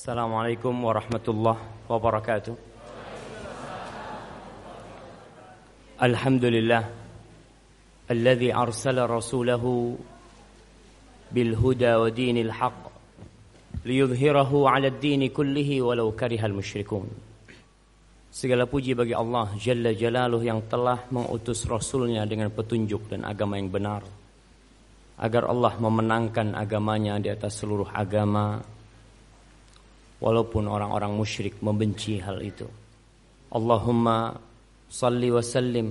Assalamualaikum warahmatullahi wabarakatuh. Alhamdulillah. Segala puji bagi Allah Jalla Jalaluh yang telah mengutus Rasulnya dengan petunjuk dan agama yang benar. Agar Allah memenangkan agamanya di atas seluruh agama walaupun orang-orang musyrik membenci hal itu. Allahumma salli wa sallim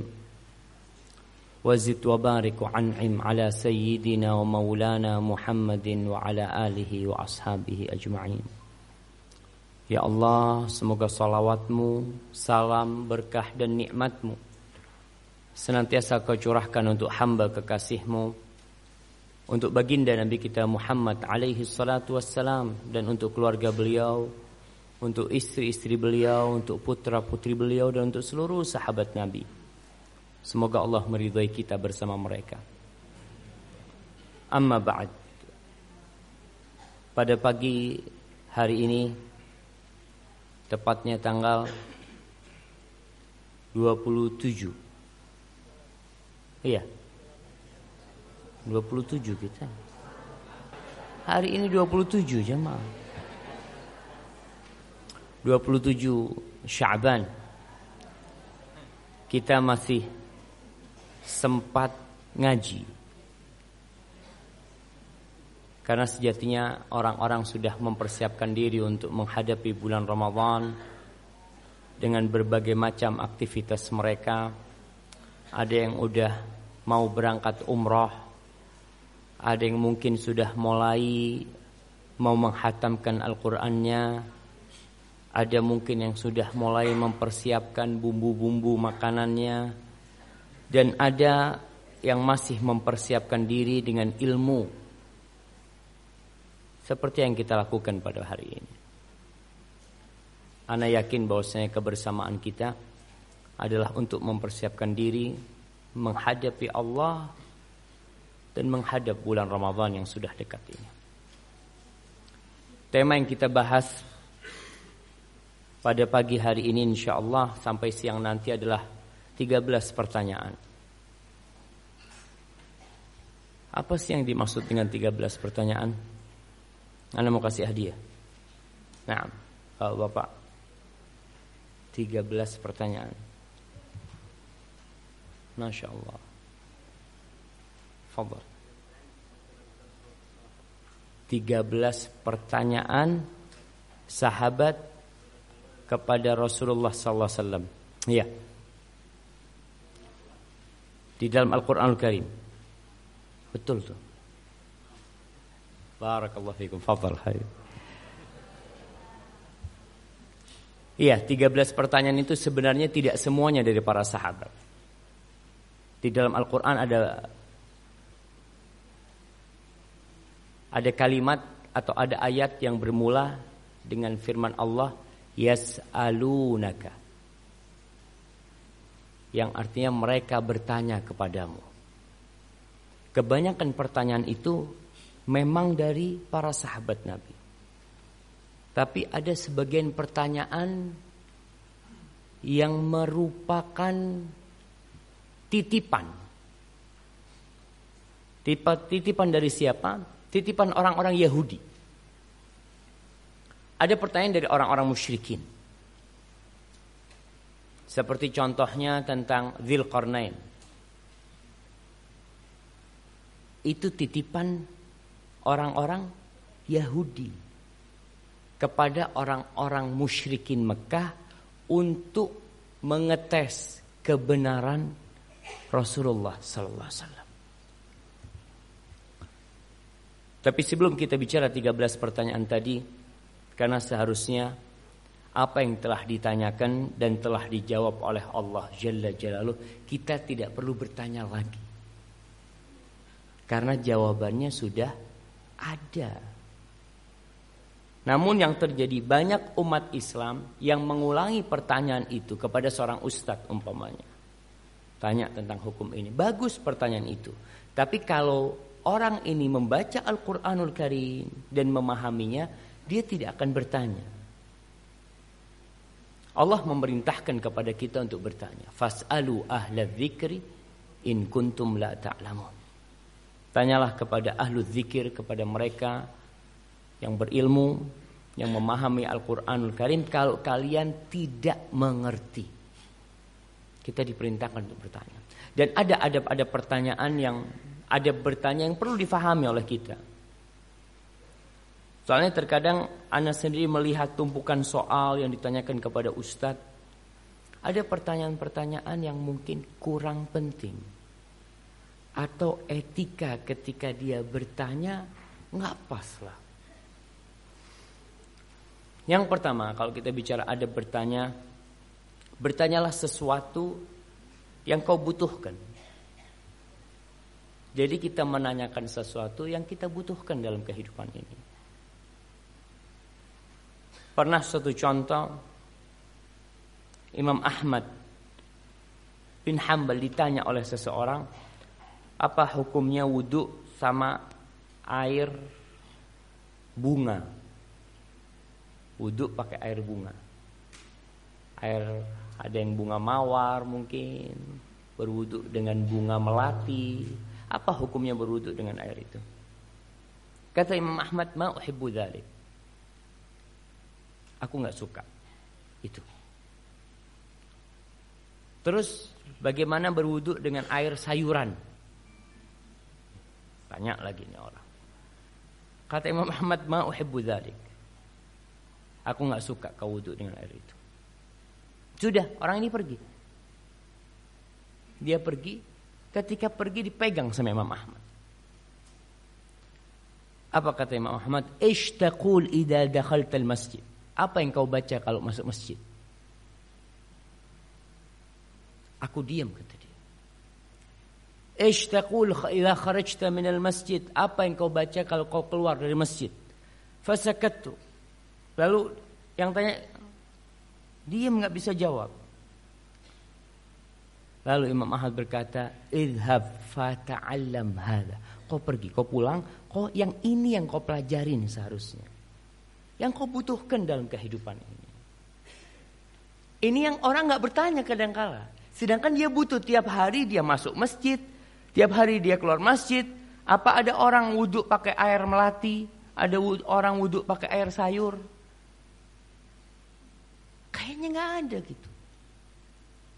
wa zid wa barik wa an'im ala sayyidina wa maulana Muhammadin wa ala alihi wa ashabihi ajma'in. Ya Allah, semoga salawatmu, salam, berkah dan nikmatmu senantiasa kau curahkan untuk hamba kekasihmu, untuk baginda Nabi kita Muhammad alaihi salatu wassalam dan untuk keluarga beliau, untuk istri-istri beliau, untuk putra-putri beliau dan untuk seluruh sahabat Nabi. Semoga Allah meridhai kita bersama mereka. Amma ba'd. Pada pagi hari ini tepatnya tanggal 27. Iya, 27 kita. Hari ini 27 jemaah. 27 Syaban. Kita masih sempat ngaji. Karena sejatinya orang-orang sudah mempersiapkan diri untuk menghadapi bulan Ramadan dengan berbagai macam aktivitas mereka. Ada yang udah mau berangkat umroh ada yang mungkin sudah mulai mau menghatamkan Al-Qur'annya. Ada mungkin yang sudah mulai mempersiapkan bumbu-bumbu makanannya. Dan ada yang masih mempersiapkan diri dengan ilmu. Seperti yang kita lakukan pada hari ini. Ana yakin bahwasanya kebersamaan kita adalah untuk mempersiapkan diri menghadapi Allah dan menghadap bulan Ramadhan yang sudah dekat ini. Tema yang kita bahas pada pagi hari ini insya Allah sampai siang nanti adalah 13 pertanyaan. Apa sih yang dimaksud dengan 13 pertanyaan? Anda mau kasih hadiah? Nah, kalau Bapak 13 pertanyaan. Masya Allah. Fadal. 13 pertanyaan sahabat kepada Rasulullah sallallahu alaihi wasallam. Iya. Di dalam Al-Qur'anul Karim. Betul tuh. Barakallahu fikum. Fadhal. Iya, 13 pertanyaan itu sebenarnya tidak semuanya dari para sahabat. Di dalam Al-Qur'an ada ada kalimat atau ada ayat yang bermula dengan firman Allah yas'alunaka yang artinya mereka bertanya kepadamu. Kebanyakan pertanyaan itu memang dari para sahabat Nabi. Tapi ada sebagian pertanyaan yang merupakan titipan. Titipan dari siapa? Titipan orang-orang Yahudi. Ada pertanyaan dari orang-orang musyrikin. Seperti contohnya tentang Qarnain. Itu titipan orang-orang Yahudi kepada orang-orang musyrikin Mekah untuk mengetes kebenaran Rasulullah sallallahu alaihi wasallam. Tapi sebelum kita bicara 13 pertanyaan tadi, karena seharusnya apa yang telah ditanyakan dan telah dijawab oleh Allah Jalla Jalaluh, kita tidak perlu bertanya lagi. Karena jawabannya sudah ada. Namun yang terjadi banyak umat Islam yang mengulangi pertanyaan itu kepada seorang ustadz umpamanya. Tanya tentang hukum ini. Bagus pertanyaan itu. Tapi kalau orang ini membaca Al-Quranul Karim dan memahaminya, dia tidak akan bertanya. Allah memerintahkan kepada kita untuk bertanya. Fas'alu ahla dzikri in kuntum la ta'lamun. Tanyalah kepada ahlu zikir, kepada mereka yang berilmu, yang memahami Al-Quranul Karim kalau kalian tidak mengerti. Kita diperintahkan untuk bertanya. Dan ada ada ada pertanyaan yang ada bertanya yang perlu difahami oleh kita. Soalnya terkadang anak sendiri melihat tumpukan soal yang ditanyakan kepada ustadz. Ada pertanyaan-pertanyaan yang mungkin kurang penting. Atau etika ketika dia bertanya nggak pas lah. Yang pertama kalau kita bicara ada bertanya. Bertanyalah sesuatu yang kau butuhkan. Jadi kita menanyakan sesuatu yang kita butuhkan dalam kehidupan ini. Pernah satu contoh Imam Ahmad bin Hambal ditanya oleh seseorang apa hukumnya wudhu sama air bunga. Wudhu pakai air bunga. Air ada yang bunga mawar mungkin berwudhu dengan bunga melati. Apa hukumnya berwudhu dengan air itu? Kata Imam Ahmad, "Ma uhibbu dzalik." Aku nggak suka itu. Terus bagaimana berwudhu dengan air sayuran? Tanya lagi nih orang. Kata Imam Ahmad, "Ma uhibbu dzalik." Aku nggak suka kau wudhu dengan air itu. Sudah, orang ini pergi. Dia pergi, ketika pergi dipegang sama Imam Ahmad. Apa kata Imam Ahmad? Ishtaqul idza dakhaltal masjid. Apa yang kau baca kalau masuk masjid? Aku diam kata dia. Ishtaqul idza kharajta minal masjid. Apa yang kau baca kalau kau keluar dari masjid? Fasakattu. Lalu yang tanya, Diam nggak bisa jawab. Lalu Imam Ahmad berkata, "Idhab fata'allam hadha." Kau pergi, kau pulang, kau yang ini yang kau pelajarin seharusnya. Yang kau butuhkan dalam kehidupan ini. Ini yang orang nggak bertanya kadang kala. Sedangkan dia butuh tiap hari dia masuk masjid, tiap hari dia keluar masjid. Apa ada orang wudhu pakai air melati? Ada orang wudhu pakai air sayur? Kayaknya nggak ada gitu.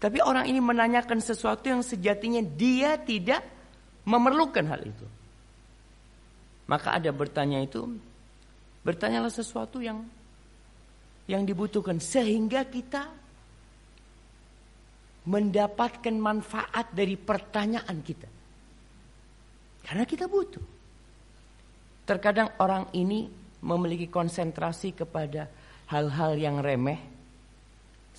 Tapi orang ini menanyakan sesuatu yang sejatinya dia tidak memerlukan hal itu. Maka ada bertanya itu, bertanyalah sesuatu yang yang dibutuhkan sehingga kita mendapatkan manfaat dari pertanyaan kita. Karena kita butuh. Terkadang orang ini memiliki konsentrasi kepada hal-hal yang remeh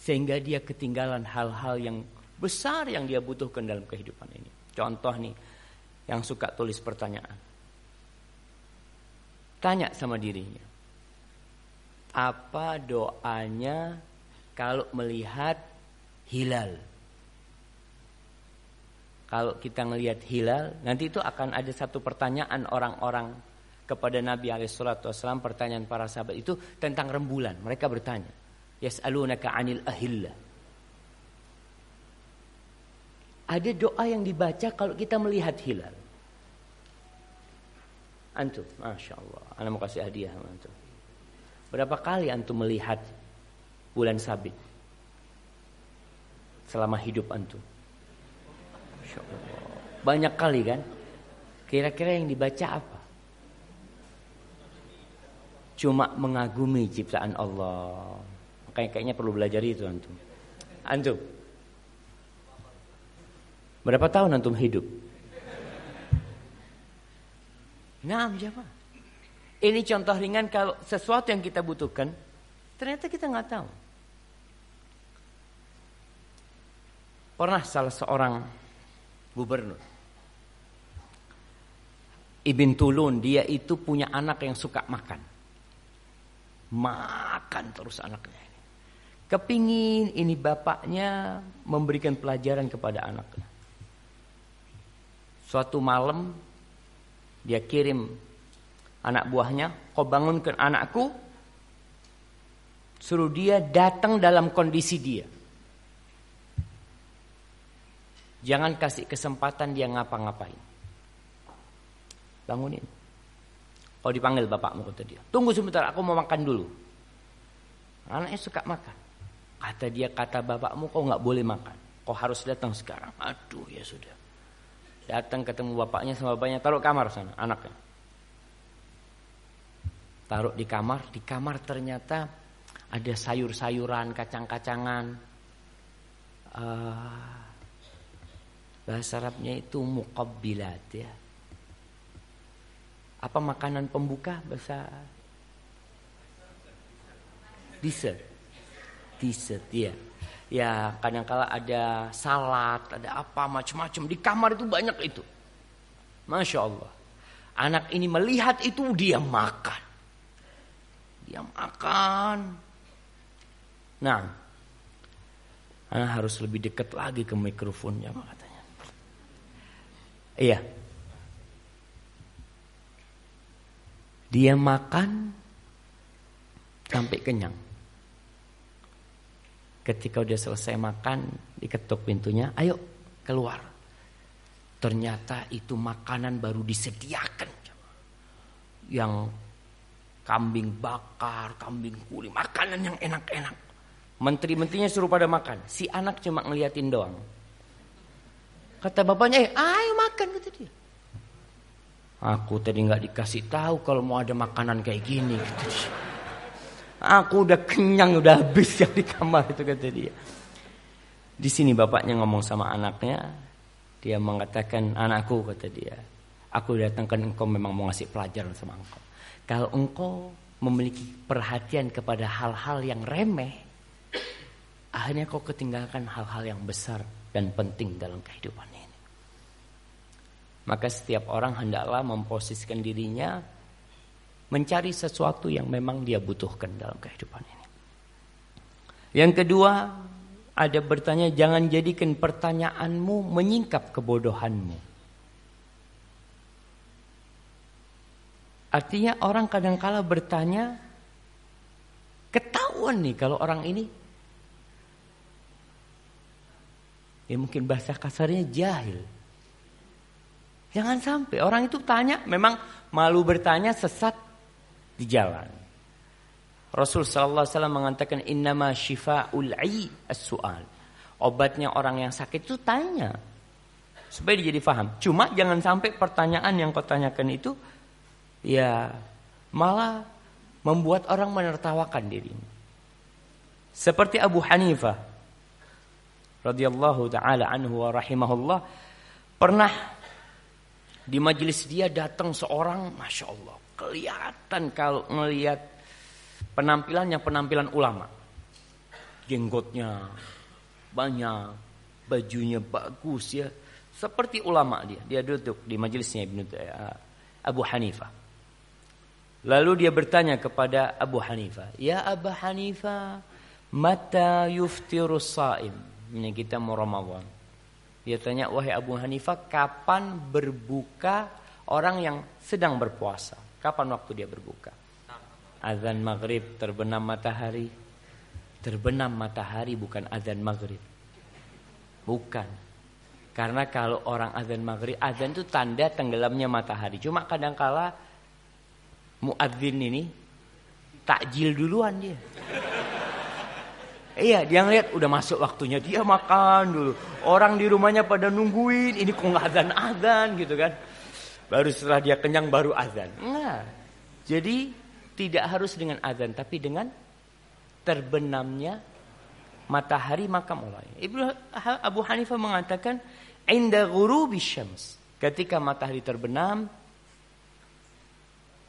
sehingga dia ketinggalan hal-hal yang besar yang dia butuhkan dalam kehidupan ini. Contoh nih, yang suka tulis pertanyaan. Tanya sama dirinya. Apa doanya kalau melihat hilal? Kalau kita melihat hilal, nanti itu akan ada satu pertanyaan orang-orang kepada Nabi Alaihissalam pertanyaan para sahabat itu tentang rembulan. Mereka bertanya, Yas'alunaka 'anil ahilla. Ada doa yang dibaca kalau kita melihat hilal. Antum, Masya Allah. Mau kasih hadiah antum. Berapa kali antum melihat bulan sabit? Selama hidup antum. Masya Allah. Banyak kali kan? Kira-kira yang dibaca apa? Cuma mengagumi ciptaan Allah. Kayak kayaknya perlu belajar itu antum. Antum. Berapa tahun antum hidup? Nah, siapa? Ini contoh ringan kalau sesuatu yang kita butuhkan, ternyata kita nggak tahu. Pernah salah seorang gubernur Ibn Tulun dia itu punya anak yang suka makan. Makan terus anaknya. Kepingin ini bapaknya memberikan pelajaran kepada anaknya. Suatu malam dia kirim anak buahnya, kau bangunkan anakku Suruh dia datang dalam kondisi dia. Jangan kasih kesempatan dia ngapa-ngapain. Bangunin. Oh dipanggil bapakmu kata dia. Tunggu sebentar aku mau makan dulu. Anaknya suka makan. Kata dia kata bapakmu kau nggak boleh makan. Kau harus datang sekarang. Aduh ya sudah. Datang ketemu bapaknya sama bapaknya taruh kamar sana anaknya. Taruh di kamar. Di kamar ternyata ada sayur-sayuran, kacang-kacangan. Uh, bahasa Arabnya itu muqabbilat ya apa makanan pembuka bahasa dessert dessert ya ya kadang-kala ada salad ada apa macam-macam. Di kamar itu banyak itu. Masya Allah. Anak ini melihat itu dia makan. Dia makan. Nah anak harus lebih dekat lagi ke mikrofonnya katanya. Iya. Dia makan sampai kenyang. Ketika udah selesai makan, diketuk pintunya, ayo keluar. Ternyata itu makanan baru disediakan. Yang kambing bakar, kambing kuli, makanan yang enak-enak. Menteri-menterinya suruh pada makan. Si anak cuma ngeliatin doang. Kata bapaknya, eh, ayo makan kata dia. Aku tadi nggak dikasih tahu kalau mau ada makanan kayak gini. Gitu. Aku udah kenyang, udah habis yang di kamar itu kata dia. Di sini bapaknya ngomong sama anaknya, dia mengatakan anakku kata dia, aku datangkan engkau memang mau ngasih pelajaran sama engkau. Kalau engkau memiliki perhatian kepada hal-hal yang remeh, akhirnya kau ketinggalkan hal-hal yang besar dan penting dalam kehidupan ini. Maka setiap orang hendaklah memposisikan dirinya mencari sesuatu yang memang dia butuhkan dalam kehidupan ini. Yang kedua, ada bertanya jangan jadikan pertanyaanmu menyingkap kebodohanmu. Artinya orang kadang-kala bertanya ketahuan nih kalau orang ini ya mungkin bahasa kasarnya jahil. Jangan sampai orang itu tanya, memang malu bertanya sesat di jalan. Rasul sallallahu alaihi wasallam mengatakan innama syifa'ul ai as-su'al. Obatnya orang yang sakit itu tanya. Supaya dia jadi faham. Cuma jangan sampai pertanyaan yang kau tanyakan itu ya malah membuat orang menertawakan dirinya. Seperti Abu Hanifah radhiyallahu taala anhu wa rahimahullah pernah di majelis dia datang seorang, masya Allah, kelihatan kalau ngelihat penampilannya penampilan ulama, jenggotnya banyak, bajunya bagus ya, seperti ulama dia. Dia duduk di majelisnya Ibnu eh, Abu Hanifah. Lalu dia bertanya kepada Abu Hanifah, "Ya Abu Hanifah, mata yuftirus saim?" Ini kita mau Ramadan. Dia tanya, wahai Abu Hanifah, kapan berbuka orang yang sedang berpuasa? Kapan waktu dia berbuka? Azan maghrib terbenam matahari. Terbenam matahari bukan azan maghrib. Bukan. Karena kalau orang azan maghrib, azan itu tanda tenggelamnya matahari. Cuma kadangkala muadzin ini takjil duluan dia. Iya, dia ngeliat udah masuk waktunya dia makan dulu. Orang di rumahnya pada nungguin, ini kok azan-azan gitu kan. Baru setelah dia kenyang baru azan. Nah, jadi tidak harus dengan azan tapi dengan terbenamnya matahari maka mulai. Ibnu Abu Hanifah mengatakan inda ghurubi syams. Ketika matahari terbenam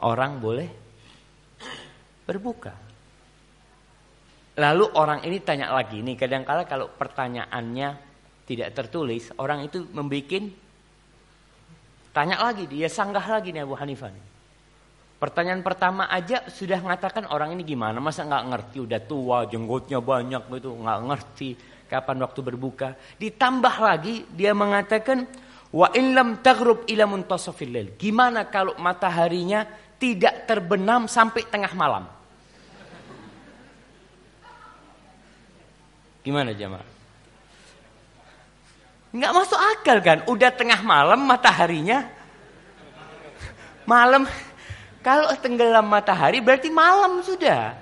orang boleh berbuka. Lalu orang ini tanya lagi, nih kadang-kala kalau pertanyaannya tidak tertulis, orang itu membuat tanya lagi, dia sanggah lagi nih Abu Hanifah. Pertanyaan pertama aja sudah mengatakan orang ini gimana, masa nggak ngerti, udah tua, jenggotnya banyak gitu, nggak ngerti kapan waktu berbuka. Ditambah lagi dia mengatakan wa in lam taghrub ila muntasafil Gimana kalau mataharinya tidak terbenam sampai tengah malam? Gimana jamaah? Nggak masuk akal kan? Udah tengah malam mataharinya. Malam. Kalau tenggelam matahari berarti malam sudah.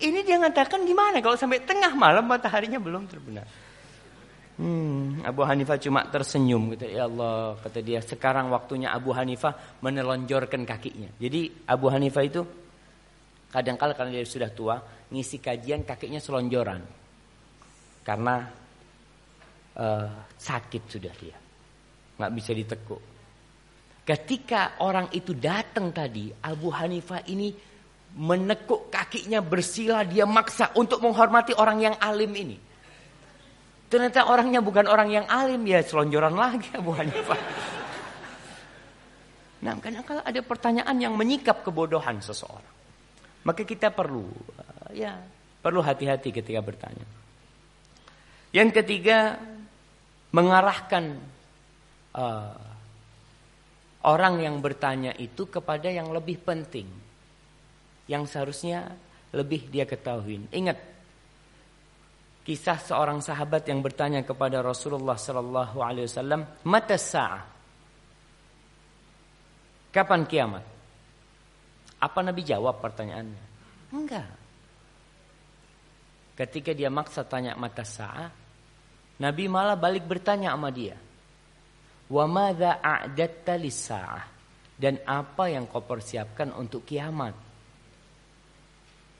Ini dia mengatakan gimana kalau sampai tengah malam mataharinya belum terbenam. Hmm, Abu Hanifah cuma tersenyum gitu. Ya Allah, kata dia, sekarang waktunya Abu Hanifah menelonjorkan kakinya. Jadi Abu Hanifah itu kadang-kala karena dia sudah tua, ngisi kajian kakinya selonjoran. Karena uh, sakit sudah dia. nggak bisa ditekuk. Ketika orang itu datang tadi, Abu Hanifah ini menekuk kakinya bersila, dia maksa untuk menghormati orang yang alim ini. Ternyata orangnya bukan orang yang alim, ya selonjoran lagi Abu Hanifah. Nah, karena kalau ada pertanyaan yang menyikap kebodohan seseorang, maka kita perlu, ya, perlu hati-hati ketika bertanya. Yang ketiga, mengarahkan uh, orang yang bertanya itu kepada yang lebih penting, yang seharusnya lebih dia ketahui. Ingat, kisah seorang sahabat yang bertanya kepada Rasulullah sallallahu alaihi wasallam, "Mata sa'ah?" Kapan kiamat? Apa Nabi jawab pertanyaannya? Enggak. Ketika dia maksa tanya mata sa'ah, Nabi malah balik bertanya sama dia. Wa madza a'datta lis-sa'ah? Dan apa yang kau persiapkan untuk kiamat?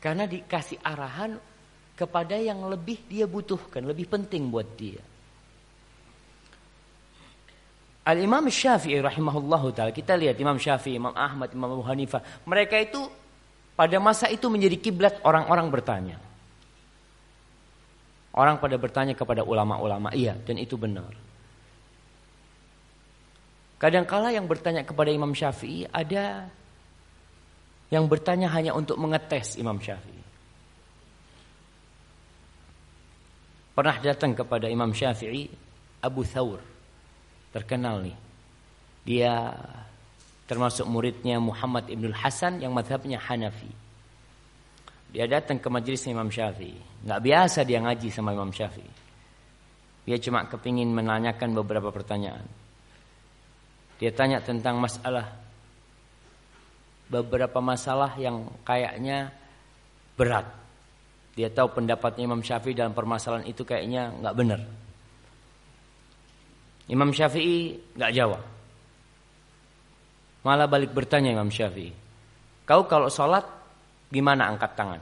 Karena dikasih arahan kepada yang lebih dia butuhkan, lebih penting buat dia. Al-Imam Syafi'i rahimahullahu taala, kita lihat Imam Syafi'i, Imam Ahmad, Imam Abu Hanifah, mereka itu pada masa itu menjadi kiblat orang-orang bertanya. Orang pada bertanya kepada ulama-ulama, iya dan itu benar. Kadangkala yang bertanya kepada Imam Syafi'i ada yang bertanya hanya untuk mengetes Imam Syafi'i. pernah datang kepada Imam Syafi'i Abu Thawr terkenal nih dia termasuk muridnya Muhammad Ibn Hasan yang madhabnya Hanafi dia datang ke majelis Imam Syafi'i nggak biasa dia ngaji sama Imam Syafi'i dia cuma kepingin menanyakan beberapa pertanyaan dia tanya tentang masalah beberapa masalah yang kayaknya berat dia tahu pendapatnya Imam Syafi'i dalam permasalahan itu kayaknya nggak benar. Imam Syafi'i nggak jawab. Malah balik bertanya Imam Syafi'i. Kau kalau sholat gimana angkat tangan?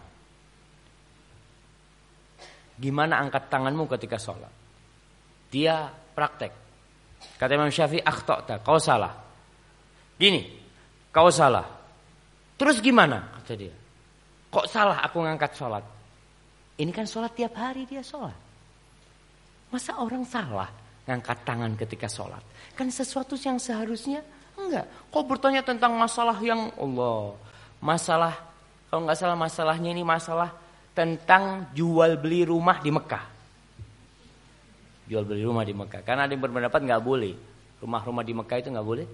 Gimana angkat tanganmu ketika sholat? Dia praktek. Kata Imam Syafi'i, akhtokta, kau salah. Gini, kau salah. Terus gimana? Kata dia. Kok salah aku ngangkat sholat? Ini kan sholat tiap hari dia sholat. Masa orang salah ngangkat tangan ketika sholat? Kan sesuatu yang seharusnya enggak. Kok bertanya tentang masalah yang Allah. Masalah, kalau nggak salah masalahnya ini masalah tentang jual beli rumah di Mekah. Jual beli rumah di Mekah. Karena ada yang berpendapat nggak boleh. Rumah-rumah di Mekah itu nggak boleh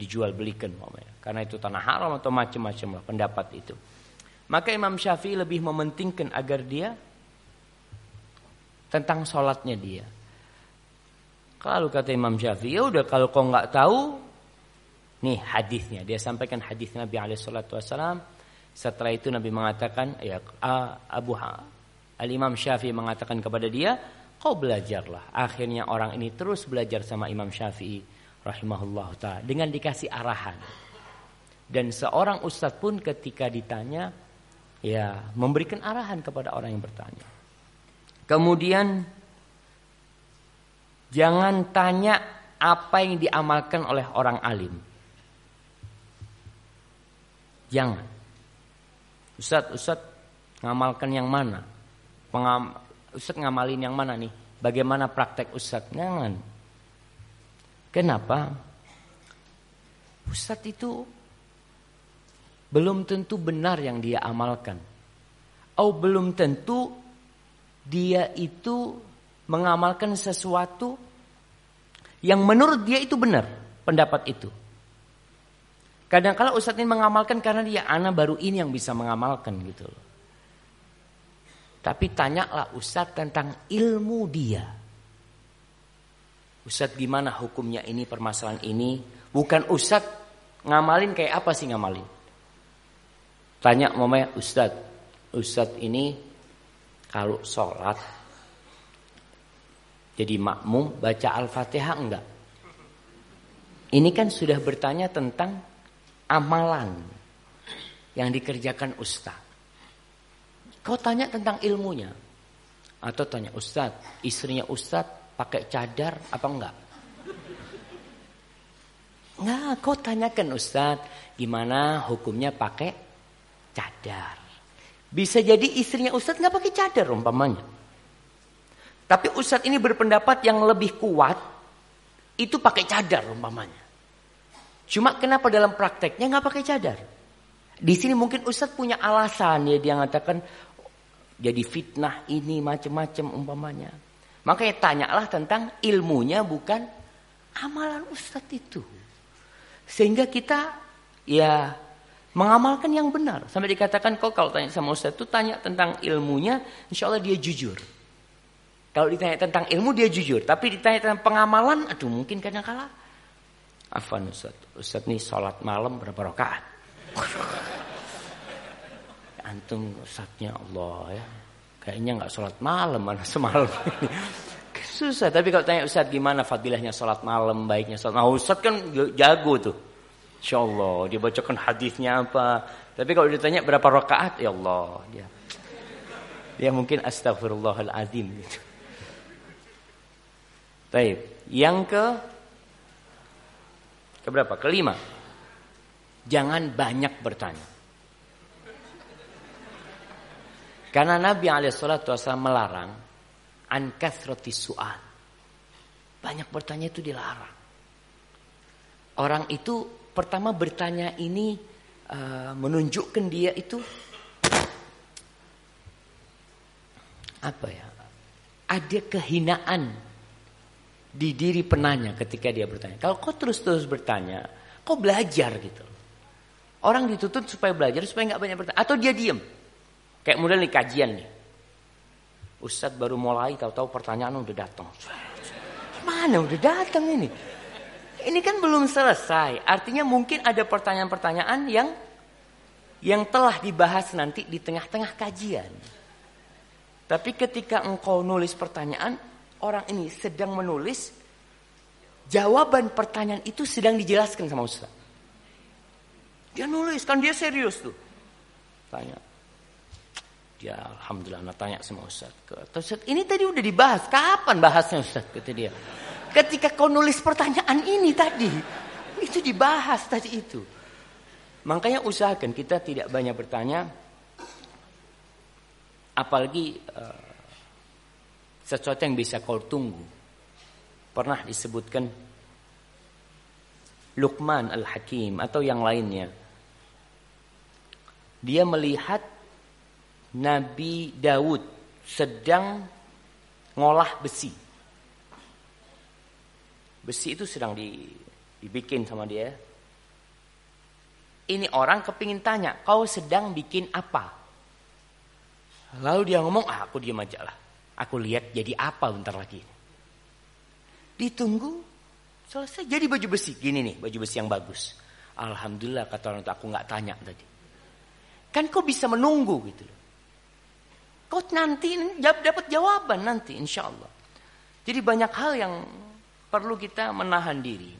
dijual belikan. Karena itu tanah haram atau macam-macam lah pendapat itu. Maka Imam Syafi'i lebih mementingkan agar dia tentang sholatnya dia. Kalau kata Imam Syafi'i, ya udah kalau kau nggak tahu, nih hadisnya. Dia sampaikan hadis Nabi Alaihissalam. Setelah itu Nabi mengatakan, ya Abu Al Imam Syafi'i mengatakan kepada dia, kau belajarlah. Akhirnya orang ini terus belajar sama Imam Syafi'i rahimahullah taala dengan dikasih arahan. Dan seorang ustadz pun ketika ditanya, ya memberikan arahan kepada orang yang bertanya. Kemudian jangan tanya apa yang diamalkan oleh orang alim. Jangan. Ustaz, Ustaz ngamalkan yang mana? Pengam, Ustaz ngamalin yang mana nih? Bagaimana praktek Ustaz? Jangan. Kenapa? Ustaz itu belum tentu benar yang dia amalkan. Oh, belum tentu dia itu mengamalkan sesuatu yang menurut dia itu benar pendapat itu. Kadang-kala Ustadz ini mengamalkan karena dia anak baru ini yang bisa mengamalkan gitu loh. Tapi tanyalah Ustadz tentang ilmu dia. Ustadz gimana hukumnya ini permasalahan ini? Bukan Ustadz ngamalin kayak apa sih ngamalin? Tanya mamanya Ustadz. Ustadz ini kalau sholat jadi makmum baca Al-Fatihah enggak? Ini kan sudah bertanya tentang amalan yang dikerjakan Ustadz. Kau tanya tentang ilmunya. Atau tanya Ustadz, istrinya Ustadz pakai cadar apa enggak? Enggak, kau tanyakan Ustadz, gimana hukumnya pakai cadar. Bisa jadi istrinya Ustadz nggak pakai cadar umpamanya. Tapi Ustadz ini berpendapat yang lebih kuat, itu pakai cadar umpamanya. Cuma kenapa dalam prakteknya nggak pakai cadar? Di sini mungkin Ustadz punya alasan ya dia mengatakan jadi fitnah ini macam-macam umpamanya. Makanya tanyalah tentang ilmunya bukan amalan Ustadz itu. Sehingga kita ya mengamalkan yang benar. Sampai dikatakan kok kalau tanya sama Ustadz itu tanya tentang ilmunya, insya Allah dia jujur. Kalau ditanya tentang ilmu dia jujur, tapi ditanya tentang pengamalan, aduh mungkin kadang kala. Afan Ustadz, Ustadz nih sholat malam berapa rakaat? Antum Ustadznya Allah ya. Kayaknya nggak sholat malam mana semalam Susah, tapi kalau tanya Ustadz gimana fadilahnya sholat malam, baiknya sholat malam. Nah, Ustadz kan jago tuh. Insya Allah, dia bacakan hadisnya apa. Tapi kalau ditanya berapa rakaat, ya Allah. Dia, dia mungkin astagfirullahaladzim gitu. Baik, yang ke ke berapa? Kelima. Jangan banyak bertanya. Karena Nabi SAW melarang an kathrati su'al. Banyak bertanya itu dilarang. Orang itu pertama bertanya ini uh, menunjukkan dia itu apa ya? Ada kehinaan di diri penanya ketika dia bertanya. Kalau kau terus-terus bertanya, kau belajar gitu. Orang dituntut supaya belajar supaya nggak banyak bertanya atau dia diam. Kayak model nih kajian nih. Ustadz baru mulai tahu-tahu pertanyaan udah datang. Mana udah datang ini? Ini kan belum selesai. Artinya mungkin ada pertanyaan-pertanyaan yang yang telah dibahas nanti di tengah-tengah kajian. Tapi ketika engkau nulis pertanyaan, orang ini sedang menulis jawaban pertanyaan itu sedang dijelaskan sama Ustaz. Dia nulis, kan dia serius tuh. Tanya. Dia Alhamdulillah anak tanya sama Ustaz. Ustaz, ini tadi udah dibahas. Kapan bahasnya Ustaz? Kata dia. Ketika kau nulis pertanyaan ini tadi. Itu dibahas tadi itu. Makanya usahakan kita tidak banyak bertanya. Apalagi uh, sesuatu yang bisa kau tunggu. Pernah disebutkan Luqman Al-Hakim atau yang lainnya dia melihat Nabi Daud sedang ngolah besi. Besi itu sedang dibikin sama dia. Ini orang kepingin tanya, kau sedang bikin apa? Lalu dia ngomong, ah, aku diam aja lah. Aku lihat jadi apa bentar lagi. Ditunggu, selesai jadi baju besi. Gini nih, baju besi yang bagus. Alhamdulillah kata orang itu aku nggak tanya tadi. Kan kau bisa menunggu gitu loh. Kau nanti dapat jawaban nanti insya Allah. Jadi banyak hal yang perlu kita menahan diri.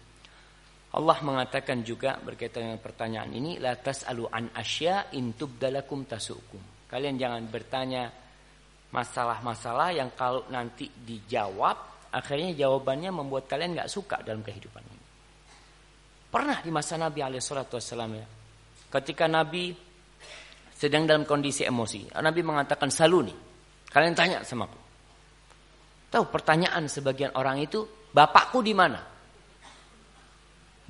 Allah mengatakan juga berkaitan dengan pertanyaan ini la tasalu an asya in tubdalakum tasukum. Kalian jangan bertanya masalah-masalah yang kalau nanti dijawab akhirnya jawabannya membuat kalian nggak suka dalam kehidupan ini. Pernah di masa Nabi alaihi ya. Ketika Nabi sedang dalam kondisi emosi. Nabi mengatakan saluni. Kalian tanya sama aku. Tahu pertanyaan sebagian orang itu, bapakku di mana?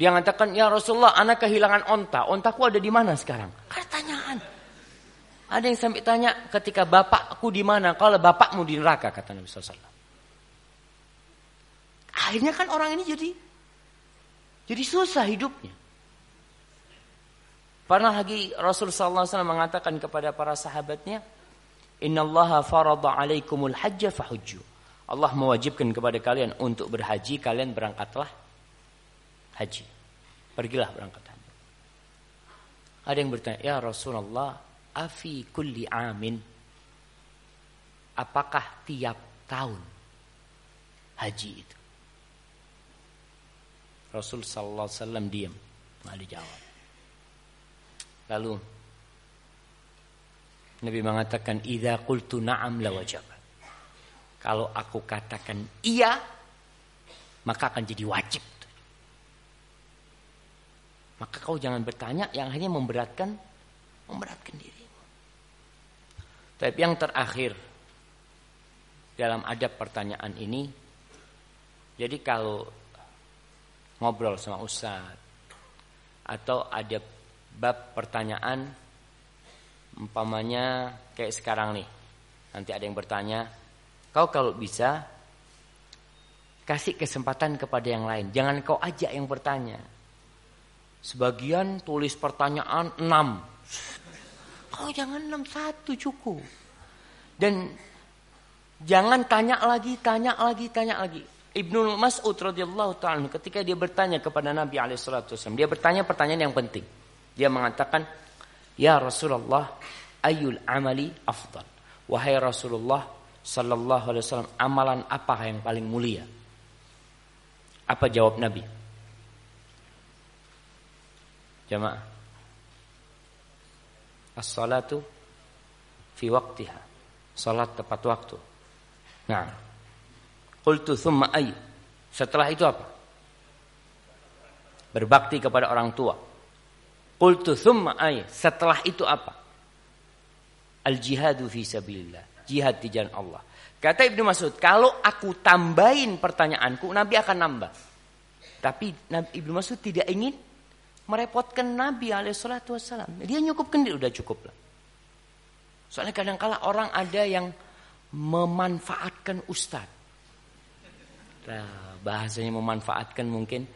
Dia mengatakan, ya Rasulullah, anak kehilangan onta. Ontaku ada di mana sekarang? Pertanyaan. Ada yang sampai tanya, ketika bapakku di mana? Kalau bapakmu di neraka, kata Nabi SAW. Akhirnya kan orang ini jadi jadi susah hidupnya. Pernah lagi Rasul sallallahu alaihi wasallam mengatakan kepada para sahabatnya, Innallaha farada 'alaikumul hajja fahujju. Allah mewajibkan kepada kalian untuk berhaji, kalian berangkatlah haji. Pergilah berangkat haji. Ada yang bertanya, "Ya Rasulullah, afi kulli amin?" Apakah tiap tahun haji itu? Rasul sallallahu alaihi wasallam diam, enggak dijawab. Lalu Nabi mengatakan idza qultu na'am la wajib. Kalau aku katakan iya maka akan jadi wajib. Maka kau jangan bertanya yang hanya memberatkan memberatkan dirimu. Tapi yang terakhir dalam adab pertanyaan ini, jadi kalau ngobrol sama ustadz atau ada bab pertanyaan, umpamanya kayak sekarang nih, nanti ada yang bertanya, kau kalau bisa kasih kesempatan kepada yang lain, jangan kau ajak yang bertanya. Sebagian tulis pertanyaan 6 Oh jangan enam satu cukup. Dan jangan tanya lagi, tanya lagi, tanya lagi. Ibnu Mas'ud radhiyallahu taala ketika dia bertanya kepada Nabi alaihi dia bertanya pertanyaan yang penting. Dia mengatakan, "Ya Rasulullah, ayul amali afdal?" Wahai Rasulullah sallallahu alaihi wasallam, amalan apa yang paling mulia? Apa jawab Nabi? Jamaah As-salatu fi waqtiha. Salat tepat waktu. Nah. Qultu thumma ay. Setelah itu apa? Berbakti kepada orang tua. Qultu thumma ay. Setelah itu apa? Al jihadu fi sabilillah. Jihad di jalan Allah. Kata Ibnu Mas'ud, kalau aku tambahin pertanyaanku, Nabi akan nambah. Tapi Ibnu Mas'ud tidak ingin merepotkan Nabi alaihissalatu wassalam. Dia nyukupkan dia udah cukup lah. Soalnya kadang kala orang ada yang memanfaatkan ustadz. Nah, bahasanya memanfaatkan mungkin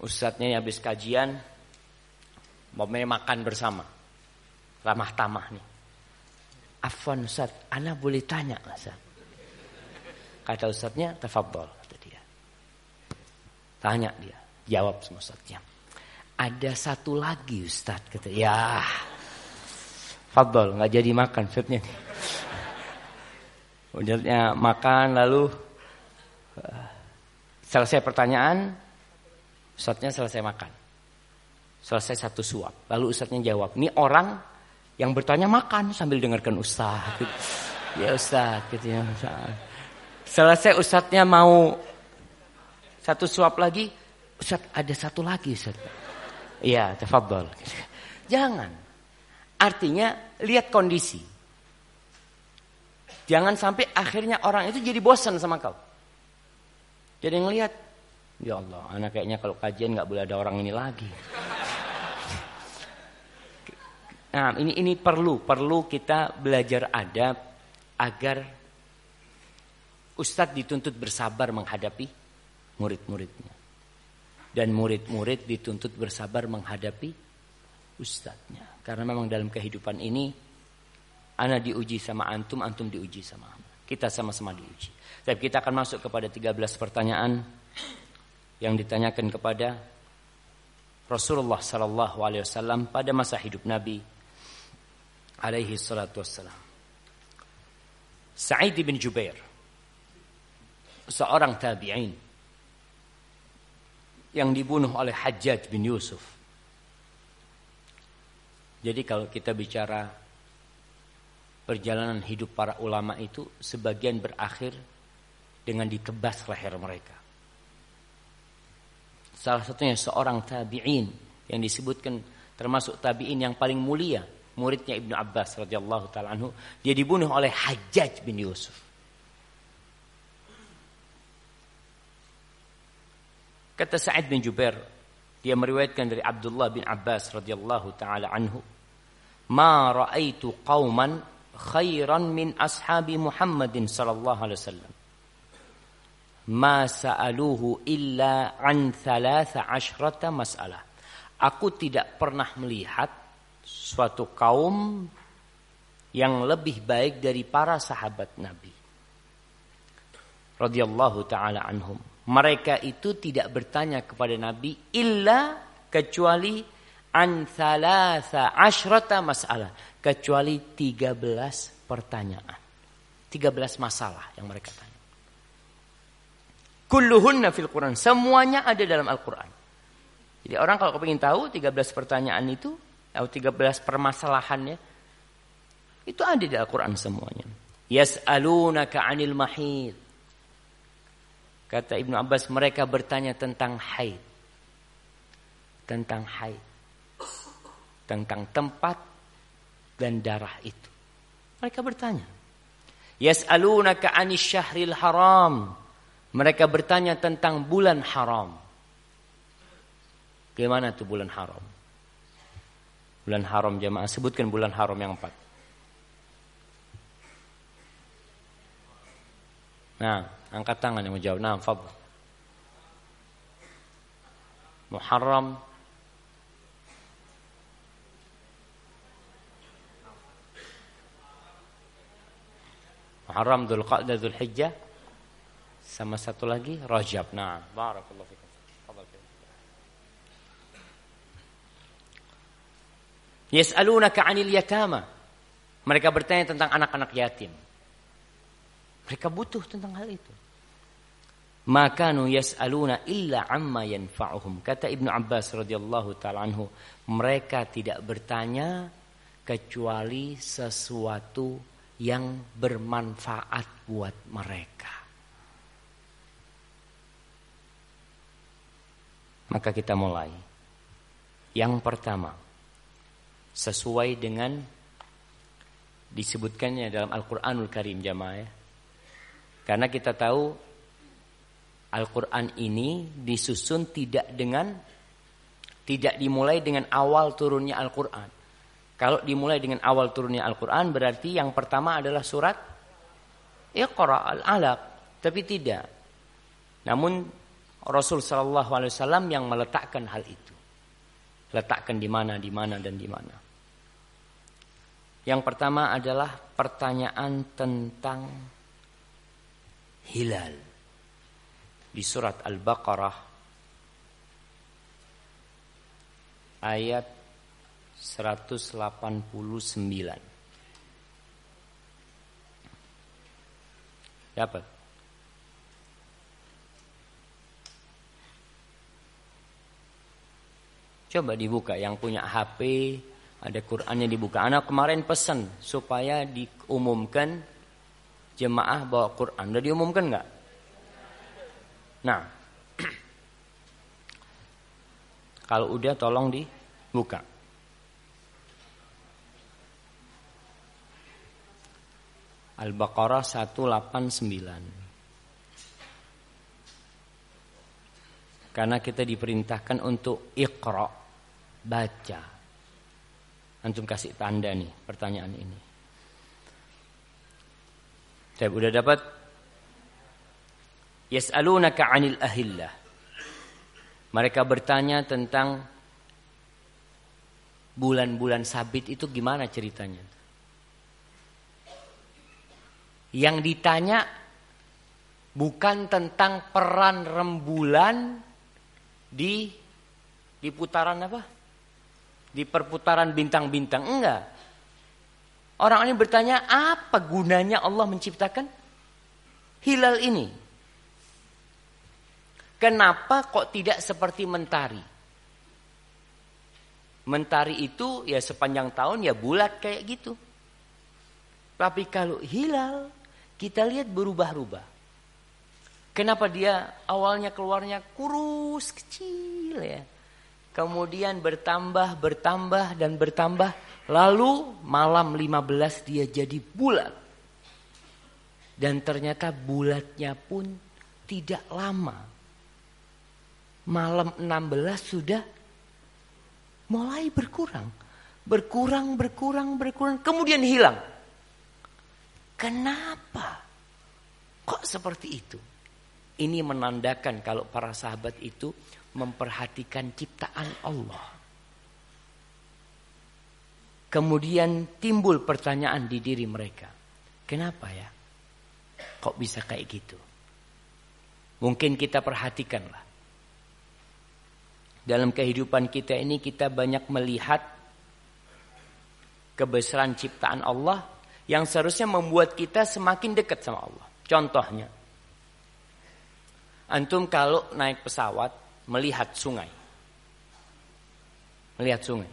ustadznya habis kajian Mau makan bersama. Ramah tamah nih. Afwan Ustaz, Ana boleh tanya Ustaz. Kata Ustaznya, tafadhol kata dia. Tanya dia, jawab sama Ustaznya. Ada satu lagi Ustaz kata. Ya. Fadol, nggak jadi makan Ustaznya. Ustaznya makan lalu uh, selesai pertanyaan, Ustaznya selesai makan. Selesai satu suap. Lalu ustadznya jawab, ini orang yang bertanya makan sambil dengarkan ustadz. Ya ustadz, gitu ya. Selesai ustadznya mau satu suap lagi, ustadz ada satu lagi ustadz. Iya, tafadhol. Jangan. Artinya lihat kondisi. Jangan sampai akhirnya orang itu jadi bosan sama kau. Jadi ngelihat, ya Allah, anak kayaknya kalau kajian nggak boleh ada orang ini lagi. Nah, ini ini perlu perlu kita belajar adab agar ustadz dituntut bersabar menghadapi murid-muridnya. Dan murid-murid dituntut bersabar menghadapi ustadznya. Karena memang dalam kehidupan ini ana diuji sama antum, antum diuji sama. Kita sama-sama diuji. Tapi kita akan masuk kepada 13 pertanyaan yang ditanyakan kepada Rasulullah sallallahu alaihi wasallam pada masa hidup Nabi alaihi salatu wassalam. Sa'id bin Jubair seorang tabi'in yang dibunuh oleh Hajjaj bin Yusuf. Jadi kalau kita bicara perjalanan hidup para ulama itu sebagian berakhir dengan ditebas leher mereka. Salah satunya seorang tabi'in yang disebutkan termasuk tabi'in yang paling mulia muridnya Ibnu Abbas radhiyallahu taala anhu, dia dibunuh oleh Hajjaj bin Yusuf. Kata Sa'id bin Jubair, dia meriwayatkan dari Abdullah bin Abbas radhiyallahu taala anhu, "Ma ra'aitu qauman khairan min ashabi Muhammadin sallallahu alaihi wasallam." Ma sa'aluhu illa an thalatha ashrata mas'alah. Aku tidak pernah melihat suatu kaum yang lebih baik dari para sahabat Nabi. Radhiyallahu taala anhum. Mereka itu tidak bertanya kepada Nabi illa kecuali an thalatha ashrata masalah. Kecuali 13 pertanyaan. 13 masalah yang mereka tanya. Kulluhunna fil Quran. Semuanya ada dalam Al-Quran. Jadi orang kalau ingin tahu 13 pertanyaan itu, atau 13 permasalahannya, itu ada di Al-Quran semuanya. Yas'alunaka 'anil mahid. Kata Ibnu Abbas mereka bertanya tentang haid. Tentang haid. Tentang tempat dan darah itu. Mereka bertanya. Yas'alunaka 'anil syahril haram. Mereka bertanya tentang bulan haram. Gimana tuh bulan haram? Bulan haram jemaah sebutkan bulan haram yang empat. Nah, angkat tangan yang menjawab. Nah, fadl. Muharram Muharram Dhul Qa'dah Dhul Hijjah sama satu lagi Rajab. Nah, barakallahu fikum. Yas'alunaka 'anil yatama. Mereka bertanya tentang anak-anak yatim. Mereka butuh tentang hal itu. Maka nu yas'aluna illa amma yanfa'uhum. Kata Ibnu Abbas radhiyallahu taala anhu, mereka tidak bertanya kecuali sesuatu yang bermanfaat buat mereka. Maka kita mulai. Yang pertama, sesuai dengan disebutkannya dalam Al-Qur'anul Karim jamaah ya. Karena kita tahu Al-Quran ini disusun tidak dengan tidak dimulai dengan awal turunnya Al-Quran. Kalau dimulai dengan awal turunnya Al-Quran berarti yang pertama adalah surat Iqra al-Alaq. Tapi tidak. Namun Rasul Shallallahu Alaihi Wasallam yang meletakkan hal itu. Letakkan di mana, di mana dan di mana. Yang pertama adalah pertanyaan tentang hilal di surat Al-Baqarah ayat 189. Dapat. Coba dibuka yang punya HP ada Qur'annya dibuka. Anak kemarin pesan supaya diumumkan jemaah bawa Quran. Udah diumumkan nggak? Nah, kalau udah tolong dibuka. Al-Baqarah 189. Karena kita diperintahkan untuk ikhra, baca. Antum kasih tanda nih pertanyaan ini. Saya udah dapat Yas'alunaka 'anil ahillah. Mereka bertanya tentang bulan-bulan sabit itu gimana ceritanya? Yang ditanya bukan tentang peran rembulan di di putaran apa? Di perputaran bintang-bintang enggak. Orang ini bertanya, apa gunanya Allah menciptakan hilal ini? Kenapa kok tidak seperti mentari? Mentari itu ya sepanjang tahun ya bulat kayak gitu. Tapi kalau hilal, kita lihat berubah-ubah. Kenapa dia awalnya keluarnya kurus, kecil ya. Kemudian bertambah, bertambah, dan bertambah Lalu malam 15 dia jadi bulat. Dan ternyata bulatnya pun tidak lama. Malam 16 sudah mulai berkurang. Berkurang, berkurang, berkurang. Kemudian hilang. Kenapa? Kok seperti itu? Ini menandakan kalau para sahabat itu memperhatikan ciptaan Allah. Kemudian timbul pertanyaan di diri mereka. Kenapa ya? Kok bisa kayak gitu? Mungkin kita perhatikanlah. Dalam kehidupan kita ini kita banyak melihat kebesaran ciptaan Allah yang seharusnya membuat kita semakin dekat sama Allah. Contohnya, antum kalau naik pesawat melihat sungai. Melihat sungai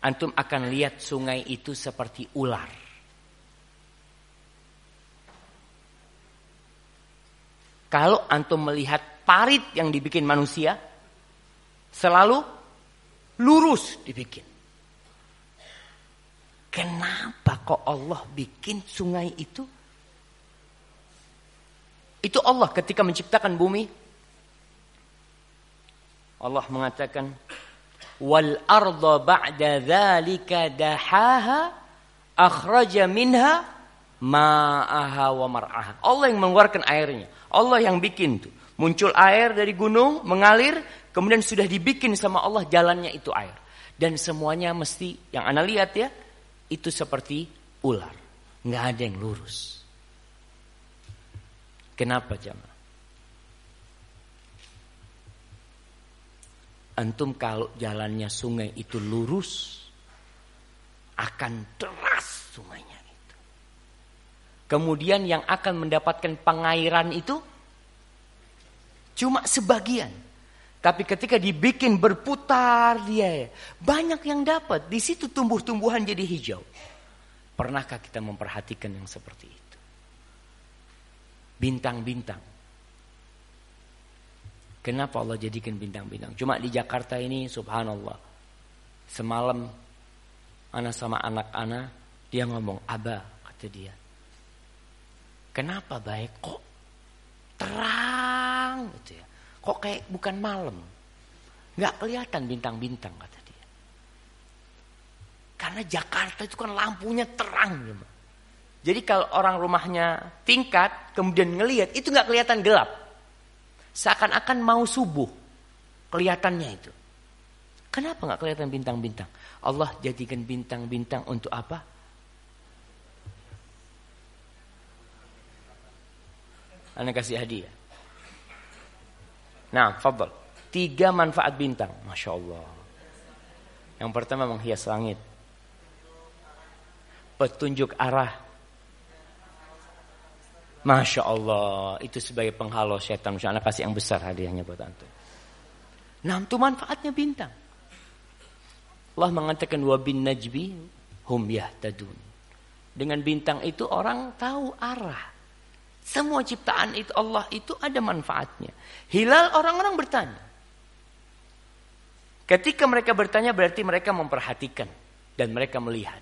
antum akan lihat sungai itu seperti ular. Kalau antum melihat parit yang dibikin manusia, selalu lurus dibikin. Kenapa kok Allah bikin sungai itu? Itu Allah ketika menciptakan bumi. Allah mengatakan, wal arda ba'da dzalika dahaha akhraja minha ma'aha wa mar'aha. Allah yang mengeluarkan airnya. Allah yang bikin tuh. Muncul air dari gunung, mengalir, kemudian sudah dibikin sama Allah jalannya itu air. Dan semuanya mesti, yang Anda lihat ya, itu seperti ular. Nggak ada yang lurus. Kenapa jamaah? Antum kalau jalannya sungai itu lurus, akan deras sungainya itu. Kemudian yang akan mendapatkan pengairan itu cuma sebagian. Tapi ketika dibikin berputar dia, banyak yang dapat. Di situ tumbuh-tumbuhan jadi hijau. Pernahkah kita memperhatikan yang seperti itu? Bintang-bintang. Kenapa Allah jadikan bintang-bintang? Cuma di Jakarta ini subhanallah. Semalam anak sama anak-anak dia ngomong, "Aba," kata dia. "Kenapa baik kok terang gitu ya? Kok kayak bukan malam?" Nggak kelihatan bintang-bintang kata dia. Karena Jakarta itu kan lampunya terang gitu. Jadi kalau orang rumahnya tingkat kemudian ngelihat itu nggak kelihatan gelap. Seakan-akan mau subuh. Kelihatannya itu. Kenapa nggak kelihatan bintang-bintang? Allah jadikan bintang-bintang untuk apa? Anda kasih hadiah. Nah, fadl. Tiga manfaat bintang. Masya Allah. Yang pertama menghias langit. Petunjuk arah Masya Allah, itu sebagai penghalau setan. Masya Allah kasih yang besar hadiahnya buat antum. Nah, itu manfaatnya bintang. Allah mengatakan wa bin najbi hum yahtadun. Dengan bintang itu orang tahu arah. Semua ciptaan itu Allah itu ada manfaatnya. Hilal orang-orang bertanya. Ketika mereka bertanya berarti mereka memperhatikan dan mereka melihat.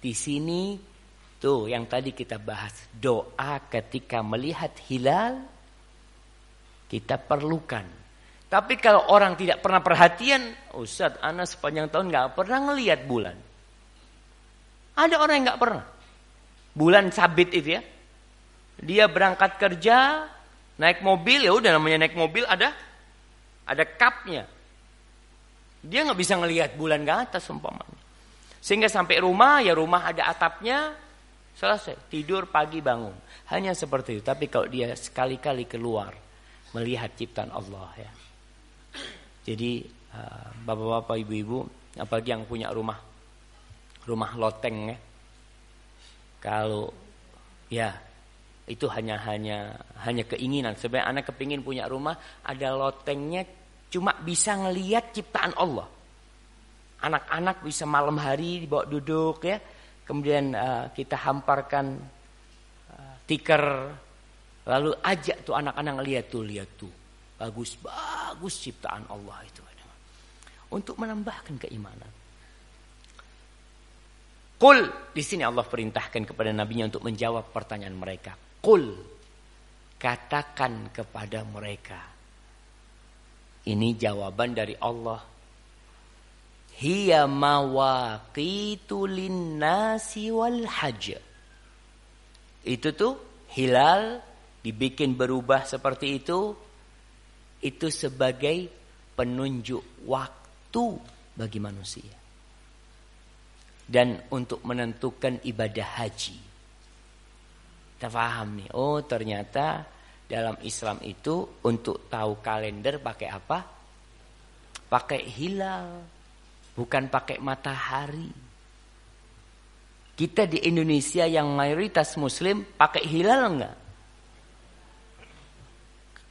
Di sini Tuh yang tadi kita bahas. Doa ketika melihat hilal. Kita perlukan. Tapi kalau orang tidak pernah perhatian. Ustaz, anak sepanjang tahun nggak pernah ngelihat bulan. Ada orang yang nggak pernah. Bulan sabit itu ya. Dia berangkat kerja. Naik mobil ya udah namanya naik mobil ada ada cupnya. Dia nggak bisa ngelihat bulan ke atas umpamanya. Sehingga sampai rumah ya rumah ada atapnya, Selesai, tidur pagi bangun. Hanya seperti itu. Tapi kalau dia sekali-kali keluar melihat ciptaan Allah ya. Jadi uh, bapak-bapak, ibu-ibu, apalagi yang punya rumah rumah loteng ya. Kalau ya itu hanya hanya hanya keinginan. Sebenarnya anak kepingin punya rumah ada lotengnya cuma bisa ngelihat ciptaan Allah. Anak-anak bisa malam hari dibawa duduk ya kemudian uh, kita hamparkan uh, tikar lalu ajak tuh anak-anak lihat tuh lihat tuh bagus bagus ciptaan Allah itu untuk menambahkan keimanan. Kul di sini Allah perintahkan kepada nabinya untuk menjawab pertanyaan mereka. Kul katakan kepada mereka. Ini jawaban dari Allah hiya mawaqitu linnasi wal. Itu tuh hilal dibikin berubah seperti itu itu sebagai penunjuk waktu bagi manusia. dan untuk menentukan ibadah haji. Kita paham nih, oh ternyata dalam Islam itu untuk tahu kalender pakai apa? Pakai hilal, bukan pakai matahari. Kita di Indonesia yang mayoritas muslim pakai hilal enggak?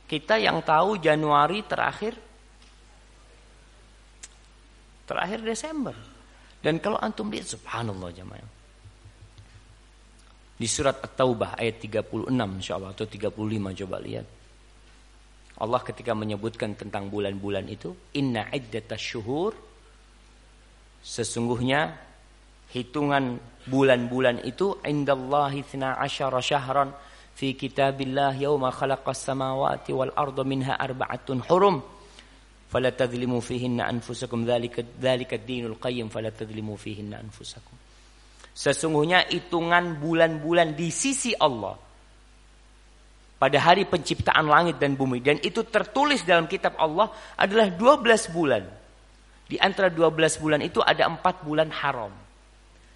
Kita yang tahu Januari terakhir terakhir Desember. Dan kalau antum lihat subhanallah jemaah. Di surat At-Taubah ayat 36 insyaallah atau 35 coba lihat. Allah ketika menyebutkan tentang bulan-bulan itu, inna syuhur sesungguhnya hitungan bulan-bulan itu indallahi 12 syahran fi kitabillah yauma khalaqas samawati wal arda minha arba'atun hurum fala tadhlimu fihinna anfusakum dzalika dzalika ad-dinul qayyim fala tadhlimu fihinna anfusakum Sesungguhnya hitungan bulan-bulan di sisi Allah pada hari penciptaan langit dan bumi dan itu tertulis dalam kitab Allah adalah 12 bulan. Di antara 12 bulan itu ada 4 bulan haram.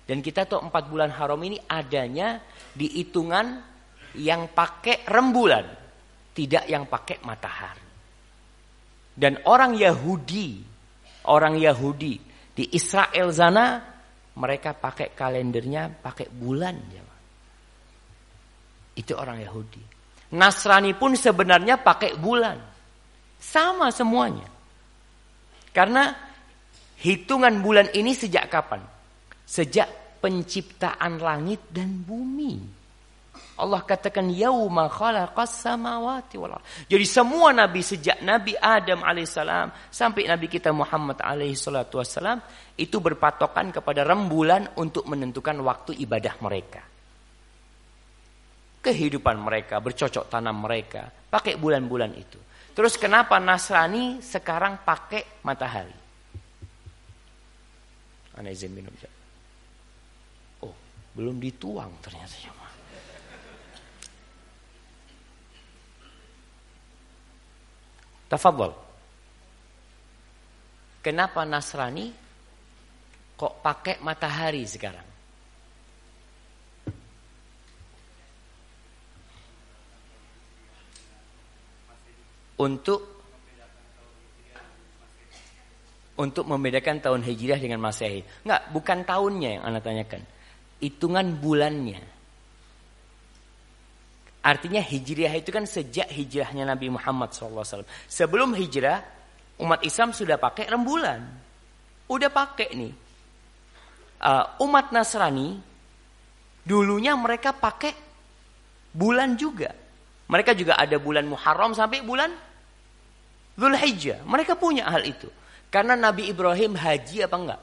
Dan kita tahu 4 bulan haram ini adanya di hitungan yang pakai rembulan, tidak yang pakai matahari. Dan orang Yahudi, orang Yahudi di Israel sana mereka pakai kalendernya pakai bulan ya. Itu orang Yahudi. Nasrani pun sebenarnya pakai bulan. Sama semuanya. Karena hitungan bulan ini sejak kapan? Sejak penciptaan langit dan bumi. Allah katakan yauma khalaqas samawati wal Jadi semua nabi sejak Nabi Adam alaihissalam sampai Nabi kita Muhammad alaihi salatu wasallam itu berpatokan kepada rembulan untuk menentukan waktu ibadah mereka. Kehidupan mereka, bercocok tanam mereka, pakai bulan-bulan itu. Terus kenapa Nasrani sekarang pakai matahari? Ana izin minum. Oh, belum dituang ternyata. Tafadhol. Kenapa Nasrani kok pakai matahari sekarang? Untuk untuk membedakan tahun Hijriah dengan Masehi. Enggak, bukan tahunnya yang Anda tanyakan. Hitungan bulannya. Artinya hijriah itu kan sejak hijrahnya Nabi Muhammad SAW. Sebelum hijrah, umat Islam sudah pakai rembulan. Udah pakai nih. Uh, umat Nasrani, dulunya mereka pakai bulan juga. Mereka juga ada bulan Muharram sampai bulan Zulhijjah. Mereka punya hal itu. Karena Nabi Ibrahim haji apa enggak?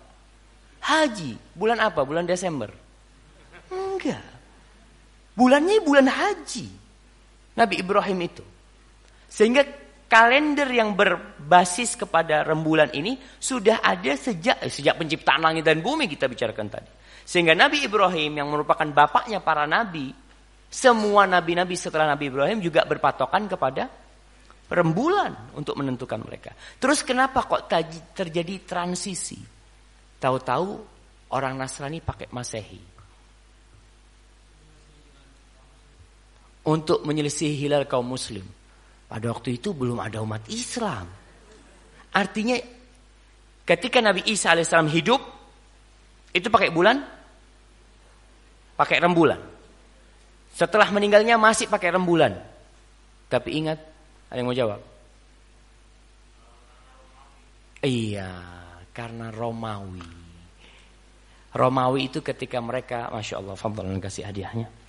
Haji. Bulan apa? Bulan Desember. Enggak. Bulannya bulan haji. Nabi Ibrahim itu. Sehingga kalender yang berbasis kepada rembulan ini sudah ada sejak eh, sejak penciptaan langit dan bumi kita bicarakan tadi. Sehingga Nabi Ibrahim yang merupakan bapaknya para nabi, semua nabi-nabi setelah Nabi Ibrahim juga berpatokan kepada rembulan untuk menentukan mereka. Terus kenapa kok terjadi transisi? Tahu-tahu orang Nasrani pakai Masehi. Untuk menyelisih hilal kaum muslim. Pada waktu itu belum ada umat Islam. Artinya ketika Nabi Isa alaihissalam hidup, itu pakai bulan, pakai rembulan. Setelah meninggalnya masih pakai rembulan. Tapi ingat, ada yang mau jawab? Iya, karena Romawi. Romawi itu ketika mereka, Masya Allah, Fadlan kasih hadiahnya.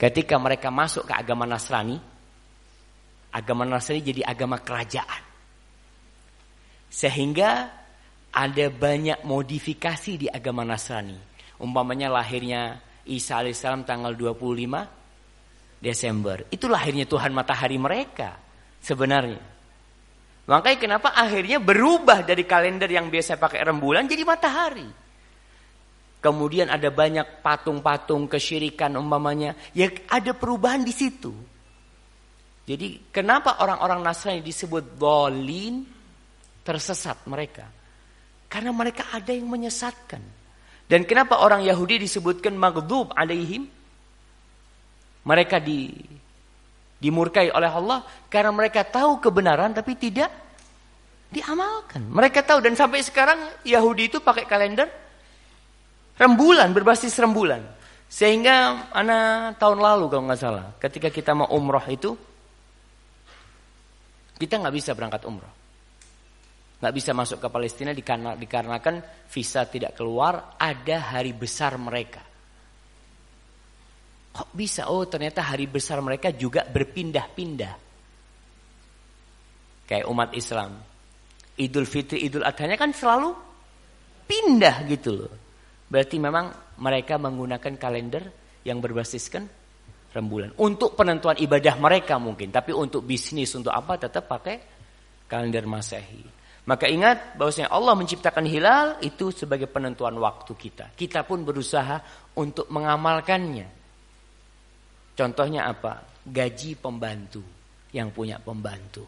Ketika mereka masuk ke agama Nasrani, agama Nasrani jadi agama kerajaan. Sehingga ada banyak modifikasi di agama Nasrani. Umpamanya lahirnya Isa alaihissalam tanggal 25 Desember. Itu lahirnya Tuhan matahari mereka sebenarnya. Makanya kenapa akhirnya berubah dari kalender yang biasa pakai rembulan jadi matahari. Kemudian ada banyak patung-patung kesyirikan umpamanya. Ya ada perubahan di situ. Jadi kenapa orang-orang Nasrani disebut dolin tersesat mereka? Karena mereka ada yang menyesatkan. Dan kenapa orang Yahudi disebutkan maghdub alaihim? Mereka di dimurkai oleh Allah karena mereka tahu kebenaran tapi tidak diamalkan. Mereka tahu dan sampai sekarang Yahudi itu pakai kalender rembulan berbasis rembulan. Sehingga anak tahun lalu kalau nggak salah, ketika kita mau umroh itu kita nggak bisa berangkat umroh nggak bisa masuk ke Palestina dikarenakan visa tidak keluar, ada hari besar mereka. Kok bisa? Oh ternyata hari besar mereka juga berpindah-pindah. Kayak umat Islam. Idul Fitri, Idul Adhanya kan selalu pindah gitu loh. Berarti memang mereka menggunakan kalender yang berbasiskan rembulan. Untuk penentuan ibadah mereka mungkin. Tapi untuk bisnis, untuk apa tetap pakai kalender masehi. Maka ingat bahwasanya Allah menciptakan hilal itu sebagai penentuan waktu kita. Kita pun berusaha untuk mengamalkannya. Contohnya apa? Gaji pembantu yang punya pembantu.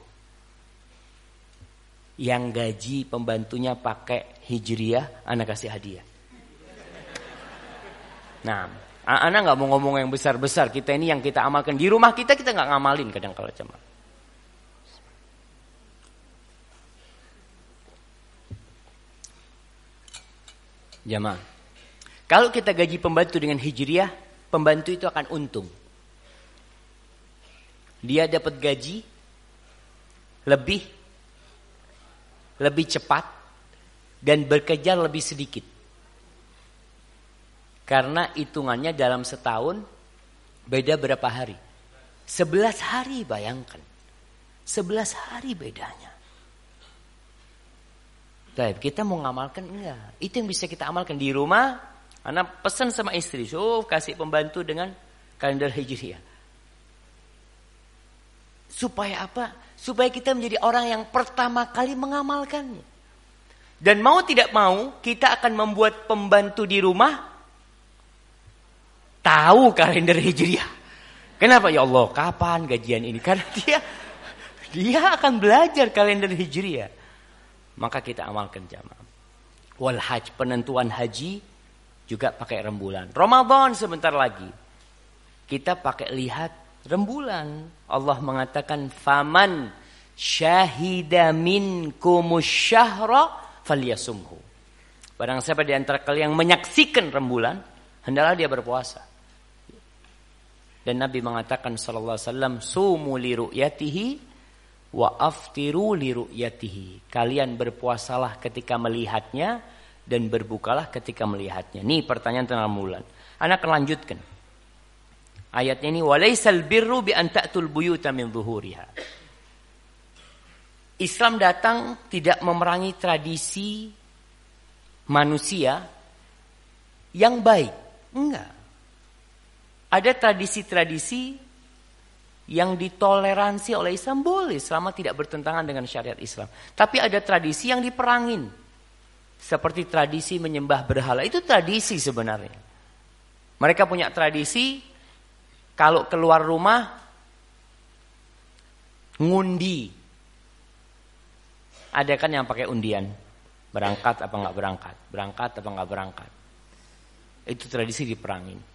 Yang gaji pembantunya pakai hijriah, anak kasih hadiah. Nah, anak nggak mau ngomong yang besar-besar. Kita ini yang kita amalkan di rumah kita kita nggak ngamalin kadang kalau cuma. Jamaah. Kalau kita gaji pembantu dengan hijriah, pembantu itu akan untung. Dia dapat gaji lebih lebih cepat dan bekerja lebih sedikit. Karena hitungannya dalam setahun beda berapa hari? Sebelas hari bayangkan. Sebelas hari bedanya. Baik, kita mau ngamalkan enggak? Itu yang bisa kita amalkan di rumah. Anak pesan sama istri, so kasih pembantu dengan kalender hijriah. Supaya apa? Supaya kita menjadi orang yang pertama kali mengamalkannya. Dan mau tidak mau, kita akan membuat pembantu di rumah tahu kalender hijriah. Kenapa ya Allah? Kapan gajian ini? Karena dia dia akan belajar kalender hijriah maka kita amalkan jamaah. Wal haj penentuan haji juga pakai rembulan. Ramadan sebentar lagi. Kita pakai lihat rembulan. Allah mengatakan faman syahida minkumus syahra falyasumhu. Barang siapa di antara kalian yang menyaksikan rembulan, hendaklah dia berpuasa. Dan Nabi mengatakan sallallahu alaihi wasallam sumu li ru'yatihi wa aftiru li ru'yatihi. Kalian berpuasalah ketika melihatnya dan berbukalah ketika melihatnya. Ini pertanyaan tentang bulan. Anak akan lanjutkan. Ayatnya ini walaisal birru bi an ta'tul buyuta min zuhuriha. Islam datang tidak memerangi tradisi manusia yang baik. Enggak. Ada tradisi-tradisi yang ditoleransi oleh Islam boleh selama tidak bertentangan dengan syariat Islam. Tapi ada tradisi yang diperangin. Seperti tradisi menyembah berhala. Itu tradisi sebenarnya. Mereka punya tradisi kalau keluar rumah ngundi. Ada kan yang pakai undian. Berangkat apa nggak berangkat? Berangkat apa nggak berangkat? Itu tradisi diperangin.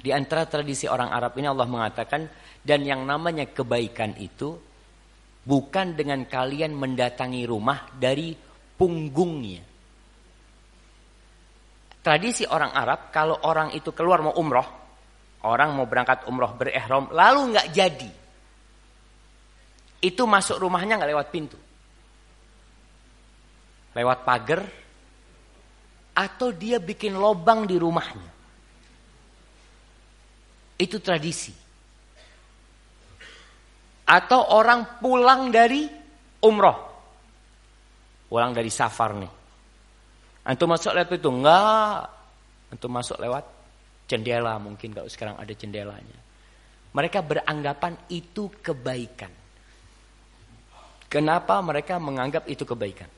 Di antara tradisi orang Arab ini Allah mengatakan dan yang namanya kebaikan itu bukan dengan kalian mendatangi rumah dari punggungnya. Tradisi orang Arab kalau orang itu keluar mau umroh, orang mau berangkat umroh berihram lalu nggak jadi, itu masuk rumahnya nggak lewat pintu, lewat pagar, atau dia bikin lobang di rumahnya. Itu tradisi. Atau orang pulang dari umroh. Pulang dari safar nih. Antum masuk lewat itu? Enggak. Antum masuk lewat jendela mungkin kalau sekarang ada jendelanya. Mereka beranggapan itu kebaikan. Kenapa mereka menganggap itu kebaikan?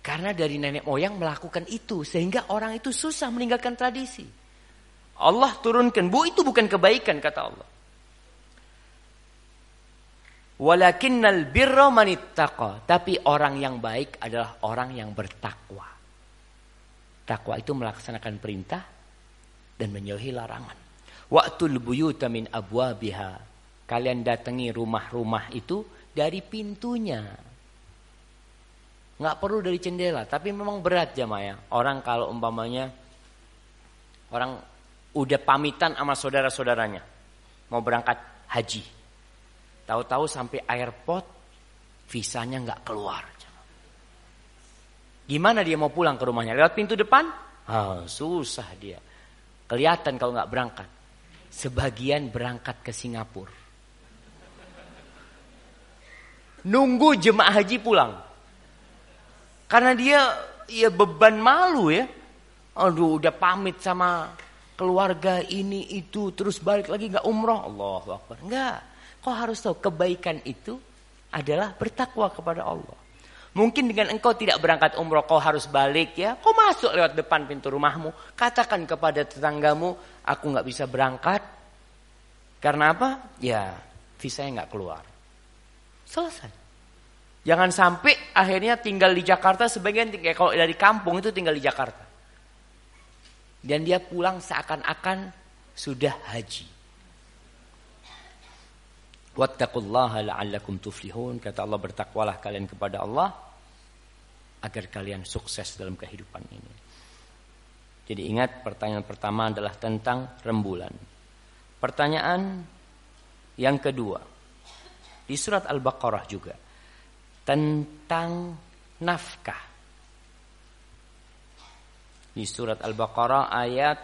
Karena dari nenek moyang melakukan itu sehingga orang itu susah meninggalkan tradisi. Allah turunkan, bu itu bukan kebaikan kata Allah. Walakinnal birra manittaqa. Tapi orang yang baik adalah orang yang bertakwa. Takwa itu melaksanakan perintah dan menjauhi larangan. Waktu buyuta min abwabiha. Kalian datangi rumah-rumah itu dari pintunya. Nggak perlu dari jendela, tapi memang berat jamaah ya. Orang kalau umpamanya orang udah pamitan sama saudara-saudaranya mau berangkat haji. Tahu-tahu sampai airport visanya nggak keluar. Gimana dia mau pulang ke rumahnya? Lewat pintu depan? Oh, susah dia. Kelihatan kalau nggak berangkat. Sebagian berangkat ke Singapura. Nunggu jemaah haji pulang. Karena dia ya beban malu ya. Aduh udah pamit sama keluarga ini itu terus balik lagi nggak umroh. Allah Akbar. Enggak. Kau harus tahu kebaikan itu adalah bertakwa kepada Allah. Mungkin dengan engkau tidak berangkat umroh, kau harus balik ya. Kau masuk lewat depan pintu rumahmu. Katakan kepada tetanggamu, aku nggak bisa berangkat. Karena apa? Ya, visanya nggak keluar. Selesai. Jangan sampai akhirnya tinggal di Jakarta sebagian kalau dari kampung itu tinggal di Jakarta. Dan dia pulang seakan-akan sudah haji. Wattaqullaha la'allakum tuflihun. Kata Allah bertakwalah kalian kepada Allah agar kalian sukses dalam kehidupan ini. Jadi ingat pertanyaan pertama adalah tentang rembulan. Pertanyaan yang kedua di surat Al-Baqarah juga tentang nafkah. Di surat Al-Baqarah ayat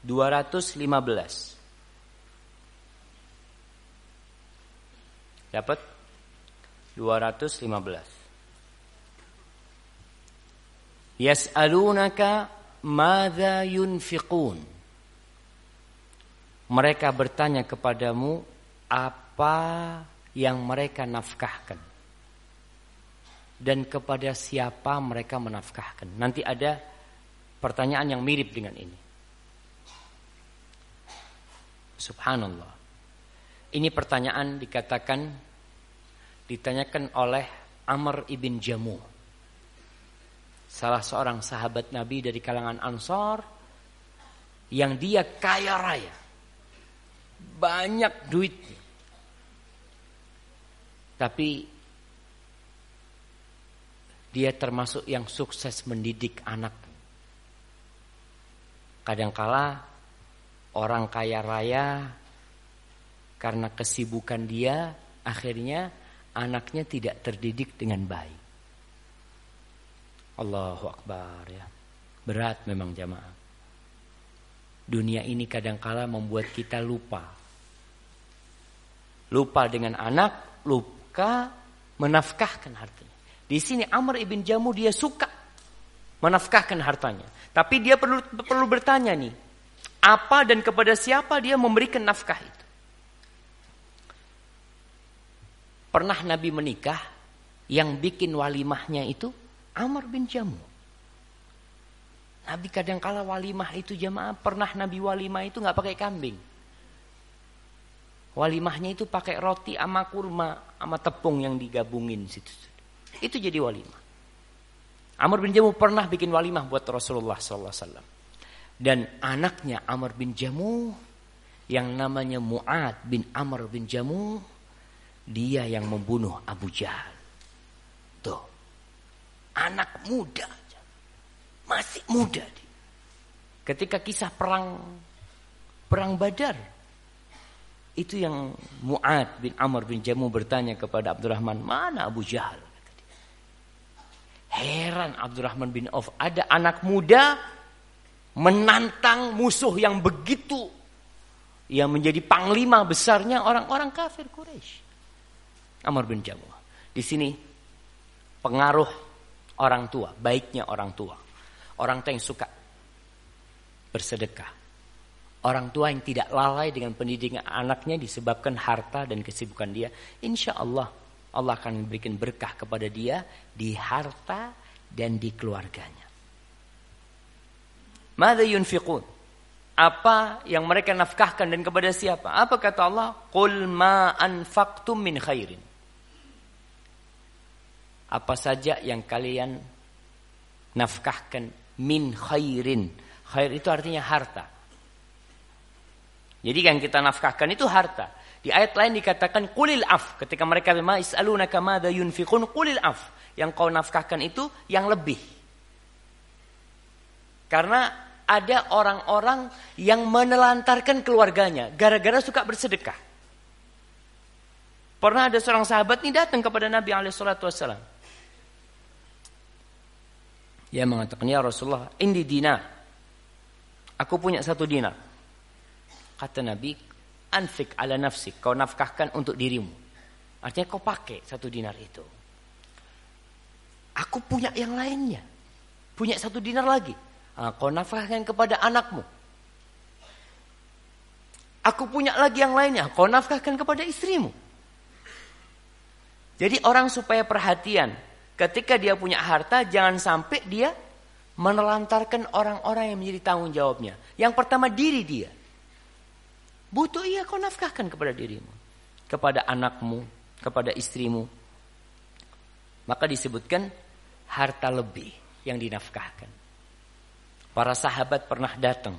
215. Dapat 215. Yas'alunaka madza yunfiqun. Mereka bertanya kepadamu apa yang mereka nafkahkan. Dan kepada siapa mereka menafkahkan. Nanti ada pertanyaan yang mirip dengan ini. Subhanallah. Ini pertanyaan dikatakan ditanyakan oleh Amr ibn Jamu. Salah seorang sahabat Nabi dari kalangan Ansar yang dia kaya raya. Banyak duit. Tapi dia termasuk yang sukses mendidik anak. Kadangkala orang kaya raya karena kesibukan dia akhirnya anaknya tidak terdidik dengan baik. Allahu Akbar ya. Berat memang jamaah. Dunia ini kadangkala membuat kita lupa. Lupa dengan anak, lupa menafkahkan hartanya. Di sini Amr ibn Jamu dia suka menafkahkan hartanya. Tapi dia perlu perlu bertanya nih, apa dan kepada siapa dia memberikan nafkah itu? Pernah Nabi menikah, yang bikin walimahnya itu Amr bin Jamu. Nabi kadang kala walimah itu jamaah, pernah Nabi walimah itu nggak pakai kambing. Walimahnya itu pakai roti sama kurma sama tepung yang digabungin situ. Itu jadi walimah. Amr bin Jamu pernah bikin walimah buat Rasulullah SAW. Dan anaknya Amr bin Jamu yang namanya Mu'ad bin Amr bin Jamu dia yang membunuh Abu Jahal. Tuh. Anak muda. Masih muda dia. Ketika kisah perang perang Badar itu yang Mu'ad bin Amr bin Jamu bertanya kepada Abdurrahman, "Mana Abu Jahal?" Heran Abdurrahman bin Auf, ada anak muda menantang musuh yang begitu yang menjadi panglima besarnya orang-orang kafir Quraisy. Amr bin Jamuh. Di sini pengaruh orang tua, baiknya orang tua. Orang tua yang suka bersedekah. Orang tua yang tidak lalai dengan pendidikan anaknya disebabkan harta dan kesibukan dia. Insya Allah Allah akan memberikan berkah kepada dia di harta dan di keluarganya. Mada yunfiqun? Apa yang mereka nafkahkan dan kepada siapa? Apa kata Allah? Qul ma anfaqtum min khairin apa saja yang kalian nafkahkan min khairin. Khair itu artinya harta. Jadi yang kita nafkahkan itu harta. Di ayat lain dikatakan kulil af. Ketika mereka memang is'alunaka madza yunfiqun kulil af. Yang kau nafkahkan itu yang lebih. Karena ada orang-orang yang menelantarkan keluarganya gara-gara suka bersedekah. Pernah ada seorang sahabat ini datang kepada Nabi wassalam. Dia mengatakan, Ya Rasulullah, ini dinar. Aku punya satu dinar. Kata Nabi, anfik ala nafsi, kau nafkahkan untuk dirimu. Artinya kau pakai satu dinar itu. Aku punya yang lainnya. Punya satu dinar lagi. Kau nafkahkan kepada anakmu. Aku punya lagi yang lainnya. Kau nafkahkan kepada istrimu. Jadi orang supaya perhatian. Ketika dia punya harta, jangan sampai dia menelantarkan orang-orang yang menjadi tanggung jawabnya. Yang pertama diri dia. Butuh iya kau nafkahkan kepada dirimu. Kepada anakmu, kepada istrimu. Maka disebutkan harta lebih yang dinafkahkan. Para sahabat pernah datang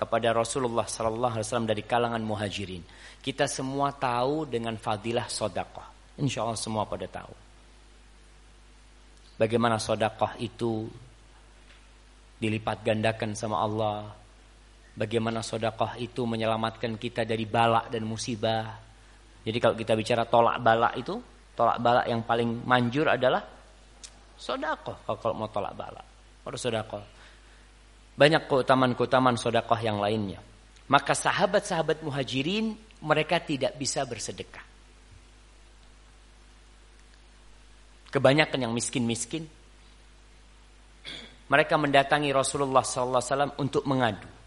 kepada Rasulullah sallallahu alaihi wasallam dari kalangan muhajirin. Kita semua tahu dengan fadilah sodakoh. Insya Allah semua pada tahu. Bagaimana sodakoh itu dilipat gandakan sama Allah Bagaimana sodakoh itu menyelamatkan kita dari balak dan musibah. Jadi kalau kita bicara tolak balak itu, tolak balak yang paling manjur adalah sodakoh. Kalau mau tolak balak, harus sodakoh. Banyak keutamaan-keutamaan sodakoh yang lainnya. Maka sahabat-sahabat muhajirin mereka tidak bisa bersedekah. Kebanyakan yang miskin-miskin. Mereka mendatangi Rasulullah SAW untuk mengadu.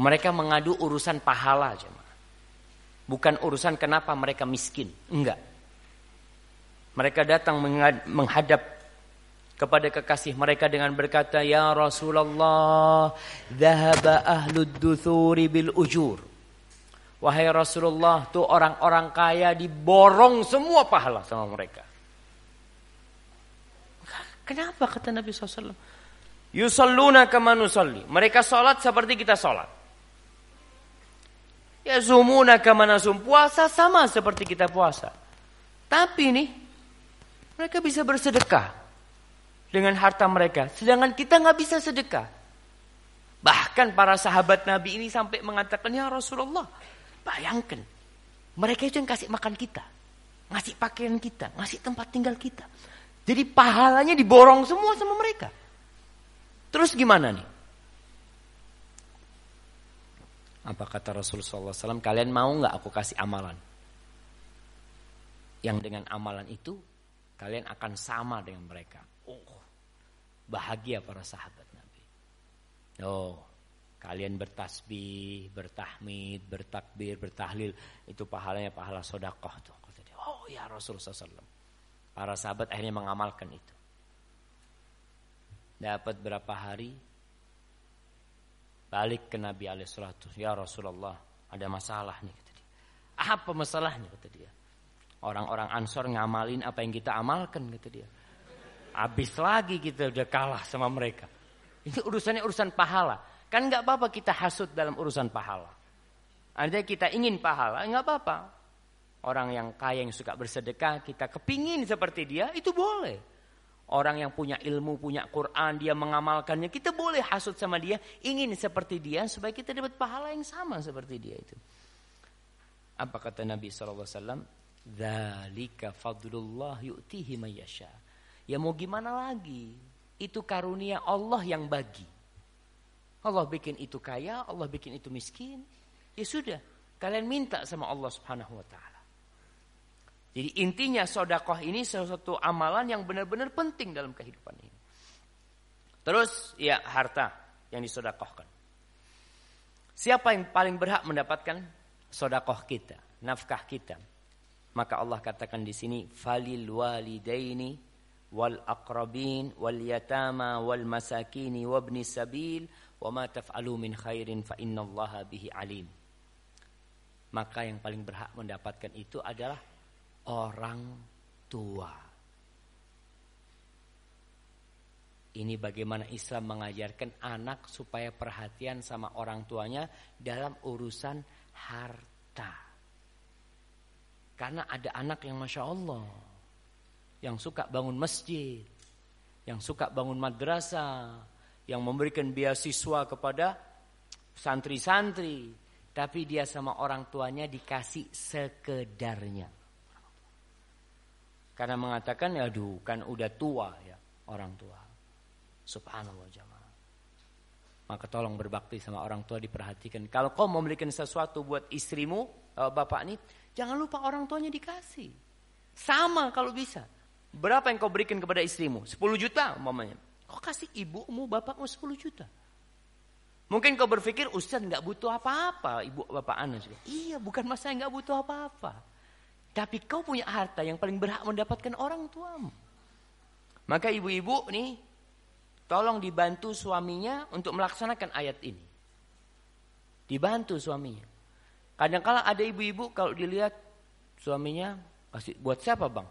Mereka mengadu urusan pahala jemaah. Bukan urusan kenapa mereka miskin. Enggak. Mereka datang menghadap kepada kekasih mereka dengan berkata, Ya Rasulullah, Zahaba ahlud duthuri bil ujur. Wahai Rasulullah, tuh orang-orang kaya diborong semua pahala sama mereka. Kenapa kata Nabi SAW? Yusalluna kama nusalli. Mereka sholat seperti kita sholat. Ya zumuna kamanasum. Puasa sama seperti kita puasa. Tapi nih, mereka bisa bersedekah dengan harta mereka. Sedangkan kita nggak bisa sedekah. Bahkan para sahabat Nabi ini sampai mengatakan, Ya Rasulullah, bayangkan. Mereka itu yang kasih makan kita. Ngasih pakaian kita. Ngasih tempat tinggal kita. Jadi pahalanya diborong semua sama mereka. Terus gimana nih? Apa kata Rasulullah SAW? Kalian mau nggak aku kasih amalan? Yang dengan amalan itu kalian akan sama dengan mereka. Oh, bahagia para sahabat Nabi. Oh, kalian bertasbih, bertahmid, bertakbir, bertahlil, itu pahalanya pahala sodakoh tuh. Oh ya Rasulullah SAW. Para sahabat akhirnya mengamalkan itu. Dapat berapa hari Balik ke Nabi alaihissalatu. Ya Rasulullah, ada masalah nih kata dia. Apa masalahnya kata dia? Orang-orang Ansor ngamalin apa yang kita amalkan kata dia. Habis lagi kita udah kalah sama mereka. Ini urusannya urusan pahala. Kan nggak apa-apa kita hasut dalam urusan pahala. Ada kita ingin pahala, nggak apa-apa. Orang yang kaya yang suka bersedekah, kita kepingin seperti dia, itu boleh. Orang yang punya ilmu, punya Quran, dia mengamalkannya. Kita boleh hasut sama dia, ingin seperti dia supaya kita dapat pahala yang sama seperti dia itu. Apa kata Nabi SAW? Dzalika fadlullah yu'tihi mayyasha. Ya mau gimana lagi? Itu karunia Allah yang bagi. Allah bikin itu kaya, Allah bikin itu miskin. Ya sudah, kalian minta sama Allah Subhanahu wa taala. Jadi intinya sodakoh ini sesuatu amalan yang benar-benar penting dalam kehidupan ini. Terus ya harta yang disodakohkan. Siapa yang paling berhak mendapatkan sodakoh kita, nafkah kita? Maka Allah katakan di sini falil walidaini wal aqrabin wal yatama wal masakini wabni sabil wa ma taf'alu min khairin fa innallaha bihi alim. Maka yang paling berhak mendapatkan itu adalah orang tua. Ini bagaimana Islam mengajarkan anak supaya perhatian sama orang tuanya dalam urusan harta. Karena ada anak yang Masya Allah. Yang suka bangun masjid. Yang suka bangun madrasah. Yang memberikan beasiswa kepada santri-santri. Tapi dia sama orang tuanya dikasih sekedarnya. Karena mengatakan, aduh kan udah tua ya orang tua. Subhanallah jamaah. Maka tolong berbakti sama orang tua diperhatikan. Kalau kau memberikan sesuatu buat istrimu, eh, bapak ini, jangan lupa orang tuanya dikasih. Sama kalau bisa. Berapa yang kau berikan kepada istrimu? 10 juta umpamanya. Kau kasih ibumu, bapakmu 10 juta. Mungkin kau berpikir Ustaz nggak butuh apa-apa ibu bapak anda juga. Iya bukan masalah nggak butuh apa-apa. Tapi kau punya harta yang paling berhak mendapatkan orang tuamu. Maka ibu-ibu nih Tolong dibantu suaminya untuk melaksanakan ayat ini. Dibantu suaminya. Kadang-kala ada ibu-ibu kalau dilihat suaminya kasih buat siapa bang?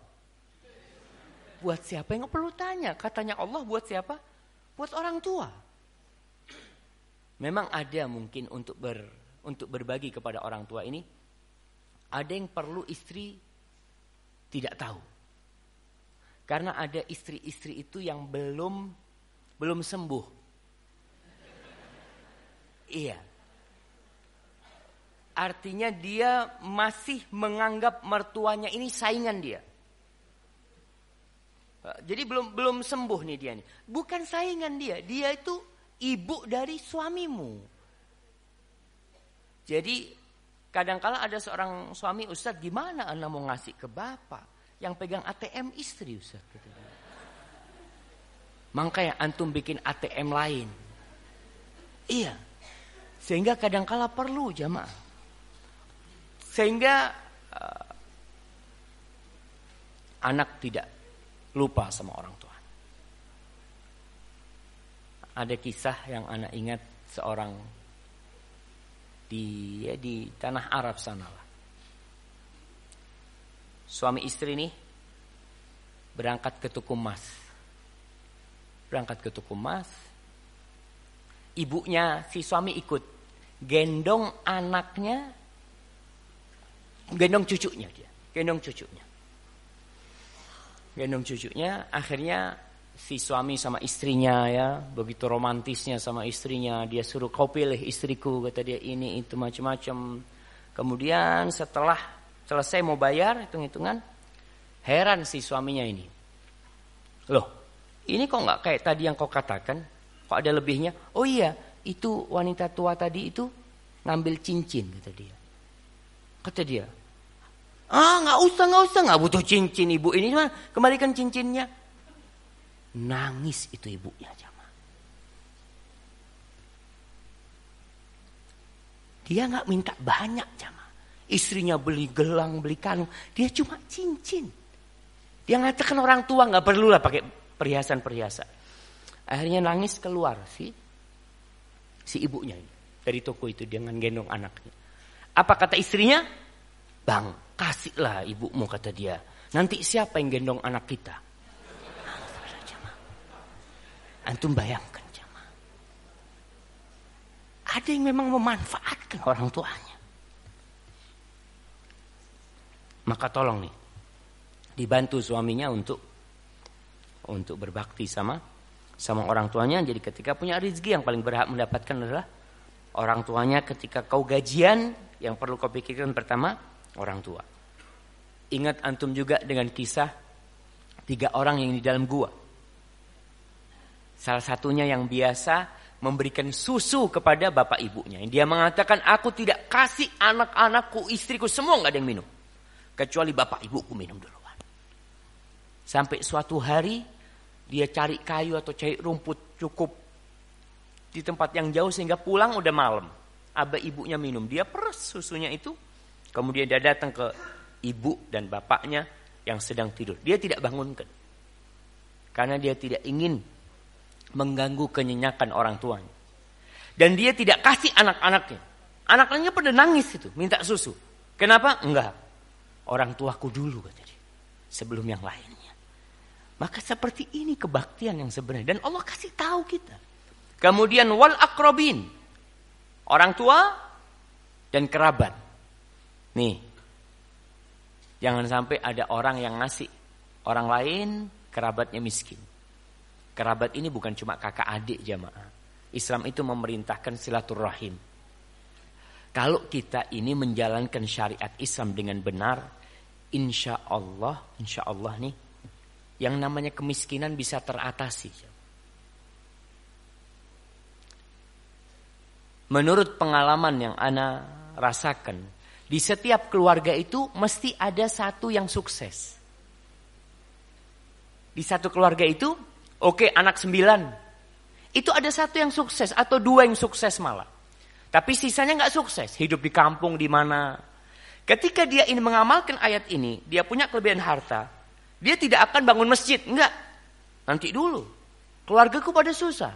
Buat siapa yang perlu tanya? Katanya Allah buat siapa? Buat orang tua. Memang ada mungkin untuk ber untuk berbagi kepada orang tua ini. Ada yang perlu istri tidak tahu. Karena ada istri-istri itu yang belum belum sembuh. Iya. Artinya dia masih menganggap mertuanya ini saingan dia. Jadi belum belum sembuh nih dia nih. Bukan saingan dia, dia itu ibu dari suamimu. Jadi kadangkala ada seorang suami Ustadz gimana anda mau ngasih ke bapak yang pegang ATM istri Ustadz gitu. Makanya antum bikin ATM lain. Iya. Sehingga kadangkala perlu jamaah. Sehingga uh, anak tidak lupa sama orang tua. Ada kisah yang anak ingat seorang di ya, di tanah Arab sana lah. Suami istri nih berangkat ke Tukumas berangkat ke Tukumas. Ibunya si suami ikut gendong anaknya, gendong cucunya dia, gendong cucunya. Gendong cucunya, akhirnya si suami sama istrinya ya, begitu romantisnya sama istrinya, dia suruh kau pilih istriku, kata dia ini itu macam-macam. Kemudian setelah selesai mau bayar hitung-hitungan, heran si suaminya ini. Loh, ini kok nggak kayak tadi yang kau katakan? Kok ada lebihnya? Oh iya, itu wanita tua tadi itu ngambil cincin kata dia. Kata dia, ah nggak usah nggak usah nggak butuh cincin ibu ini mah kembalikan cincinnya. Nangis itu ibunya jama. Dia nggak minta banyak jama. Istrinya beli gelang, beli kalung, dia cuma cincin. Dia ngatakan orang tua nggak perlu lah pakai perhiasan-perhiasan. Akhirnya nangis keluar si si ibunya dari toko itu dengan gendong anaknya. Apa kata istrinya? Bang, kasihlah ibumu kata dia. Nanti siapa yang gendong anak kita? Antum bayangkan jamaah. Ada yang memang memanfaatkan orang tuanya. Maka tolong nih, dibantu suaminya untuk untuk berbakti sama sama orang tuanya. Jadi ketika punya rezeki yang paling berhak mendapatkan adalah orang tuanya. Ketika kau gajian, yang perlu kau pikirkan pertama orang tua. Ingat antum juga dengan kisah tiga orang yang di dalam gua. Salah satunya yang biasa memberikan susu kepada bapak ibunya. Dia mengatakan, aku tidak kasih anak-anakku, istriku, semua nggak ada yang minum. Kecuali bapak ibuku minum duluan. Sampai suatu hari dia cari kayu atau cari rumput cukup di tempat yang jauh sehingga pulang udah malam. Aba ibunya minum, dia peres susunya itu. Kemudian dia datang ke ibu dan bapaknya yang sedang tidur. Dia tidak bangunkan. Karena dia tidak ingin mengganggu kenyenyakan orang tuanya. Dan dia tidak kasih anak-anaknya. Anak-anaknya pada nangis itu, minta susu. Kenapa? Enggak. Orang tuaku dulu kata dia. Sebelum yang lain. Maka seperti ini kebaktian yang sebenarnya. Dan Allah kasih tahu kita. Kemudian wal akrobin. Orang tua dan kerabat. Nih. Jangan sampai ada orang yang ngasih. Orang lain kerabatnya miskin. Kerabat ini bukan cuma kakak adik jamaah. Islam itu memerintahkan silaturahim. Kalau kita ini menjalankan syariat Islam dengan benar, insya Allah, insya Allah nih, yang namanya kemiskinan bisa teratasi. Menurut pengalaman yang Ana rasakan, di setiap keluarga itu mesti ada satu yang sukses. Di satu keluarga itu, oke anak sembilan, itu ada satu yang sukses atau dua yang sukses malah. Tapi sisanya nggak sukses, hidup di kampung di mana. Ketika dia ingin mengamalkan ayat ini, dia punya kelebihan harta, dia tidak akan bangun masjid, enggak. Nanti dulu. Keluargaku pada susah.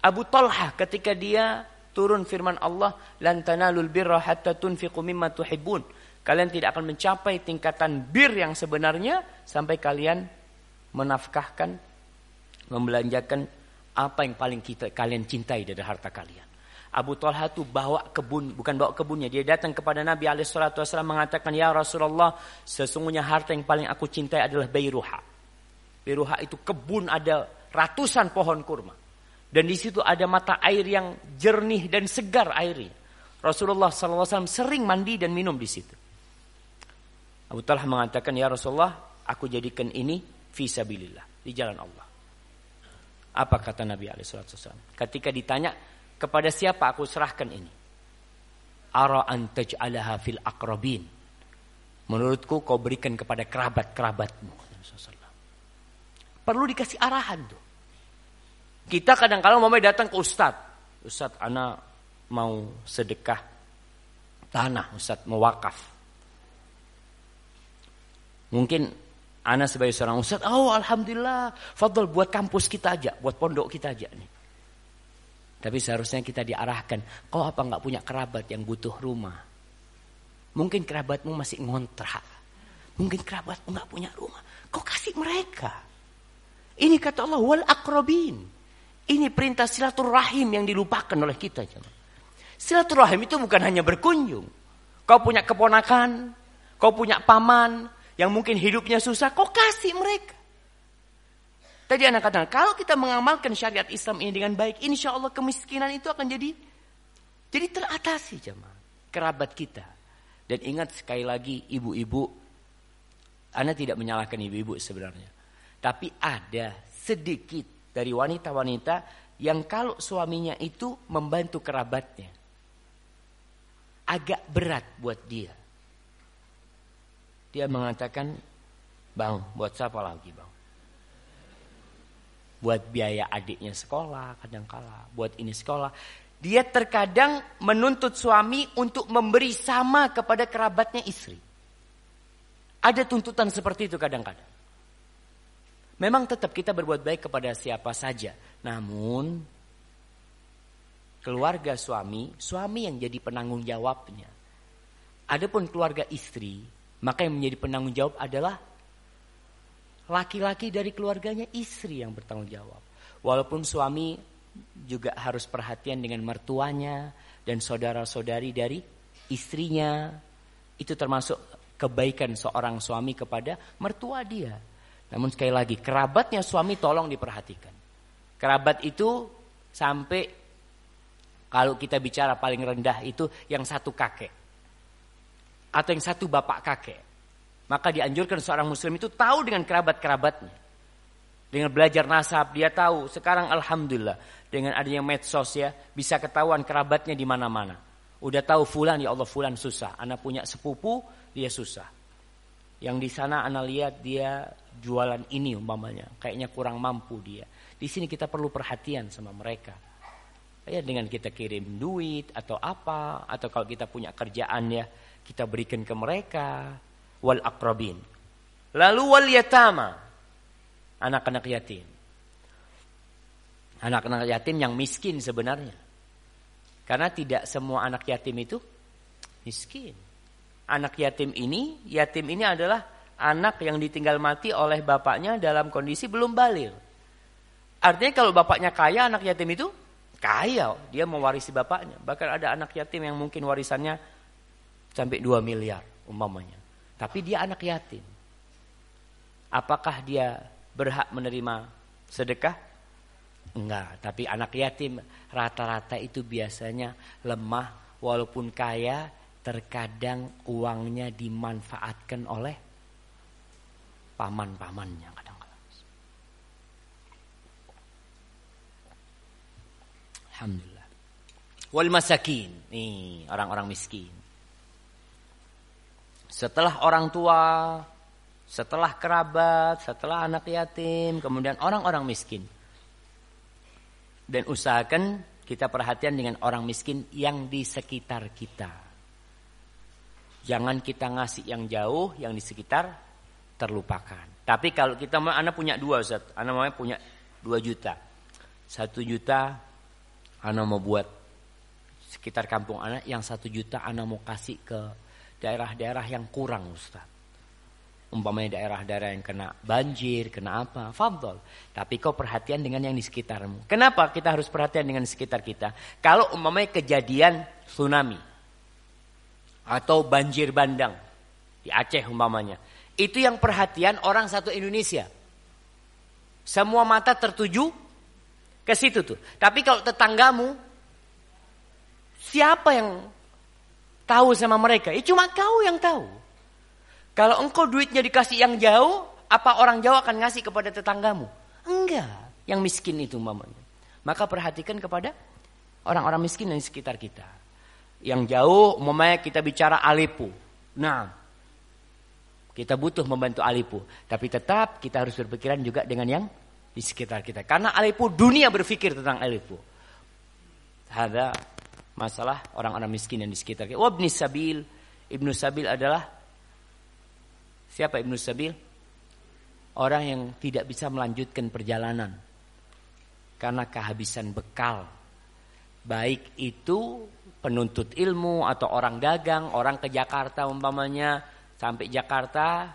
Abu Talha ketika dia turun firman Allah, "Lan tanalul birra hatta tunfiqu mimma tuhibbun." Kalian tidak akan mencapai tingkatan bir yang sebenarnya sampai kalian menafkahkan, membelanjakan apa yang paling kita kalian cintai dari harta kalian. Abu Talha itu bawa kebun, bukan bawa kebunnya. Dia datang kepada Nabi SAW mengatakan, Ya Rasulullah, sesungguhnya harta yang paling aku cintai adalah Bayruha. Bayruha itu kebun ada ratusan pohon kurma. Dan di situ ada mata air yang jernih dan segar airnya. Rasulullah SAW sering mandi dan minum di situ. Abu Talha mengatakan, Ya Rasulullah, aku jadikan ini visabilillah, di jalan Allah. Apa kata Nabi SAW? Ketika ditanya, kepada siapa aku serahkan ini? Ara fil. Menurutku kau berikan kepada kerabat-kerabatmu. Perlu dikasih arahan tuh. Kita kadang-kadang mau datang ke ustadz. Ustadz, anak mau sedekah tanah, ustadz mau wakaf. Mungkin anak sebagai seorang ustadz, oh alhamdulillah, fadl buat kampus kita aja, buat pondok kita aja nih. Tapi seharusnya kita diarahkan, kau apa nggak punya kerabat yang butuh rumah? Mungkin kerabatmu masih ngontrak. Mungkin kerabatmu nggak punya rumah. Kau kasih mereka. Ini kata Allah, wal akrobin. Ini perintah silaturahim yang dilupakan oleh kita. Silaturahim itu bukan hanya berkunjung. Kau punya keponakan, kau punya paman yang mungkin hidupnya susah, kau kasih mereka. Tadi anak katakan, kalau kita mengamalkan syariat Islam ini dengan baik, insya Allah kemiskinan itu akan jadi jadi teratasi jemaah kerabat kita. Dan ingat sekali lagi ibu-ibu, Anda tidak menyalahkan ibu-ibu sebenarnya. Tapi ada sedikit dari wanita-wanita yang kalau suaminya itu membantu kerabatnya. Agak berat buat dia. Dia mengatakan, bang buat siapa lagi bang? buat biaya adiknya sekolah kadang kala. Buat ini sekolah. Dia terkadang menuntut suami untuk memberi sama kepada kerabatnya istri. Ada tuntutan seperti itu kadang-kadang. Memang tetap kita berbuat baik kepada siapa saja. Namun keluarga suami suami yang jadi penanggung jawabnya. Adapun keluarga istri maka yang menjadi penanggung jawab adalah laki-laki dari keluarganya istri yang bertanggung jawab. Walaupun suami juga harus perhatian dengan mertuanya dan saudara-saudari dari istrinya. Itu termasuk kebaikan seorang suami kepada mertua dia. Namun sekali lagi kerabatnya suami tolong diperhatikan. Kerabat itu sampai kalau kita bicara paling rendah itu yang satu kakek. Atau yang satu bapak kakek. Maka dianjurkan seorang muslim itu tahu dengan kerabat-kerabatnya. Dengan belajar nasab, dia tahu. Sekarang Alhamdulillah, dengan adanya medsos ya, bisa ketahuan kerabatnya di mana-mana. Udah tahu fulan, ya Allah fulan susah. Anak punya sepupu, dia susah. Yang di sana anak lihat dia jualan ini umpamanya. Kayaknya kurang mampu dia. Di sini kita perlu perhatian sama mereka. Ya dengan kita kirim duit atau apa. Atau kalau kita punya kerjaan ya, kita berikan ke mereka wal akrabin. Lalu wal yatama, anak-anak yatim. Anak-anak yatim yang miskin sebenarnya. Karena tidak semua anak yatim itu miskin. Anak yatim ini, yatim ini adalah anak yang ditinggal mati oleh bapaknya dalam kondisi belum balik. Artinya kalau bapaknya kaya, anak yatim itu kaya, dia mewarisi bapaknya. Bahkan ada anak yatim yang mungkin warisannya sampai 2 miliar umpamanya. Tapi dia anak yatim. Apakah dia berhak menerima sedekah? Enggak, tapi anak yatim rata-rata itu biasanya lemah walaupun kaya terkadang uangnya dimanfaatkan oleh paman-pamannya. Alhamdulillah. Wal masakin, nih orang-orang miskin. Setelah orang tua, setelah kerabat, setelah anak yatim, kemudian orang-orang miskin. Dan usahakan kita perhatian dengan orang miskin yang di sekitar kita. Jangan kita ngasih yang jauh, yang di sekitar terlupakan. Tapi kalau kita mau, anak punya dua Ustaz. Anak mau punya dua juta. Satu juta, anak mau buat sekitar kampung anak. Yang satu juta, anak mau kasih ke daerah-daerah yang kurang Ustaz umpamanya daerah-daerah yang kena banjir, kena apa, fadol. Tapi kau perhatian dengan yang di sekitarmu. Kenapa kita harus perhatian dengan sekitar kita? Kalau umpamanya kejadian tsunami atau banjir bandang di Aceh umpamanya, itu yang perhatian orang satu Indonesia. Semua mata tertuju ke situ tuh. Tapi kalau tetanggamu, siapa yang tahu sama mereka? Ya cuma kau yang tahu. Kalau engkau duitnya dikasih yang jauh, apa orang jauh akan ngasih kepada tetanggamu? Enggak, yang miskin itu mamanya. Maka perhatikan kepada orang-orang miskin yang di sekitar kita. Yang jauh, umpamanya kita bicara Aleppo. Nah, kita butuh membantu Aleppo. Tapi tetap kita harus berpikiran juga dengan yang di sekitar kita. Karena Aleppo, dunia berpikir tentang Aleppo. Ada masalah orang-orang miskin yang di sekitar kita. Wabni Sabil, Ibnu Sabil adalah Siapa Ibnu Sabil? Orang yang tidak bisa melanjutkan perjalanan karena kehabisan bekal. Baik itu penuntut ilmu atau orang dagang, orang ke Jakarta umpamanya sampai Jakarta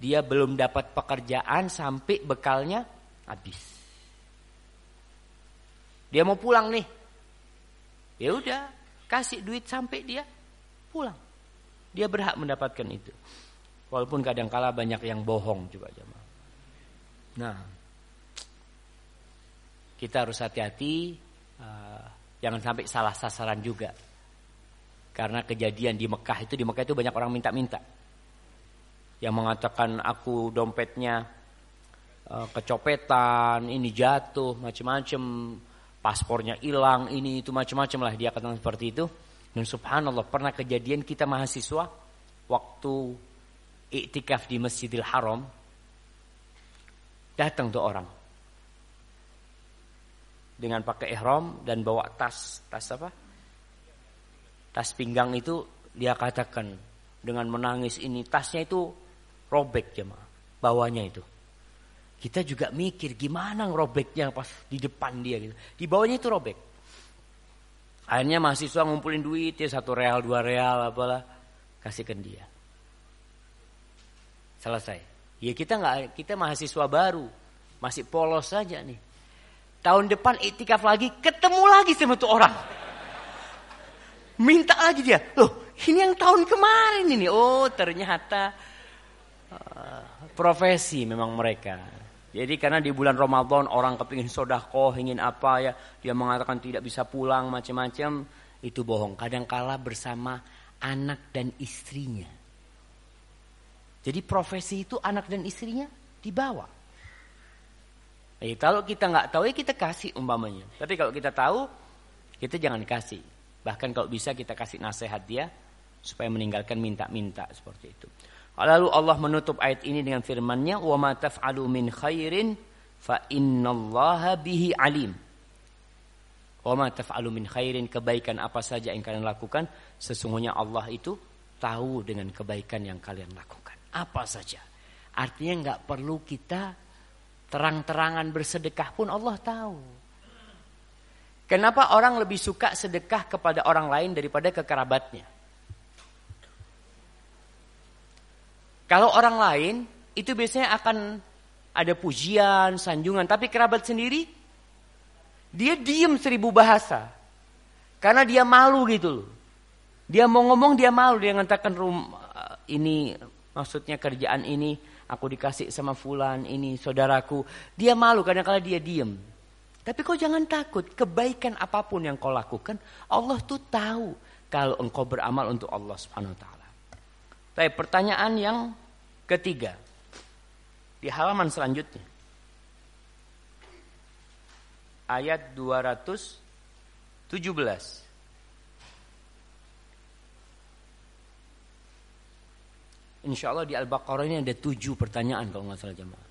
dia belum dapat pekerjaan sampai bekalnya habis. Dia mau pulang nih. Ya udah, kasih duit sampai dia pulang. Dia berhak mendapatkan itu. Walaupun kadang-kala banyak yang bohong juga jemaah. Nah, kita harus hati-hati uh, jangan sampai salah sasaran juga. Karena kejadian di Mekah itu di Mekah itu banyak orang minta-minta. Yang mengatakan aku dompetnya uh, kecopetan, ini jatuh, macam-macam, paspornya hilang, ini itu macam-macam lah dia katakan seperti itu. Dan subhanallah pernah kejadian kita mahasiswa waktu iktikaf di Masjidil Haram, datang tuh orang dengan pakai ihram dan bawa tas, tas apa? Tas pinggang itu dia katakan dengan menangis ini tasnya itu robek jemaah, bawahnya itu. Kita juga mikir gimana ngerobeknya pas di depan dia gitu. Di bawahnya itu robek. Akhirnya mahasiswa ngumpulin duit ya satu real dua real apalah kasihkan dia. Selesai. Ya kita nggak kita mahasiswa baru, masih polos saja nih. Tahun depan itikaf lagi, ketemu lagi sama tuh orang. Minta lagi dia. Loh, ini yang tahun kemarin ini. Oh, ternyata uh, profesi memang mereka. Jadi karena di bulan Ramadan orang kepingin sodakoh, ingin apa ya, dia mengatakan tidak bisa pulang macam-macam, itu bohong. Kadang kala bersama anak dan istrinya. Jadi profesi itu anak dan istrinya dibawa. Eh, kalau kita nggak tahu ya kita kasih umpamanya. Tapi kalau kita tahu, kita jangan kasih. Bahkan kalau bisa kita kasih nasihat dia supaya meninggalkan minta-minta seperti itu. Lalu Allah menutup ayat ini dengan firman-Nya, "Wa ma taf'alu min khairin fa innallaha bihi alim." Wa ma taf'alu min khairin kebaikan apa saja yang kalian lakukan, sesungguhnya Allah itu tahu dengan kebaikan yang kalian lakukan apa saja. Artinya nggak perlu kita terang-terangan bersedekah pun Allah tahu. Kenapa orang lebih suka sedekah kepada orang lain daripada ke kerabatnya? Kalau orang lain itu biasanya akan ada pujian, sanjungan, tapi kerabat sendiri dia diem seribu bahasa. Karena dia malu gitu loh. Dia mau ngomong dia malu, dia ngatakan rum ini maksudnya kerjaan ini aku dikasih sama fulan, ini saudaraku. Dia malu kadang kala dia diem. Tapi kau jangan takut, kebaikan apa pun yang kau lakukan, Allah tuh tahu kalau engkau beramal untuk Allah Subhanahu wa taala. Tapi pertanyaan yang ketiga di halaman selanjutnya. Ayat 217. Insya Allah di Al-Baqarah ini ada tujuh pertanyaan kalau nggak salah jemaah.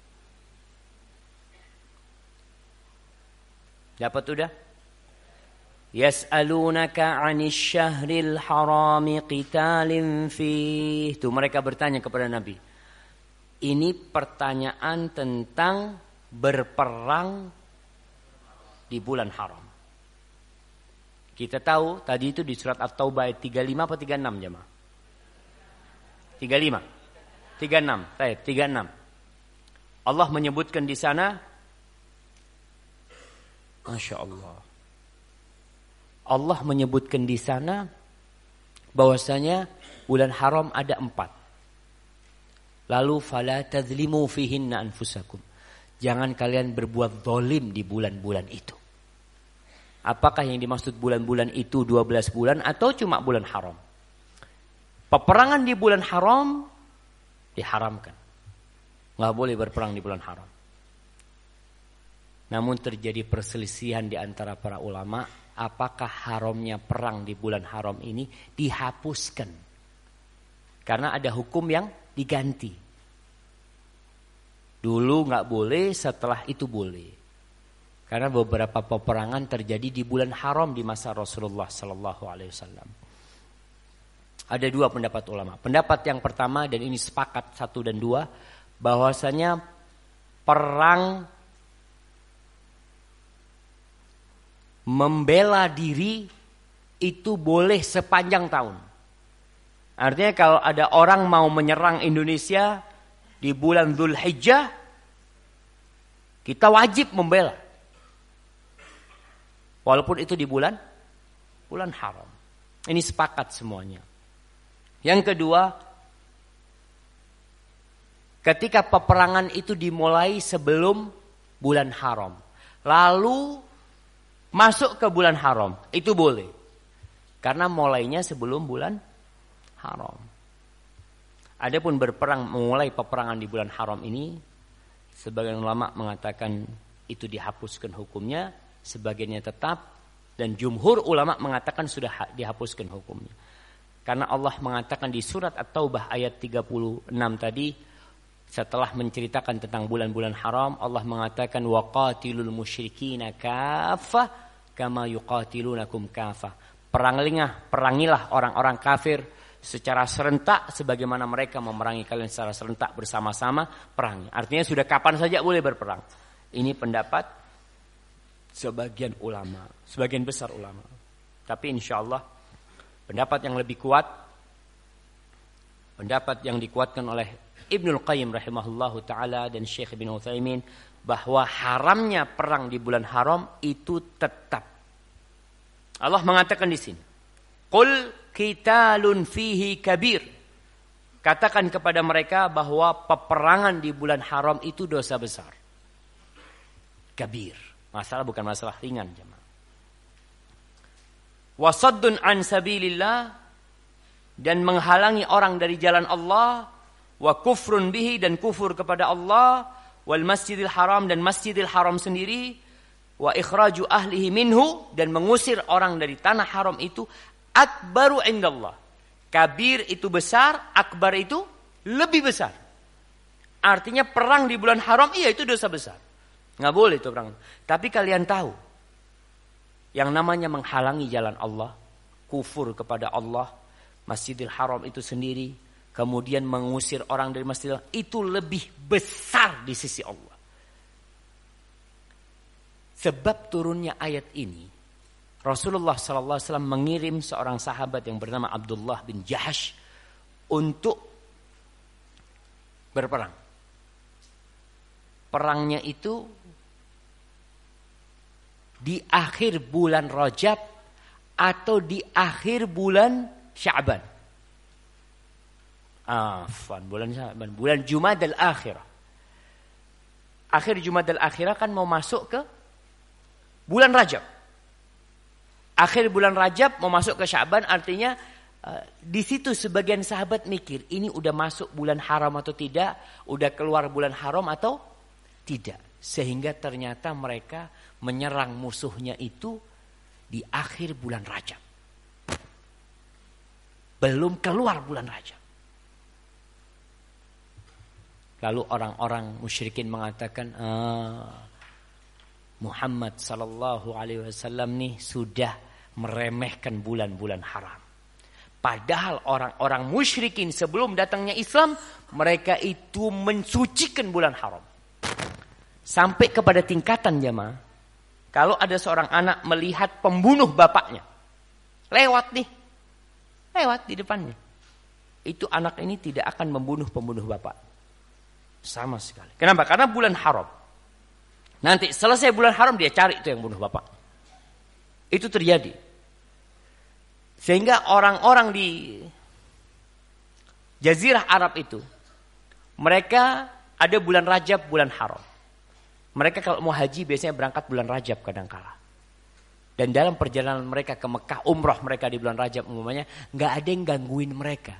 Dapat udah? Yas'alunaka 'anil syahril harami qitalin fih. Itu mereka bertanya kepada Nabi. Ini pertanyaan tentang berperang di bulan haram. Kita tahu tadi itu di surat At-Taubah ayat 35 atau 36 jemaah? 35. 36. Baik, 36. Allah menyebutkan di sana Masya Allah Allah menyebutkan di sana bahwasanya bulan haram ada empat. Lalu fala tadlimu fihinna anfusakum. Jangan kalian berbuat zalim di bulan-bulan itu. Apakah yang dimaksud bulan-bulan itu 12 bulan atau cuma bulan haram? Peperangan di bulan haram diharamkan. Nggak boleh berperang di bulan haram. Namun terjadi perselisihan di antara para ulama apakah haramnya perang di bulan haram ini dihapuskan. Karena ada hukum yang diganti. Dulu nggak boleh, setelah itu boleh. Karena beberapa peperangan terjadi di bulan haram di masa Rasulullah Sallallahu Alaihi Wasallam. Ada dua pendapat ulama. Pendapat yang pertama dan ini sepakat satu dan dua, bahwasanya perang membela diri itu boleh sepanjang tahun. Artinya kalau ada orang mau menyerang Indonesia di bulan Dhul Hijjah, kita wajib membela. Walaupun itu di bulan bulan haram. Ini sepakat semuanya. Yang kedua, ketika peperangan itu dimulai sebelum bulan haram. Lalu masuk ke bulan haram itu boleh karena mulainya sebelum bulan haram. Adapun berperang memulai peperangan di bulan haram ini sebagian ulama mengatakan itu dihapuskan hukumnya, sebagiannya tetap dan jumhur ulama mengatakan sudah dihapuskan hukumnya. Karena Allah mengatakan di surat At-Taubah ayat 36 tadi setelah menceritakan tentang bulan-bulan haram, Allah mengatakan waqatilul musyrikina kafah kama yuqatilunakum kafah. Perangilah, perangilah orang-orang kafir secara serentak sebagaimana mereka memerangi kalian secara serentak bersama-sama perangi. Artinya sudah kapan saja boleh berperang. Ini pendapat sebagian ulama, sebagian besar ulama. Tapi insya Allah pendapat yang lebih kuat, pendapat yang dikuatkan oleh Ibnul Qayyim rahimahullahu taala dan Syekh Ibn Utsaimin bahwa haramnya perang di bulan haram itu tetap. Allah mengatakan di sini, "Qul qitalun fihi kabir." Katakan kepada mereka bahwa peperangan di bulan haram itu dosa besar. Kabir. Masalah bukan masalah ringan, jemaah. Wasaddun an sabilillah dan menghalangi orang dari jalan Allah wa kufrun bihi dan kufur kepada Allah wal masjidil haram dan masjidil haram sendiri wa ikhraju ahlihi minhu dan mengusir orang dari tanah haram itu akbaru indallah. Kabir itu besar akbar itu lebih besar. Artinya perang di bulan haram iya itu dosa besar. Nggak boleh itu perang. Tapi kalian tahu yang namanya menghalangi jalan Allah kufur kepada Allah Masjidil Haram itu sendiri kemudian mengusir orang dari masjid itu lebih besar di sisi Allah. Sebab turunnya ayat ini, Rasulullah SAW mengirim seorang sahabat yang bernama Abdullah bin Jahash untuk berperang. Perangnya itu di akhir bulan Rajab atau di akhir bulan Sya'ban. Afan, bulan Sya'ban, bulan Jumadal Akhirah. Akhir Jumadal Akhirah kan mau masuk ke bulan Rajab. Akhir bulan Rajab mau masuk ke Sya'ban artinya uh, di situ sebagian sahabat mikir ini udah masuk bulan haram atau tidak, udah keluar bulan haram atau tidak. Sehingga ternyata mereka menyerang musuhnya itu di akhir bulan Rajab. Belum keluar bulan Rajab. Lalu orang-orang musyrikin mengatakan, ah, Muhammad sallallahu alaihi wasallam nih sudah meremehkan bulan-bulan haram. Padahal orang-orang musyrikin sebelum datangnya Islam, mereka itu mensucikan bulan haram. Sampai kepada tingkatan jemaah, kalau ada seorang anak melihat pembunuh bapaknya, lewat nih, lewat di depannya. Itu anak ini tidak akan membunuh pembunuh bapak. Sama sekali. Kenapa? Karena bulan haram. Nanti selesai bulan haram dia cari itu yang bunuh bapak. Itu terjadi. Sehingga orang-orang di Jazirah Arab itu mereka ada bulan Rajab, bulan haram. Mereka kalau mau haji biasanya berangkat bulan Rajab kadang-kala. Dan dalam perjalanan mereka ke Mekah, umroh mereka di bulan Rajab umumnya, nggak ada yang gangguin mereka.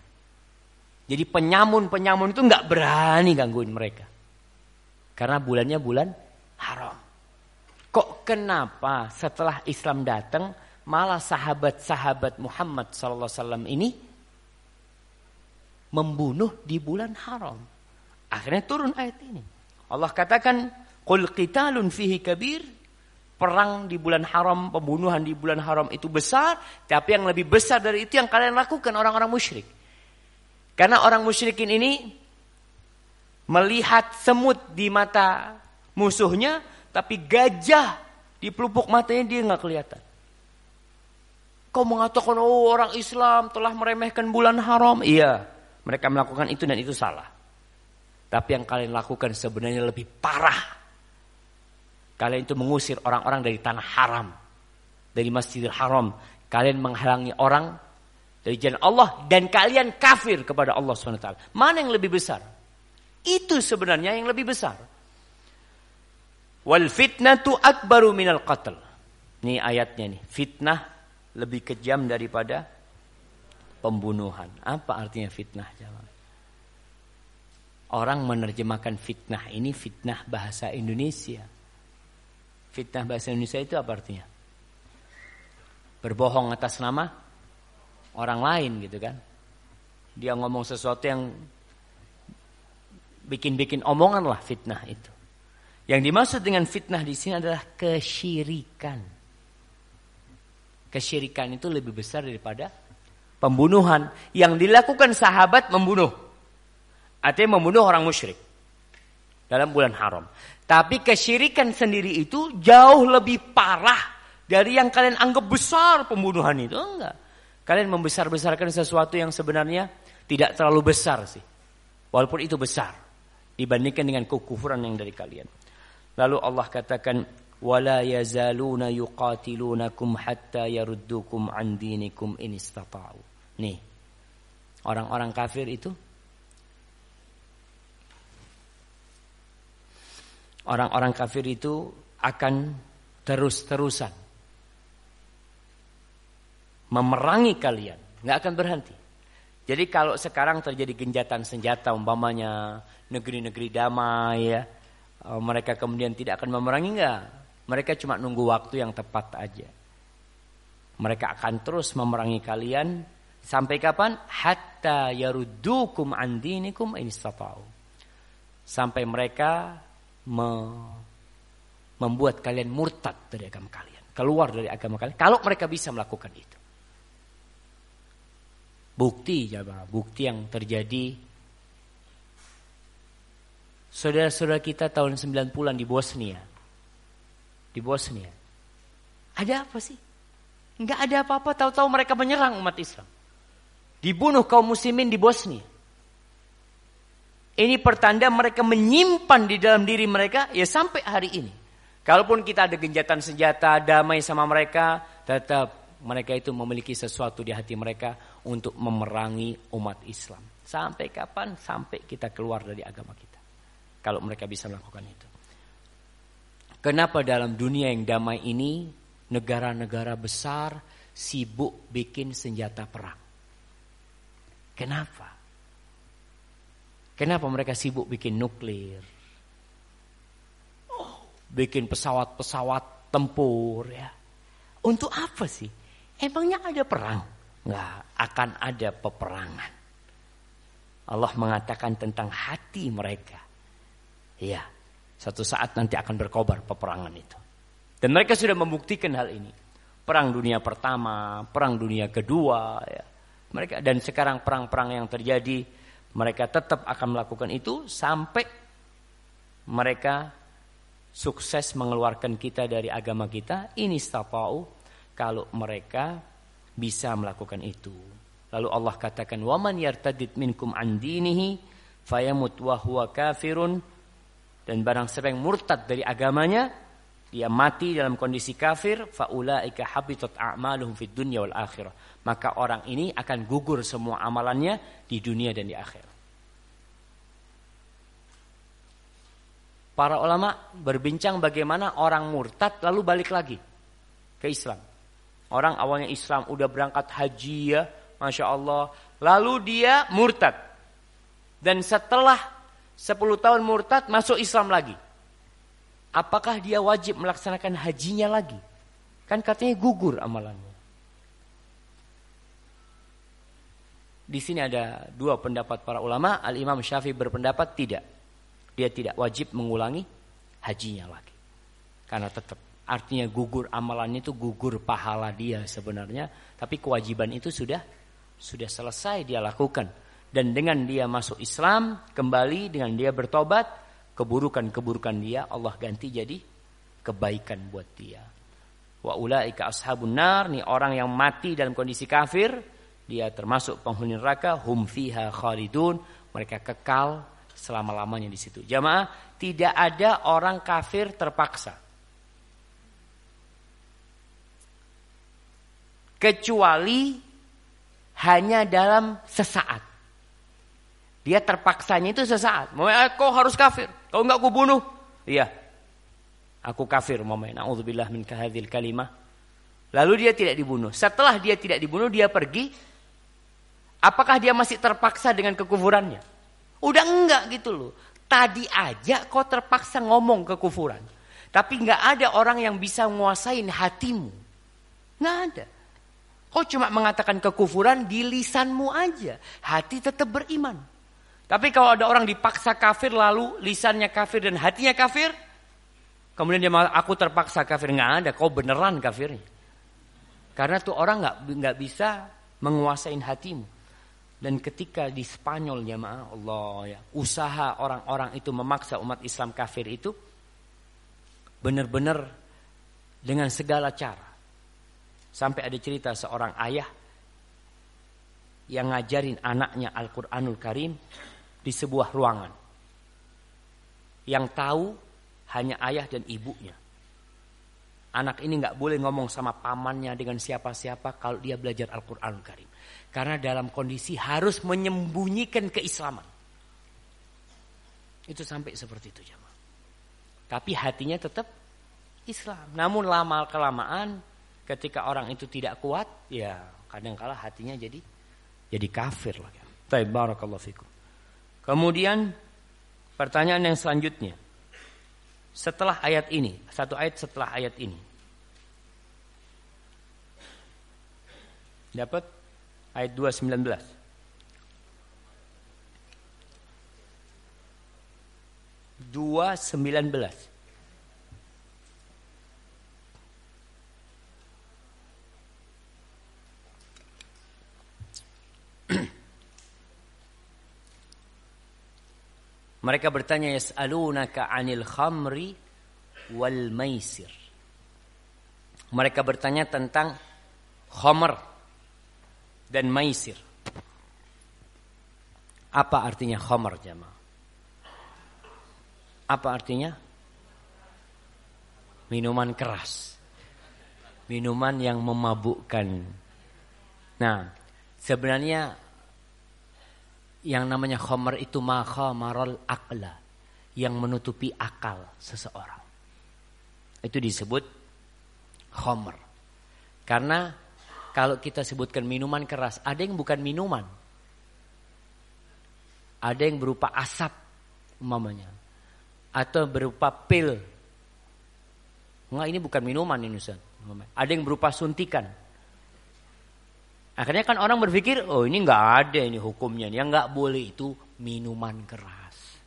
Jadi penyamun-penyamun itu nggak berani gangguin mereka. Karena bulannya bulan haram. Kok kenapa setelah Islam datang malah sahabat-sahabat Muhammad SAW ini membunuh di bulan haram. Akhirnya turun ayat ini. Allah katakan Qul qitalun fihi kabir. Perang di bulan haram, pembunuhan di bulan haram itu besar, tapi yang lebih besar dari itu yang kalian lakukan orang-orang musyrik. Karena orang musyrikin ini melihat semut di mata musuhnya, tapi gajah di pelupuk matanya dia nggak kelihatan. Kau mengatakan oh orang Islam telah meremehkan bulan haram. Iya, mereka melakukan itu dan itu salah. Tapi yang kalian lakukan sebenarnya lebih parah Kalian itu mengusir orang-orang dari tanah haram. Dari masjidil haram. Kalian menghalangi orang dari jalan Allah. Dan kalian kafir kepada Allah SWT. Mana yang lebih besar? Itu sebenarnya yang lebih besar. Wal fitnatu akbaru minal qatl. Ini ayatnya nih. Fitnah lebih kejam daripada pembunuhan. Apa artinya fitnah? Orang menerjemahkan fitnah ini fitnah bahasa Indonesia. Fitnah bahasa Indonesia itu apa artinya? Berbohong atas nama orang lain gitu kan. Dia ngomong sesuatu yang bikin-bikin omongan lah fitnah itu. Yang dimaksud dengan fitnah di sini adalah kesyirikan. Kesyirikan itu lebih besar daripada pembunuhan yang dilakukan sahabat membunuh. Artinya membunuh orang musyrik dalam bulan haram. Tapi kesyirikan sendiri itu jauh lebih parah dari yang kalian anggap besar pembunuhan itu. Enggak. Kalian membesar-besarkan sesuatu yang sebenarnya tidak terlalu besar sih. Walaupun itu besar dibandingkan dengan kekufuran yang dari kalian. Lalu Allah katakan wala yazaluna yuqatilunakum hatta yaruddukum an dinikum in istata'u. Nih. Orang-orang kafir itu orang-orang kafir itu akan terus-terusan memerangi kalian, nggak akan berhenti. Jadi kalau sekarang terjadi genjatan senjata umpamanya negeri-negeri damai ya, eh, mereka kemudian tidak akan memerangi enggak. Mereka cuma nunggu waktu yang tepat aja. Mereka akan terus memerangi kalian sampai kapan? Hatta yaruddukum an dinikum in Sampai mereka membuat kalian murtad dari agama kalian, keluar dari agama kalian. Kalau mereka bisa melakukan itu. Bukti ya bukti yang terjadi saudara-saudara kita tahun 90-an di Bosnia. Di Bosnia. Ada apa sih? Enggak ada apa-apa, tahu-tahu mereka menyerang umat Islam. Dibunuh kaum muslimin di Bosnia. Ini pertanda mereka menyimpan di dalam diri mereka ya sampai hari ini. Kalaupun kita ada genjatan senjata, damai sama mereka, tetap mereka itu memiliki sesuatu di hati mereka untuk memerangi umat Islam. Sampai kapan? Sampai kita keluar dari agama kita. Kalau mereka bisa melakukan itu. Kenapa dalam dunia yang damai ini negara-negara besar sibuk bikin senjata perang? Kenapa? Kenapa mereka sibuk bikin nuklir? Oh, bikin pesawat-pesawat tempur ya. Untuk apa sih? Emangnya ada perang? Nggak akan ada peperangan. Allah mengatakan tentang hati mereka. Ya, satu saat nanti akan berkobar peperangan itu. Dan mereka sudah membuktikan hal ini. Perang dunia pertama, perang dunia kedua, ya. Mereka dan sekarang perang-perang yang terjadi mereka tetap akan melakukan itu sampai mereka sukses mengeluarkan kita dari agama kita. Ini stafau kalau mereka bisa melakukan itu. Lalu Allah katakan, "Waman yartadid minkum an dinihi fayamut wa kafirun." Dan barang siapa yang murtad dari agamanya, dia mati dalam kondisi kafir, faulaika habitat a'maluhum fid dunya wal akhirah. Maka orang ini akan gugur semua amalannya di dunia dan di akhirat. Para ulama berbincang bagaimana orang murtad lalu balik lagi ke Islam. Orang awalnya Islam udah berangkat haji ya, Masya Allah. Lalu dia murtad. Dan setelah 10 tahun murtad masuk Islam lagi apakah dia wajib melaksanakan hajinya lagi? Kan katanya gugur amalannya. Di sini ada dua pendapat para ulama. Al-Imam Syafi'i berpendapat tidak. Dia tidak wajib mengulangi hajinya lagi. Karena tetap artinya gugur amalannya itu gugur pahala dia sebenarnya. Tapi kewajiban itu sudah sudah selesai dia lakukan. Dan dengan dia masuk Islam kembali dengan dia bertobat keburukan-keburukan dia Allah ganti jadi kebaikan buat dia. Wa ulaika ashabun nar nih orang yang mati dalam kondisi kafir, dia termasuk penghuni neraka hum fiha khalidun, mereka kekal selama-lamanya di situ. Jamaah, tidak ada orang kafir terpaksa. Kecuali hanya dalam sesaat. Dia terpaksanya itu sesaat. Eh, kau harus kafir. Kau enggak aku bunuh. Iya. Aku kafir umpamanya. Nauzubillah min kahadzil kalimah. Lalu dia tidak dibunuh. Setelah dia tidak dibunuh, dia pergi. Apakah dia masih terpaksa dengan kekufurannya? Udah enggak gitu loh. Tadi aja kau terpaksa ngomong kekufuran. Tapi enggak ada orang yang bisa menguasain hatimu. Enggak ada. Kau cuma mengatakan kekufuran di lisanmu aja. Hati tetap beriman. Tapi kalau ada orang dipaksa kafir lalu lisannya kafir dan hatinya kafir, kemudian dia malah aku terpaksa kafir nggak ada, kau beneran kafirnya. Karena tuh orang nggak nggak bisa menguasain hatimu. Dan ketika di Spanyol ya maaf Allah ya, usaha orang-orang itu memaksa umat Islam kafir itu benar-benar dengan segala cara. Sampai ada cerita seorang ayah yang ngajarin anaknya Al-Qur'anul Karim di sebuah ruangan. Yang tahu hanya ayah dan ibunya. Anak ini nggak boleh ngomong sama pamannya dengan siapa-siapa kalau dia belajar Al-Quran Karim. Karena dalam kondisi harus menyembunyikan keislaman. Itu sampai seperti itu jamaah. Tapi hatinya tetap Islam. Namun lama kelamaan ketika orang itu tidak kuat, ya kadang kala hatinya jadi jadi kafir lagi. Fikum. Kemudian pertanyaan yang selanjutnya. Setelah ayat ini, satu ayat setelah ayat ini. Dapat ayat 219. Dua sembilan belas. Mereka bertanya yas'alunaka 'anil khamri wal maisir. Mereka bertanya tentang khamr dan maisir. Apa artinya khamr jamaah? Apa artinya? Minuman keras. Minuman yang memabukkan. Nah, sebenarnya yang namanya khomer itu marol akla. Yang menutupi akal seseorang. Itu disebut khomer. Karena kalau kita sebutkan minuman keras, ada yang bukan minuman. Ada yang berupa asap umpamanya. Atau berupa pil. Enggak ini bukan minuman ini Ustaz. Ada yang berupa suntikan. Akhirnya kan orang berpikir, oh ini enggak ada ini hukumnya. Yang enggak boleh itu minuman keras.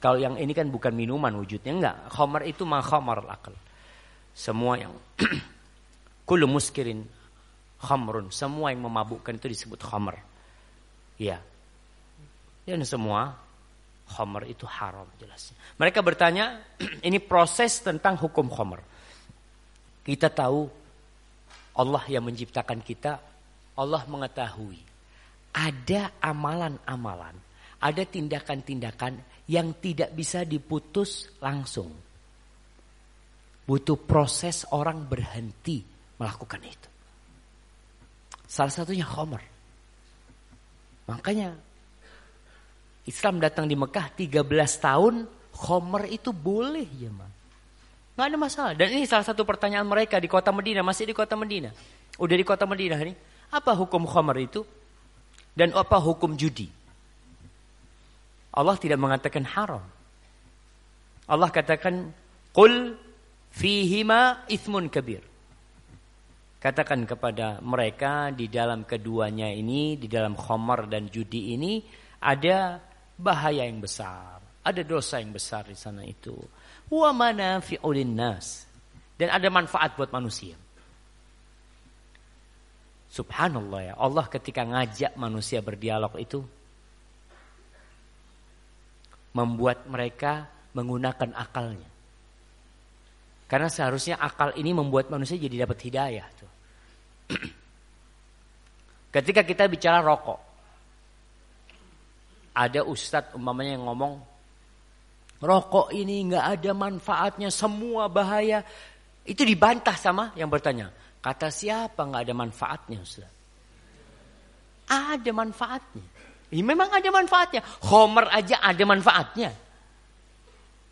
Kalau yang ini kan bukan minuman wujudnya enggak. Khamar itu mah khamar akal. Semua yang kullu muskirin khamrun. Semua yang memabukkan itu disebut khamr. Ya. Dan semua khamr itu haram jelasnya. Mereka bertanya, ini proses tentang hukum khamr. Kita tahu Allah yang menciptakan kita, Allah mengetahui ada amalan-amalan, ada tindakan-tindakan yang tidak bisa diputus langsung. Butuh proses orang berhenti melakukan itu. Salah satunya Khomer. Makanya Islam datang di Mekah 13 tahun, Khomer itu boleh ya ma. Gak ada masalah. Dan ini salah satu pertanyaan mereka di kota Medina, masih di kota Medina. Udah di kota Medina ini. Apa hukum Khomer itu? Dan apa hukum judi? Allah tidak mengatakan haram. Allah katakan, Qul fihima ithmun kabir. Katakan kepada mereka di dalam keduanya ini, di dalam khomer dan judi ini ada bahaya yang besar, ada dosa yang besar di sana itu. Wa manafi'ul nas dan ada manfaat buat manusia. Subhanallah ya, Allah ketika ngajak manusia berdialog itu membuat mereka menggunakan akalnya. Karena seharusnya akal ini membuat manusia jadi dapat hidayah tuh. Ketika kita bicara rokok, ada ustadz umpamanya yang ngomong, rokok ini nggak ada manfaatnya, semua bahaya. Itu dibantah sama yang bertanya. Kata siapa nggak ada manfaatnya ustaz? Ada manfaatnya. Ya, memang ada manfaatnya. Homer aja ada manfaatnya.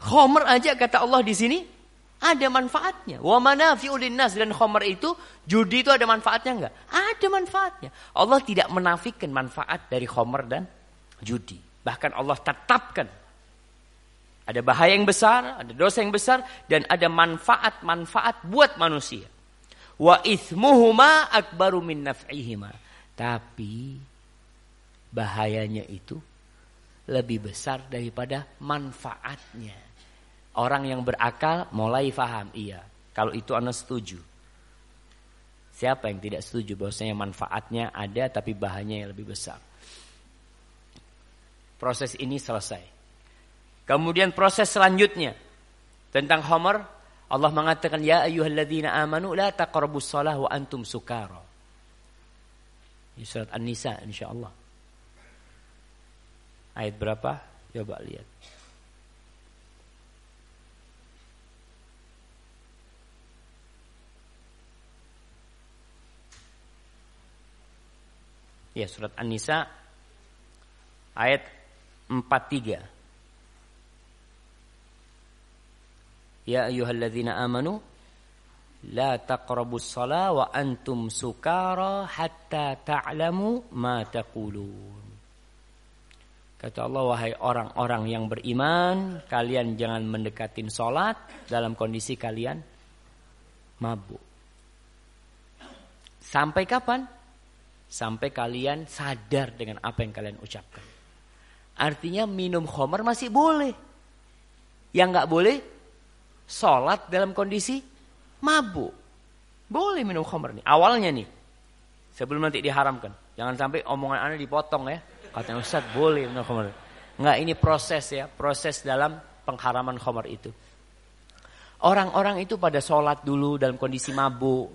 Homer aja kata Allah di sini ada manfaatnya. Wa manafi'u nas dan khomer itu judi itu ada manfaatnya enggak? Ada manfaatnya. Allah tidak menafikan manfaat dari khomer dan judi. Bahkan Allah tetapkan ada bahaya yang besar, ada dosa yang besar dan ada manfaat-manfaat buat manusia. Wa ithmuhuma akbaru min naf'ihima. Tapi bahayanya itu lebih besar daripada manfaatnya. Orang yang berakal mulai faham, iya. Kalau itu anda setuju. Siapa yang tidak setuju bahwasanya manfaatnya ada tapi bahayanya yang lebih besar. Proses ini selesai. Kemudian proses selanjutnya tentang Homer Allah mengatakan ya ayyuhalladzina amanu la taqrabus shalah wa antum sukara. Ini surat An-Nisa insyaallah. Ayat berapa? Coba lihat. Ya surat An-Nisa ayat 43. Ya ayyuhalladzina amanu la taqrabus shalah wa antum sukara hatta ta'lamu ma taqulun. Kata Allah wahai orang-orang yang beriman, kalian jangan mendekatin salat dalam kondisi kalian mabuk. Sampai kapan? Sampai kalian sadar dengan apa yang kalian ucapkan. Artinya minum khomer masih boleh. Yang nggak boleh, sholat dalam kondisi mabuk. Boleh minum khomer nih. Awalnya nih, sebelum nanti diharamkan. Jangan sampai omongan anda dipotong ya. Katanya Ustaz boleh minum khomer. Nggak ini proses ya, proses dalam pengharaman khomer itu. Orang-orang itu pada sholat dulu dalam kondisi mabuk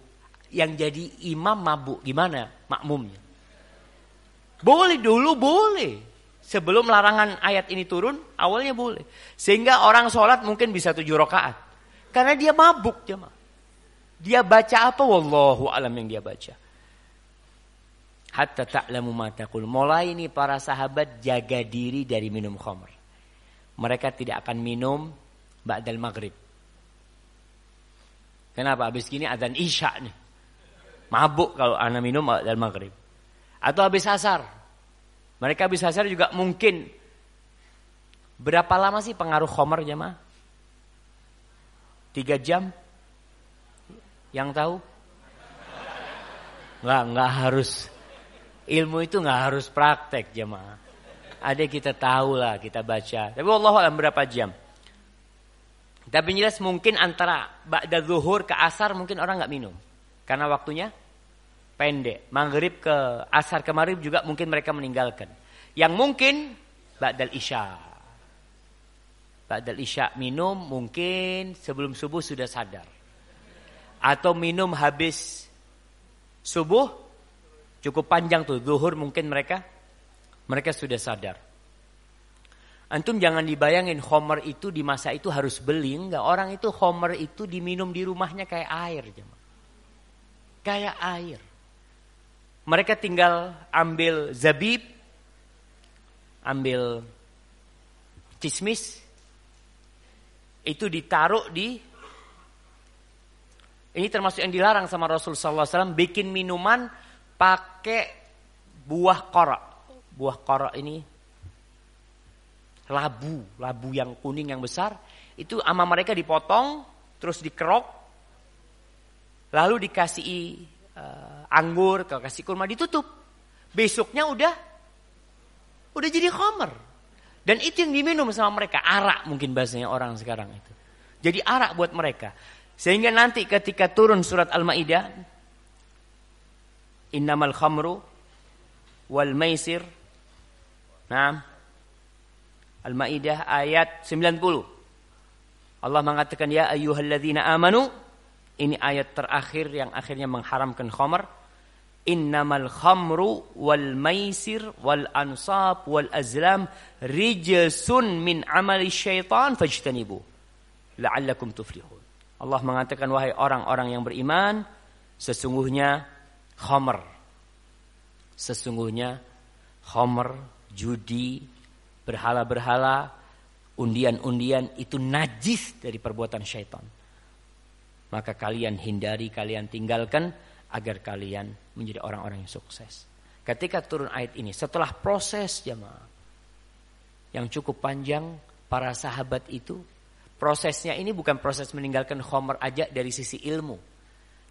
yang jadi imam mabuk gimana makmumnya? Boleh dulu boleh. sebelum larangan ayat ini turun, awalnya boleh. Sehingga orang sholat mungkin bisa tujuh rakaat. Karena dia mabuk jemaah. Dia baca apa? Wallahu alam yang dia baca. Hatta ta'lamu ma taqul. Mulai ini para sahabat jaga diri dari minum khamr. Mereka tidak akan minum ba'dal maghrib. Kenapa? Habis gini adzan isya nih. Mabuk kalau anak minum ba'dal maghrib. Atau habis asar. Mereka habis asar juga mungkin. Berapa lama sih pengaruh khamr jemaah? Tiga jam? Yang tahu? Enggak, enggak harus. Ilmu itu enggak harus praktek jemaah. Ada kita tahu lah, kita baca. Tapi Allah alam berapa jam? Tapi jelas mungkin antara ba'da zuhur ke asar mungkin orang enggak minum. Karena waktunya pendek. Maghrib ke asar ke maghrib juga mungkin mereka meninggalkan. Yang mungkin ba'dal isya. Ba'dal isya minum mungkin sebelum subuh sudah sadar atau minum habis subuh cukup panjang tuh zuhur mungkin mereka mereka sudah sadar. Antum jangan dibayangin homer itu di masa itu harus beli enggak orang itu homer itu diminum di rumahnya kayak air Kayak air. Mereka tinggal ambil zabib ambil cismis itu ditaruh di ini termasuk yang dilarang sama Rasul SAW. Bikin minuman pakai buah korok. Buah korok ini labu. Labu yang kuning yang besar. Itu sama mereka dipotong. Terus dikerok. Lalu dikasih uh, anggur. Kalau kasih kurma ditutup. Besoknya udah. Udah jadi khomer. Dan itu yang diminum sama mereka. Arak mungkin bahasanya orang sekarang itu. Jadi arak buat mereka. Sehingga nanti ketika turun surat Al-Maidah Innamal khamru wal maisir Nah Al-Maidah ayat 90 Allah mengatakan ya ayyuhalladzina amanu ini ayat terakhir yang akhirnya mengharamkan khamr innamal khamru wal maisir wal ansab wal azlam rijsun min amali syaitan fajtanibu. La'allakum tuflihun. Allah mengatakan wahai orang-orang yang beriman sesungguhnya khomer sesungguhnya khomer judi berhala-berhala undian-undian itu najis dari perbuatan syaitan. Maka kalian hindari kalian tinggalkan agar kalian menjadi orang-orang yang sukses ketika turun ayat ini setelah proses jamaah yang cukup panjang para sahabat itu Prosesnya ini bukan proses meninggalkan homer aja dari sisi ilmu.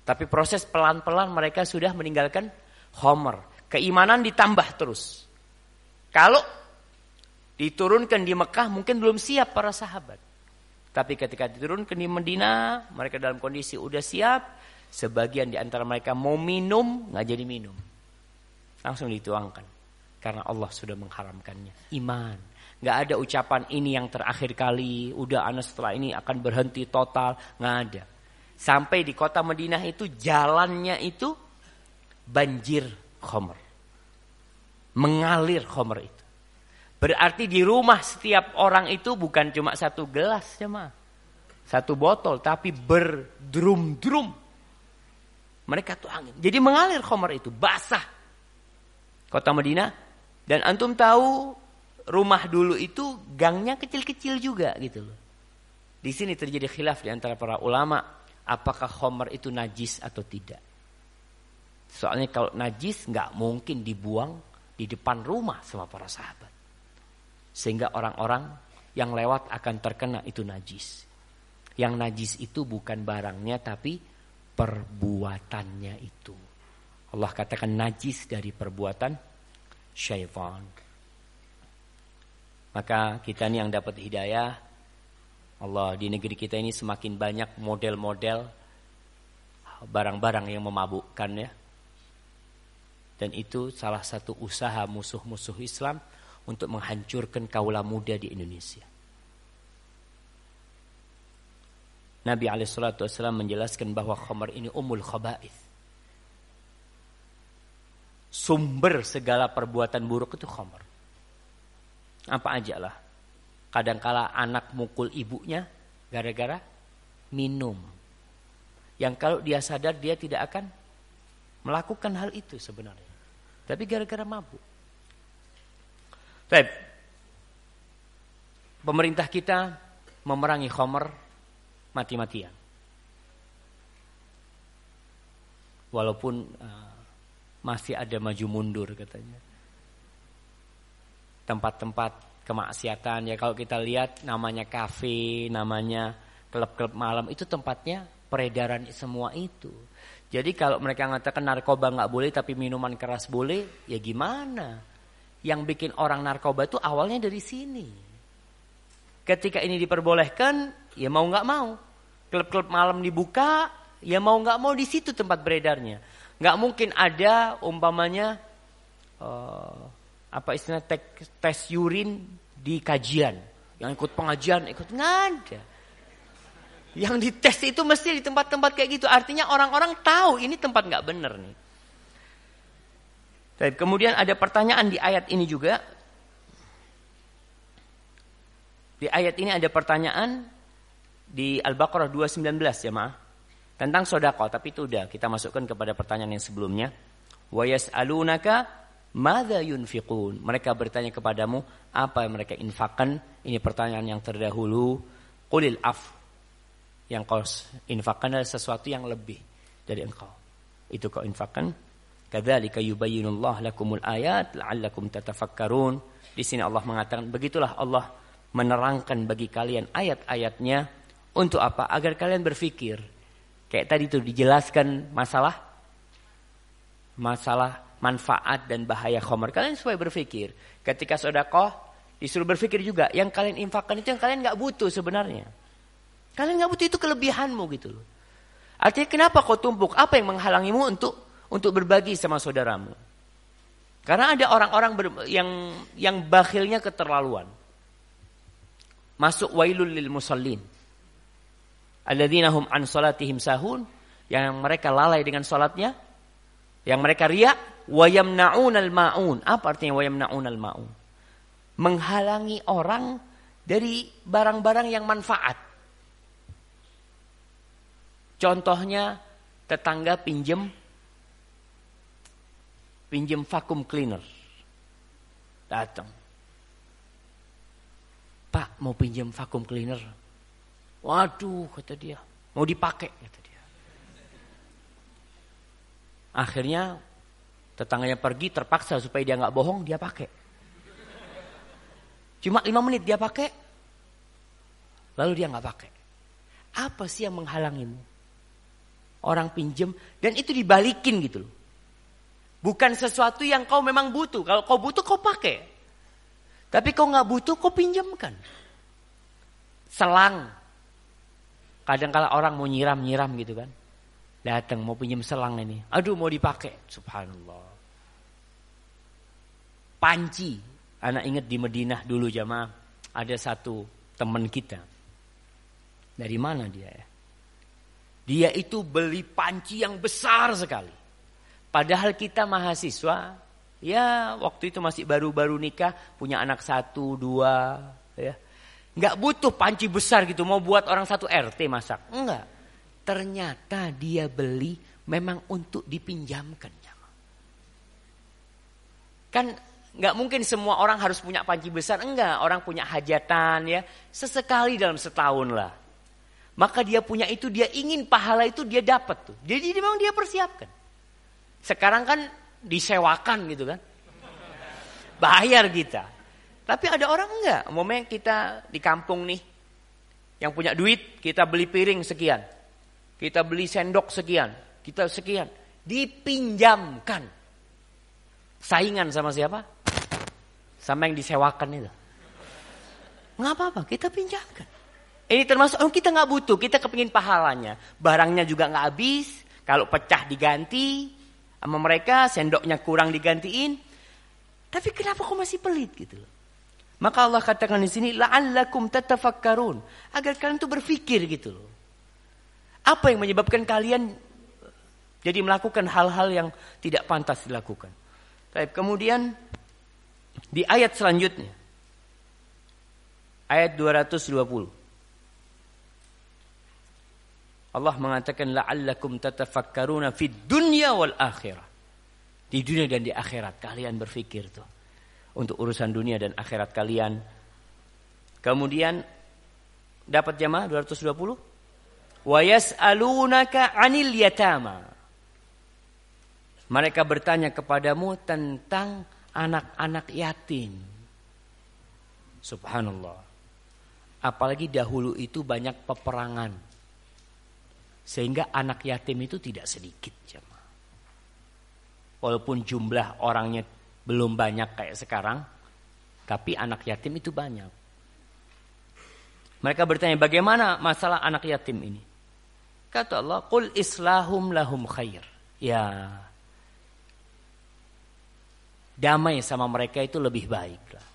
Tapi proses pelan-pelan mereka sudah meninggalkan homer. Keimanan ditambah terus. Kalau diturunkan di Mekah mungkin belum siap para sahabat. Tapi ketika diturunkan di Medina, mereka dalam kondisi udah siap. Sebagian di antara mereka mau minum, nggak jadi minum. Langsung dituangkan. Karena Allah sudah mengharamkannya. Iman. Nggak ada ucapan ini yang terakhir kali, udah anak setelah ini akan berhenti total, nggak ada. Sampai di kota Madinah itu jalannya itu banjir khomer. Mengalir khomer itu. Berarti di rumah setiap orang itu bukan cuma satu gelas mah. Satu botol tapi berdrum-drum. Mereka tuh angin. Jadi mengalir khomer itu basah. Kota Madinah dan antum tahu rumah dulu itu gangnya kecil-kecil juga gitu loh. Di sini terjadi khilaf di antara para ulama apakah khomer itu najis atau tidak. Soalnya kalau najis nggak mungkin dibuang di depan rumah sama para sahabat. Sehingga orang-orang yang lewat akan terkena itu najis. Yang najis itu bukan barangnya tapi perbuatannya itu. Allah katakan najis dari perbuatan syaitan. Maka kita ini yang dapat hidayah Allah di negeri kita ini semakin banyak model-model barang-barang yang memabukkan ya. Dan itu salah satu usaha musuh-musuh Islam untuk menghancurkan kaula muda di Indonesia. Nabi SAW menjelaskan bahwa khamar ini umul khaba'ith. Sumber segala perbuatan buruk itu khamar. Apa aja lah. Kadangkala anak mukul ibunya gara-gara minum. Yang kalau dia sadar dia tidak akan melakukan hal itu sebenarnya. Tapi gara-gara mabuk. Baik. Pemerintah kita memerangi khomer mati-matian. Walaupun uh, masih ada maju mundur katanya. Tempat-tempat kemaksiatan ya kalau kita lihat namanya kafe, namanya klub-klub malam itu tempatnya peredaran semua itu. Jadi kalau mereka mengatakan narkoba nggak boleh tapi minuman keras boleh, ya gimana? Yang bikin orang narkoba itu awalnya dari sini. Ketika ini diperbolehkan, ya mau nggak mau. Klub-klub malam dibuka, ya mau nggak mau di situ tempat beredarnya. Nggak mungkin ada umpamanya uh, apa istilah tes, urin di kajian. Yang ikut pengajian ikut nggak ada. Yang dites itu mesti di tempat-tempat kayak gitu. Artinya orang-orang tahu ini tempat nggak bener nih. Dan kemudian ada pertanyaan di ayat ini juga. Di ayat ini ada pertanyaan di Al-Baqarah 219 ya maaf. Tentang sodako, tapi itu udah kita masukkan kepada pertanyaan yang sebelumnya. Wa yas'alunaka madza yunfiqun? Mereka bertanya kepadamu apa yang mereka infakkan? Ini pertanyaan yang terdahulu. Qulil af. Yang kau infakkan adalah sesuatu yang lebih dari engkau. Itu kau infakkan. Kadzalika yubayyinullah lakumul ayat la'allakum tatafakkarun. Di sini Allah mengatakan begitulah Allah menerangkan bagi kalian ayat-ayatnya untuk apa? Agar kalian berpikir Kayak tadi itu dijelaskan masalah masalah manfaat dan bahaya khomer. Kalian supaya berpikir. Ketika sodakoh disuruh berpikir juga. Yang kalian infakkan itu yang kalian nggak butuh sebenarnya. Kalian nggak butuh itu kelebihanmu gitu loh. Artinya kenapa kau tumpuk? Apa yang menghalangimu untuk untuk berbagi sama saudaramu? Karena ada orang-orang yang yang bakhilnya keterlaluan. Masuk wailul lil musallin alladzina hum an salatihim sahun. Yang mereka lalai dengan salatnya. Yang mereka riak. Wa yamnaunal maun apa artinya wa yamnaunal maun menghalangi orang dari barang-barang yang manfaat. Contohnya tetangga pinjem pinjem vakum cleaner. Datang. Pak mau pinjam vakum cleaner Waduh, kata dia, mau dipakai, kata dia. Akhirnya tetangganya pergi terpaksa supaya dia nggak bohong, dia pakai. Cuma lima menit dia pakai, lalu dia nggak pakai. Apa sih yang menghalangimu? Orang pinjem dan itu dibalikin gitu loh. Bukan sesuatu yang kau memang butuh. Kalau kau butuh kau pakai. Tapi kau nggak butuh kau pinjamkan. Selang Kadang kala orang mau nyiram-nyiram gitu kan. Datang mau pinjam selang ini. Aduh mau dipakai. Subhanallah. Panci. Anak ingat di Madinah dulu jamaah. Ada satu teman kita. Dari mana dia ya? Dia itu beli panci yang besar sekali. Padahal kita mahasiswa, ya waktu itu masih baru-baru nikah, punya anak satu, dua, ya Nggak butuh panci besar gitu mau buat orang satu RT masak. Enggak. Ternyata dia beli memang untuk dipinjamkan. Kan nggak mungkin semua orang harus punya panci besar. Enggak, orang punya hajatan ya. Sesekali dalam setahun lah. Maka dia punya itu, dia ingin pahala itu dia dapat tuh. Jadi memang dia persiapkan. Sekarang kan disewakan gitu kan. Bayar kita. Tapi ada orang enggak, momen kita di kampung nih, yang punya duit, kita beli piring sekian, kita beli sendok sekian, kita sekian, dipinjamkan. Saingan sama siapa? Sama yang disewakan itu. Nggak apa-apa, kita pinjamkan. Ini termasuk, oh kita nggak butuh, kita kepingin pahalanya. Barangnya juga nggak habis, kalau pecah diganti, sama mereka sendoknya kurang digantiin. Tapi kenapa kok masih pelit gitu loh? Maka Allah katakan di sini la'allakum tatafakkarun, agar kalian tuh berpikir gitu loh. Apa yang menyebabkan kalian jadi melakukan hal-hal yang tidak pantas dilakukan. Baik, kemudian di ayat selanjutnya Ayat 220. Allah mengatakan la'allakum tatafakkaruna fid dunya wal akhirah. Di dunia dan di akhirat kalian berfikir tuh. Untuk urusan dunia dan akhirat kalian. Kemudian dapat jamaah 220. Wa yas'alunaka 'anil yatama. Mereka bertanya kepadamu tentang anak-anak yatim. Subhanallah. Apalagi dahulu itu banyak peperangan sehingga anak yatim itu tidak sedikit jemaah. Walaupun jumlah orangnya belum banyak kayak sekarang, tapi anak yatim itu banyak. Mereka bertanya bagaimana masalah anak yatim ini? Kata Allah, "Qul islahum lahum khair." Ya. Damai sama mereka itu lebih baik lah.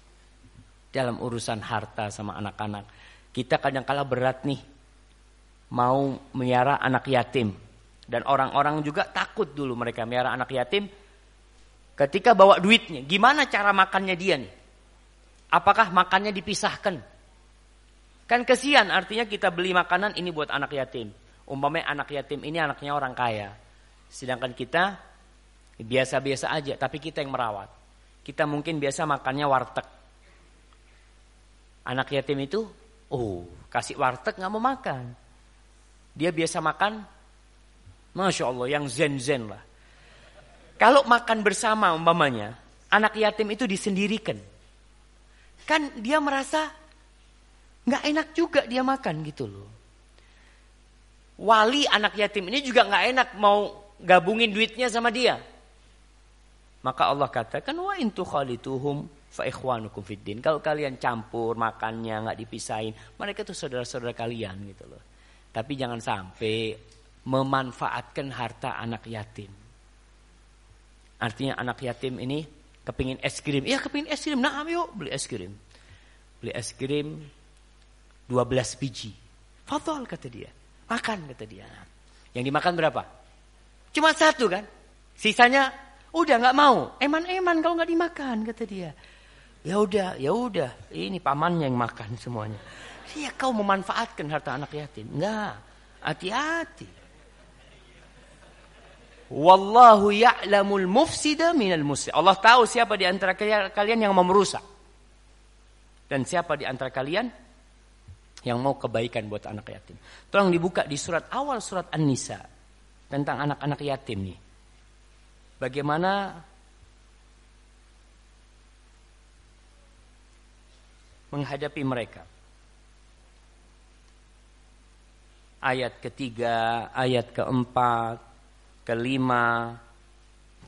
Dalam urusan harta sama anak-anak. Kita kadang kala berat nih mau melihara anak yatim. Dan orang-orang juga takut dulu mereka melihara anak yatim. Ketika bawa duitnya, gimana cara makannya dia nih? Apakah makannya dipisahkan? Kan kesian artinya kita beli makanan ini buat anak yatim. Umpamanya anak yatim ini anaknya orang kaya. Sedangkan kita biasa-biasa aja, tapi kita yang merawat. Kita mungkin biasa makannya warteg. Anak yatim itu, oh kasih warteg nggak mau makan. Dia biasa makan, Masya Allah, yang zen-zen lah. Kalau makan bersama umpamanya, anak yatim itu disendirikan. Kan dia merasa nggak enak juga dia makan gitu loh. Wali anak yatim ini juga nggak enak mau gabungin duitnya sama dia. Maka Allah katakan wa intu khalituhum fa ikhwanukum fiddin. Kalau kalian campur makannya nggak dipisahin, mereka tuh saudara-saudara kalian gitu loh. Tapi jangan sampai memanfaatkan harta anak yatim. Artinya anak yatim ini kepingin es krim. Iya kepingin es krim. Nah yuk beli es krim. Beli es krim 12 biji. Fadol kata dia. Makan kata dia. Yang dimakan berapa? Cuma satu kan. Sisanya udah nggak mau. Eman-eman kalau nggak dimakan kata dia. Ya udah, ya udah. Ini pamannya yang makan semuanya. Iya kau memanfaatkan harta anak yatim. Enggak. Hati-hati. Wallahu ya'lamul mufsida minal muslim. Allah tahu siapa di antara kalian yang mau merusak. Dan siapa di antara kalian yang mau kebaikan buat anak yatim. Tolong dibuka di surat awal surat An-Nisa. Tentang anak-anak yatim nih. Bagaimana menghadapi mereka. ayat ketiga, ayat keempat, kelima,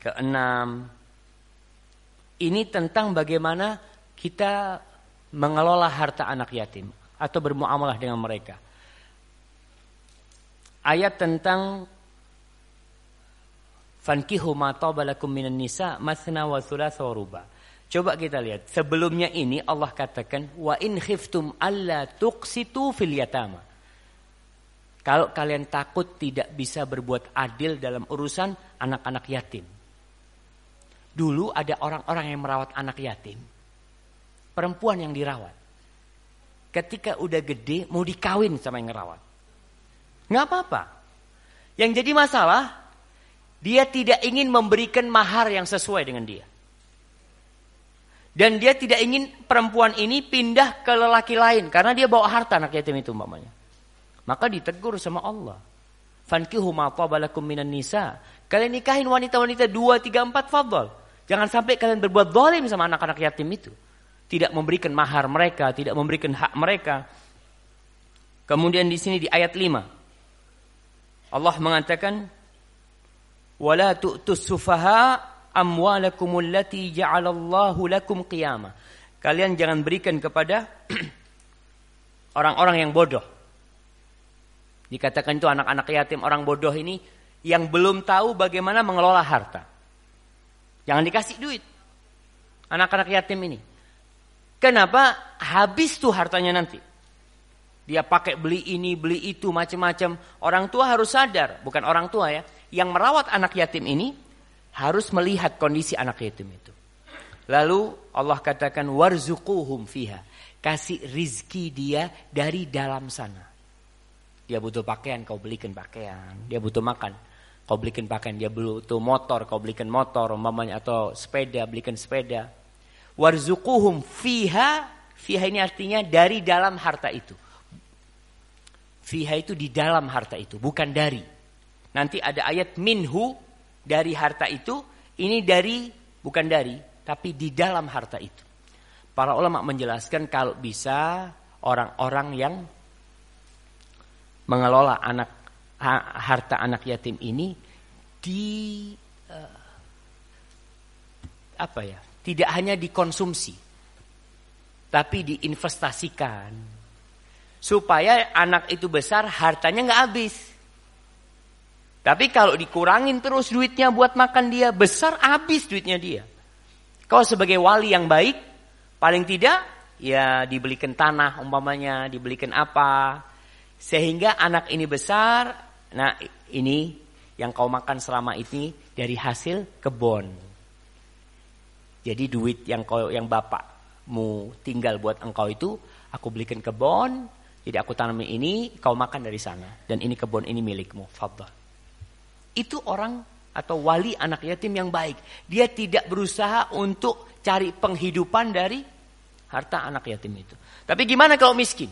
keenam. Ini tentang bagaimana kita mengelola harta anak yatim atau bermuamalah dengan mereka. Ayat tentang fankihu ma tabalakum minan nisa mathna wa thulatha ruba. Coba kita lihat. Sebelumnya ini Allah katakan wa in khiftum alla tuqsitu fil yatama. Kalau kalian takut tidak bisa berbuat adil dalam urusan anak-anak yatim. Dulu ada orang-orang yang merawat anak yatim. Perempuan yang dirawat. Ketika udah gede mau dikawin sama yang ngerawat. Nggak apa-apa. Yang jadi masalah, dia tidak ingin memberikan mahar yang sesuai dengan dia. Dan dia tidak ingin perempuan ini pindah ke lelaki lain. Karena dia bawa harta anak yatim itu umpamanya. Maka ditegur sama Allah. Fankihu ma tabalakum minan nisa. Kalian nikahin wanita-wanita dua, tiga, empat fadl. Jangan sampai kalian berbuat zalim sama anak-anak yatim itu. Tidak memberikan mahar mereka, tidak memberikan hak mereka. Kemudian di sini di ayat 5 Allah mengatakan wala tu'tus sufaha allati ja'alallahu lakum qiyamah. Kalian jangan berikan kepada orang-orang yang bodoh Dikatakan itu anak-anak yatim orang bodoh ini yang belum tahu bagaimana mengelola harta. Jangan dikasih duit. Anak-anak yatim ini. Kenapa? Habis tuh hartanya nanti. Dia pakai beli ini, beli itu, macam-macam. Orang tua harus sadar, bukan orang tua ya. Yang merawat anak yatim ini harus melihat kondisi anak yatim itu. Lalu Allah katakan warzuquhum fiha. kasih rizki dia dari dalam sana. Dia butuh pakaian, kau belikan pakaian. Dia butuh makan, kau belikan pakaian. Dia butuh motor, kau belikan motor, umpamanya atau sepeda, belikan sepeda. Warzukuhum fiha, fiha ini artinya dari dalam harta itu. Fiha itu di dalam harta itu, bukan dari. Nanti ada ayat minhu dari harta itu, ini dari bukan dari, tapi di dalam harta itu. Para ulama menjelaskan kalau bisa orang-orang yang mengelola anak harta anak yatim ini di uh, apa ya? Tidak hanya dikonsumsi, tapi diinvestasikan supaya anak itu besar hartanya nggak habis. Tapi kalau dikurangin terus duitnya buat makan dia besar habis duitnya dia. Kau sebagai wali yang baik Paling tidak ya dibelikan tanah umpamanya, dibelikan apa. Sehingga anak ini besar, nah ini yang kau makan selama ini dari hasil kebon. Jadi duit yang kau yang bapakmu tinggal buat engkau itu aku belikan kebon, jadi aku tanami ini, kau makan dari sana dan ini kebon ini milikmu. Fadhal. Itu orang atau wali anak yatim yang baik. Dia tidak berusaha untuk cari penghidupan dari harta anak yatim itu. Tapi gimana kalau miskin?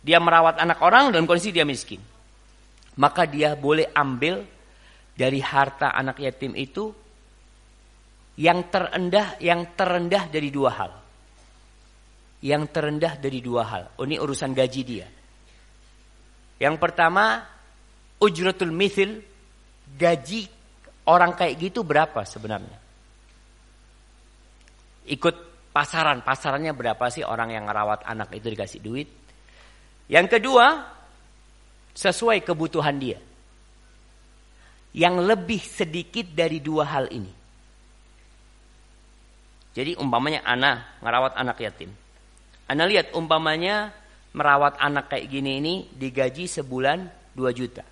Dia merawat anak orang dalam kondisi dia miskin. Maka dia boleh ambil dari harta anak yatim itu yang terendah yang terendah dari dua hal. Yang terendah dari dua hal. Oh, ini urusan gaji dia. Yang pertama, ujratul mithil, gaji orang kayak gitu berapa sebenarnya? Ikut pasaran. Pasarannya berapa sih orang yang ngerawat anak itu dikasih duit. Yang kedua, sesuai kebutuhan dia. Yang lebih sedikit dari dua hal ini. Jadi umpamanya anak ngerawat anak yatim. Anda lihat umpamanya merawat anak kayak gini ini digaji sebulan 2 juta.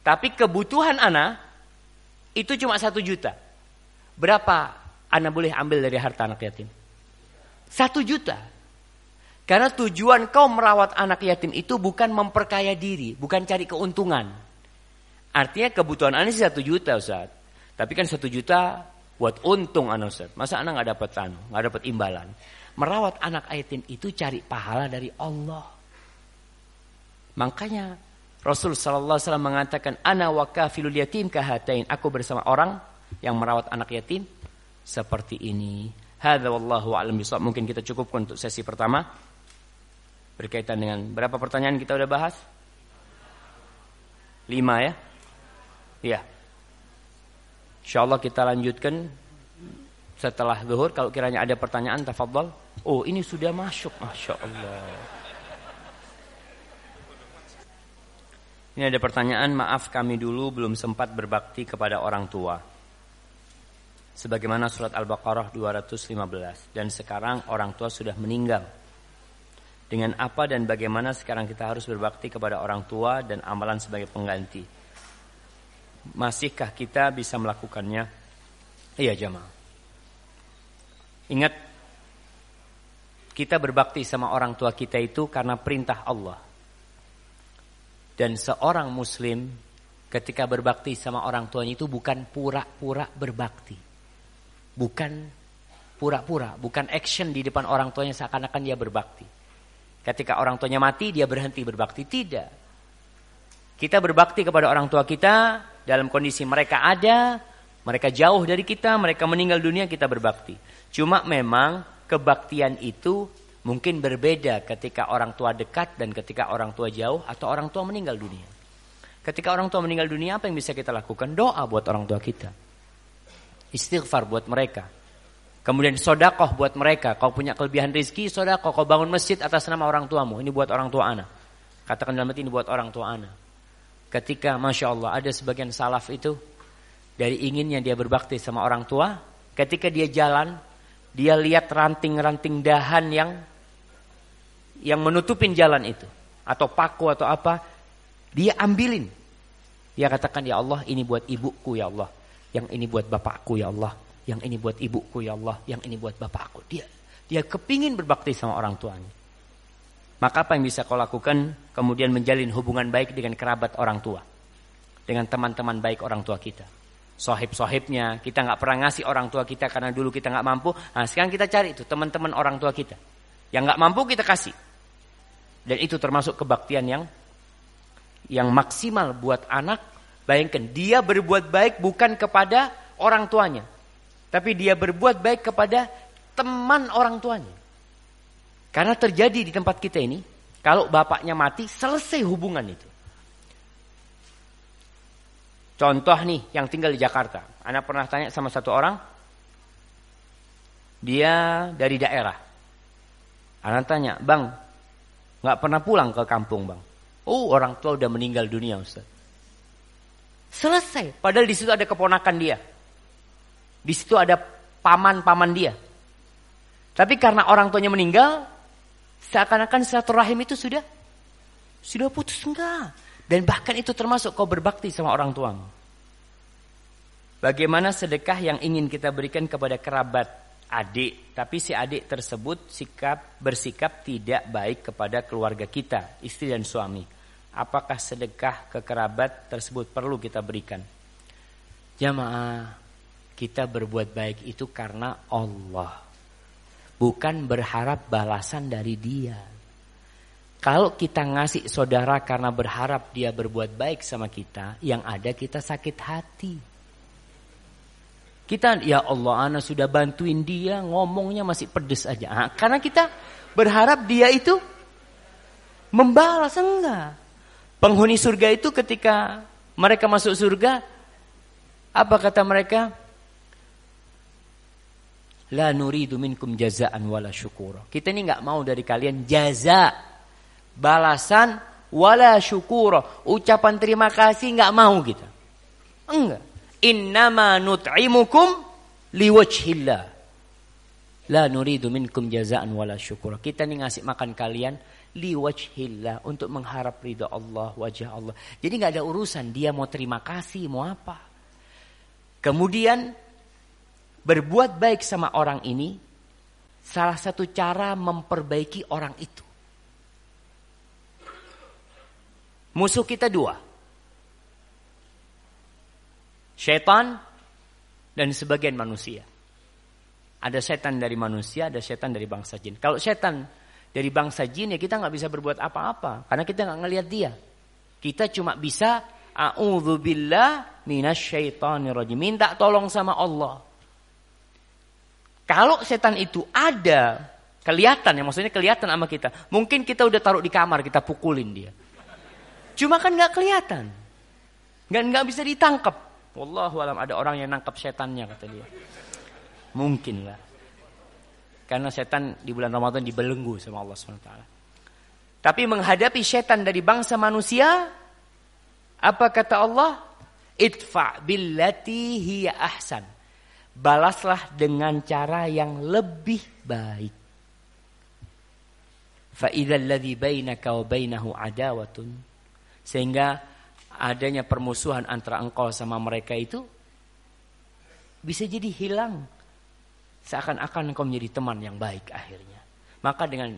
Tapi kebutuhan anak itu cuma satu juta. Berapa anda boleh ambil dari harta anak yatim. Satu juta. Karena tujuan kau merawat anak yatim itu bukan memperkaya diri, bukan cari keuntungan. Artinya kebutuhan Anda satu juta Ustaz. Tapi kan satu juta buat untung anak Ustaz. Masa anak nggak dapat anu, nggak dapat imbalan. Merawat anak yatim itu cari pahala dari Allah. Makanya Rasul sallallahu alaihi wasallam mengatakan ana wa kafilul yatim kahatain. Aku bersama orang yang merawat anak yatim seperti ini. Hadza wallahu a'lam bishawab. Mungkin kita cukupkan untuk sesi pertama. Berkaitan dengan berapa pertanyaan kita udah bahas? Lima ya? Iya. Insyaallah kita lanjutkan setelah zuhur. Kalau kiranya ada pertanyaan, tafadhal. Oh, ini sudah masuk. Masya Allah. Ini ada pertanyaan, maaf kami dulu belum sempat berbakti kepada orang tua sebagaimana surat Al-Baqarah 215 dan sekarang orang tua sudah meninggal. Dengan apa dan bagaimana sekarang kita harus berbakti kepada orang tua dan amalan sebagai pengganti? Masihkah kita bisa melakukannya? Iya jamaah. Ingat kita berbakti sama orang tua kita itu karena perintah Allah. Dan seorang muslim ketika berbakti sama orang tuanya itu bukan pura-pura berbakti. Bukan pura-pura, bukan action di depan orang tuanya seakan-akan dia berbakti. Ketika orang tuanya mati, dia berhenti berbakti. Tidak. Kita berbakti kepada orang tua kita dalam kondisi mereka ada, mereka jauh dari kita, mereka meninggal dunia, kita berbakti. Cuma memang kebaktian itu mungkin berbeda ketika orang tua dekat dan ketika orang tua jauh atau orang tua meninggal dunia. Ketika orang tua meninggal dunia, apa yang bisa kita lakukan? Doa buat orang tua kita. Istighfar buat mereka. Kemudian sodakoh buat mereka. Kau punya kelebihan rizki, sodakoh. Kau bangun masjid atas nama orang tuamu. Ini buat orang tua anak. Katakan dalam hati ini buat orang tua anak. Ketika Masya Allah ada sebagian salaf itu. Dari inginnya dia berbakti sama orang tua. Ketika dia jalan. Dia lihat ranting-ranting dahan yang yang menutupin jalan itu. Atau paku atau apa. Dia ambilin. Dia katakan ya Allah ini buat ibuku ya Allah. Yang ini buat bapakku ya Allah. Yang ini buat ibuku ya Allah. Yang ini buat bapakku. Dia Dia kepingin berbakti sama orang tuanya. Maka apa yang bisa kau lakukan? Kemudian menjalin hubungan baik dengan kerabat orang tua. Dengan teman-teman baik orang tua kita. Sohib-sohibnya, kita nggak pernah ngasih orang tua kita karena dulu kita nggak mampu. Nah sekarang kita cari itu teman-teman orang tua kita. Yang nggak mampu kita kasih. Dan itu termasuk kebaktian yang yang maksimal buat anak. Bayangkan dia berbuat baik bukan kepada orang tuanya. Tapi dia berbuat baik kepada teman orang tuanya. Karena terjadi di tempat kita ini, kalau bapaknya mati, selesai hubungan itu. Contoh nih, yang tinggal di Jakarta. Anak pernah tanya sama satu orang, dia dari daerah. Anak tanya, bang, nggak pernah pulang ke kampung bang. Oh, orang tua udah meninggal dunia Ustaz. Selesai. Padahal di situ ada keponakan dia. Di situ ada paman-paman dia. Tapi karena orang tuanya meninggal, seakan-akan silaturahim itu sudah sudah putus enggak. Dan bahkan itu termasuk kau berbakti sama orang tuamu. Bagaimana sedekah yang ingin kita berikan kepada kerabat adik, tapi si adik tersebut sikap bersikap tidak baik kepada keluarga kita, istri dan suami. Apakah sedekah ke kerabat tersebut perlu kita berikan? Jamaah, kita berbuat baik itu karena Allah bukan berharap balasan dari dia. Kalau kita ngasih saudara karena berharap dia berbuat baik sama kita, yang ada kita sakit hati. Kita, ya Allah, anak sudah bantuin dia, ngomongnya masih pedes aja. Nah, karena kita berharap dia itu membalas, enggak. Penghuni surga itu ketika mereka masuk surga, apa kata mereka? La nuridu minkum jazaan wala syukura. Kita ini nggak mau dari kalian jaza, balasan wala syukura. Ucapan terima kasih nggak mau kita. Enggak. Innama nut'imukum liwajhillah. La nuridu minkum jazaan wala syukura. Kita ini ngasih makan kalian liwajhillah untuk mengharap ridha Allah, wajah Allah. Jadi nggak ada urusan dia mau terima kasih, mau apa. Kemudian berbuat baik sama orang ini salah satu cara memperbaiki orang itu. Musuh kita dua. Setan dan sebagian manusia. Ada setan dari manusia, ada setan dari bangsa jin. Kalau setan dari bangsa jin ya kita nggak bisa berbuat apa-apa karena kita nggak ngelihat dia. Kita cuma bisa a'udzubillah minasyaitonirrajim. Minta tolong sama Allah. Kalau setan itu ada, kelihatan ya maksudnya kelihatan sama kita. Mungkin kita udah taruh di kamar, kita pukulin dia. Cuma kan nggak kelihatan. Nggak nggak bisa ditangkap. Wallahu alam ada orang yang nangkap setannya kata dia. Mungkin lah. Karena setan di bulan Ramadan dibelenggu sama Allah SWT. Tapi menghadapi setan dari bangsa manusia, apa kata Allah? Itfa billati hiya ahsan balaslah dengan cara yang lebih baik. Adawatun. Sehingga adanya permusuhan antara engkau sama mereka itu bisa jadi hilang. Seakan-akan engkau menjadi teman yang baik akhirnya. Maka dengan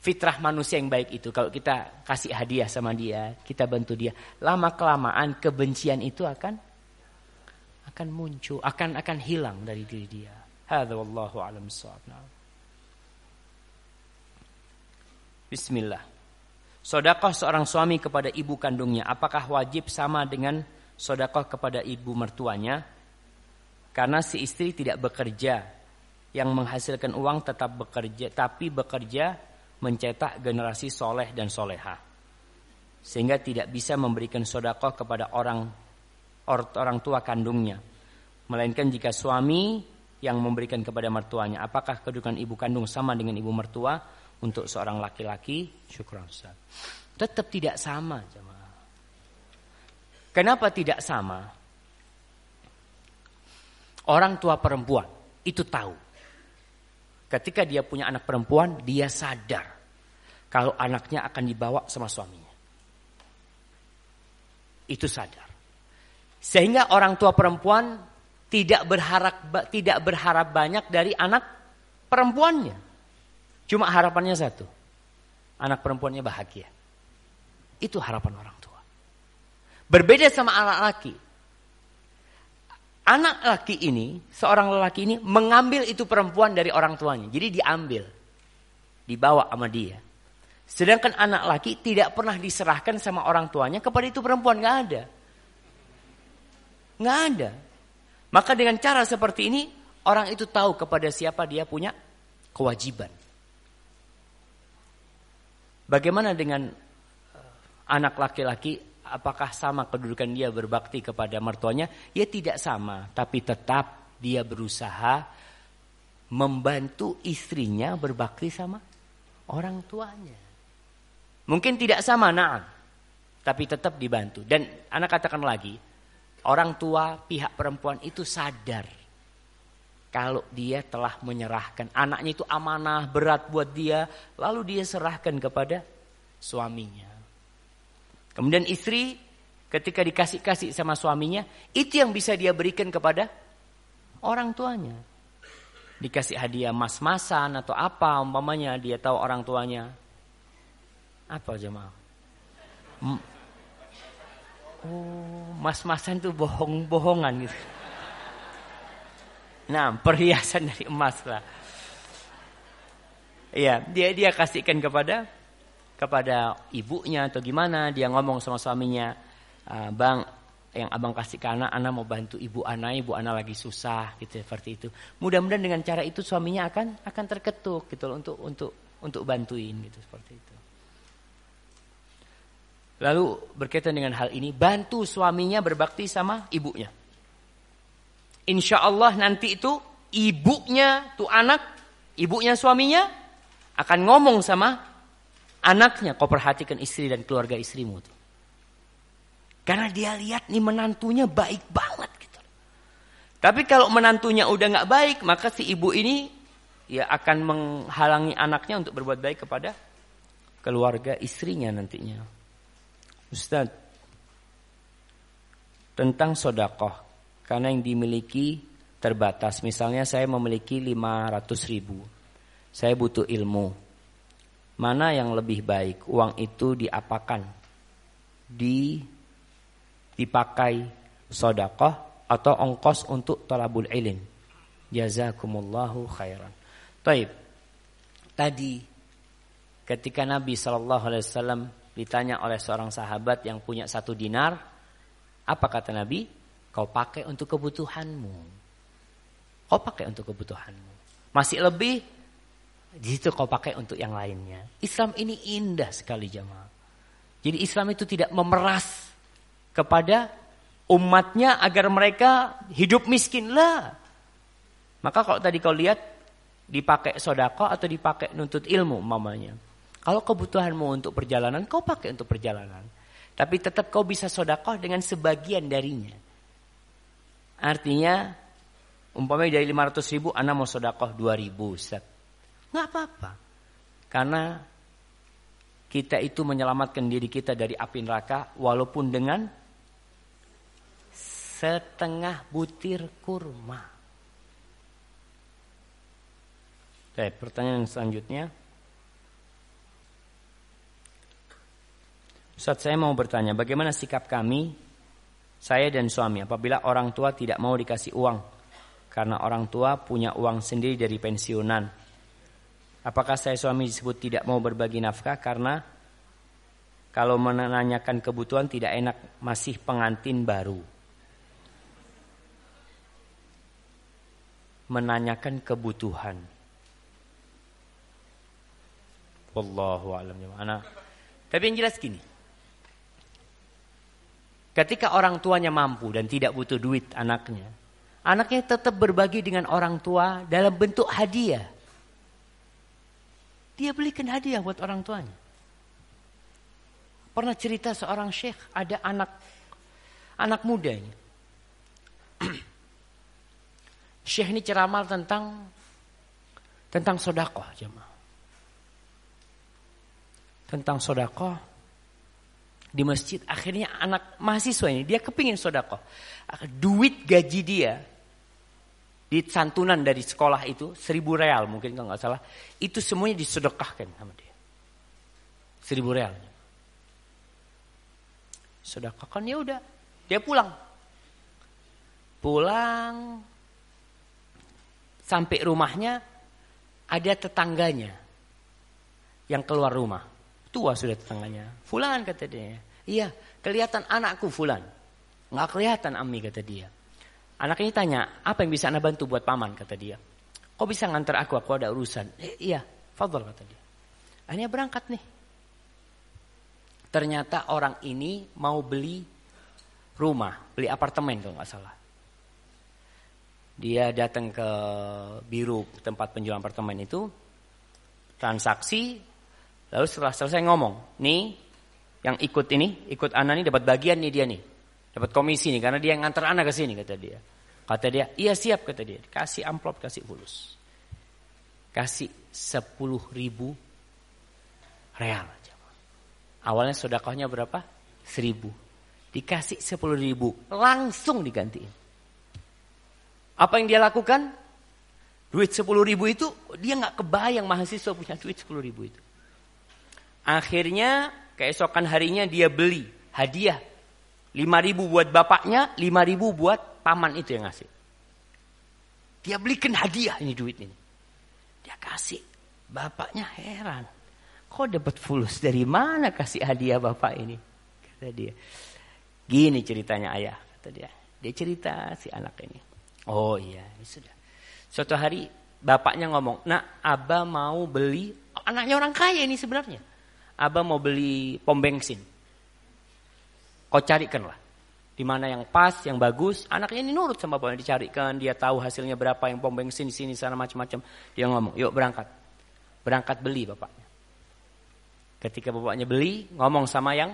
fitrah manusia yang baik itu kalau kita kasih hadiah sama dia, kita bantu dia, lama kelamaan kebencian itu akan akan muncul, akan akan hilang dari diri dia. Hadza wallahu alam Bismillah. Sodakoh seorang suami kepada ibu kandungnya, apakah wajib sama dengan sodakoh kepada ibu mertuanya? Karena si istri tidak bekerja, yang menghasilkan uang tetap bekerja, tapi bekerja mencetak generasi soleh dan soleha. Sehingga tidak bisa memberikan sodakoh kepada orang orang tua kandungnya. Melainkan jika suami yang memberikan kepada mertuanya. Apakah kedudukan ibu kandung sama dengan ibu mertua untuk seorang laki-laki? Syukur Ustaz. Tetap tidak sama jemaah. Kenapa tidak sama? Orang tua perempuan itu tahu. Ketika dia punya anak perempuan, dia sadar kalau anaknya akan dibawa sama suaminya. Itu sadar. Sehingga orang tua perempuan tidak berharap tidak berharap banyak dari anak perempuannya. Cuma harapannya satu. Anak perempuannya bahagia. Itu harapan orang tua. Berbeda sama anak laki. Anak laki ini, seorang lelaki ini mengambil itu perempuan dari orang tuanya. Jadi diambil. Dibawa sama dia. Sedangkan anak laki tidak pernah diserahkan sama orang tuanya kepada itu perempuan. Nggak ada. Nggak ada. Maka dengan cara seperti ini, orang itu tahu kepada siapa dia punya kewajiban. Bagaimana dengan eh, anak laki-laki? Apakah sama kedudukan dia berbakti kepada mertuanya? Ya tidak sama, tapi tetap dia berusaha membantu istrinya berbakti sama orang tuanya. Mungkin tidak sama, nah, tapi tetap dibantu. Dan anak katakan lagi, orang tua pihak perempuan itu sadar kalau dia telah menyerahkan anaknya itu amanah berat buat dia, lalu dia serahkan kepada suaminya. Kemudian istri ketika dikasih-kasih sama suaminya, itu yang bisa dia berikan kepada orang tuanya. Dikasih hadiah mas-masan atau apa umpamanya dia tahu orang tuanya apa jemaah? Oh, mas-masan itu bohong-bohongan gitu. Nah, perhiasan dari emas lah. Iya, dia dia kasihkan kepada kepada ibunya atau gimana, dia ngomong sama suaminya, ah, "Bang, yang abang kasih ke anak, anak mau bantu ibu anak, ibu anak lagi susah gitu seperti itu. Mudah-mudahan dengan cara itu suaminya akan akan terketuk gitu loh untuk untuk untuk bantuin gitu seperti itu. Lalu berkaitan dengan hal ini, bantu suaminya berbakti sama ibunya. Insya Allah nanti itu ibunya tuh anak, ibunya suaminya akan ngomong sama anaknya. Kau perhatikan istri dan keluarga istrimu tuh. Karena dia lihat nih menantunya baik banget gitu. Tapi kalau menantunya udah nggak baik, maka si ibu ini ya akan menghalangi anaknya untuk berbuat baik kepada keluarga istrinya nantinya. Ustaz, tentang sodakoh, karena yang dimiliki terbatas. Misalnya saya memiliki 500 ribu, saya butuh ilmu. Mana yang lebih baik? Uang itu diapakan? Di dipakai sodakoh atau ongkos untuk talabul ilm. Jazakumullahu khairan. Taib. Tadi ketika Nabi Shallallahu ditanya oleh seorang sahabat yang punya satu dinar, apa kata Nabi? Kau pakai untuk kebutuhanmu. Kau pakai untuk kebutuhanmu. Masih lebih, di situ kau pakai untuk yang lainnya. Islam ini indah sekali jamaah. Jadi Islam itu tidak memeras kepada umatnya agar mereka hidup miskin lah. Maka kalau tadi kau lihat dipakai sodako atau dipakai nuntut ilmu mamanya. Kalau kebutuhanmu untuk perjalanan, kau pakai untuk perjalanan. Tapi tetap kau bisa sodakoh dengan sebagian darinya. Artinya, umpamanya dari 500 ribu, anak mau sodakoh 2 ribu. Ustaz. Nggak apa-apa. Karena kita itu menyelamatkan diri kita dari api neraka walaupun dengan setengah butir kurma. Oke, pertanyaan selanjutnya. Ustaz saya mau bertanya, bagaimana sikap kami, saya dan suami apabila orang tua tidak mau dikasih uang karena orang tua punya uang sendiri dari pensiunan. Apakah saya suami disebut tidak mau berbagi nafkah karena kalau menanyakan kebutuhan tidak enak masih pengantin baru. Menanyakan kebutuhan. Wallahu a'lam Tapi yang jelas gini. Ketika orang tuanya mampu dan tidak butuh duit anaknya, anaknya tetap berbagi dengan orang tua dalam bentuk hadiah. Dia belikan hadiah buat orang tuanya. Pernah cerita seorang syekh ada anak anak mudanya. syekh ini ceramah tentang tentang sodakoh jemaah. Tentang sodakoh di masjid. Akhirnya anak mahasiswa ini dia kepingin sodako. Duit gaji dia di santunan dari sekolah itu seribu real mungkin kalau nggak salah itu semuanya disedekahkan sama dia seribu real sedekahkan ya udah dia pulang pulang sampai rumahnya ada tetangganya yang keluar rumah tua sudah tetangganya fulan kata dia iya kelihatan anakku fulan nggak kelihatan ami kata dia Anak ini tanya, apa yang bisa anda bantu buat paman? Kata dia. Kok bisa ngantar aku? Aku ada urusan. Eh, iya, fadol kata dia. Akhirnya berangkat nih. Ternyata orang ini mau beli rumah, beli apartemen kalau nggak salah. Dia datang ke biru tempat penjualan apartemen itu, transaksi, lalu setelah selesai ngomong, nih yang ikut ini, ikut anak ini dapat bagian nih dia nih. Dapat komisi nih karena dia yang ngantar anak ke sini kata dia. Kata dia, iya siap kata dia. Kasih amplop, kasih fulus. Kasih sepuluh ribu real. Awalnya sodakohnya berapa? Seribu. Dikasih sepuluh ribu. Langsung digantiin. Apa yang dia lakukan? Duit sepuluh ribu itu, dia nggak kebayang mahasiswa punya duit sepuluh ribu itu. Akhirnya keesokan harinya dia beli hadiah Lima ribu buat bapaknya, lima ribu buat paman itu yang ngasih. Dia belikan hadiah ini duit ini. Dia kasih. Bapaknya heran. Kok dapat fulus dari mana kasih hadiah bapak ini? Kata dia. Gini ceritanya ayah. Kata dia. Dia cerita si anak ini. Oh iya, ini sudah. Suatu hari bapaknya ngomong, nak abah mau beli, anaknya orang kaya ini sebenarnya. Abah mau beli pom bensin. Kau carikan lah. Di mana yang pas, yang bagus. Anaknya ini nurut sama bapaknya dicarikan. Dia tahu hasilnya berapa yang pom bensin di sini sana macam-macam. Dia ngomong, yuk berangkat. Berangkat beli bapaknya. Ketika bapaknya beli, ngomong sama yang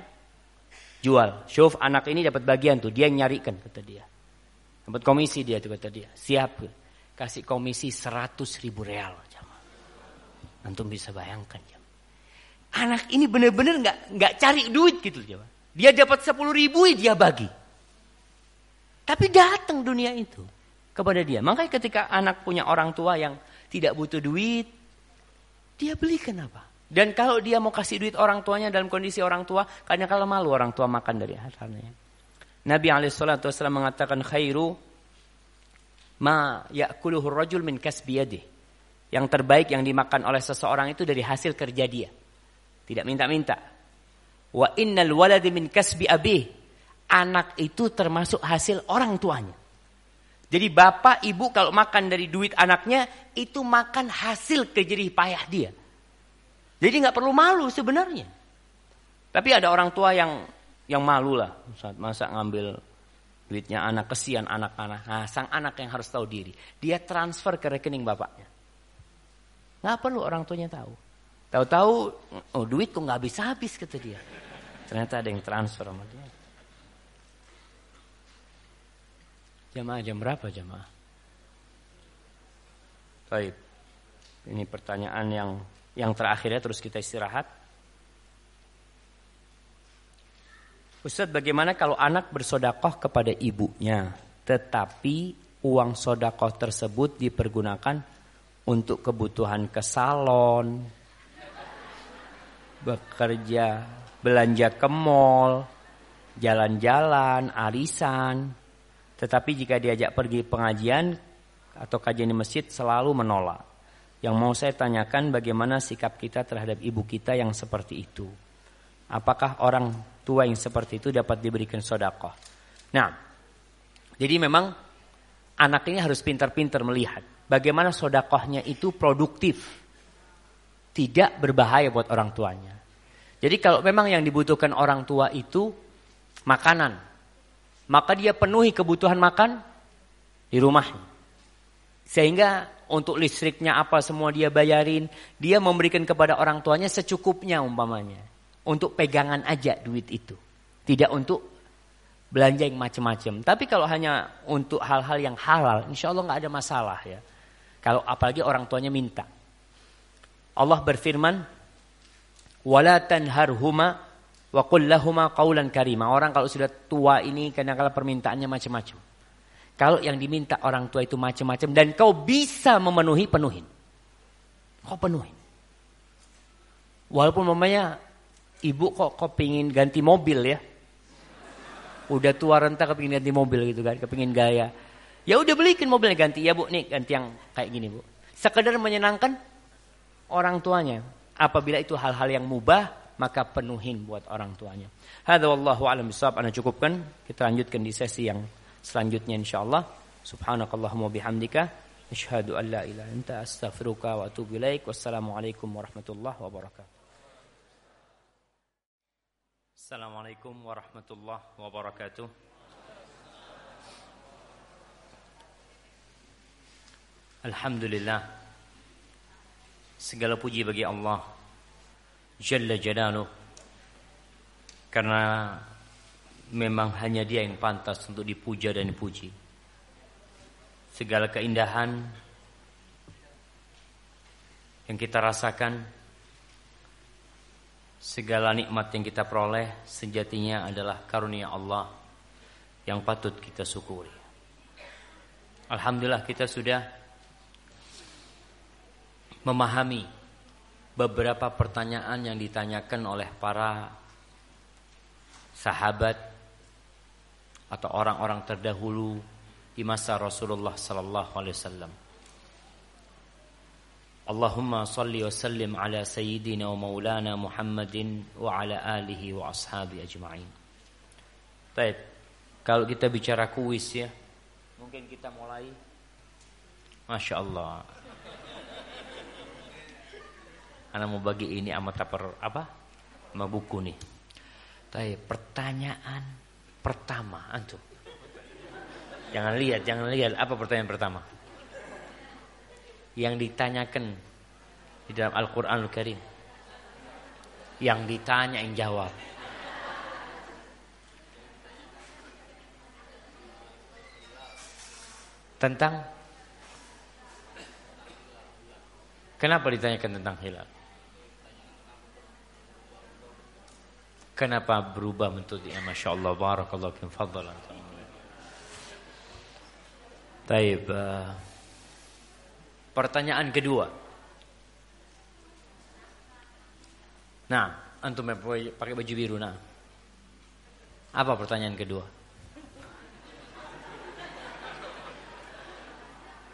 jual. Syuf anak ini dapat bagian tuh. Dia yang nyarikan kata dia. Dapat komisi dia tuh kata dia. Siap. Kasih komisi 100 ribu real. Antum bisa bayangkan. Anak ini benar-benar nggak nggak cari duit gitu. Jama. Dia dapat 10 ribu dia bagi. Tapi datang dunia itu kepada dia. Makanya ketika anak punya orang tua yang tidak butuh duit, dia belikan apa? Dan kalau dia mau kasih duit orang tuanya dalam kondisi orang tua, kadang kalau malu orang tua makan dari hartanya. Nabi SAW mengatakan khairu ma ya'kuluhu rajul min kasbiyadih. Yang terbaik yang dimakan oleh seseorang itu dari hasil kerja dia. Tidak minta-minta. Wa innal waladi min kasbi abih. Anak itu termasuk hasil orang tuanya. Jadi bapak ibu kalau makan dari duit anaknya itu makan hasil kejerih payah dia. Jadi nggak perlu malu sebenarnya. Tapi ada orang tua yang yang malu lah saat masa ngambil duitnya anak kesian anak-anak. Nah, sang anak yang harus tahu diri. Dia transfer ke rekening bapaknya. Nggak perlu orang tuanya tahu. Tahu-tahu, oh duit kok nggak habis-habis kata dia. Ternyata ada yang transfer sama dia. Jamaah jam berapa jamaah? Baik. Ini pertanyaan yang yang terakhir ya terus kita istirahat. Ustaz bagaimana kalau anak bersodakoh kepada ibunya tetapi uang sodakoh tersebut dipergunakan untuk kebutuhan ke salon, bekerja belanja ke mall, jalan-jalan, arisan. Tetapi jika diajak pergi pengajian atau kajian di masjid selalu menolak. Yang mau saya tanyakan bagaimana sikap kita terhadap ibu kita yang seperti itu. Apakah orang tua yang seperti itu dapat diberikan sodakoh? Nah, jadi memang anak ini harus pintar-pintar melihat bagaimana sodakohnya itu produktif. Tidak berbahaya buat orang tuanya. Jadi kalau memang yang dibutuhkan orang tua itu makanan, maka dia penuhi kebutuhan makan di rumahnya. Sehingga untuk listriknya apa semua dia bayarin, dia memberikan kepada orang tuanya secukupnya umpamanya. Untuk pegangan aja duit itu. Tidak untuk belanja yang macam-macam. Tapi kalau hanya untuk hal-hal yang halal, insya Allah nggak ada masalah ya. Kalau apalagi orang tuanya minta. Allah berfirman, wala tanharhuma wa qul lahuma qawlan karima. Orang kalau sudah tua ini kadang-kadang permintaannya macam-macam. Kalau yang diminta orang tua itu macam-macam dan kau bisa memenuhi, penuhin. Kau penuhin. Walaupun mamanya ibu kok kau pingin ganti mobil ya. Udah tua renta kepingin ganti mobil gitu kan, kepingin gaya. Ya udah belikin mobilnya ganti ya bu, nih ganti yang kayak gini bu. Sekedar menyenangkan orang tuanya. Apabila itu hal-hal yang mubah, maka penuhin buat orang tuanya. Hadza wallahu a'lam bishawab. Ana cukupkan, kita lanjutkan di sesi yang selanjutnya insyaallah subhanakallahumma bihamdika asyhadu an la ilaha anta astaghfiruka wa atubu ilaik wassalamualaikum warahmatullahi wabarakatuh Assalamualaikum warahmatullahi wabarakatuh Alhamdulillah Segala puji bagi Allah Jalla Jalaluh Karena memang hanya dia yang pantas untuk dipuja dan dipuji. Segala keindahan yang kita rasakan, segala nikmat yang kita peroleh sejatinya adalah karunia Allah yang patut kita syukuri. Alhamdulillah kita sudah memahami beberapa pertanyaan yang ditanyakan oleh para sahabat atau orang-orang terdahulu di masa Rasulullah sallallahu alaihi wasallam. Allahumma salli wa sallim ala sayyidina wa maulana Muhammadin wa ala alihi wa ashabi ajma'in. Baik. Kalau kita bicara kuis ya, mungkin kita mulai Masya Allah. Anak mau bagi ini amat apa? apa? Sama buku nih. Tapi pertanyaan pertama antum? Jangan lihat, jangan lihat. Apa pertanyaan pertama? Yang ditanyakan di dalam Al-Quranul Karim. Yang ditanya yang jawab. Tentang Kenapa ditanyakan tentang hilal? Kenapa berubah bentuknya? Masya Allah, barakallahu fikum, fadlan. Taib. Uh, pertanyaan kedua. Nah, antum pakai baju biru, nah. Apa pertanyaan kedua?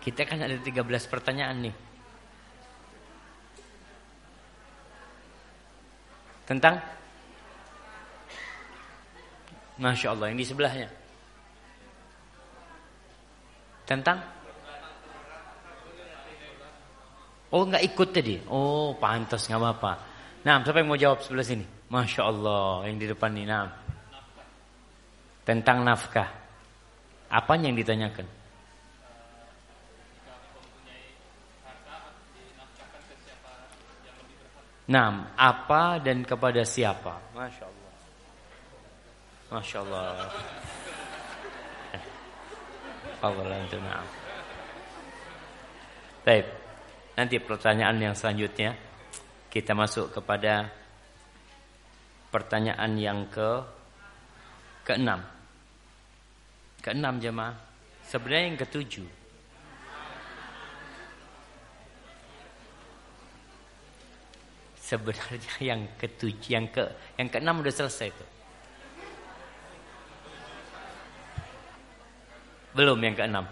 Kita kan ada 13 pertanyaan nih. Tentang Masya Allah yang di sebelahnya. Tentang? Oh nggak ikut tadi? Oh pantas nggak apa-apa. Nah siapa yang mau jawab sebelah sini? Masya Allah yang di depan ini nah. Tentang nafkah. Apa yang ditanyakan? Nah, apa dan kepada siapa? Masya Allah. Masya Allah. Itu na'am. Baik. Nanti pertanyaan yang selanjutnya kita masuk kepada pertanyaan yang ke keenam. Keenam jemaah. Sebenarnya yang ketujuh. Sebenarnya yang ketujuh, yang ke yang keenam udah selesai tuh. Belum yang keenam.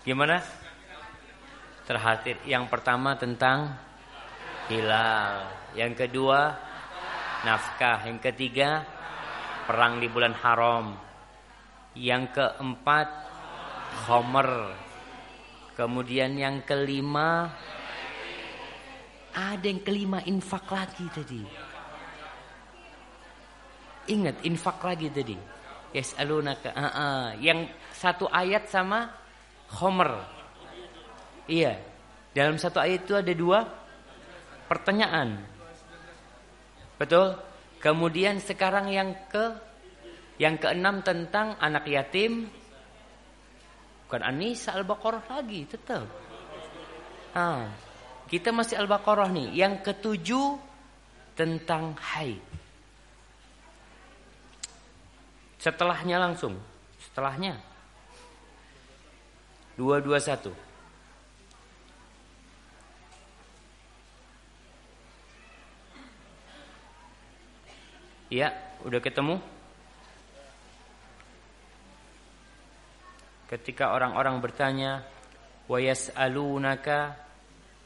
Gimana? Terhatir. Yang pertama tentang hilal. Yang kedua nafkah. Yang ketiga perang di bulan haram. Yang keempat khomer. Kemudian yang kelima ada yang kelima infak lagi tadi. Ingat infak lagi tadi. Yas'alunaka. Uh -uh. Yang satu ayat sama khomer. Iya. Dalam satu ayat itu ada dua pertanyaan. Betul? Kemudian sekarang yang ke yang keenam tentang anak yatim. Bukan Anisa Al-Baqarah lagi, tetap. Ah, kita masih Al-Baqarah nih. Yang ketujuh tentang haid. Setelahnya langsung Setelahnya. Dua dua satu. Iya, udah ketemu? Ketika orang-orang bertanya, "Wa yas'alunaka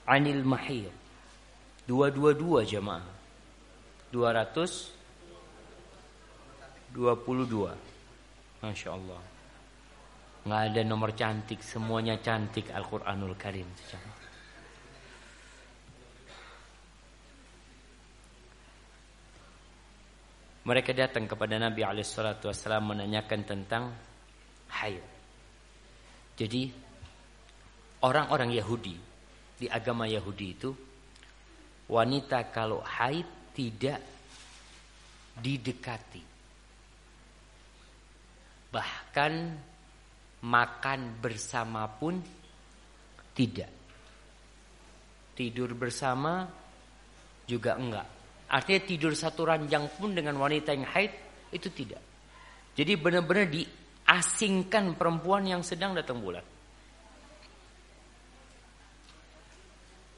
'anil mahir." Dua-dua-dua jemaah. 222. Masya Allah. Nggak ada nomor cantik, semuanya cantik Al-Quranul Karim. Mereka datang kepada Nabi Alaihissalam menanyakan tentang haid. Jadi orang-orang Yahudi di agama Yahudi itu wanita kalau haid tidak didekati. Bahkan makan bersama pun tidak. Tidur bersama juga enggak. Artinya tidur satu ranjang pun dengan wanita yang haid itu tidak. Jadi benar-benar diasingkan perempuan yang sedang datang bulan.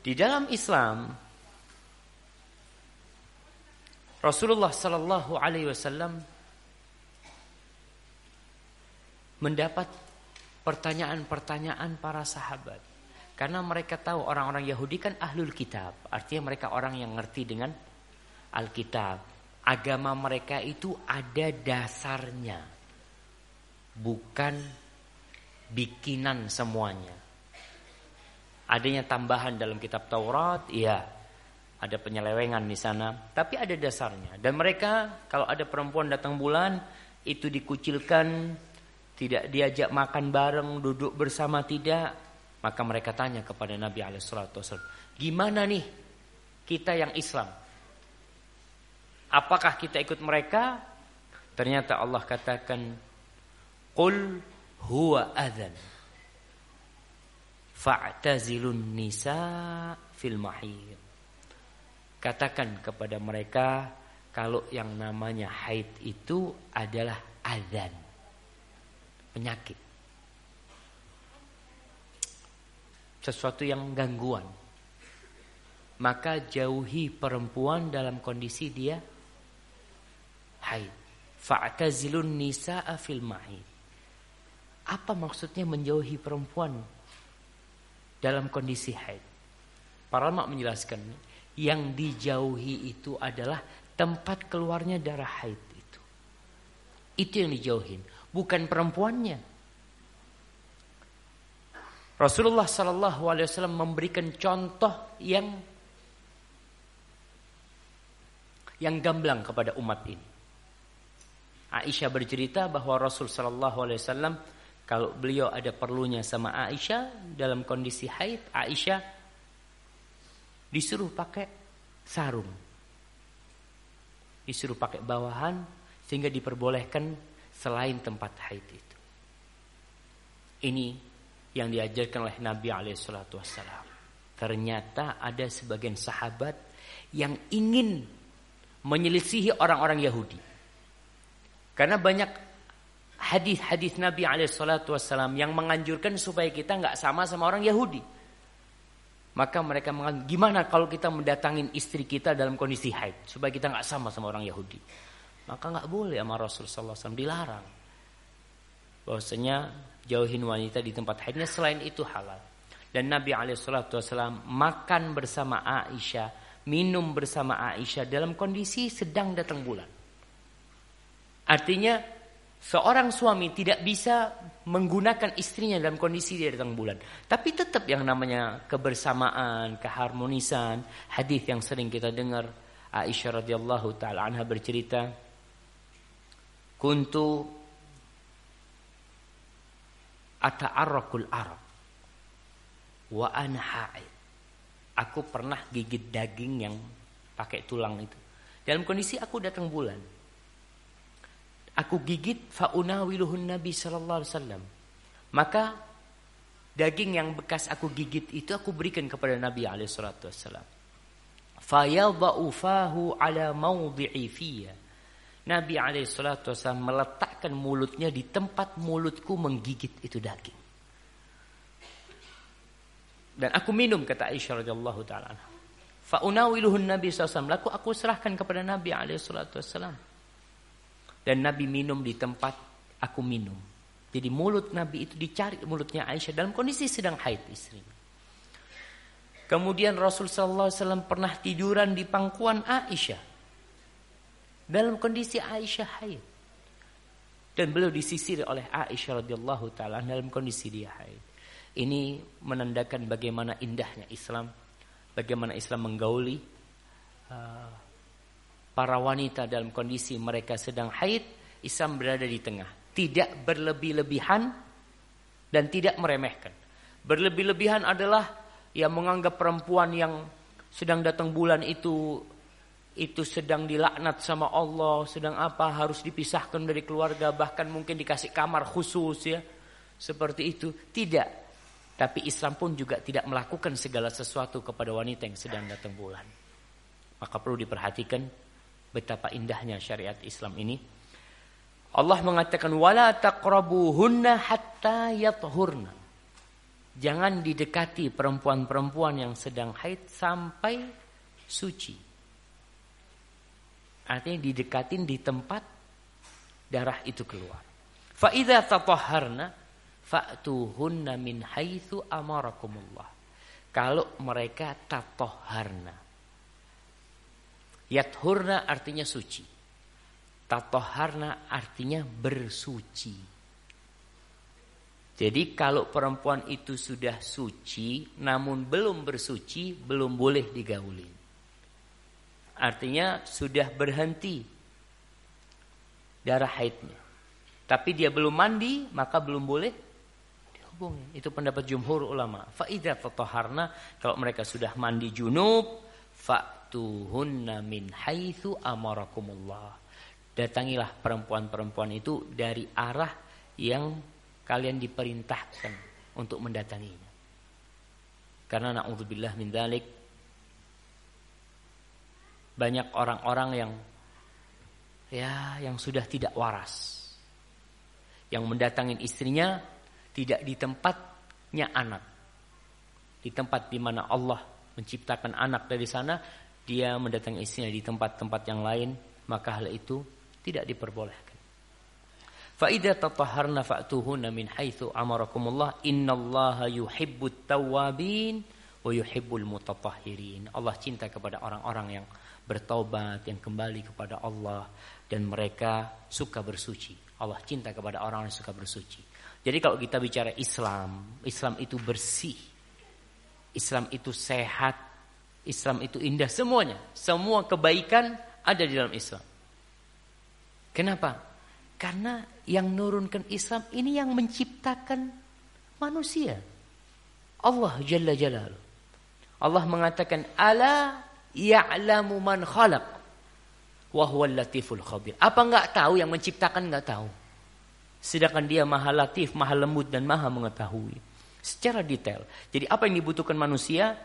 Di dalam Islam Rasulullah sallallahu alaihi wasallam mendapat pertanyaan-pertanyaan para sahabat. Karena mereka tahu orang-orang Yahudi kan ahlul kitab. Artinya mereka orang yang ngerti dengan Alkitab. Agama mereka itu ada dasarnya. Bukan bikinan semuanya. Adanya tambahan dalam kitab Taurat, iya. Ada penyelewengan di sana, tapi ada dasarnya. Dan mereka kalau ada perempuan datang bulan itu dikucilkan, tidak diajak makan bareng, duduk bersama tidak, maka mereka tanya kepada Nabi alaihissalam, gimana nih kita yang Islam? Apakah kita ikut mereka? Ternyata Allah katakan Qul huwa adhan Fa'tazilun nisa fil mahir Katakan kepada mereka Kalau yang namanya haid itu adalah adhan Penyakit Sesuatu yang gangguan Maka jauhi perempuan dalam kondisi dia haid. Fa'tazilun nisa'a fil mahid. Apa maksudnya menjauhi perempuan dalam kondisi haid? Para ulama menjelaskan yang dijauhi itu adalah tempat keluarnya darah haid itu. Itu yang dijauhin, bukan perempuannya. Rasulullah Sallallahu Alaihi Wasallam memberikan contoh yang yang gamblang kepada umat ini. Aisyah bercerita bahwa Rasul Shallallahu Alaihi Wasallam kalau beliau ada perlunya sama Aisyah dalam kondisi haid, Aisyah disuruh pakai sarung, disuruh pakai bawahan sehingga diperbolehkan selain tempat haid itu. Ini yang diajarkan oleh Nabi Alaihissalam. Ternyata ada sebagian sahabat yang ingin menyelisihi orang-orang Yahudi. Karena banyak hadis-hadis Nabi alaihissalatu wassalam yang menganjurkan supaya kita nggak sama sama orang Yahudi. Maka mereka mengatakan, gimana kalau kita mendatangin istri kita dalam kondisi haid supaya kita nggak sama sama orang Yahudi? Maka nggak boleh sama Rasul sallallahu alaihi wasallam dilarang. Bahwasanya jauhin wanita di tempat haidnya selain itu halal. Dan Nabi wassalam makan bersama Aisyah, minum bersama Aisyah dalam kondisi sedang datang bulan. Artinya seorang suami tidak bisa menggunakan istrinya dalam kondisi dia datang bulan. Tapi tetap yang namanya kebersamaan, keharmonisan, hadis yang sering kita dengar Aisyah radhiyallahu taala anha bercerita, "Kuntu ata'arrakul Arab wa ana haid." Aku pernah gigit daging yang pakai tulang itu. Dalam kondisi aku datang bulan. Aku gigit faunawiluhun Nabi sallallahu alaihi wasallam. Maka daging yang bekas aku gigit itu aku berikan kepada Nabi alaihi salatu wasallam. Fayadha'u fahu ala mawdi'i fiyya. Nabi SAW meletakkan mulutnya di tempat mulutku menggigit itu daging. Dan aku minum kata Aisyah radhiyallahu taala. Fa'unawiluhun Nabi SAW. Laku aku serahkan kepada Nabi SAW. Dan Nabi minum di tempat aku minum. Jadi mulut Nabi itu dicari mulutnya Aisyah dalam kondisi sedang haid istrinya. Kemudian Rasul sallallahu alaihi wasallam pernah tiduran di pangkuan Aisyah. Dalam kondisi Aisyah haid. Dan beliau disisir oleh Aisyah radhiyallahu taala dalam kondisi dia haid. Ini menandakan bagaimana indahnya Islam, bagaimana Islam menggauli uh, para wanita dalam kondisi mereka sedang haid, Islam berada di tengah, tidak berlebih-lebihan dan tidak meremehkan. Berlebih-lebihan adalah yang menganggap perempuan yang sedang datang bulan itu itu sedang dilaknat sama Allah, sedang apa harus dipisahkan dari keluarga, bahkan mungkin dikasih kamar khusus ya. Seperti itu. Tidak. Tapi Islam pun juga tidak melakukan segala sesuatu kepada wanita yang sedang datang bulan. Maka perlu diperhatikan betapa indahnya syariat Islam ini. Allah mengatakan wala taqrabuhunna hatta yathurna. Jangan didekati perempuan-perempuan yang sedang haid sampai suci. Artinya didekatin di tempat darah itu keluar. Fa'idha tatahharna fa'tuhunna min haitsu amarakumullah. Kalau mereka tatoharna. Yathurna artinya suci. Tatoharna artinya bersuci. Jadi kalau perempuan itu sudah suci namun belum bersuci belum boleh digauli. Artinya sudah berhenti darah haidnya. Tapi dia belum mandi maka belum boleh dihubungi. Itu pendapat jumhur ulama. Faidah tatoharna kalau mereka sudah mandi junub fa'tuhunna min haitsu amarakumullah. Datangilah perempuan-perempuan itu dari arah yang kalian diperintahkan untuk mendatanginya. Karena naudzubillah min dzalik banyak orang-orang yang ya yang sudah tidak waras. Yang mendatangin istrinya tidak di tempatnya anak. Di tempat di mana Allah menciptakan anak dari sana, dia mendatangi istrinya di tempat-tempat yang lain, maka hal itu tidak diperbolehkan. Fa'idha tataharna fa'tuhunna min haitsu amarakumullah innallaha yuhibbut tawabin wa yuhibbul mutatahhirin. Allah cinta kepada orang-orang yang bertaubat, yang kembali kepada Allah dan mereka suka bersuci. Allah cinta kepada orang yang suka bersuci. Jadi kalau kita bicara Islam, Islam itu bersih. Islam itu sehat. Islam itu indah semuanya. Semua kebaikan ada di dalam Islam. Kenapa? Karena yang nurunkan Islam ini yang menciptakan manusia. Allah Jalla Jalal. Allah mengatakan ala ya'lamu man khalaq wa huwal latiful khabir. Apa enggak tahu yang menciptakan enggak tahu. Sedangkan dia maha latif, maha lembut dan maha mengetahui. Secara detail. Jadi apa yang dibutuhkan manusia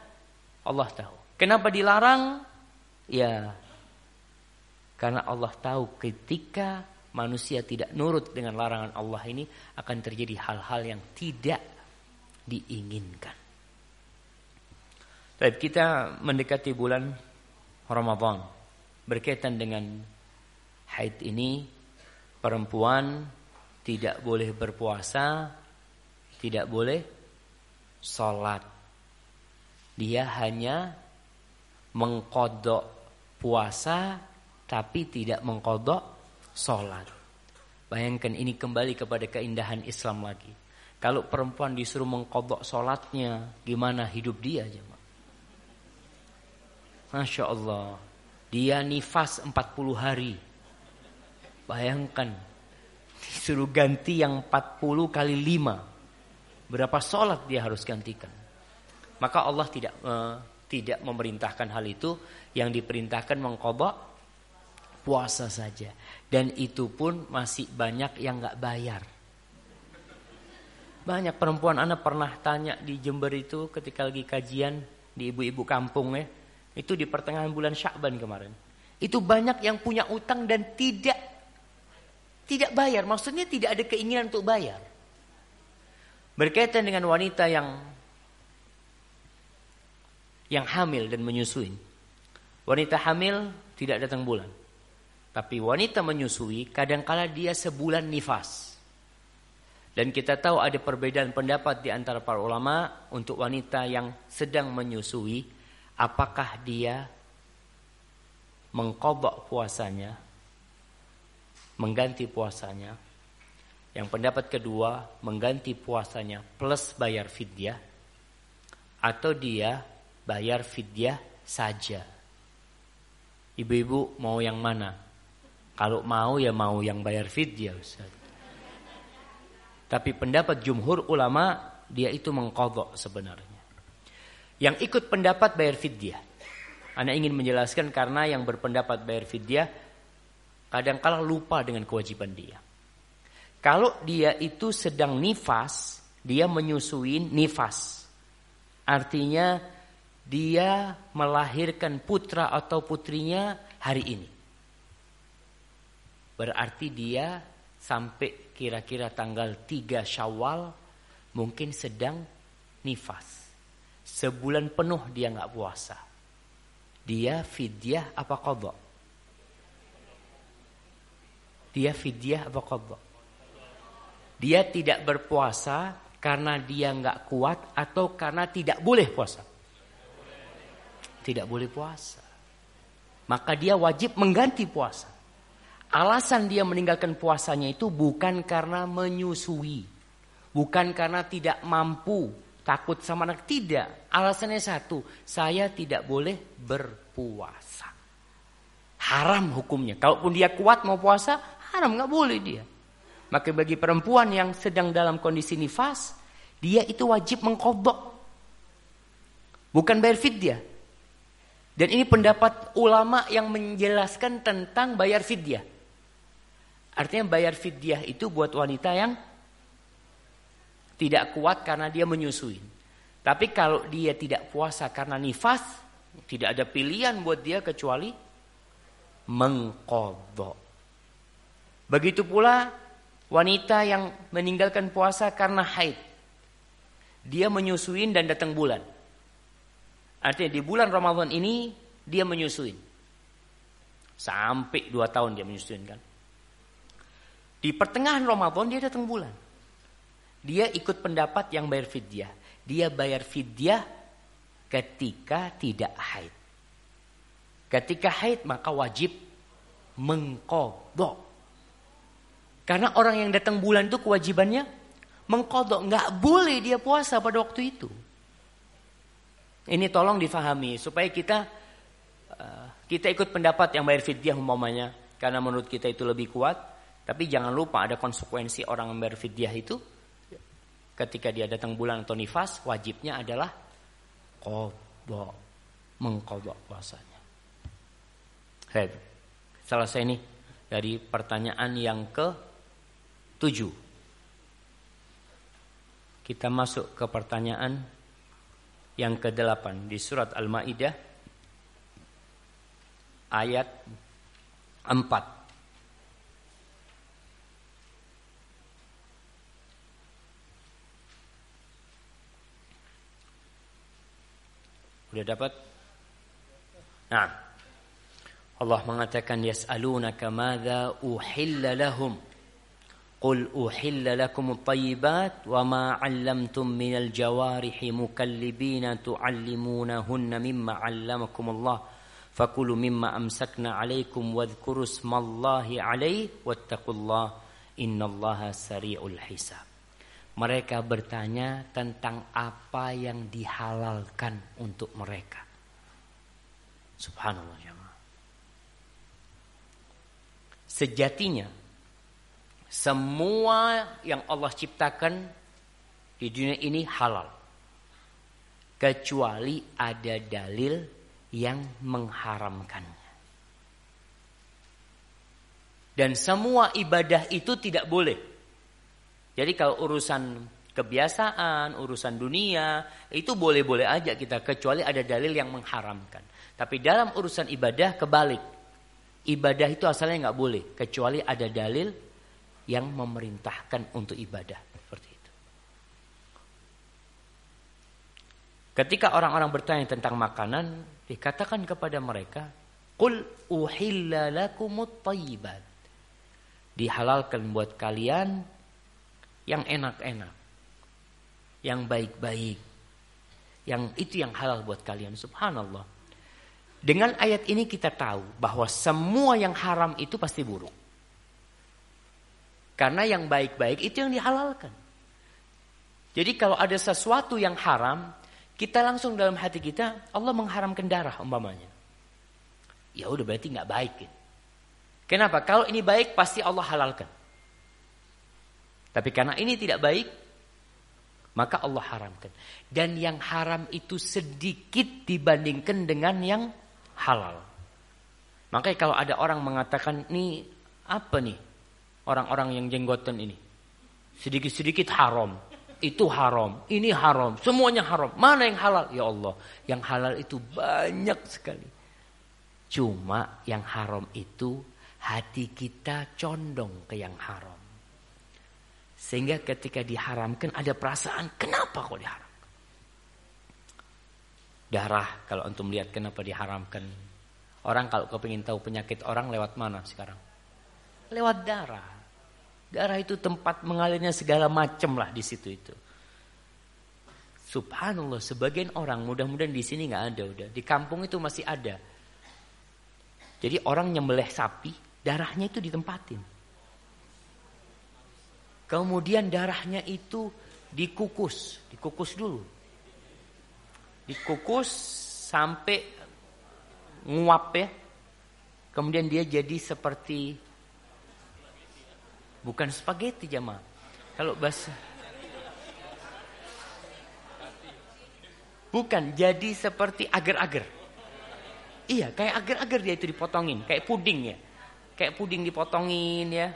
Allah tahu. Kenapa dilarang? Ya karena Allah tahu ketika manusia tidak nurut dengan larangan Allah ini akan terjadi hal-hal yang tidak diinginkan. Baik, kita mendekati bulan Ramadan. Berkaitan dengan haid ini, perempuan tidak boleh berpuasa, tidak boleh sholat. Dia hanya mengkodok puasa, tapi tidak mengkodok sholat. Bayangkan ini kembali kepada keindahan Islam lagi. Kalau perempuan disuruh mengkodok sholatnya, gimana hidup dia jemaah? Masya Allah. Dia nifas 40 hari. Bayangkan. Disuruh ganti yang 40 kali 5. Berapa sholat dia harus gantikan. Maka Allah tidak uh, tidak memerintahkan hal itu. Yang diperintahkan mengkodok puasa saja. Dan itu pun masih banyak yang nggak bayar. Banyak perempuan anak pernah tanya di Jember itu ketika lagi kajian di ibu-ibu kampung ya. Itu di pertengahan bulan Syakban kemarin. Itu banyak yang punya utang dan tidak Tidak bayar, maksudnya tidak ada keinginan untuk bayar. Berkaitan dengan wanita yang yang hamil dan menyusui. Wanita hamil tidak datang bulan. Tapi wanita menyusui kadangkala dia sebulan nifas. Dan kita tahu ada perbedaan pendapat di antara para ulama untuk wanita yang sedang menyusui, apakah dia mengkobok puasanya, mengganti puasanya. Yang pendapat kedua, mengganti puasanya plus bayar fidyah atau dia bayar fidyah saja. Ibu-ibu mau yang mana? Kalau mau ya mau yang bayar fidyah Ustaz. Tapi pendapat jumhur ulama dia itu mengkodok sebenarnya. Yang ikut pendapat bayar fidyah. Anda ingin menjelaskan karena yang berpendapat bayar fidyah kadang-kala lupa dengan kewajiban dia. Kalau dia itu sedang nifas, dia menyusui nifas. Artinya dia melahirkan putra atau putrinya hari ini. Berarti dia sampai kira-kira tanggal 3 Syawal mungkin sedang nifas. Sebulan penuh dia nggak puasa. Dia fidyah apa qadha? Dia fidyah apa qadha? Dia tidak berpuasa karena dia nggak kuat atau karena tidak boleh puasa. Tidak boleh puasa. Maka dia wajib mengganti puasa. Alasan dia meninggalkan puasanya itu bukan karena menyusui. Bukan karena tidak mampu, takut sama anak. Tidak. Alasannya satu, saya tidak boleh berpuasa. Haram hukumnya. Kalaupun dia kuat mau puasa, haram nggak boleh dia. Maka bagi perempuan yang sedang dalam kondisi nifas, dia itu wajib mengkodok. Bukan bayar fidyah. Dan ini pendapat ulama yang menjelaskan tentang bayar fidyah. Artinya bayar fidyah itu buat wanita yang tidak kuat karena dia menyusui. Tapi kalau dia tidak puasa karena nifas, tidak ada pilihan buat dia kecuali mengkodok. Begitu pula wanita yang meninggalkan puasa karena haid. Dia menyusuin dan datang bulan. Artinya di bulan Ramadan ini dia menyusuin. Sampai dua tahun dia menyusuin kan. Di pertengahan Ramadan dia datang bulan. Dia ikut pendapat yang bayar fidyah. Dia bayar fidyah ketika tidak haid. Ketika haid maka wajib mengkodok. Karena orang yang datang bulan itu kewajibannya mengkodok. Nggak boleh dia puasa pada waktu itu. Ini tolong difahami supaya kita uh, kita ikut pendapat yang bayar fidyah umpamanya karena menurut kita itu lebih kuat tapi jangan lupa ada konsekuensi orang membayar fidyah itu ketika dia datang bulan atau nifas wajibnya adalah kodok mengkodok puasanya. Baik, selesai ini dari pertanyaan yang ke tujuh. Kita masuk ke pertanyaan yang ke delapan di surat Al-Maidah ayat empat. Udah dapat? Nah. Allah mengatakan yas'alunaka madza uhilla lahum. Qul uhilla lakum at-tayyibat wa ma 'allamtum minal jawarihi mukallibina tu'allimunahunna mimma 'allamakum Allah. Fakulu mimma amsakna 'alaikum wadhkuru ismallahi 'alaihi wattaqullaha innallaha sari'ul hisab. Mereka bertanya tentang apa yang dihalalkan untuk mereka. Subhanallah jemaah. Sejatinya semua yang Allah ciptakan di dunia ini halal. Kecuali ada dalil yang mengharamkannya. Dan semua ibadah itu tidak boleh jadi kalau urusan kebiasaan, urusan dunia, itu boleh-boleh aja kita kecuali ada dalil yang mengharamkan. Tapi dalam urusan ibadah kebalik. Ibadah itu asalnya nggak boleh kecuali ada dalil yang memerintahkan untuk ibadah seperti itu. Ketika orang-orang bertanya tentang makanan, dikatakan kepada mereka, "Qul uhilla lakumut thayyibat." Dihalalkan buat kalian yang enak-enak, yang baik-baik, yang itu yang halal buat kalian. Subhanallah. Dengan ayat ini kita tahu bahwa semua yang haram itu pasti buruk. Karena yang baik-baik itu yang dihalalkan. Jadi kalau ada sesuatu yang haram, kita langsung dalam hati kita Allah mengharamkan darah umpamanya. Ya udah berarti nggak baik. Kenapa? Kalau ini baik pasti Allah halalkan. Tapi karena ini tidak baik, maka Allah haramkan. Dan yang haram itu sedikit dibandingkan dengan yang halal. Makanya kalau ada orang mengatakan, ini apa nih orang-orang yang jenggotan ini? Sedikit-sedikit haram. Itu haram, ini haram, semuanya haram. Mana yang halal? Ya Allah, yang halal itu banyak sekali. Cuma yang haram itu hati kita condong ke yang haram. Sehingga ketika diharamkan ada perasaan kenapa kok diharamkan? Darah kalau untuk melihat kenapa diharamkan. Orang kalau kepingin tahu penyakit orang lewat mana sekarang? Lewat darah. Darah itu tempat mengalirnya segala macam lah di situ itu. Subhanallah, sebagian orang mudah-mudahan di sini nggak ada udah. Di kampung itu masih ada. Jadi orang nyembelih sapi, darahnya itu ditempatin. Kemudian darahnya itu dikukus, dikukus dulu. Dikukus sampai nguap ya. Kemudian dia jadi seperti bukan spaghetti jamaah. Kalau bahasa Bukan, jadi seperti agar-agar. Iya, kayak agar-agar dia itu dipotongin, kayak puding ya. Kayak puding dipotongin ya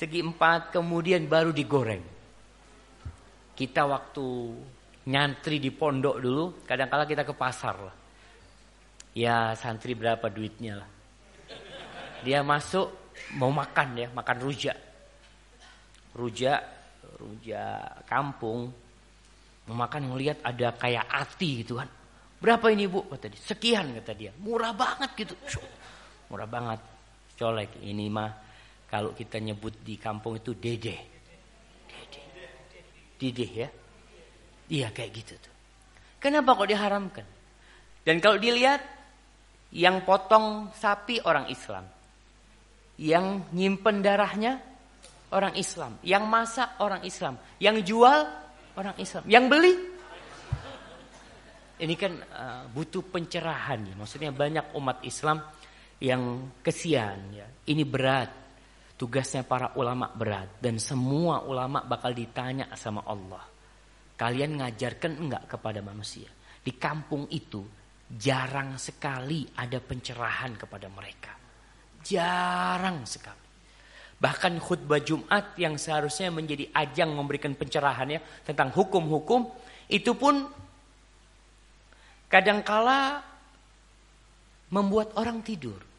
segi empat kemudian baru digoreng. Kita waktu nyantri di pondok dulu, kadang-kala kita ke pasar lah. Ya santri berapa duitnya lah. Dia masuk mau makan ya, makan rujak. Rujak, rujak kampung. Mau makan ngelihat ada kayak ati gitu kan. Berapa ini bu? Kata dia. Sekian kata dia. Murah banget gitu. Murah banget. Colek ini mah kalau kita nyebut di kampung itu dede. Dede. Dede ya. Iya kayak gitu tuh. Kenapa kok diharamkan? Dan kalau dilihat yang potong sapi orang Islam. Yang nyimpen darahnya orang Islam. Yang masak orang Islam. Yang jual orang Islam. Yang beli ini kan uh, butuh pencerahan ya. Maksudnya banyak umat Islam yang kesian ya. Ini berat. Tugasnya para ulama berat dan semua ulama bakal ditanya sama Allah. Kalian ngajarkan enggak kepada manusia? Di kampung itu jarang sekali ada pencerahan kepada mereka. Jarang sekali. Bahkan khutbah Jumat yang seharusnya menjadi ajang memberikan pencerahannya tentang hukum-hukum itu pun kadangkala membuat orang tidur.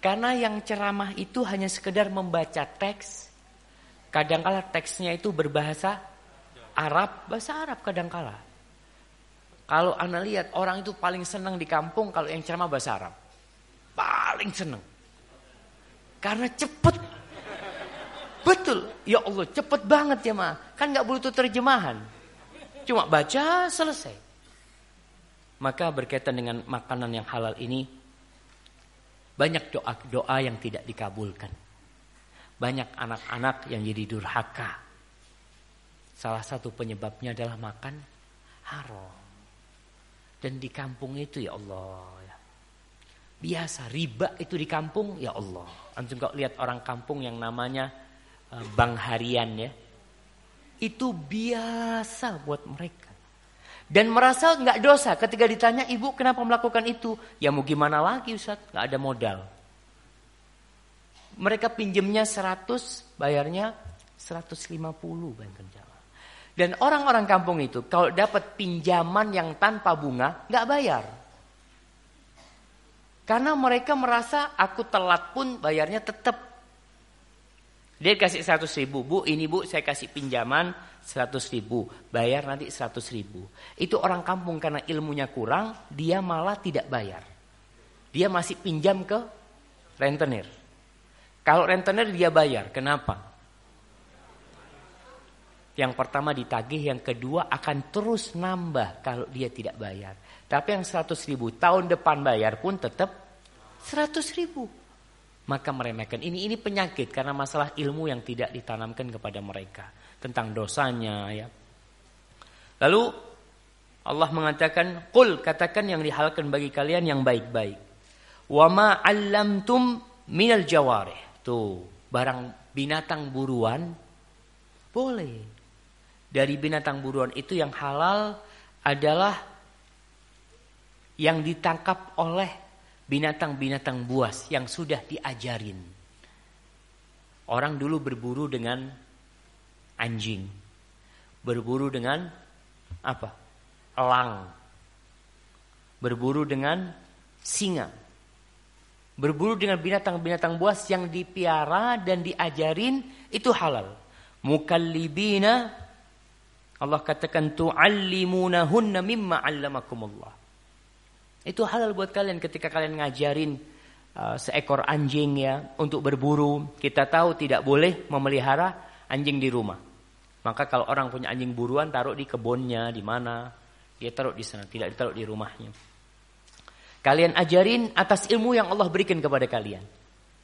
Karena yang ceramah itu hanya sekedar membaca teks. Kadangkala teksnya itu berbahasa Arab, bahasa Arab kadangkala. Kalau anda lihat orang itu paling senang di kampung kalau yang ceramah bahasa Arab. Paling senang. Karena cepet. Betul. Ya Allah cepet banget ya mah. Kan gak butuh terjemahan. Cuma baca selesai. Maka berkaitan dengan makanan yang halal ini banyak doa-doa yang tidak dikabulkan. Banyak anak-anak yang jadi durhaka. Salah satu penyebabnya adalah makan haram. Dan di kampung itu ya Allah. Ya. Biasa riba itu di kampung ya Allah. Antum kau lihat orang kampung yang namanya uh, Bang Harian ya. Itu biasa buat mereka. Dan merasa nggak dosa ketika ditanya ibu kenapa melakukan itu. Ya mau gimana lagi Ustaz, nggak ada modal. Mereka pinjemnya 100, bayarnya 150 bayangkan Jawa. Dan orang-orang kampung itu kalau dapat pinjaman yang tanpa bunga nggak bayar. Karena mereka merasa aku telat pun bayarnya tetap. Dia kasih 100 ribu. Bu, ini bu saya kasih pinjaman 100 ribu. Bayar nanti 100 ribu. Itu orang kampung karena ilmunya kurang, dia malah tidak bayar. Dia masih pinjam ke rentenir. Kalau rentenir dia bayar. Kenapa? Yang pertama ditagih, yang kedua akan terus nambah kalau dia tidak bayar. Tapi yang 100 ribu tahun depan bayar pun tetap 100 ribu maka meremehkan. Ini ini penyakit karena masalah ilmu yang tidak ditanamkan kepada mereka tentang dosanya ya. Lalu Allah mengatakan, "Qul katakan yang dihalalkan bagi kalian yang baik-baik. Wa ma 'allamtum minal jawarih." Tuh, barang binatang buruan boleh. Dari binatang buruan itu yang halal adalah yang ditangkap oleh binatang-binatang buas yang sudah diajarin. Orang dulu berburu dengan anjing. Berburu dengan apa? Elang. Berburu dengan singa. Berburu dengan binatang-binatang buas yang dipiara dan diajarin itu halal. Mukallibina Allah katakan tu'allimunahunna mimma 'allamakumullah. Itu halal buat kalian ketika kalian ngajarin uh, seekor anjing ya untuk berburu. Kita tahu tidak boleh memelihara anjing di rumah. Maka kalau orang punya anjing buruan taruh di kebunnya, di mana? Dia taruh di sana, tidak ditaruh di rumahnya. Kalian ajarin atas ilmu yang Allah berikan kepada kalian.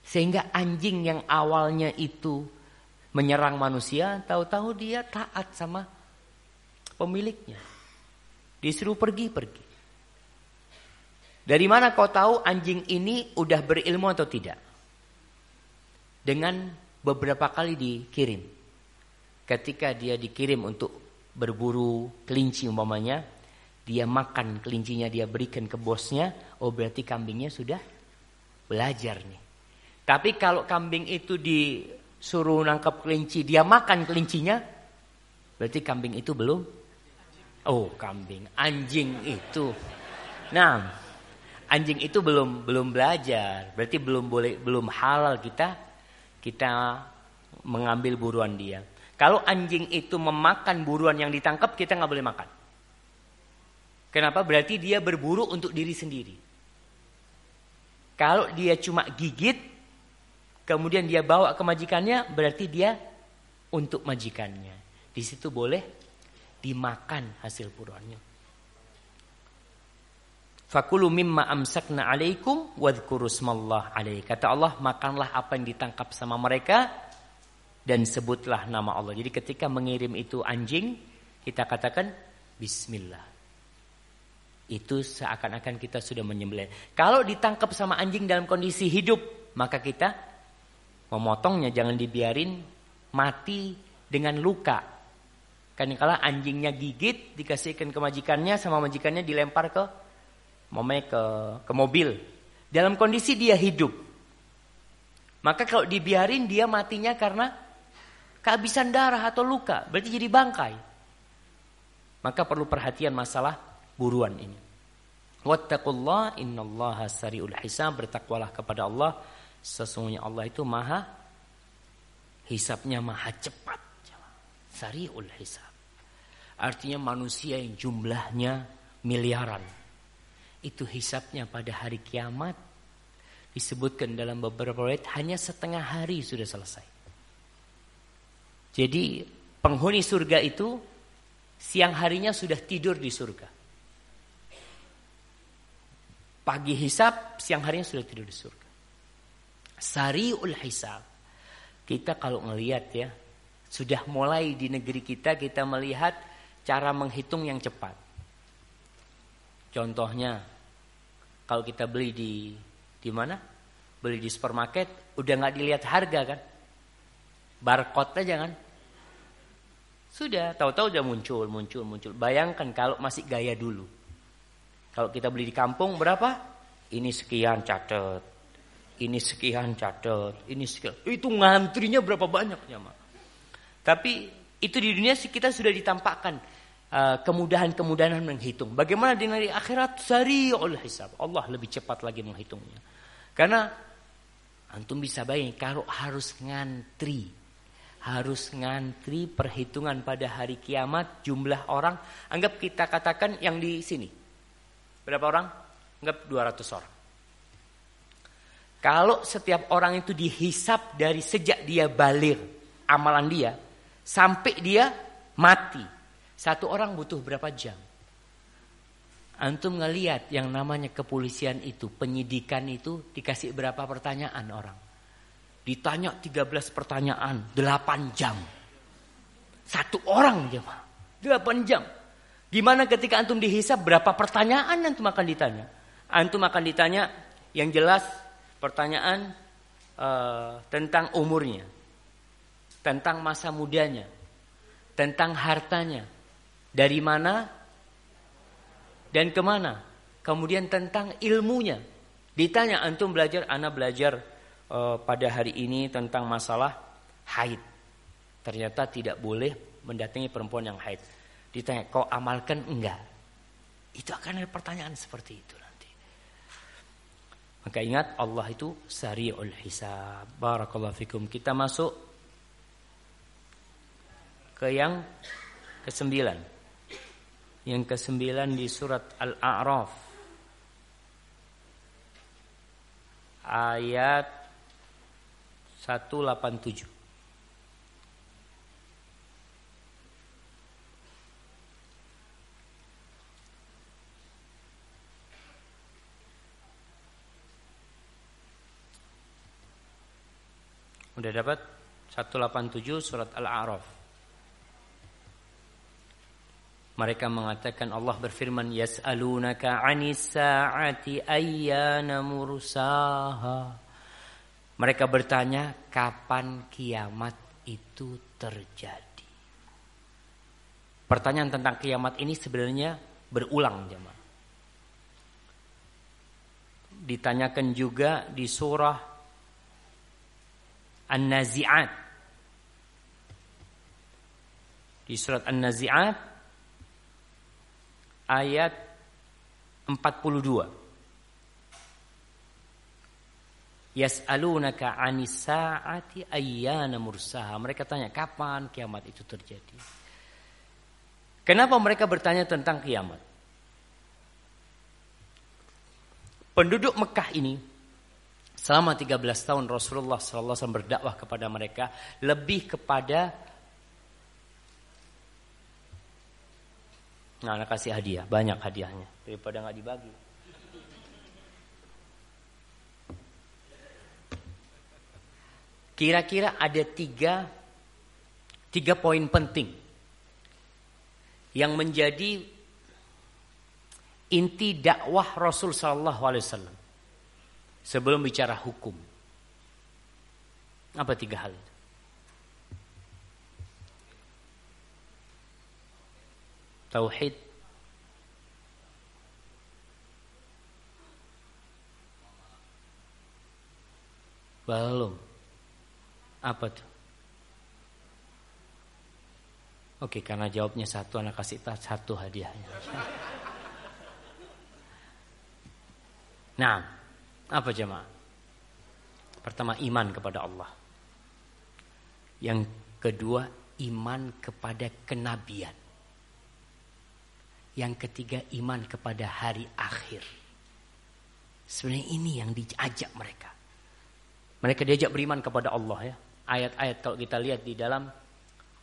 Sehingga anjing yang awalnya itu menyerang manusia, tahu-tahu dia taat sama pemiliknya. Disuruh pergi-pergi. Dari mana kau tahu anjing ini udah berilmu atau tidak? Dengan beberapa kali dikirim. Ketika dia dikirim untuk berburu kelinci umpamanya, dia makan kelincinya dia berikan ke bosnya, oh berarti kambingnya sudah belajar nih. Tapi kalau kambing itu disuruh nangkap kelinci, dia makan kelincinya, berarti kambing itu belum. Oh, kambing, anjing itu. Nah, anjing itu belum belum belajar, berarti belum boleh belum halal kita kita mengambil buruan dia. Kalau anjing itu memakan buruan yang ditangkap, kita nggak boleh makan. Kenapa? Berarti dia berburu untuk diri sendiri. Kalau dia cuma gigit, kemudian dia bawa ke majikannya, berarti dia untuk majikannya. Di situ boleh dimakan hasil buruannya. Fakulu mimma amsakna alaikum alaih. Kata Allah, makanlah apa yang ditangkap sama mereka dan sebutlah nama Allah. Jadi ketika mengirim itu anjing, kita katakan bismillah. Itu seakan-akan kita sudah menyembelih. Kalau ditangkap sama anjing dalam kondisi hidup, maka kita memotongnya jangan dibiarin mati dengan luka. Kan kalau anjingnya gigit dikasihkan ke majikannya sama majikannya dilempar ke Momai ke ke mobil. Dalam kondisi dia hidup. Maka kalau dibiarin dia matinya karena kehabisan darah atau luka, berarti jadi bangkai. Maka perlu perhatian masalah buruan ini. Wattaqullah innallaha sari'ul hisab, bertakwalah kepada Allah, sesungguhnya Allah itu maha hisapnya maha cepat. Sari'ul hisab. Artinya manusia yang jumlahnya miliaran itu hisapnya pada hari kiamat disebutkan dalam beberapa ayat hanya setengah hari sudah selesai. Jadi penghuni surga itu siang harinya sudah tidur di surga. Pagi hisap, siang harinya sudah tidur di surga. Sariul hisab. Kita kalau ngelihat ya, sudah mulai di negeri kita kita melihat cara menghitung yang cepat. Contohnya kalau kita beli di di mana? Beli di supermarket, udah nggak dilihat harga kan? Barcode aja kan? Sudah, tahu-tahu udah muncul, muncul, muncul. Bayangkan kalau masih gaya dulu. Kalau kita beli di kampung berapa? Ini sekian catet. Ini sekian catet. Ini sekian. Itu ngantrinya berapa banyak ya, Tapi itu di dunia kita sudah ditampakkan kemudahan-kemudahan menghitung. Bagaimana di hari akhirat sari'ul hisab. Allah lebih cepat lagi menghitungnya. Karena antum bisa bayangin kalau harus ngantri harus ngantri perhitungan pada hari kiamat jumlah orang anggap kita katakan yang di sini berapa orang anggap 200 orang kalau setiap orang itu dihisap dari sejak dia balik amalan dia sampai dia mati satu orang butuh berapa jam antum ngeliat yang namanya kepolisian itu penyidikan itu dikasih berapa pertanyaan orang Ditanya 13 pertanyaan, 8 jam. Satu orang jemaah. 8 jam. Gimana ketika antum dihisap berapa pertanyaan antum akan ditanya? Antum akan ditanya yang jelas pertanyaan uh, tentang umurnya, tentang masa mudanya, tentang hartanya, dari mana dan ke mana, kemudian tentang ilmunya. Ditanya antum belajar, anak belajar uh, pada hari ini tentang masalah haid. Ternyata tidak boleh mendatangi perempuan yang haid. Ditanya, kau amalkan enggak? Itu akan ada pertanyaan seperti itu nanti. Maka ingat Allah itu sari'ul hisab. Barakallahu fikum. Kita masuk ke yang kesembilan. Yang kesembilan di surat Al-A'raf. Ayat 187. Udah dapat 187 surat Al-A'raf. Mereka mengatakan Allah berfirman yas'alunaka 'anis sa'ati ayyana mursaha. Mereka bertanya kapan kiamat itu terjadi. Pertanyaan tentang kiamat ini sebenarnya berulang jemaah. Ditanyakan juga di surah An-Nazi'at. Di surat An-Nazi'at ayat 42. Yas'alunaka 'anis sa'ati ayyana mursaha. Mereka tanya kapan kiamat itu terjadi. Kenapa mereka bertanya tentang kiamat? Penduduk Mekah ini selama 13 tahun Rasulullah SAW berdakwah kepada mereka lebih kepada Nah, anak kasih hadiah, banyak hadiahnya daripada nggak dibagi. Kira-kira ada tiga, tiga poin penting yang menjadi inti dakwah Rasul Sallallahu Alaihi Wasallam sebelum bicara hukum. Apa tiga hal itu? Tauhid, belum. Apa tuh? Oke, karena jawabnya satu, anak kasih tas satu hadiahnya. Nah, apa jemaah? Pertama iman kepada Allah. Yang kedua iman kepada kenabian. Yang ketiga iman kepada hari akhir. Sebenarnya ini yang diajak mereka. Mereka diajak beriman kepada Allah ya ayat-ayat kalau kita lihat di dalam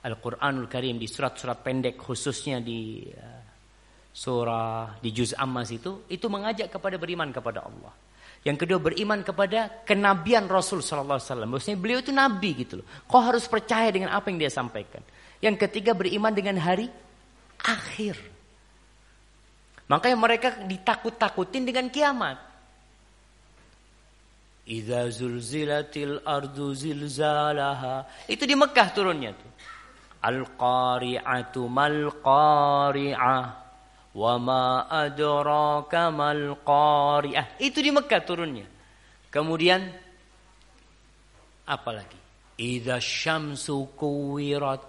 Al-Quranul Karim di surat-surat pendek khususnya di uh, surah di juz Ammas itu itu mengajak kepada beriman kepada Allah. Yang kedua beriman kepada kenabian Rasul sallallahu alaihi wasallam. Maksudnya beliau itu nabi gitu loh. Kau harus percaya dengan apa yang dia sampaikan. Yang ketiga beriman dengan hari akhir. Makanya mereka ditakut-takutin dengan kiamat. Idza zulzilatil ardu zilzalaha. Itu di Mekah turunnya tuh. Al-qari'atu mal qari'ah. Wa ma adraka mal qari'ah. Itu di Mekah turunnya. Kemudian apa lagi? Idza syamsu kuwirat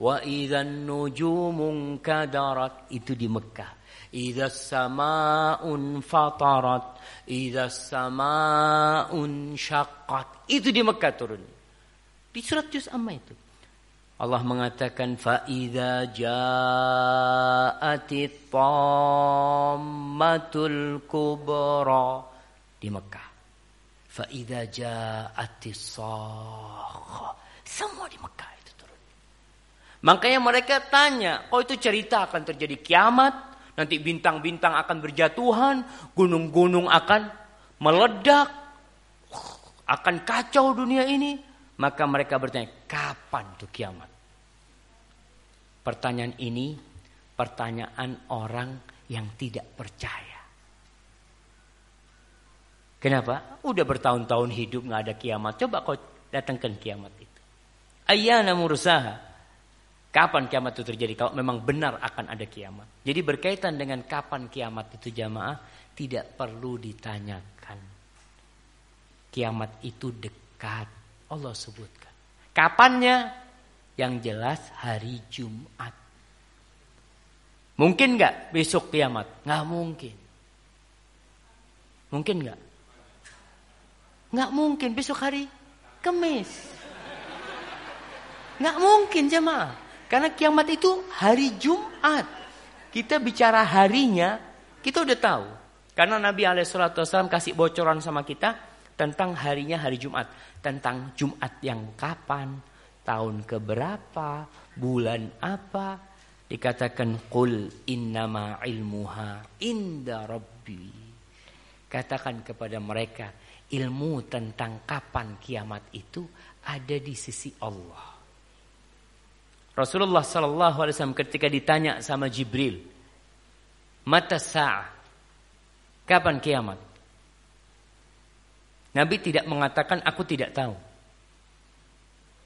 wa idza nujumun kadarat. Itu di Mekah. Idza sama'un fatarat, idza sama'un syaqqat. Itu di Mekah turun. Di surat Juz Amma itu. Allah mengatakan faida ja'atit tammatul kubra di Mekah. Faida ja'atis Semua di Mekah itu turun. Makanya mereka tanya, oh itu cerita akan terjadi kiamat, nanti bintang-bintang akan berjatuhan, gunung-gunung akan meledak, akan kacau dunia ini. Maka mereka bertanya, kapan tuh kiamat? Pertanyaan ini pertanyaan orang yang tidak percaya. Kenapa? Udah bertahun-tahun hidup nggak ada kiamat. Coba kau datangkan kiamat itu. Ayana mursaha. Kapan kiamat itu terjadi? Kalau memang benar akan ada kiamat. Jadi berkaitan dengan kapan kiamat itu jamaah tidak perlu ditanyakan. Kiamat itu dekat. Allah sebutkan. Kapannya? Yang jelas hari Jumat. Mungkin nggak besok kiamat? Nggak mungkin. Mungkin nggak? Nggak mungkin besok hari Kamis. Nggak mungkin jemaah. Karena kiamat itu hari Jumat. Kita bicara harinya, kita udah tahu. Karena Nabi Alaihissalam kasih bocoran sama kita tentang harinya hari Jumat. Tentang Jumat yang kapan, tahun keberapa, bulan apa. Dikatakan qul innama ilmuha inda rabbi. Katakan kepada mereka, ilmu tentang kapan kiamat itu ada di sisi Allah. Rasulullah wasallam ketika ditanya sama Jibril, "Mata sa'ah?" Kapan kiamat? Nabi tidak mengatakan aku tidak tahu.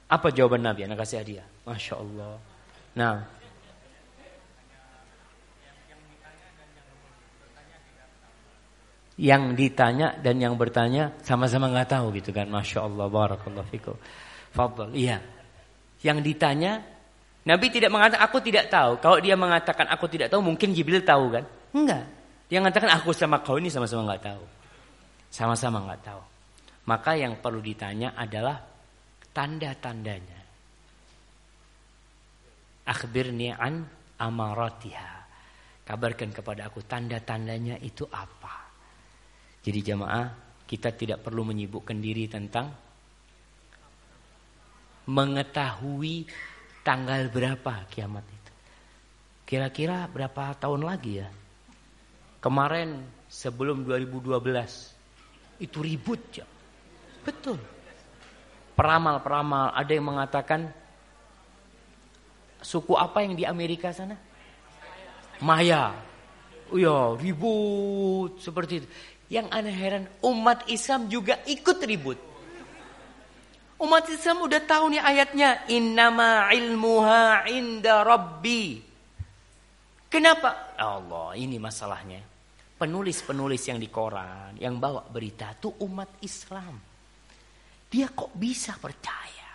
Apa jawaban Nabi? Anak kasih hadiah. Masya Allah. Nah. Yang ditanya dan yang bertanya sama-sama nggak tahu gitu kan. Masya Allah. Barakallahu fikum. Fadl. Iya. Yang ditanya Nabi tidak mengatakan aku tidak tahu. Kalau dia mengatakan aku tidak tahu mungkin Jibril tahu kan? Enggak. Dia mengatakan aku sama kau ini sama-sama nggak tahu. Sama-sama nggak tahu. Maka yang perlu ditanya adalah tanda-tandanya. Akhbirni an amaratiha. Kabarkan kepada aku tanda-tandanya itu apa. Jadi jamaah kita tidak perlu menyibukkan diri tentang mengetahui tanggal berapa kiamat itu. Kira-kira berapa tahun lagi ya? Kemarin sebelum 2012 itu ribut ya. Betul peramal-peramal, ada yang mengatakan suku apa yang di Amerika sana? Maya. Ya, ribut seperti itu. Yang aneh heran, umat Islam juga ikut ribut. Umat Islam udah tahu nih ayatnya, innama ilmuha inda rabbi. Kenapa? Allah, ini masalahnya. Penulis-penulis yang di koran, yang bawa berita itu umat Islam. Dia kok bisa percaya?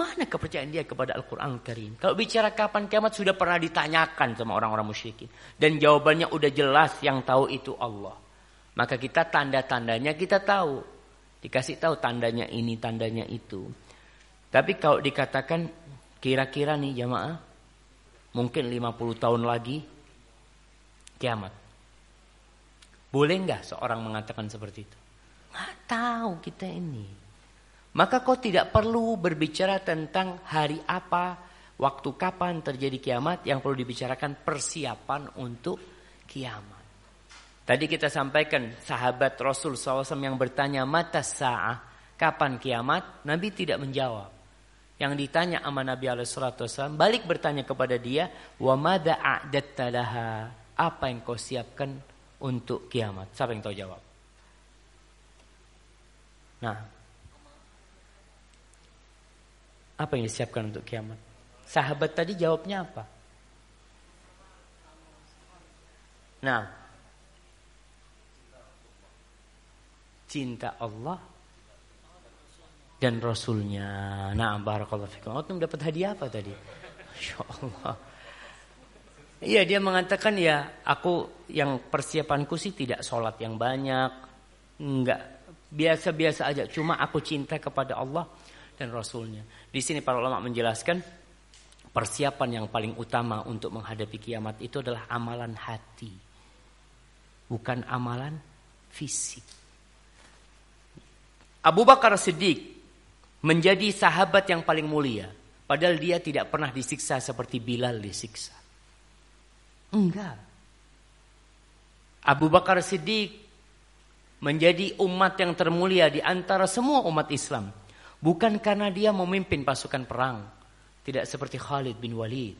Mana kepercayaan dia kepada Al-Quran Karim? Kalau bicara kapan kiamat sudah pernah ditanyakan sama orang-orang musyrikin. Dan jawabannya udah jelas yang tahu itu Allah. Maka kita tanda-tandanya kita tahu. Dikasih tahu tandanya ini, tandanya itu. Tapi kalau dikatakan kira-kira nih jamaah. Mungkin 50 tahun lagi kiamat. Boleh nggak seorang mengatakan seperti itu? Nggak tahu kita ini. Maka kau tidak perlu berbicara tentang hari apa, waktu kapan terjadi kiamat, yang perlu dibicarakan persiapan untuk kiamat. Tadi kita sampaikan sahabat Rasul SAW yang bertanya mata sa'ah, kapan kiamat? Nabi tidak menjawab. Yang ditanya sama Nabi SAW, balik bertanya kepada dia, wa mada Apa yang kau siapkan untuk kiamat? Siapa yang tahu jawab? Nah, apa yang disiapkan untuk kiamat? Sahabat tadi jawabnya apa? Nah, cinta Allah dan Rasulnya. Nah, barakallahu fikum. Oh, dapat hadiah apa tadi? Masya Allah. Iya dia mengatakan ya aku yang persiapanku sih tidak sholat yang banyak, enggak biasa-biasa aja. Cuma aku cinta kepada Allah dan Rasulnya. Di sini para ulama menjelaskan persiapan yang paling utama untuk menghadapi kiamat itu adalah amalan hati. Bukan amalan fisik. Abu Bakar Siddiq menjadi sahabat yang paling mulia. Padahal dia tidak pernah disiksa seperti Bilal disiksa. Enggak. Abu Bakar Siddiq menjadi umat yang termulia di antara semua umat Islam. Bukan karena dia memimpin pasukan perang. Tidak seperti Khalid bin Walid.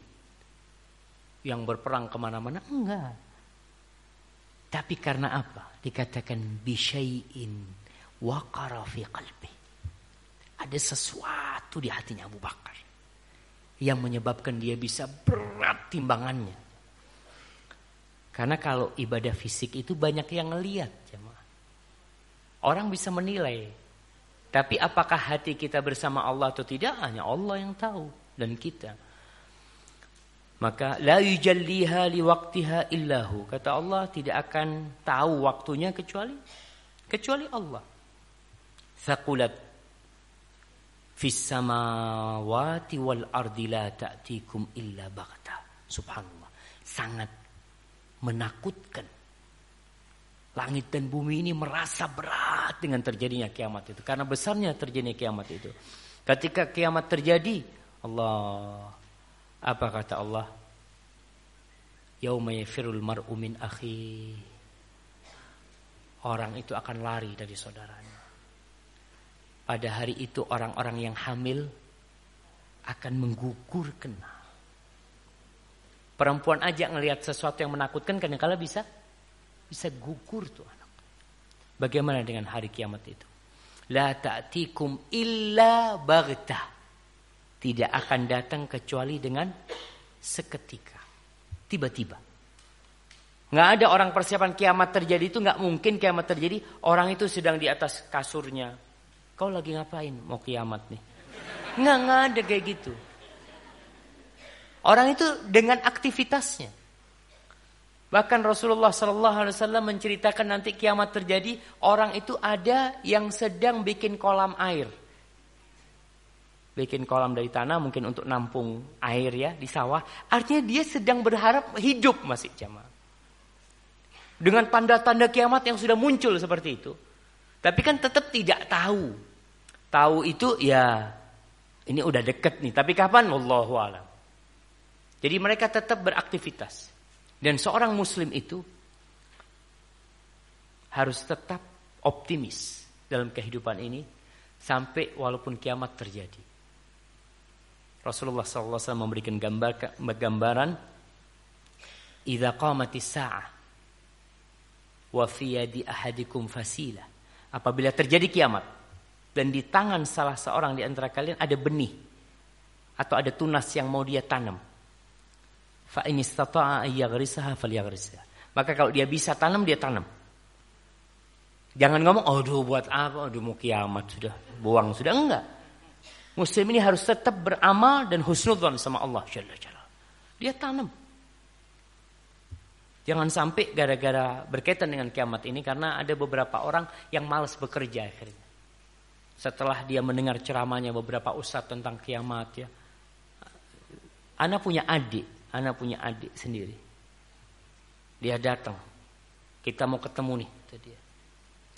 Yang berperang ke mana-mana. Enggak. Tapi karena apa? Dikatakan bisyai'in waqara fi qalbi. Ada sesuatu di hatinya Abu Bakar. Yang menyebabkan dia bisa berat timbangannya. Karena kalau ibadah fisik itu banyak yang ngeliat. Orang bisa menilai. Tapi apakah hati kita bersama Allah atau tidak? Hanya Allah yang tahu. Dan kita. Maka la yujalliha illahu. Kata Allah tidak akan tahu waktunya kecuali kecuali Allah. Thaqulat fis samawati wal ardi la ta'tikum illa baghta. Subhanallah. Sangat menakutkan. Langit dan bumi ini merasa berat dengan terjadinya kiamat itu. Karena besarnya terjadinya kiamat itu. Ketika kiamat terjadi, Allah apa kata Allah? Yauma yafirul mar'u akhi. Orang itu akan lari dari saudaranya. Pada hari itu orang-orang yang hamil akan menggugur kena. Perempuan aja ngelihat sesuatu yang menakutkan kadang-kala bisa bisa gugur tuh anak. Bagaimana dengan hari kiamat itu? La ta'tikum illa baghta. Tidak akan datang kecuali dengan seketika. Tiba-tiba. Nggak ada orang persiapan kiamat terjadi itu nggak mungkin kiamat terjadi. Orang itu sedang di atas kasurnya, Kau lagi ngapain? Mau kiamat nih. Nggak, nggak ada kayak gitu. Orang itu dengan aktivitasnya. Bahkan Rasulullah Sallallahu Alaihi Wasallam menceritakan nanti kiamat terjadi, orang itu ada yang sedang bikin kolam air. Bikin kolam dari tanah mungkin untuk nampung air ya di sawah. Artinya dia sedang berharap hidup masih jamaah. Dengan tanda-tanda kiamat yang sudah muncul seperti itu. Tapi kan tetap tidak tahu Tahu itu ya ini udah deket nih, tapi kapan? Wallahu alam. Jadi mereka tetap beraktivitas. Dan seorang muslim itu harus tetap optimis dalam kehidupan ini sampai walaupun kiamat terjadi. Rasulullah SAW memberikan gambar, gambaran Idza qamatis sa'ah wa fi ahadikum fasila. Apabila terjadi kiamat, dan di tangan salah seorang di antara kalian ada benih atau ada tunas yang mau dia tanam. Fa ayyaghrisaha falyaghrisaha. Maka kalau dia bisa tanam dia tanam. Jangan ngomong, "Aduh, buat apa? Aduh, mau kiamat sudah. Buang sudah." Enggak. Muslim ini harus tetap beramal dan husnudzon sama Allah Jalla Jalla. Dia tanam. Jangan sampai gara-gara berkaitan dengan kiamat ini karena ada beberapa orang yang malas bekerja akhirnya setelah dia mendengar ceramahnya beberapa ustadz tentang kiamat ya. Ana punya adik, Ana punya adik sendiri. Dia datang. Kita mau ketemu nih, kata dia.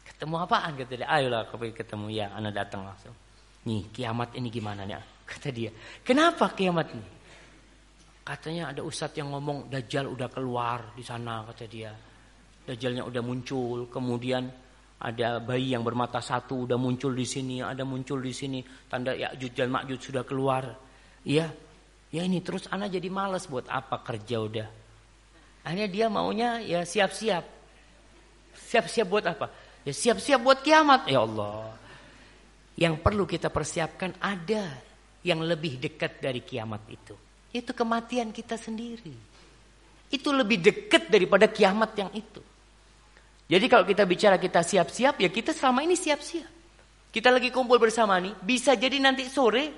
Ketemu apaan kata dia? Ayolah ketemu ya, Ana datang langsung. Nih, kiamat ini gimana nih? Kata dia. Kenapa kiamat ini? Katanya ada ustadz yang ngomong Dajjal udah keluar di sana kata dia. Dajjalnya udah muncul, kemudian ada bayi yang bermata satu udah muncul di sini, ada muncul di sini, tanda ya dan Ma'juj sudah keluar. Iya. Ya ini terus anak jadi malas buat apa kerja udah. Akhirnya dia maunya ya siap-siap. Siap-siap buat apa? Ya siap-siap buat kiamat. Ya Allah. Yang perlu kita persiapkan ada yang lebih dekat dari kiamat itu. Itu kematian kita sendiri. Itu lebih dekat daripada kiamat yang itu. Jadi kalau kita bicara kita siap-siap, ya kita selama ini siap-siap. Kita lagi kumpul bersama nih, bisa jadi nanti sore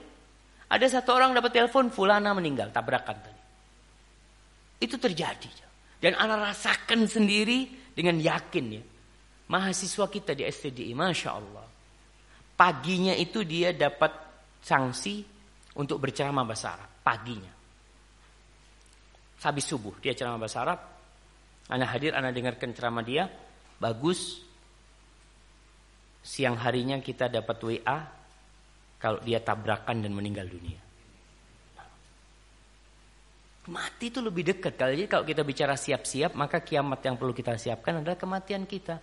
ada satu orang dapat telepon fulana meninggal tabrakan tadi. Itu terjadi. Dan anak rasakan sendiri dengan yakin ya. Mahasiswa kita di STDI, Masya Allah. Paginya itu dia dapat sanksi untuk berceramah bahasa Arab paginya. Habis subuh dia ceramah bahasa Arab. Anak hadir, anak dengarkan ceramah dia. Bagus. Siang harinya kita dapat WA kalau dia tabrakan dan meninggal dunia. Mati itu lebih dekat. Jadi kalau kita bicara siap-siap, maka kiamat yang perlu kita siapkan adalah kematian kita.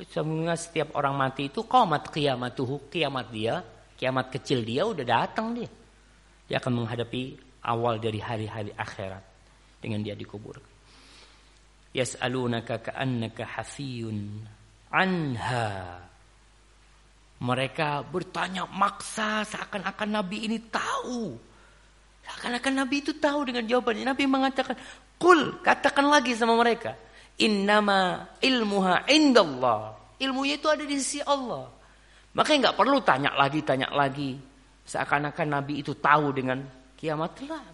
Sebenarnya setiap orang mati itu komat kiamat tuh kiamat dia, kiamat kecil dia udah datang dia. Dia akan menghadapi awal dari hari-hari akhirat dengan dia dikubur. Yas'alunaka ka'annaka hafiyun anha. Mereka bertanya maksa seakan-akan Nabi ini tahu. Seakan-akan Nabi itu tahu dengan jawabannya. Nabi mengatakan, Kul, katakan lagi sama mereka. Innama ilmuha indallah. Ilmunya itu ada di sisi Allah. Makanya nggak perlu tanya lagi, tanya lagi. Seakan-akan Nabi itu tahu dengan kiamat telah.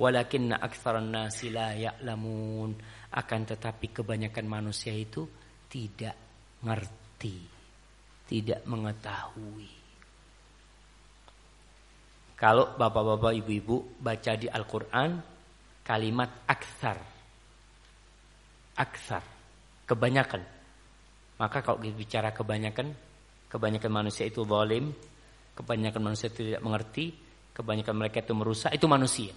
Walakinna aktsaran nasi la ya'lamun. Akan tetapi kebanyakan manusia itu tidak ngerti. Tidak mengetahui. Kalau bapak-bapak ibu-ibu baca di Al-Quran kalimat aksar aksar, kebanyakan. Maka kalau kita bicara kebanyakan, kebanyakan manusia itu zalim, kebanyakan manusia itu tidak mengerti, kebanyakan mereka itu merusak, itu manusia.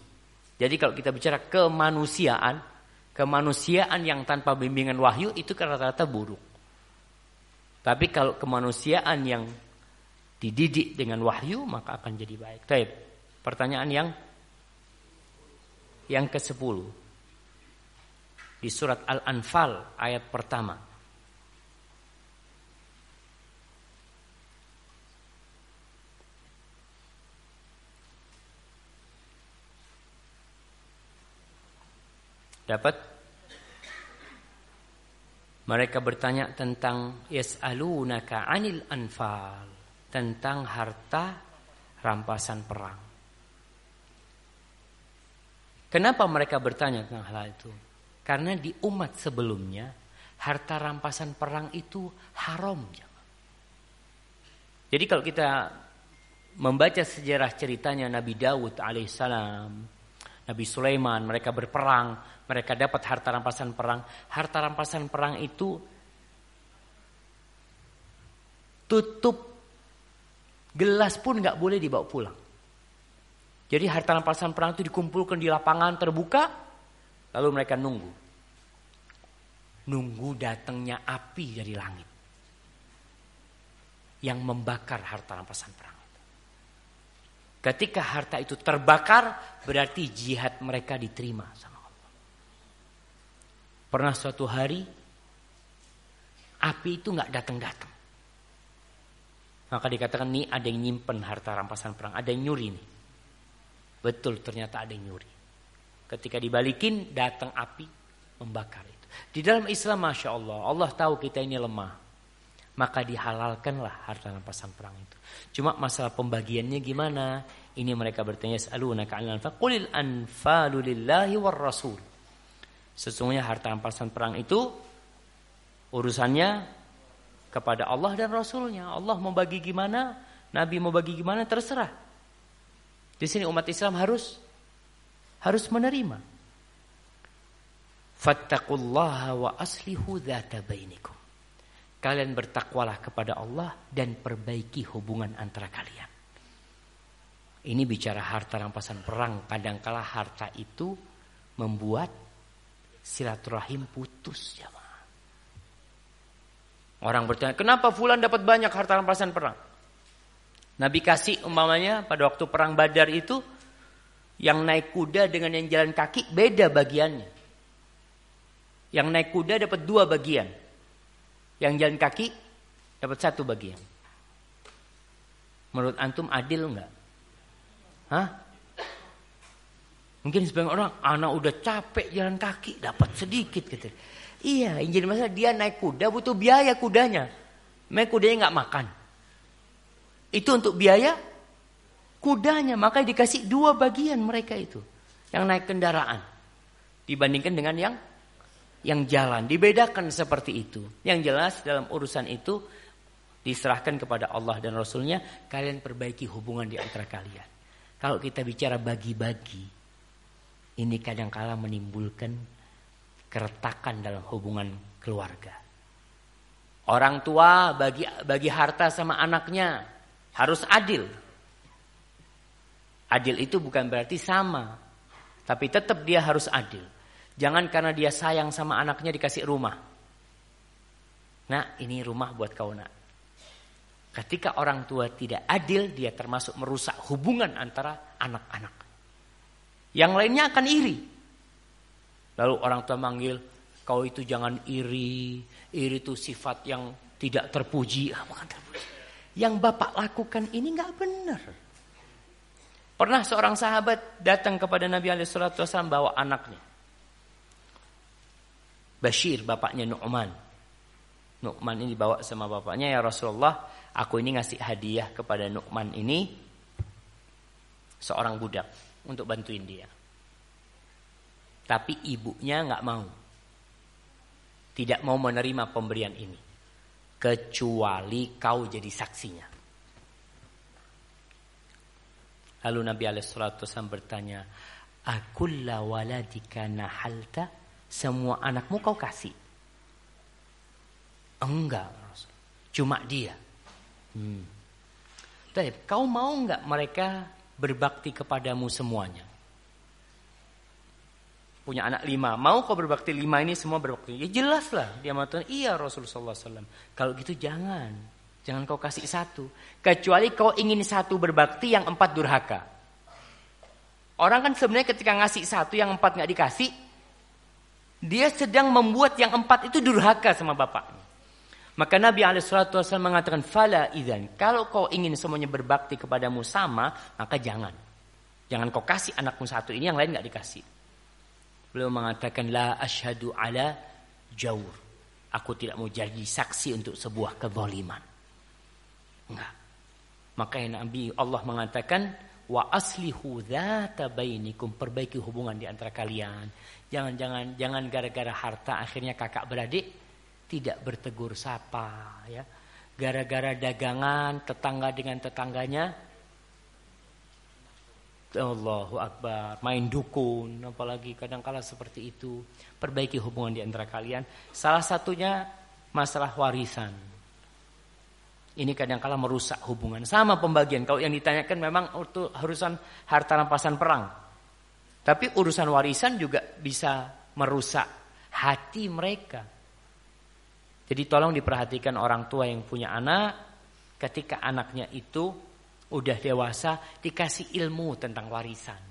Jadi kalau kita bicara kemanusiaan, kemanusiaan yang tanpa bimbingan wahyu itu rata-rata buruk. Tapi kalau kemanusiaan yang dididik dengan wahyu maka akan jadi baik. Baik. Pertanyaan yang yang ke-10 di surat Al-Anfal ayat pertama. Dapat? Mereka bertanya tentang yas'alunaka 'anil anfal, tentang harta rampasan perang. Kenapa mereka bertanya tentang hal itu? Karena di umat sebelumnya harta rampasan perang itu haram. Jadi kalau kita membaca sejarah ceritanya Nabi Dawud alaihissalam, Nabi Sulaiman, mereka berperang, mereka dapat harta rampasan perang. Harta rampasan perang itu tutup gelas pun nggak boleh dibawa pulang. Jadi harta rampasan perang itu dikumpulkan di lapangan terbuka, Lalu mereka nunggu. Nunggu datangnya api dari langit. Yang membakar harta rampasan perang. Ketika harta itu terbakar, berarti jihad mereka diterima sama Allah. Pernah suatu hari, api itu nggak datang-datang. Maka dikatakan nih ada yang nyimpen harta rampasan perang, ada yang nyuri nih. Betul ternyata ada yang nyuri. Ketika dibalikin datang api membakar itu. Di dalam Islam Masya Allah, Allah tahu kita ini lemah. Maka dihalalkanlah harta rampasan perang itu. Cuma masalah pembagiannya gimana? Ini mereka bertanya, Sa'alunaka anil anfal. Qulil anfalu lillahi war rasul. Sesungguhnya harta rampasan perang itu urusannya kepada Allah dan Rasulnya. Allah mau bagi gimana, Nabi mau bagi gimana, terserah. Di sini umat Islam harus harus menerima. Fattaqullaha wa aslihu dzata bainikum. Kalian bertakwalah kepada Allah dan perbaiki hubungan antara kalian. Ini bicara harta rampasan perang. Kadangkala harta itu membuat silaturahim putus. Ya Orang bertanya, kenapa fulan dapat banyak harta rampasan perang? Nabi kasih umpamanya pada waktu perang badar itu yang naik kuda dengan yang jalan kaki beda bagiannya. Yang naik kuda dapat dua bagian. Yang jalan kaki dapat satu bagian. Menurut antum adil enggak? Hah? Mungkin sebagian orang anak udah capek jalan kaki dapat sedikit gitu. Iya, yang jadi masalah dia naik kuda butuh biaya kudanya. Naik kudanya nggak makan. Itu untuk biaya kudanya. Maka dikasih dua bagian mereka itu. Yang naik kendaraan. Dibandingkan dengan yang yang jalan. Dibedakan seperti itu. Yang jelas dalam urusan itu Diserahkan kepada Allah dan Rasulnya. Kalian perbaiki hubungan di antara kalian. Kalau kita bicara bagi-bagi. Ini kadang-kala menimbulkan keretakan dalam hubungan keluarga. Orang tua bagi bagi harta sama anaknya harus adil. Adil itu bukan berarti sama, tapi tetap dia harus adil. Jangan karena dia sayang sama anaknya dikasih rumah. Nah, ini rumah buat kau nak. Ketika orang tua tidak adil, dia termasuk merusak hubungan antara anak-anak. Yang lainnya akan iri. Lalu orang tua manggil, kau itu jangan iri. Iri itu sifat yang tidak terpuji. Ah, bukan terpuji. Yang bapak lakukan ini nggak benar. Pernah seorang sahabat datang kepada Nabi Alaihissalam bawa anaknya. Bashir bapaknya Nu'man. Nu'man ini bawa sama bapaknya ya Rasulullah. Aku ini ngasih hadiah kepada Nu'man ini. Seorang budak untuk bantuin dia. Tapi ibunya nggak mau. Tidak mau menerima pemberian ini. Kecuali kau jadi saksinya. Lalu Nabi Alaihissalam bertanya, Akulla waladika nahalta? Semua anakmu kau kasih? Enggak. Cuma dia. Hmm. Tapi kau mau enggak mereka berbakti kepadamu semuanya? Punya anak lima. Mau kau berbakti lima ini semua berbakti? Ya jelas lah. Dia mengatakan, iya Rasulullah SAW. Kalau gitu jangan. Jangan kau kasih satu. Kecuali kau ingin satu berbakti yang empat durhaka. Orang kan sebenarnya ketika ngasih satu yang empat nggak dikasih. Dia sedang membuat yang empat itu durhaka sama bapaknya. Maka Nabi SAW mengatakan, Fala idan, kalau kau ingin semuanya berbakti kepadamu sama, maka jangan. Jangan kau kasih anakmu satu ini, yang lain nggak dikasih. Beliau mengatakan, La ashadu ala jawur. Aku tidak mau jadi saksi untuk sebuah kezaliman. Enggak. Makanya Nabi Allah mengatakan wa aslihu dzata bainikum perbaiki hubungan di antara kalian. Jangan-jangan jangan gara-gara harta akhirnya kakak beradik tidak bertegur sapa ya. Gara-gara dagangan tetangga dengan tetangganya Allahu Akbar, main dukun, apalagi kadang-kala seperti itu. Perbaiki hubungan di antara kalian. Salah satunya masalah warisan. Ini kadang-kala merusak hubungan. Sama pembagian. Kalau yang ditanyakan memang itu urusan harta rampasan perang. Tapi urusan warisan juga bisa merusak hati mereka. Jadi tolong diperhatikan orang tua yang punya anak. Ketika anaknya itu udah dewasa dikasih ilmu tentang warisan.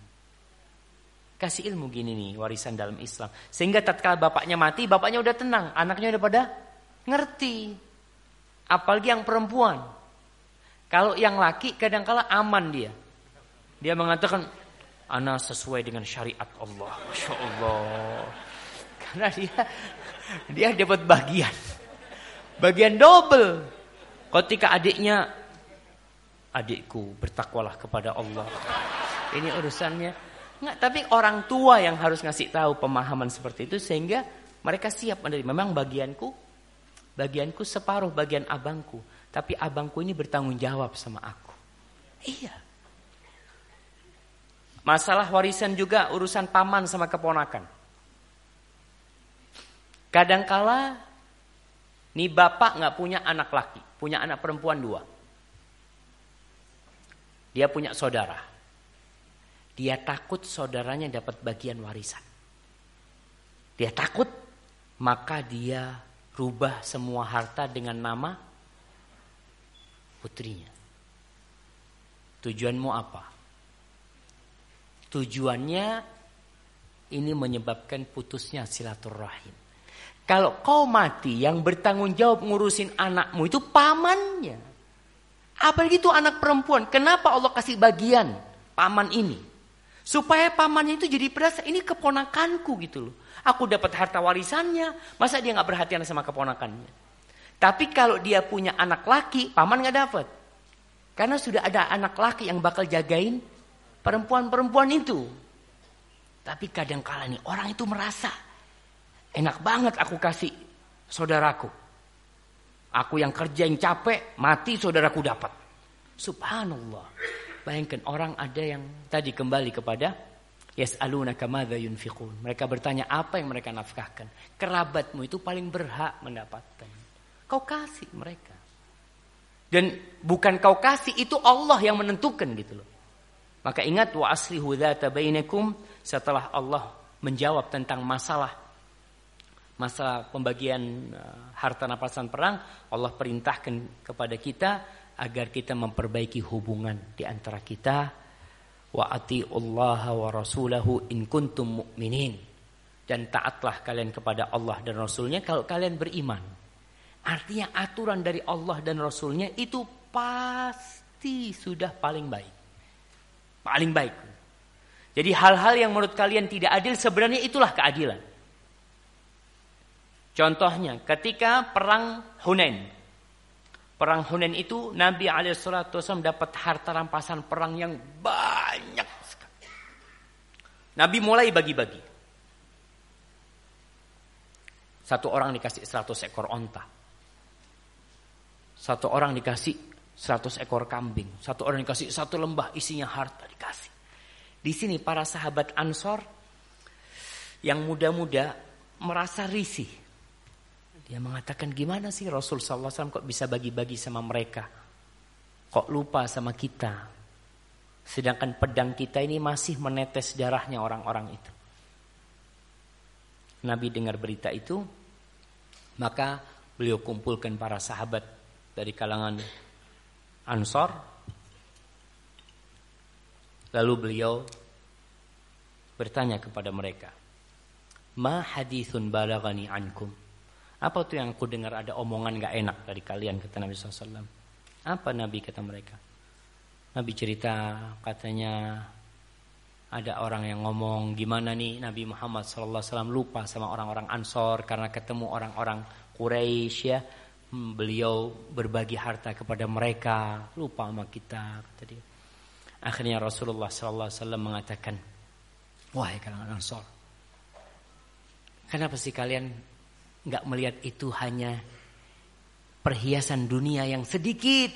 Kasih ilmu gini nih warisan dalam Islam. Sehingga tatkala bapaknya mati, bapaknya udah tenang. Anaknya udah pada ngerti. Apalagi yang perempuan. Kalau yang laki kadang-kala aman dia. Dia mengatakan, Ana sesuai dengan syariat Allah. Masya Allah. Karena dia dia dapat bagian. Bagian double. Ketika adiknya, adikku bertakwalah kepada Allah. Ini urusannya. Enggak, tapi orang tua yang harus ngasih tahu pemahaman seperti itu sehingga mereka siap menerima. Memang bagianku Bagianku separuh bagian abangku. Tapi abangku ini bertanggung jawab sama aku. Iya. Masalah warisan juga urusan paman sama keponakan. Kadangkala nih bapak nggak punya anak laki, punya anak perempuan dua. Dia punya saudara. Dia takut saudaranya dapat bagian warisan. Dia takut, maka dia rubah semua harta dengan nama putrinya. Tujuanmu apa? Tujuannya ini menyebabkan putusnya silaturahim. Kalau kau mati yang bertanggung jawab ngurusin anakmu itu pamannya. Apalagi itu anak perempuan. Kenapa Allah kasih bagian paman ini? Supaya pamannya itu jadi berasa ini keponakanku gitu loh. Aku dapat harta warisannya. Masa dia nggak perhatian sama keponakannya? Tapi kalau dia punya anak laki, paman nggak dapat. Karena sudah ada anak laki yang bakal jagain perempuan-perempuan itu. Tapi kadang kala nih orang itu merasa enak banget aku kasih saudaraku. Aku yang kerja yang capek, mati saudaraku dapat. Subhanallah. Bayangkan orang ada yang tadi kembali kepada yas'alunaka madza yunfiqun. Mereka bertanya apa yang mereka nafkahkan. Kerabatmu itu paling berhak mendapatkan. Kau kasih mereka. Dan bukan kau kasih itu Allah yang menentukan gitu loh. Maka ingat wa aslihu dzata bainakum setelah Allah menjawab tentang masalah masa pembagian uh, harta napasan perang, Allah perintahkan kepada kita agar kita memperbaiki hubungan di antara kita wa Allah wa rasulahu in kuntum mu'minin dan taatlah kalian kepada Allah dan Rasulnya kalau kalian beriman. Artinya aturan dari Allah dan Rasulnya itu pasti sudah paling baik. Paling baik. Jadi hal-hal yang menurut kalian tidak adil sebenarnya itulah keadilan. Contohnya ketika perang Hunain. Perang Hunain itu Nabi SAW dapat harta rampasan perang yang banyak. Nabi mulai bagi-bagi. Satu orang dikasih 100 ekor onta. Satu orang dikasih 100 ekor kambing. Satu orang dikasih satu lembah isinya harta dikasih. Di sini para sahabat Ansor yang muda-muda merasa risih. Dia mengatakan gimana sih Rasul SAW kok bisa bagi-bagi sama mereka. Kok lupa sama kita. Sedangkan pedang kita ini masih menetes darahnya orang-orang itu. Nabi dengar berita itu, maka beliau kumpulkan para sahabat dari kalangan Ansor. Lalu beliau bertanya kepada mereka, "Ma hadithun balagani ankum?" Apa tuh yang aku dengar ada omongan gak enak dari kalian kata Nabi SAW. Apa Nabi kata mereka? Nabi cerita katanya ada orang yang ngomong gimana nih Nabi Muhammad SAW lupa sama orang-orang Ansor karena ketemu orang-orang Quraisy ya beliau berbagi harta kepada mereka, lupa sama kita. Tadi akhirnya Rasulullah Sallallahu Alaihi Wasallam mengatakan, wahai kalangan Ansor, kenapa sih kalian nggak melihat itu hanya perhiasan dunia yang sedikit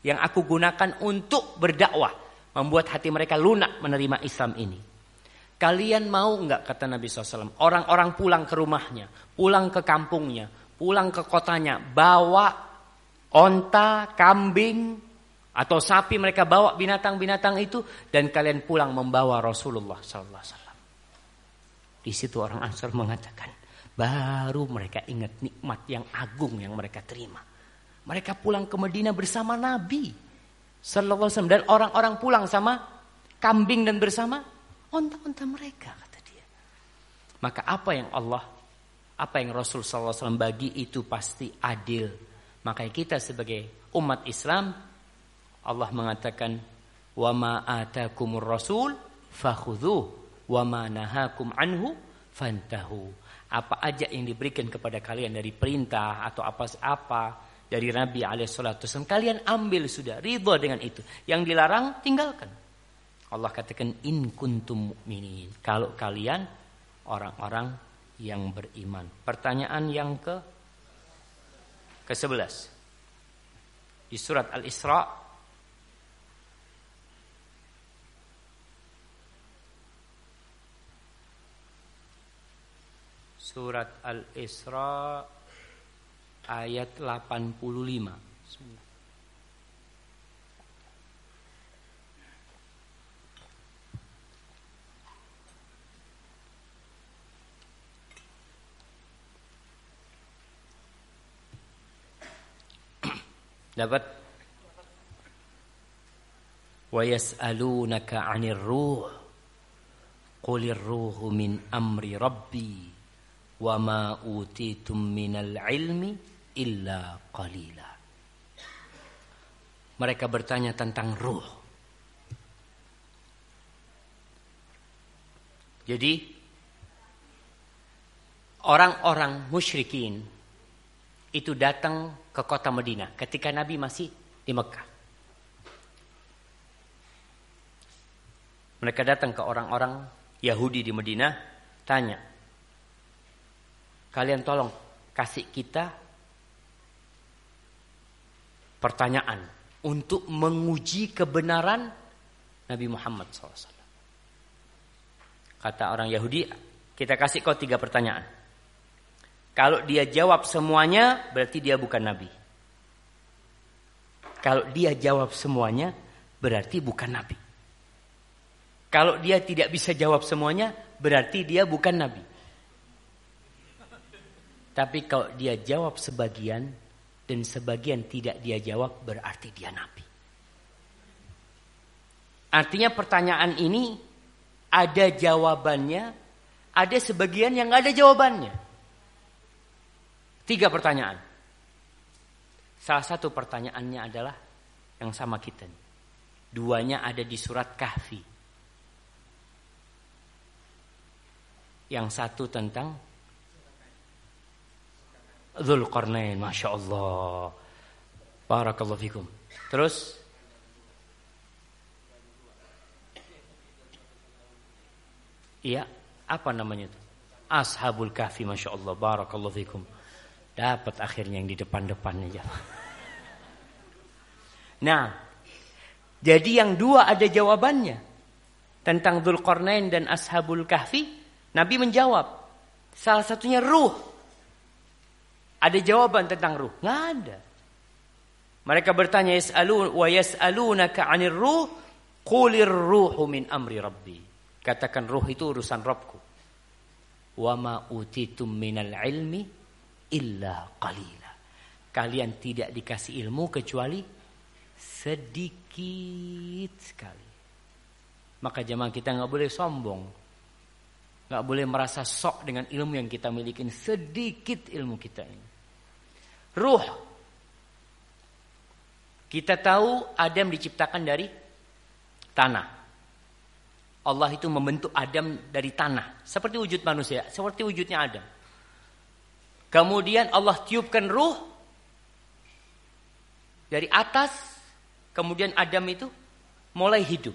yang aku gunakan untuk berdakwah, membuat hati mereka lunak menerima Islam ini. Kalian mau nggak kata Nabi SAW, orang-orang pulang ke rumahnya, pulang ke kampungnya, pulang ke kotanya, bawa onta, kambing, atau sapi mereka bawa binatang-binatang itu dan kalian pulang membawa Rasulullah sallallahu alaihi wasallam. Di situ orang Ansar mengatakan, baru mereka ingat nikmat yang agung yang mereka terima. Mereka pulang ke Medina bersama Nabi sallallahu alaihi wasallam dan orang-orang pulang sama kambing dan bersama onta-onta mereka kata dia. Maka apa yang Allah apa yang Rasul SAW bagi itu pasti adil. Makanya kita sebagai umat Islam Allah mengatakan wa ma atakumur rasul fakhudhuh wa ma nahakum anhu fantahu. Apa aja yang diberikan kepada kalian dari perintah atau apa-apa dari Nabi alaihissalam kalian ambil sudah ridho dengan itu. Yang dilarang tinggalkan. Allah katakan in kuntum mu'minin. Kalau kalian orang-orang yang beriman. Pertanyaan yang ke ke-11. Di surat Al-Isra Surat Al-Isra ayat 85. Dapat? Wa yas'alunaka 'anir ruh. Qulir ruhu min amri rabbi wa ma utitum minal ilmi. Mereka bertanya tentang ruh. Jadi orang-orang musyrikin itu datang ke kota Medina ketika Nabi masih di Mekah. Mereka datang ke orang-orang Yahudi di Medina, tanya, kalian tolong kasih kita pertanyaan untuk menguji kebenaran Nabi Muhammad SAW. Kata orang Yahudi, kita kasih kau tiga pertanyaan. Kalau dia jawab semuanya, berarti dia bukan Nabi. Kalau dia jawab semuanya, berarti bukan Nabi. Kalau dia tidak bisa jawab semuanya, berarti dia bukan Nabi. Tapi kalau dia jawab sebagian, dan sebagian tidak dia jawab, berarti dia Nabi. Artinya pertanyaan ini ada jawabannya, ada sebagian yang ada jawabannya. Tiga pertanyaan. Salah satu pertanyaannya adalah yang sama kita. Duanya ada di surat Kahfi. Yang satu tentang Zulkarnain, Masya Allah. Barakallahu fikum. Terus Iya, apa namanya itu? Ashabul Kahfi, masya Allah, barakallahu fikum. Dapat akhirnya yang di depan-depan aja. Nah, jadi yang dua ada jawabannya tentang Dzulqarnain dan Ashabul Kahfi. Nabi menjawab, salah satunya ruh. Ada jawaban tentang ruh? Nggak ada. Mereka bertanya yas'alun wa yas'alunaka 'anir ruh qulir ruhu min amri rabbi. Katakan ruh itu urusan Rabbku. Wa ma utitum minal ilmi illa qalila. Kalian tidak dikasih ilmu kecuali sedikit sekali. Maka jemaah kita nggak boleh sombong. nggak boleh merasa sok dengan ilmu yang kita miliki. Sedikit ilmu kita ini. Ruh. Kita tahu Adam diciptakan dari tanah. Allah itu membentuk Adam dari tanah. Seperti wujud manusia. Seperti wujudnya Adam. Kemudian Allah tiupkan ruh. Dari atas. Kemudian Adam itu mulai hidup.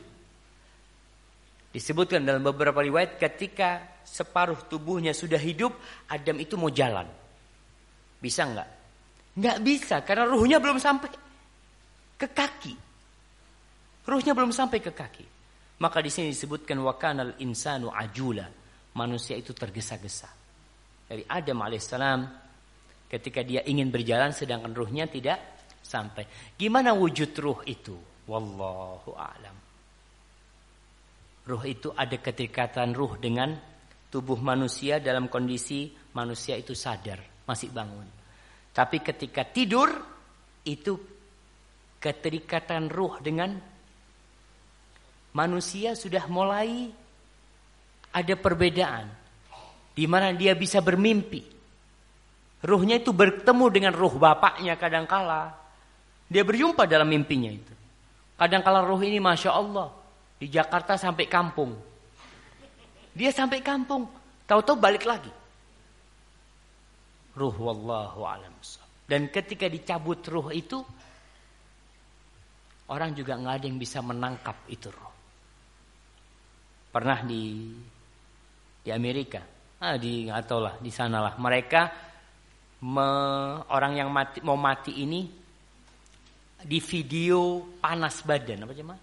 Disebutkan dalam beberapa riwayat ketika separuh tubuhnya sudah hidup. Adam itu mau jalan. Bisa nggak? Nggak bisa karena ruhnya belum sampai ke kaki. Ruhnya belum sampai ke kaki. Maka di sini disebutkan wakanal insanu ajula. Manusia itu tergesa-gesa. Dari Adam alaihissalam ketika dia ingin berjalan sedangkan ruhnya tidak sampai. Gimana wujud ruh itu? Wallahu a'lam. Ruh itu ada keterikatan ruh dengan tubuh manusia dalam kondisi manusia itu sadar, masih bangun. Tapi ketika tidur itu keterikatan ruh dengan manusia sudah mulai ada perbedaan di mana dia bisa bermimpi. Ruhnya itu bertemu dengan ruh bapaknya kadangkala. Dia berjumpa dalam mimpinya itu. Kadangkala ruh ini Masya Allah. Di Jakarta sampai kampung. Dia sampai kampung. Tahu-tahu balik lagi. Ruh wallahu alam. Dan ketika dicabut ruh itu. Orang juga nggak ada yang bisa menangkap itu ruh pernah di di Amerika, ah di nggak tahu lah di sanalah mereka me, orang yang mati mau mati ini di video panas badan apa cuma?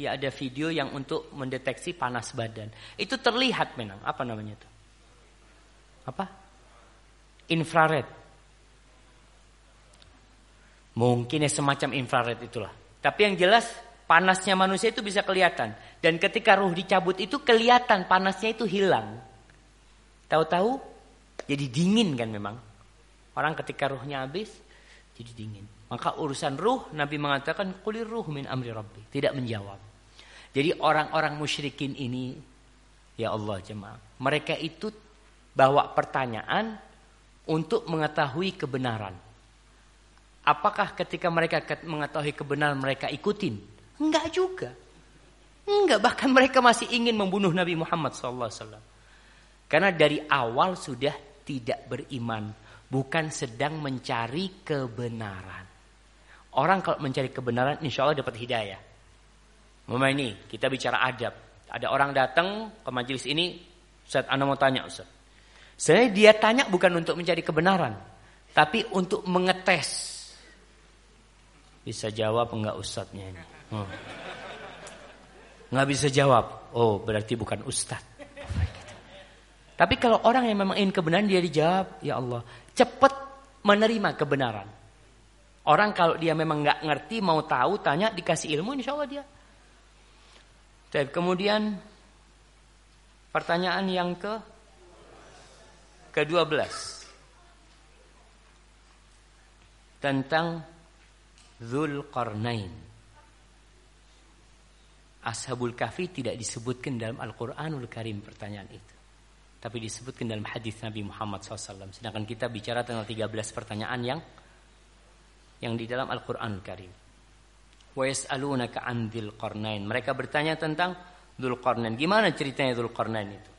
Ya ada video yang untuk mendeteksi panas badan. Itu terlihat memang apa namanya itu? Apa? Infrared. Mungkin ya semacam infrared itulah. Tapi yang jelas Panasnya manusia itu bisa kelihatan. Dan ketika ruh dicabut itu kelihatan panasnya itu hilang. Tahu-tahu jadi dingin kan memang. Orang ketika ruhnya habis jadi dingin. Maka urusan ruh Nabi mengatakan kulir ruh min amri rabbi. Tidak menjawab. Jadi orang-orang musyrikin ini ya Allah jemaah. Mereka itu bawa pertanyaan untuk mengetahui kebenaran. Apakah ketika mereka mengetahui kebenaran mereka ikutin? Enggak juga. Enggak, bahkan mereka masih ingin membunuh Nabi Muhammad SAW. Karena dari awal sudah tidak beriman. Bukan sedang mencari kebenaran. Orang kalau mencari kebenaran insya Allah dapat hidayah. Mama ini kita bicara adab. Ada orang datang ke majelis ini, Ustaz, Anda mau tanya Ustaz. Saya dia tanya bukan untuk mencari kebenaran, tapi untuk mengetes Bisa jawab enggak ustadznya ini? Oh. Nggak bisa jawab. Oh, berarti bukan ustadz. Tapi kalau orang yang memang ingin kebenaran dia dijawab, ya Allah, cepat menerima kebenaran. Orang kalau dia memang nggak ngerti, mau tahu, tanya, dikasih ilmu, insya Allah dia. Dan kemudian pertanyaan yang ke ke-12 tentang Zulkarnain. Ashabul Kahfi tidak disebutkan dalam Al-Quranul Karim pertanyaan itu. Tapi disebutkan dalam hadis Nabi Muhammad SAW. Sedangkan kita bicara tentang 13 pertanyaan yang yang di dalam Al-Quranul Karim. Wa yas'alunaka an Qarnain. Mereka bertanya tentang Qarnain. Gimana ceritanya Qarnain itu?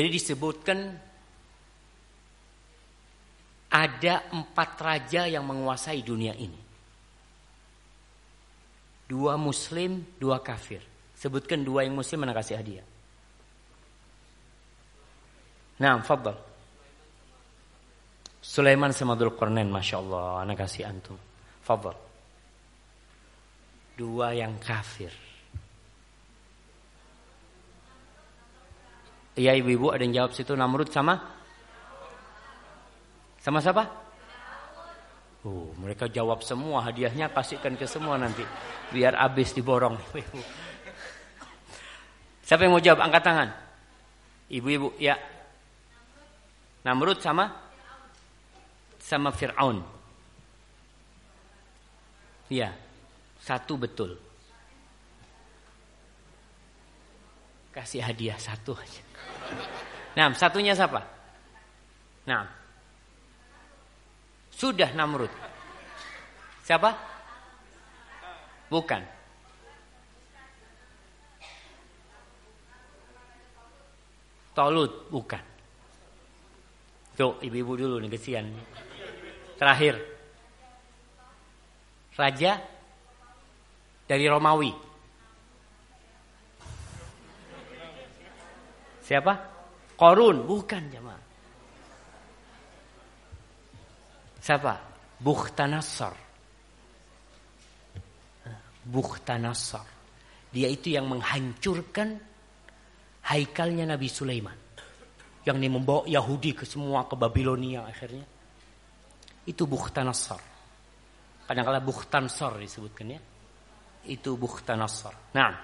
Jadi disebutkan ada empat raja yang menguasai dunia ini. Dua muslim, dua kafir. Sebutkan dua yang muslim mana kasih hadiah. Nah, fadal. Sulaiman sama Dzulqarnain, Masya Allah. Anak kasih antum. Fadal. Dua yang kafir. Iya ibu-ibu ada yang jawab situ Namrud sama Sama siapa? Oh, mereka jawab semua hadiahnya kasihkan ke semua nanti biar habis diborong. Siapa yang mau jawab angkat tangan? Ibu-ibu, ya. Namrud sama sama Fir'aun. Ya, satu betul. Kasih hadiah satu aja. Nah, satunya siapa? Nah, sudah Namrud. Siapa? Bukan. Tolut, bukan. Tuh, ibu-ibu dulu nih kesian. Terakhir. Raja dari Romawi. Siapa? Korun, bukan jemaah. Siapa? Buktanassar. Buktanassar. Dia itu yang menghancurkan haikalnya Nabi Sulaiman. Yang ini membawa Yahudi ke semua ke Babilonia akhirnya. Itu Buktanassar. Kadang-kala Bukhtansar disebutkan ya. Itu Buktanassar. Nah,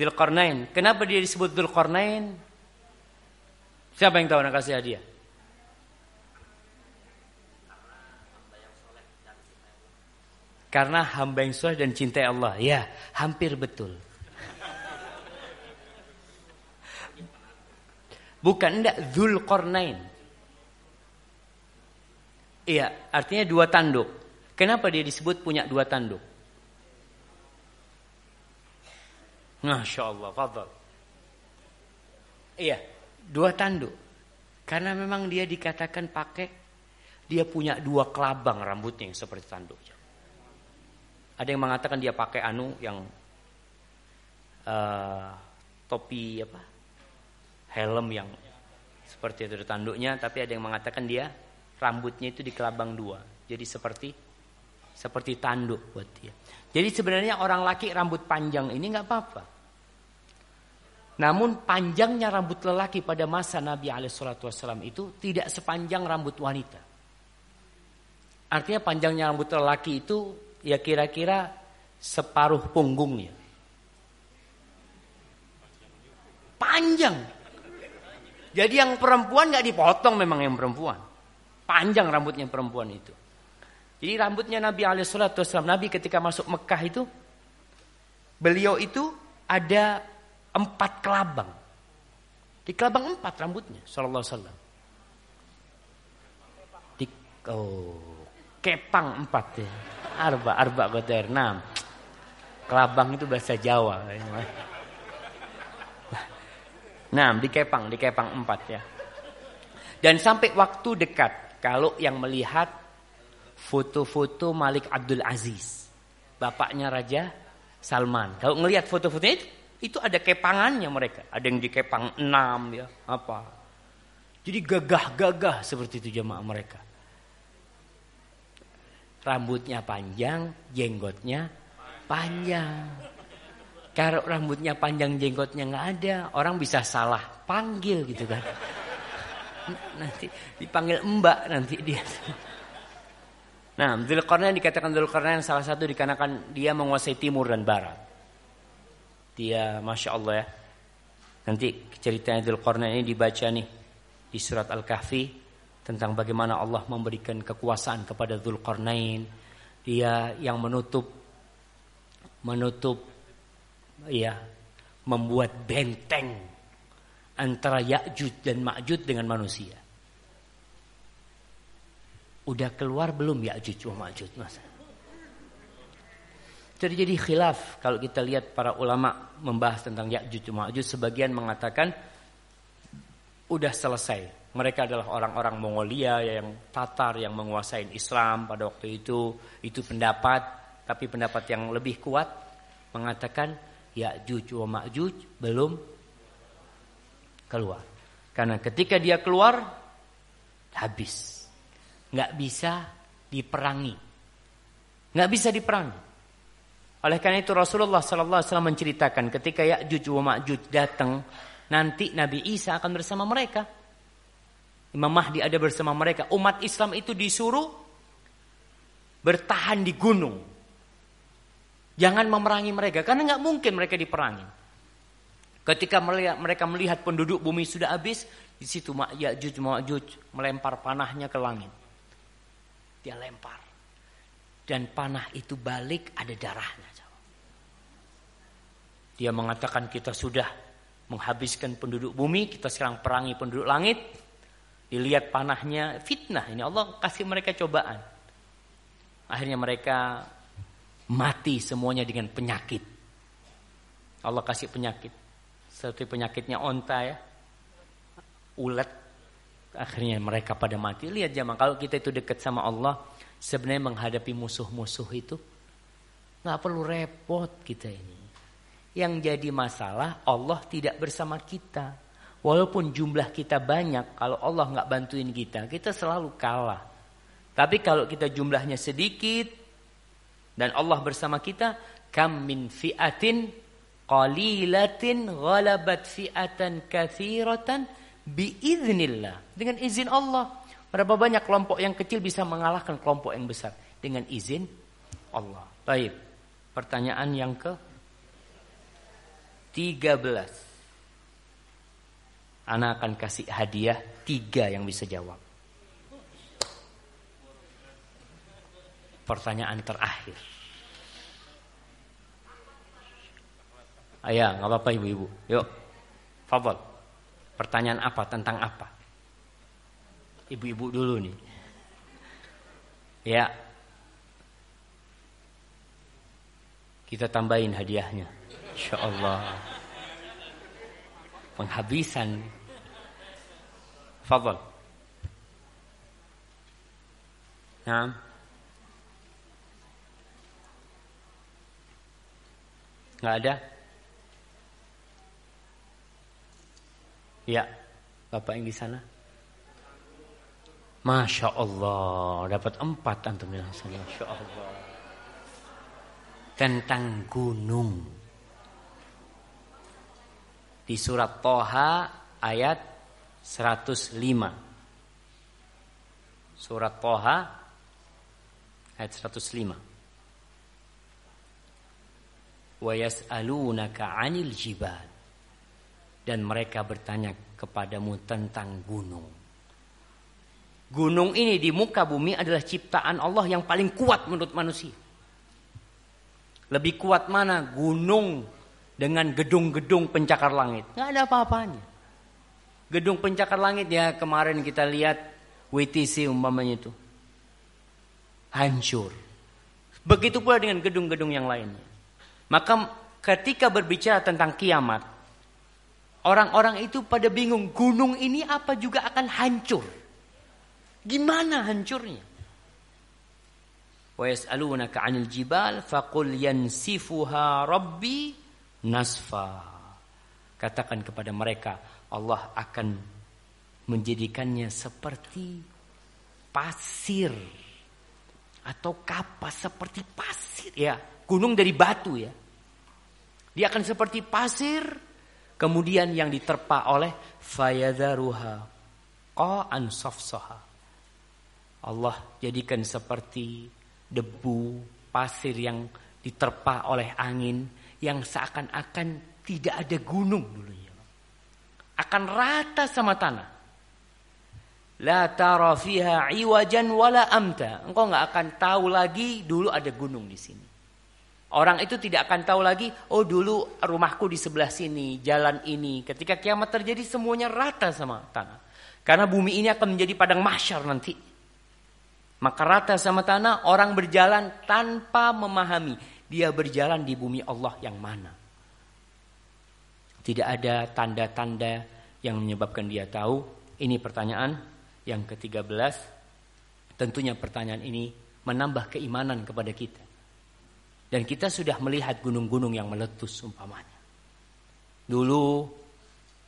Dzulqarnain. Kenapa dia disebut Dzulqarnain? Siapa yang tahu nak kasih hadiah? Karena hamba yang soleh dan cintai Allah. Ya, hampir betul. Bukan enggak Zulkarnain. Iya, artinya dua tanduk. Kenapa dia disebut punya dua tanduk? Masya Allah, fadal. Iya, dua tanduk. Karena memang dia dikatakan pakai, dia punya dua kelabang rambutnya yang seperti tanduk. Ada yang mengatakan dia pakai anu yang uh, topi apa? Helm yang seperti itu tanduknya, tapi ada yang mengatakan dia rambutnya itu di kelabang dua. Jadi seperti seperti tanduk buat dia. Jadi sebenarnya orang laki rambut panjang ini nggak apa-apa. Namun panjangnya rambut lelaki pada masa Nabi Alaihissalam itu tidak sepanjang rambut wanita. Artinya panjangnya rambut lelaki itu ya kira-kira separuh punggungnya. Panjang. Jadi yang perempuan nggak dipotong memang yang perempuan. Panjang rambutnya perempuan itu. Jadi rambutnya Nabi Alaihissalam Nabi ketika masuk Mekah itu beliau itu ada empat kelabang. Di kelabang empat rambutnya, Sallallahu Alaihi Wasallam. Di oh, kepang empat ya. Arba, arba goder, enam. Kelabang itu bahasa Jawa. Nah, di Kepang, di Kepang empat ya. Dan sampai waktu dekat, kalau yang melihat foto-foto Malik Abdul Aziz, bapaknya Raja Salman. Kalau ngelihat foto-fotonya itu, itu ada kepangannya mereka. Ada yang di kepang enam ya, apa. Jadi gagah-gagah seperti itu jemaah mereka. rambutnya panjang, jenggotnya panjang. Kalau rambutnya panjang, jenggotnya nggak ada, orang bisa salah panggil gitu kan. Nanti dipanggil mbak nanti dia. Nah, Dzulqarnain dikatakan Dzulqarnain salah satu dikarenakan dia menguasai timur dan barat. Dia Masya Allah ya. Nanti ceritanya Dzulqarnain ini dibaca nih di surat Al-Kahfi tentang bagaimana Allah memberikan kekuasaan kepada Dzulqarnain. Dia yang menutup menutup ya membuat benteng antara Ya'juj dan Ma'juj dengan manusia. Udah keluar belum Ya'juj wa Ma'juj mas? Jadi jadi khilaf kalau kita lihat para ulama membahas tentang Ya'juj wa Ma'juj sebagian mengatakan udah selesai. Mereka adalah orang-orang Mongolia yang Tatar yang menguasai Islam pada waktu itu. Itu pendapat, tapi pendapat yang lebih kuat mengatakan Ya'juj wa Ma'juj belum keluar. Karena ketika dia keluar habis nggak bisa diperangi. Nggak bisa diperangi. Oleh karena itu Rasulullah sallallahu alaihi wasallam menceritakan ketika Ya'juj wa Ma'juj datang, nanti Nabi Isa akan bersama mereka. Imam Mahdi ada bersama mereka. Umat Islam itu disuruh bertahan di gunung. Jangan memerangi mereka karena nggak mungkin mereka diperangi. Ketika mereka melihat penduduk bumi sudah habis, di situ Ya'juj Ma'juj melempar panahnya ke langit. Dia lempar. Dan panah itu balik ada darahnya. Dia mengatakan kita sudah menghabiskan penduduk bumi, kita sekarang perangi penduduk langit. Dilihat panahnya fitnah. Ini Allah kasih mereka cobaan. Akhirnya mereka mati semuanya dengan penyakit. Allah kasih penyakit. Seperti penyakitnya onta ya. Ulet Akhirnya mereka pada mati. Lihat jamaah, kalau kita itu dekat sama Allah, sebenarnya menghadapi musuh-musuh itu nggak perlu repot kita ini. Yang jadi masalah Allah tidak bersama kita. Walaupun jumlah kita banyak, kalau Allah nggak bantuin kita, kita selalu kalah. Tapi kalau kita jumlahnya sedikit dan Allah bersama kita, kam min fi'atin qalilatin ghalabat fi'atan kathiratan biiznillah dengan izin Allah. Berapa banyak kelompok yang kecil bisa mengalahkan kelompok yang besar? Dengan izin Allah. Baik. Pertanyaan yang ke 13 Anak akan kasih hadiah tiga yang bisa jawab pertanyaan terakhir Ayah, nggak apa-apa ibu-ibu. Yuk, favorit. Pertanyaan apa tentang apa? Ibu-ibu dulu nih. Ya. Kita tambahin hadiahnya. Insya Allah. Penghabisan. Fadal. Nah. Nggak ada? Ya, Bapak yang di sana. Masya Allah, dapat empat antum yang sana. Masya Allah. Tentang gunung. Di surat Toha ayat 105. Surat Toha ayat 105. 'Anil dan mereka bertanya kepadamu tentang gunung. Gunung ini di muka bumi adalah ciptaan Allah yang paling kuat menurut manusia. Lebih kuat mana gunung dengan gedung-gedung pencakar langit? Nggak ada apa-apanya. Gedung pencakar langit ya kemarin kita lihat WTC umpamanya itu. Hancur. Begitu pula dengan gedung-gedung yang lainnya. Maka ketika berbicara tentang kiamat, Orang-orang itu pada bingung, gunung ini apa juga akan hancur. Gimana hancurnya? Wa yas'alunaka 'anil jibal faqul yansifuha rabbi nasfa. Katakan kepada mereka, Allah akan menjadikannya seperti pasir. atau kapas seperti pasir ya, gunung dari batu ya. Dia akan seperti pasir kemudian yang diterpa oleh fayadharuha qa'an safsaha. Allah jadikan seperti debu pasir yang diterpa oleh angin yang seakan-akan tidak ada gunung dulunya. Akan rata sama tanah. La tara fiha iwajan wala amta. Engkau nggak akan tahu lagi dulu ada gunung di sini. Orang itu tidak akan tahu lagi, oh dulu rumahku di sebelah sini, jalan ini. Ketika kiamat terjadi semuanya rata sama tanah. Karena bumi ini akan menjadi padang mahsyar nanti. Maka rata sama tanah, orang berjalan tanpa memahami dia berjalan di bumi Allah yang mana. Tidak ada tanda-tanda yang menyebabkan dia tahu. Ini pertanyaan yang ke-13. Tentunya pertanyaan ini menambah keimanan kepada kita. Dan kita sudah melihat gunung-gunung yang meletus umpamanya. Dulu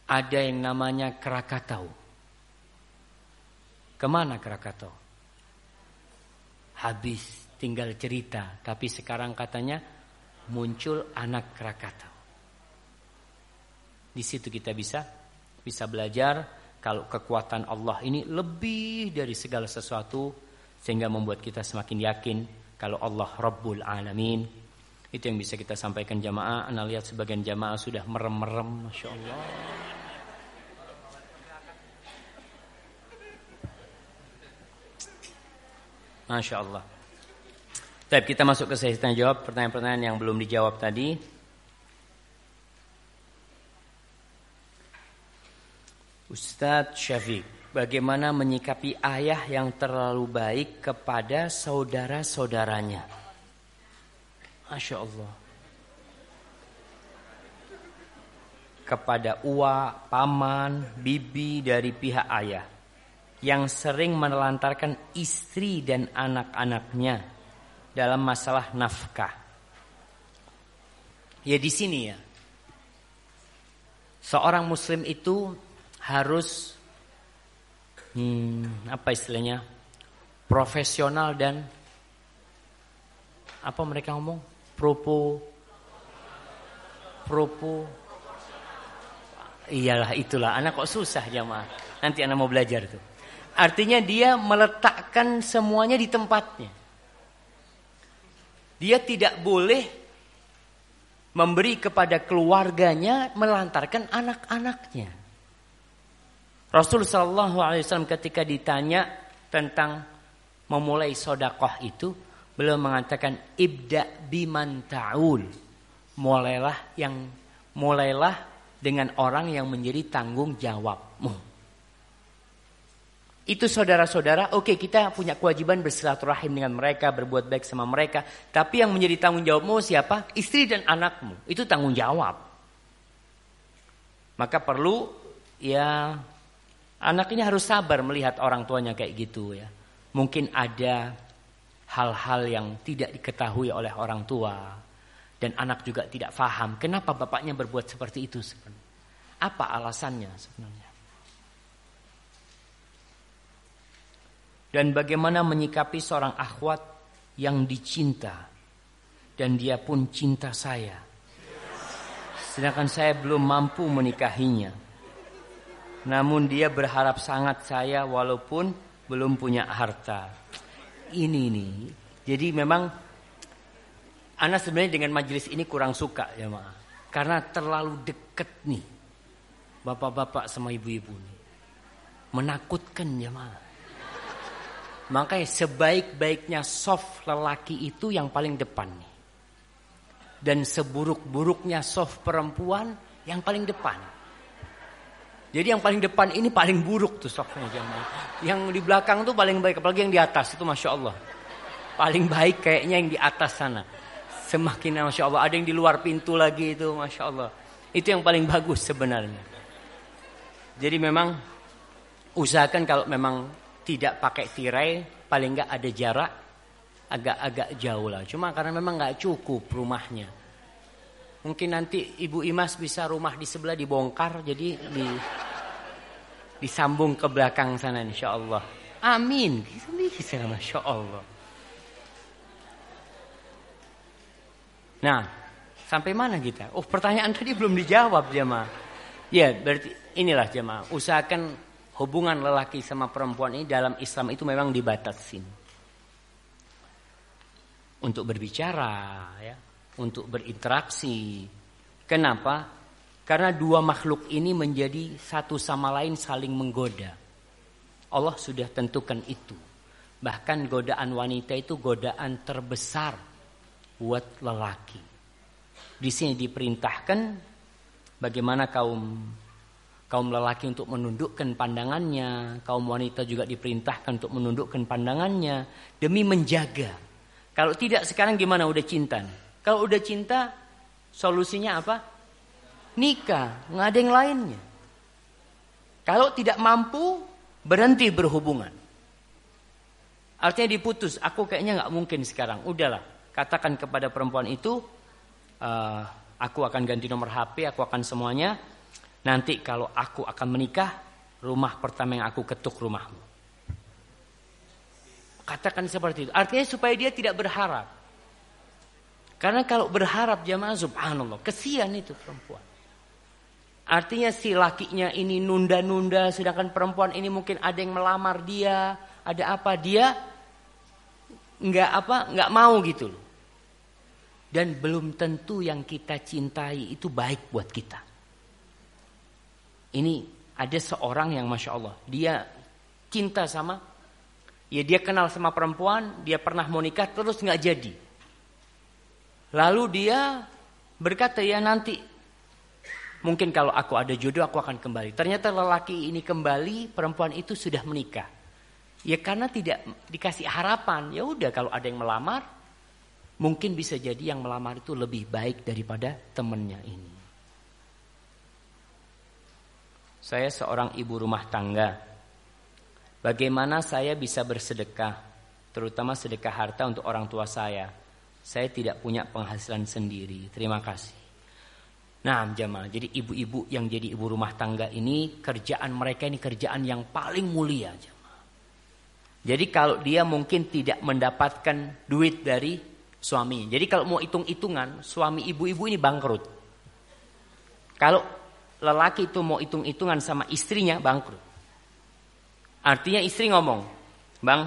ada yang namanya Krakatau. Ke mana Krakatau? Habis tinggal cerita. Tapi sekarang katanya muncul anak Krakatau. Di situ kita bisa bisa belajar kalau kekuatan Allah ini lebih dari segala sesuatu sehingga membuat kita semakin yakin kalau Allah Rabbul Alamin. Itu yang bisa kita sampaikan jamaah. Anda lihat sebagian jamaah sudah merem-merem Masya Allah. Masya Allah. Baik, kita masuk ke sesi tanya jawab. Pertanyaan-pertanyaan yang belum dijawab tadi. Ustadz Syafiq, bagaimana menyikapi ayah yang terlalu baik kepada saudara-saudaranya? Masya Allah. Kepada uwa, paman, bibi dari pihak ayah. Yang sering menelantarkan istri dan anak-anaknya dalam masalah nafkah. Ya di sini ya. Seorang muslim itu harus hmm, apa istilahnya? profesional dan apa mereka ngomong? propo propo Iyalah itulah anak kok susah jamaah. Nanti anak mau belajar tuh. Artinya dia meletakkan semuanya di tempatnya. Dia tidak boleh memberi kepada keluarganya melantarkan anak-anaknya. Rasul Shallallahu Alaihi Wasallam ketika ditanya tentang memulai sodakoh itu, beliau mengatakan ibda biman taul, mulailah yang mulailah dengan orang yang menjadi tanggung jawabmu. Itu saudara-saudara, oke okay, kita punya kewajiban bersilaturahim dengan mereka, berbuat baik sama mereka. Tapi yang menjadi tanggung jawabmu siapa? Istri dan anakmu. Itu tanggung jawab. Maka perlu ya anak ini harus sabar melihat orang tuanya kayak gitu ya. Mungkin ada hal-hal yang tidak diketahui oleh orang tua dan anak juga tidak paham kenapa bapaknya berbuat seperti itu sebenarnya. Apa alasannya sebenarnya? dan bagaimana menyikapi seorang akhwat yang dicinta dan dia pun cinta saya. Sedangkan saya belum mampu menikahinya. Namun dia berharap sangat saya walaupun belum punya harta. Ini nih. Jadi memang Ana sebenarnya dengan majelis ini kurang suka ya ma. Karena terlalu deket nih. Bapak-bapak sama ibu-ibu nih. Menakutkan ya ma. Makanya sebaik-baiknya soft lelaki itu yang paling depan nih. Dan seburuk-buruknya soft perempuan yang paling depan. Jadi yang paling depan ini paling buruk tuh softnya jamaah. Yang di belakang tuh paling baik, apalagi yang di atas itu masya Allah. Paling baik kayaknya yang di atas sana. Semakin masya Allah, ada yang di luar pintu lagi itu masya Allah. Itu yang paling bagus sebenarnya. Jadi memang usahakan kalau memang tidak pakai tirai, paling nggak ada jarak agak-agak jauh lah. Cuma karena memang nggak cukup rumahnya. Mungkin nanti Ibu Imas bisa rumah di sebelah dibongkar jadi di disambung ke belakang sana insya Allah. Amin. Insya Allah. Nah, sampai mana kita? Oh, pertanyaan tadi belum dijawab jemaah. Ya, berarti inilah jemaah. Usahakan hubungan lelaki sama perempuan ini dalam Islam itu memang dibatasin. Untuk berbicara ya, untuk berinteraksi. Kenapa? Karena dua makhluk ini menjadi satu sama lain saling menggoda. Allah sudah tentukan itu. Bahkan godaan wanita itu godaan terbesar buat lelaki. Di sini diperintahkan bagaimana kaum kaum lelaki untuk menundukkan pandangannya, kaum wanita juga diperintahkan untuk menundukkan pandangannya demi menjaga. Kalau tidak sekarang gimana udah cinta? Kalau udah cinta solusinya apa? Nikah, nggak ada yang lainnya. Kalau tidak mampu berhenti berhubungan. Artinya diputus, aku kayaknya nggak mungkin sekarang. Udahlah, katakan kepada perempuan itu, uh, aku akan ganti nomor HP, aku akan semuanya. Nanti kalau aku akan menikah, rumah pertama yang aku ketuk rumahmu. Katakan seperti itu. Artinya supaya dia tidak berharap. Karena kalau berharap jamaah subhanallah, kesian itu perempuan. Artinya si lakinya ini nunda-nunda, sedangkan perempuan ini mungkin ada yang melamar dia, ada apa dia nggak apa nggak mau gitu loh dan belum tentu yang kita cintai itu baik buat kita. Ini ada seorang yang masya Allah dia cinta sama ya dia kenal sama perempuan dia pernah mau nikah terus nggak jadi. Lalu dia berkata ya nanti mungkin kalau aku ada jodoh aku akan kembali. Ternyata lelaki ini kembali perempuan itu sudah menikah. Ya karena tidak dikasih harapan. Ya udah kalau ada yang melamar Mungkin bisa jadi yang melamar itu lebih baik daripada temannya ini. Saya seorang ibu rumah tangga. Bagaimana saya bisa bersedekah, terutama sedekah harta untuk orang tua saya? Saya tidak punya penghasilan sendiri. Terima kasih. Nah, jamaah. Jadi ibu-ibu yang jadi ibu rumah tangga ini kerjaan mereka ini kerjaan yang paling mulia, jamaah. Jadi kalau dia mungkin tidak mendapatkan duit dari suami. Jadi kalau mau hitung-hitungan, suami ibu-ibu ini bangkrut. Kalau lelaki itu mau hitung-hitungan sama istrinya, bangkrut. Artinya istri ngomong, Bang,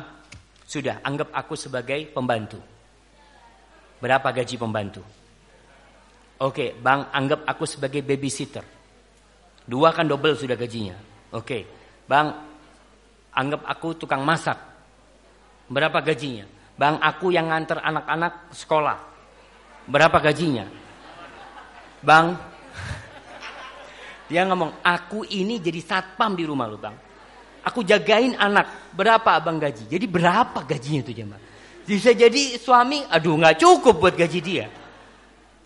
sudah anggap aku sebagai pembantu. Berapa gaji pembantu? Oke, Bang, anggap aku sebagai babysitter. Dua kan double sudah gajinya. Oke, Bang, anggap aku tukang masak. Berapa gajinya? Bang aku yang nganter anak-anak sekolah. Berapa gajinya? Bang, dia ngomong, aku ini jadi satpam di rumah lu bang. Aku jagain anak, berapa abang gaji? Jadi berapa gajinya itu jemaah? Bisa jadi suami, aduh nggak cukup buat gaji dia.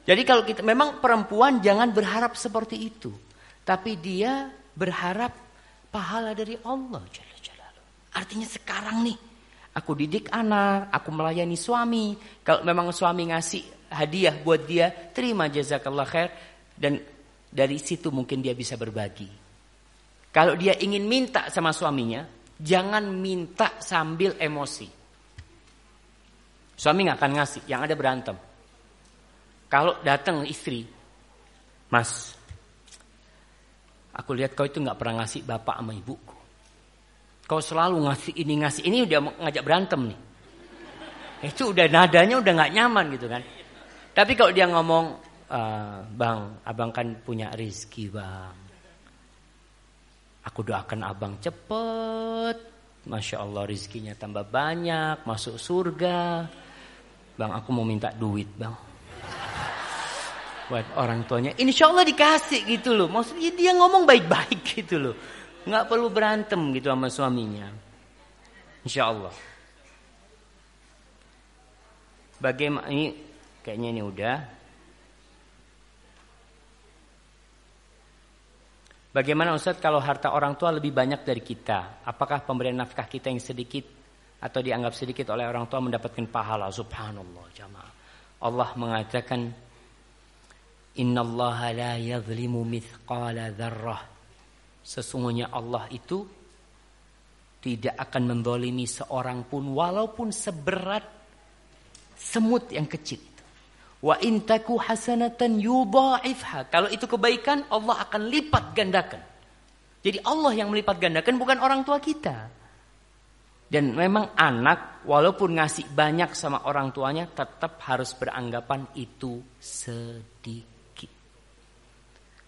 Jadi kalau kita memang perempuan jangan berharap seperti itu, tapi dia berharap pahala dari Allah Artinya sekarang nih Aku didik anak, aku melayani suami. Kalau memang suami ngasih hadiah buat dia, terima jazakallah khair. Dan dari situ mungkin dia bisa berbagi. Kalau dia ingin minta sama suaminya, jangan minta sambil emosi. Suami nggak akan ngasih, yang ada berantem. Kalau datang istri, Mas, aku lihat kau itu nggak pernah ngasih bapak sama ibuku. Kau selalu ngasih ini ngasih ini udah ngajak berantem nih. Itu udah nadanya udah nggak nyaman gitu kan. Tapi kalau dia ngomong, e, bang, abang kan punya rezeki bang. Aku doakan abang cepet. Masya Allah rezekinya tambah banyak, masuk surga. Bang, aku mau minta duit bang. Buat orang tuanya. Insya Allah dikasih gitu loh. Maksudnya dia ngomong baik-baik gitu loh nggak perlu berantem gitu sama suaminya. Insya Allah. Bagaimana ini kayaknya ini udah. Bagaimana Ustaz kalau harta orang tua lebih banyak dari kita? Apakah pemberian nafkah kita yang sedikit atau dianggap sedikit oleh orang tua mendapatkan pahala? Subhanallah jamaah. Allah mengatakan Innallaha la yadhlimu mithqala dzarrah Sesungguhnya Allah itu tidak akan mendolimi seorang pun walaupun seberat semut yang kecil. Wa intaku hasanatan yudha'ifha. Kalau itu kebaikan, Allah akan lipat gandakan. Jadi Allah yang melipat gandakan bukan orang tua kita. Dan memang anak walaupun ngasih banyak sama orang tuanya tetap harus beranggapan itu sedikit.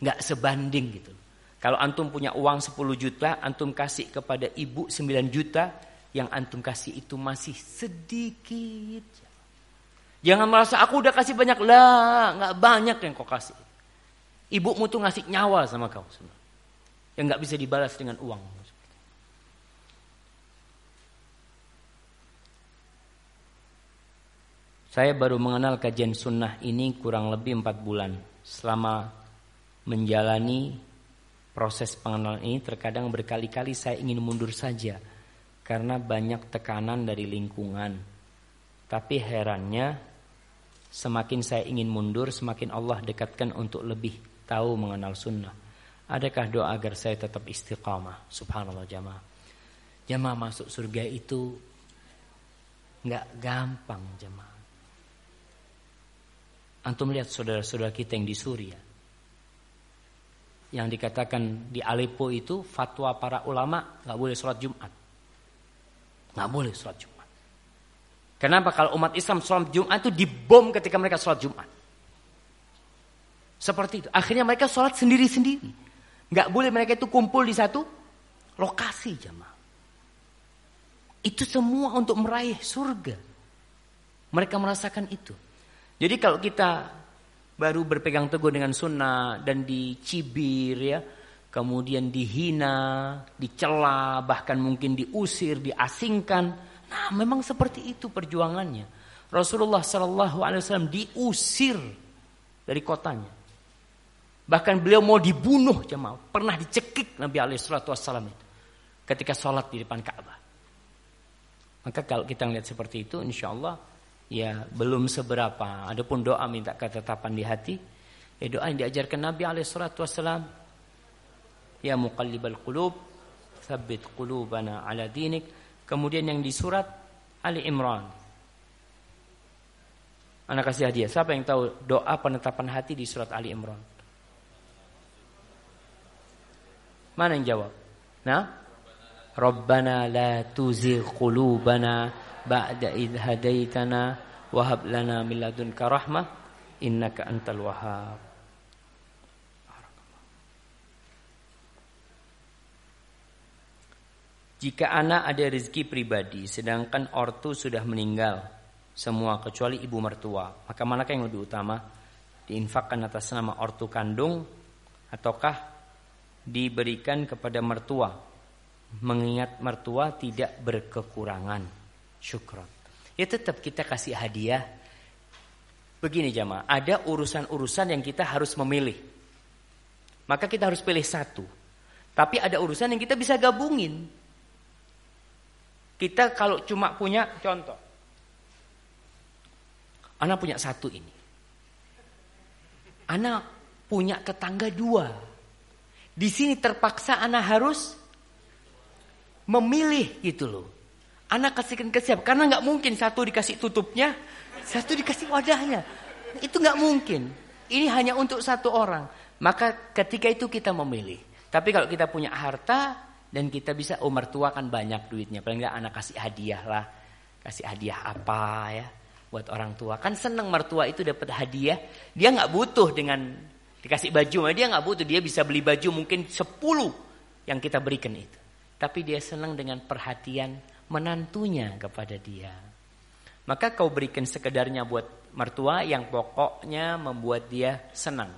Nggak sebanding gitu. Kalau antum punya uang 10 juta, antum kasih kepada ibu 9 juta, yang antum kasih itu masih sedikit. Jangan merasa aku udah kasih banyak lah, nggak banyak yang kau kasih. Ibumu tuh ngasih nyawa sama kau semua. Yang nggak bisa dibalas dengan uang. Saya baru mengenal kajian sunnah ini kurang lebih empat bulan. Selama menjalani proses pengenalan ini terkadang berkali-kali saya ingin mundur saja karena banyak tekanan dari lingkungan. Tapi herannya semakin saya ingin mundur semakin Allah dekatkan untuk lebih tahu mengenal sunnah. Adakah doa agar saya tetap istiqamah? Subhanallah jamaah. Jamaah masuk surga itu nggak gampang jamaah. Antum lihat saudara-saudara kita yang di Suriah. Yang dikatakan di Aleppo itu fatwa para ulama nggak boleh sholat Jumat. Nggak boleh sholat Jumat. Kenapa kalau umat Islam sholat Jumat itu dibom ketika mereka sholat Jumat. Seperti itu. Akhirnya mereka sholat sendiri-sendiri. Nggak boleh mereka itu kumpul di satu lokasi jamaah. Itu semua untuk meraih surga. Mereka merasakan itu. Jadi kalau kita baru berpegang teguh dengan sunnah dan dicibir ya, kemudian dihina, dicela, bahkan mungkin diusir, diasingkan. Nah, memang seperti itu perjuangannya. Rasulullah Shallallahu Alaihi Wasallam diusir dari kotanya. Bahkan beliau mau dibunuh jemaah. Pernah dicekik Nabi Alaihissalam itu ketika sholat di depan Ka'bah. Maka kalau kita lihat seperti itu, insya Allah ya belum seberapa. Adapun doa minta ketetapan di hati, ya doa yang diajarkan Nabi Alaihissalam Ya muqallibal qulub Thabbit qulubana ala dinik. Kemudian yang di surat Ali Imran. Anak kasih hadiah. Siapa yang tahu doa penetapan hati di surat Ali Imran? Mana yang jawab? Nah? Rabbana la tuzigh qulubana Ba'da idh hadaitana Wahab lana min ladunka rahmah Innaka antal wahab Jika anak ada rezeki pribadi sedangkan ortu sudah meninggal semua kecuali ibu mertua, maka manakah yang lebih utama? Diinfakkan atas nama ortu kandung ataukah diberikan kepada mertua? Mengingat mertua tidak berkekurangan. Syukron. Ya tetap kita kasih hadiah. Begini jamaah, ada urusan-urusan yang kita harus memilih. Maka kita harus pilih satu. Tapi ada urusan yang kita bisa gabungin. Kita kalau cuma punya contoh. Anak punya satu ini. Anak punya tetangga dua. Di sini terpaksa anak harus memilih gitu loh. Anak kasihkan ke siapa? Karena nggak mungkin satu dikasih tutupnya, satu dikasih wadahnya. Itu nggak mungkin. Ini hanya untuk satu orang. Maka ketika itu kita memilih. Tapi kalau kita punya harta, dan kita bisa oh mertua kan banyak duitnya paling nggak anak kasih hadiah lah kasih hadiah apa ya buat orang tua kan seneng mertua itu dapat hadiah dia nggak butuh dengan dikasih baju dia nggak butuh dia bisa beli baju mungkin 10 yang kita berikan itu tapi dia senang dengan perhatian menantunya kepada dia. Maka kau berikan sekedarnya buat mertua yang pokoknya membuat dia senang.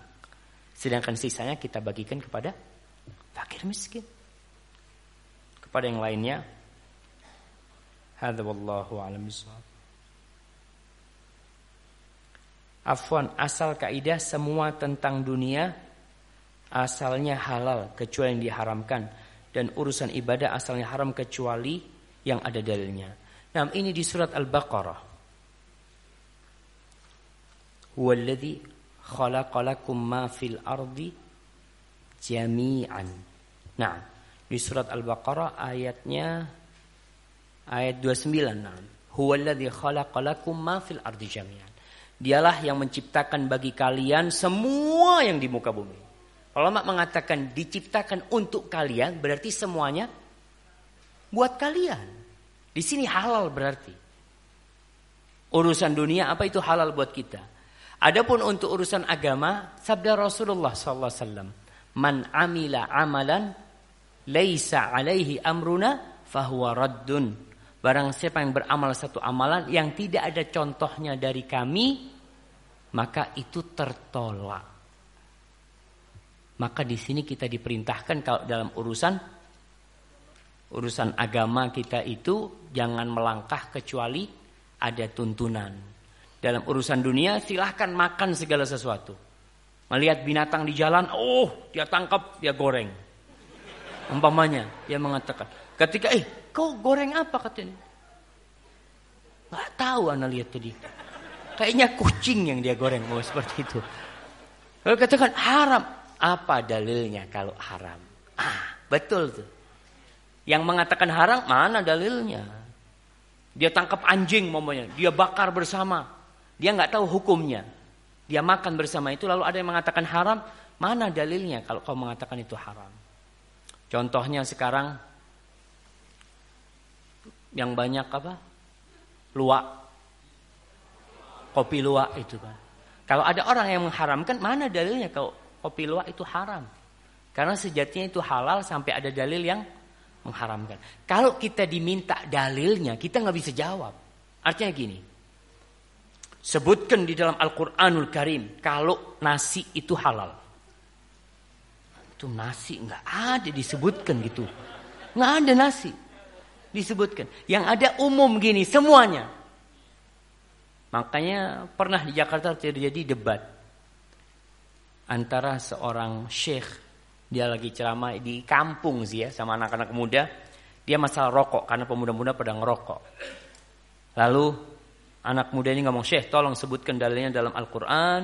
Sedangkan sisanya kita bagikan kepada fakir miskin. Pada yang lainnya. Hadza wallahu a'lam Afwan, asal kaidah semua tentang dunia asalnya halal kecuali yang diharamkan. Dan urusan ibadah asalnya haram kecuali yang ada dalilnya. Nah, ini di surat Al-Baqarah. Huwallazi khalaqalakum ma fil ardi jami'an. Nah, di surat Al-Baqarah ayatnya ayat 29. Huwallazi khalaqalakum ma fil ardi jami'an. Dialah yang menciptakan bagi kalian semua yang di muka bumi. Ulama mengatakan diciptakan untuk kalian berarti semuanya buat kalian. Di sini halal berarti. Urusan dunia apa itu halal buat kita. Adapun untuk urusan agama, sabda Rasulullah SAW, "Man amila amalan laisa alaihi amruna fahuwa raddun." Barang siapa yang beramal satu amalan yang tidak ada contohnya dari kami, maka itu tertolak. Maka di sini kita diperintahkan kalau dalam urusan urusan agama kita itu jangan melangkah kecuali ada tuntunan. Dalam urusan dunia silahkan makan segala sesuatu. Melihat binatang di jalan, oh dia tangkap, dia goreng. Umpamanya dia mengatakan, ketika eh kau goreng apa katanya? Gak tahu anak lihat tadi. Kayaknya kucing yang dia goreng mau seperti itu. Lalu katakan haram. Apa dalilnya kalau haram? Ah, betul tuh. Yang mengatakan haram mana dalilnya? Dia tangkap anjing momennya, dia bakar bersama. Dia nggak tahu hukumnya. Dia makan bersama itu lalu ada yang mengatakan haram, mana dalilnya kalau kau mengatakan itu haram? Contohnya sekarang yang banyak apa? Luak kopi luwak itu kan. Kalau ada orang yang mengharamkan, mana dalilnya kalau kopi luwak itu haram? Karena sejatinya itu halal sampai ada dalil yang mengharamkan. Kalau kita diminta dalilnya, kita nggak bisa jawab. Artinya gini, sebutkan di dalam Al-Quranul Karim kalau nasi itu halal. Itu nasi nggak ada disebutkan gitu, nggak ada nasi disebutkan. Yang ada umum gini semuanya. Makanya pernah di Jakarta terjadi debat antara seorang syekh dia lagi ceramah di kampung sih ya sama anak-anak muda. Dia masalah rokok karena pemuda-pemuda pada ngerokok. Lalu anak muda ini ngomong syekh tolong sebutkan dalilnya dalam Al-Quran.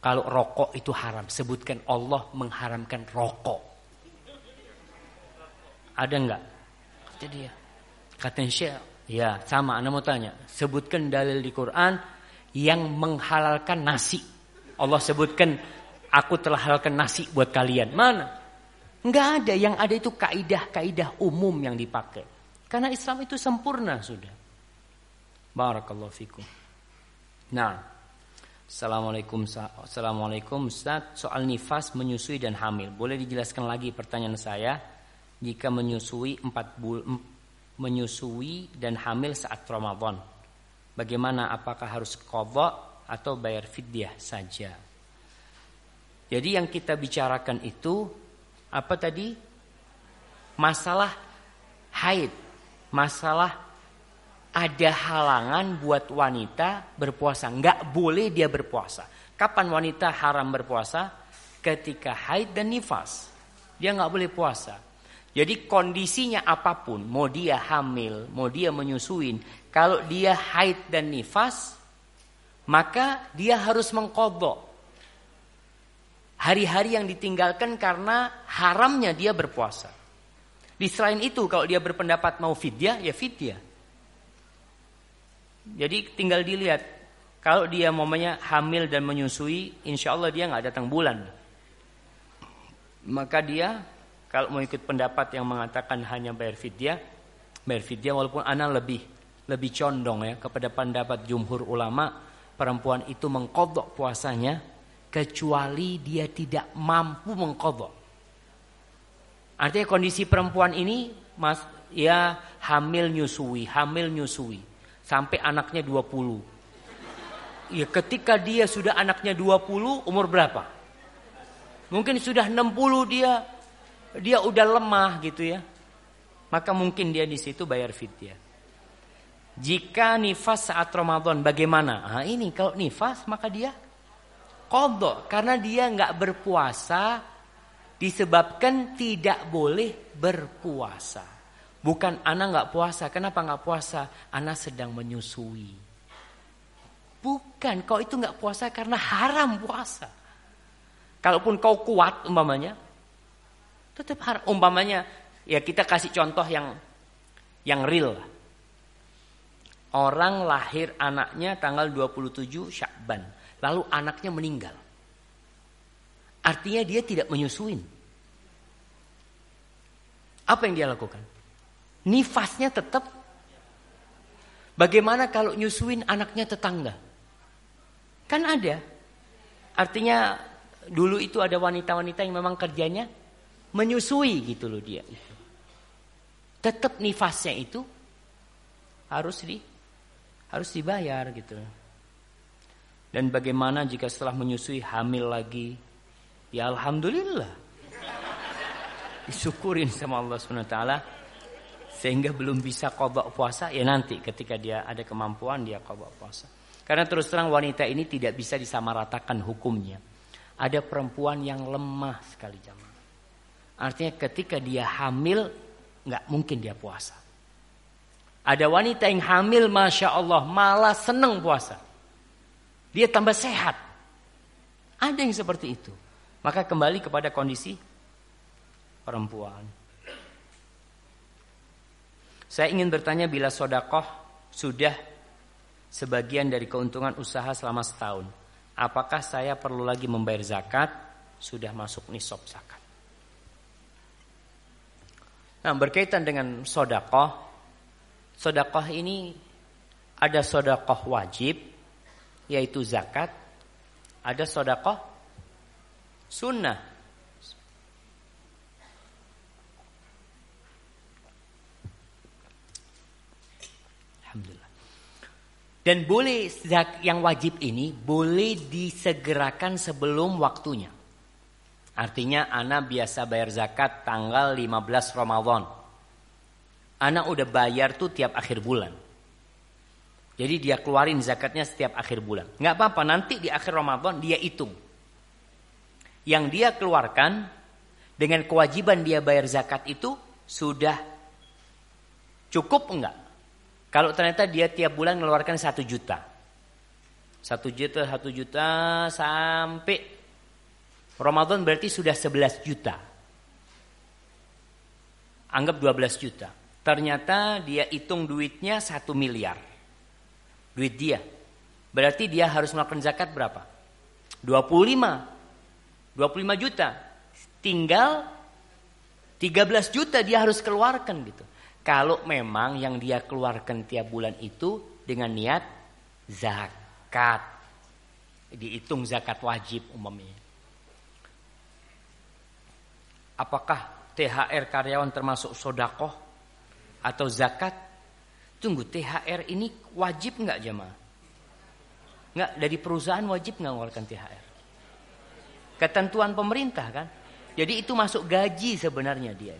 Kalau rokok itu haram sebutkan Allah mengharamkan rokok. Ada nggak? Kata dia. Kata syekh Ya, sama Anda mau tanya. Sebutkan dalil di Quran yang menghalalkan nasi. Allah sebutkan aku telah halalkan nasi buat kalian. Mana? Enggak ada, yang ada itu kaidah-kaidah umum yang dipakai. Karena Islam itu sempurna sudah. Barakallahu fikum. Nah, Assalamualaikum Assalamualaikum Ustaz Soal nifas menyusui dan hamil Boleh dijelaskan lagi pertanyaan saya Jika menyusui 4 bulan menyusui dan hamil saat Ramadan. Bagaimana apakah harus kodok atau bayar fidyah saja? Jadi yang kita bicarakan itu apa tadi? Masalah haid, masalah ada halangan buat wanita berpuasa, nggak boleh dia berpuasa. Kapan wanita haram berpuasa? Ketika haid dan nifas, dia nggak boleh puasa. Jadi kondisinya apa pun, mau dia hamil, mau dia menyusuin, kalau dia haid dan nifas, maka dia harus mengkodok. Hari-hari yang ditinggalkan karena haramnya dia berpuasa. Di selain itu, kalau dia berpendapat mau fidyah, ya fidyah. Jadi tinggal dilihat, kalau dia momennya hamil dan menyusui, insya Allah dia nggak datang bulan. Maka dia kalau mau ikut pendapat yang mengatakan hanya bayar fidyah, bayar fidyah walaupun anak lebih lebih condong ya kepada pendapat jumhur ulama perempuan itu mengkodok puasanya kecuali dia tidak mampu mengkodok. Artinya kondisi perempuan ini mas ya hamil nyusui, hamil nyusui sampai anaknya 20. Ya ketika dia sudah anaknya 20 umur berapa? Mungkin sudah 60 dia dia udah lemah gitu ya. Maka mungkin dia di situ bayar fidyah. Jika nifas saat Ramadan bagaimana? Ah ini kalau nifas maka dia kodok karena dia nggak berpuasa disebabkan tidak boleh berpuasa. Bukan anak nggak puasa. Kenapa nggak puasa? Anak sedang menyusui. Bukan, kau itu nggak puasa karena haram puasa. Kalaupun kau kuat umpamanya, Tetap harus umpamanya ya kita kasih contoh yang yang real. Orang lahir anaknya tanggal 27 Syakban. Lalu anaknya meninggal. Artinya dia tidak menyusuin. Apa yang dia lakukan? Nifasnya tetap. Bagaimana kalau nyusuin anaknya tetangga? Kan ada. Artinya dulu itu ada wanita-wanita yang memang kerjanya menyusui gitu loh dia. Tetap nifasnya itu harus di harus dibayar gitu. Dan bagaimana jika setelah menyusui hamil lagi? Ya alhamdulillah. Disyukurin sama Allah SWT sehingga belum bisa kodok puasa ya nanti ketika dia ada kemampuan dia kodok puasa. Karena terus terang wanita ini tidak bisa disamaratakan hukumnya. Ada perempuan yang lemah sekali jamaah. Artinya ketika dia hamil nggak mungkin dia puasa. Ada wanita yang hamil Masya Allah malah seneng puasa. Dia tambah sehat. Ada yang seperti itu. Maka kembali kepada kondisi perempuan. Saya ingin bertanya bila sodakoh sudah sebagian dari keuntungan usaha selama setahun. Apakah saya perlu lagi membayar zakat? Sudah masuk nisab zakat. Nah berkaitan dengan sodakoh Sodakoh ini ada sodakoh wajib, yaitu zakat. Ada sodakoh sunnah. Alhamdulillah. Dan boleh yang wajib ini boleh disegerakan sebelum waktunya. Artinya anak biasa bayar zakat tanggal 15 Ramadan. Anak udah bayar tuh tiap akhir bulan. Jadi dia keluarin zakatnya setiap akhir bulan. Nggak apa-apa, nanti di akhir Ramadan dia hitung. Yang dia keluarkan dengan kewajiban dia bayar zakat itu sudah cukup enggak? Kalau ternyata dia tiap bulan mengeluarkan satu juta. Satu juta, satu juta sampai Ramadan berarti sudah 11 juta. Anggap 12 juta. Ternyata dia hitung duitnya satu miliar. Duit dia. Berarti dia harus melakukan zakat berapa? 25. 25 juta. Tinggal 13 juta dia harus keluarkan gitu. Kalau memang yang dia keluarkan tiap bulan itu dengan niat zakat. Dihitung zakat wajib umumnya. Apakah THR karyawan termasuk sodakoh? atau zakat. Tunggu THR ini wajib nggak jemaah? Nggak dari perusahaan wajib nggak mengeluarkan THR? Ketentuan pemerintah kan? Jadi itu masuk gaji sebenarnya dia.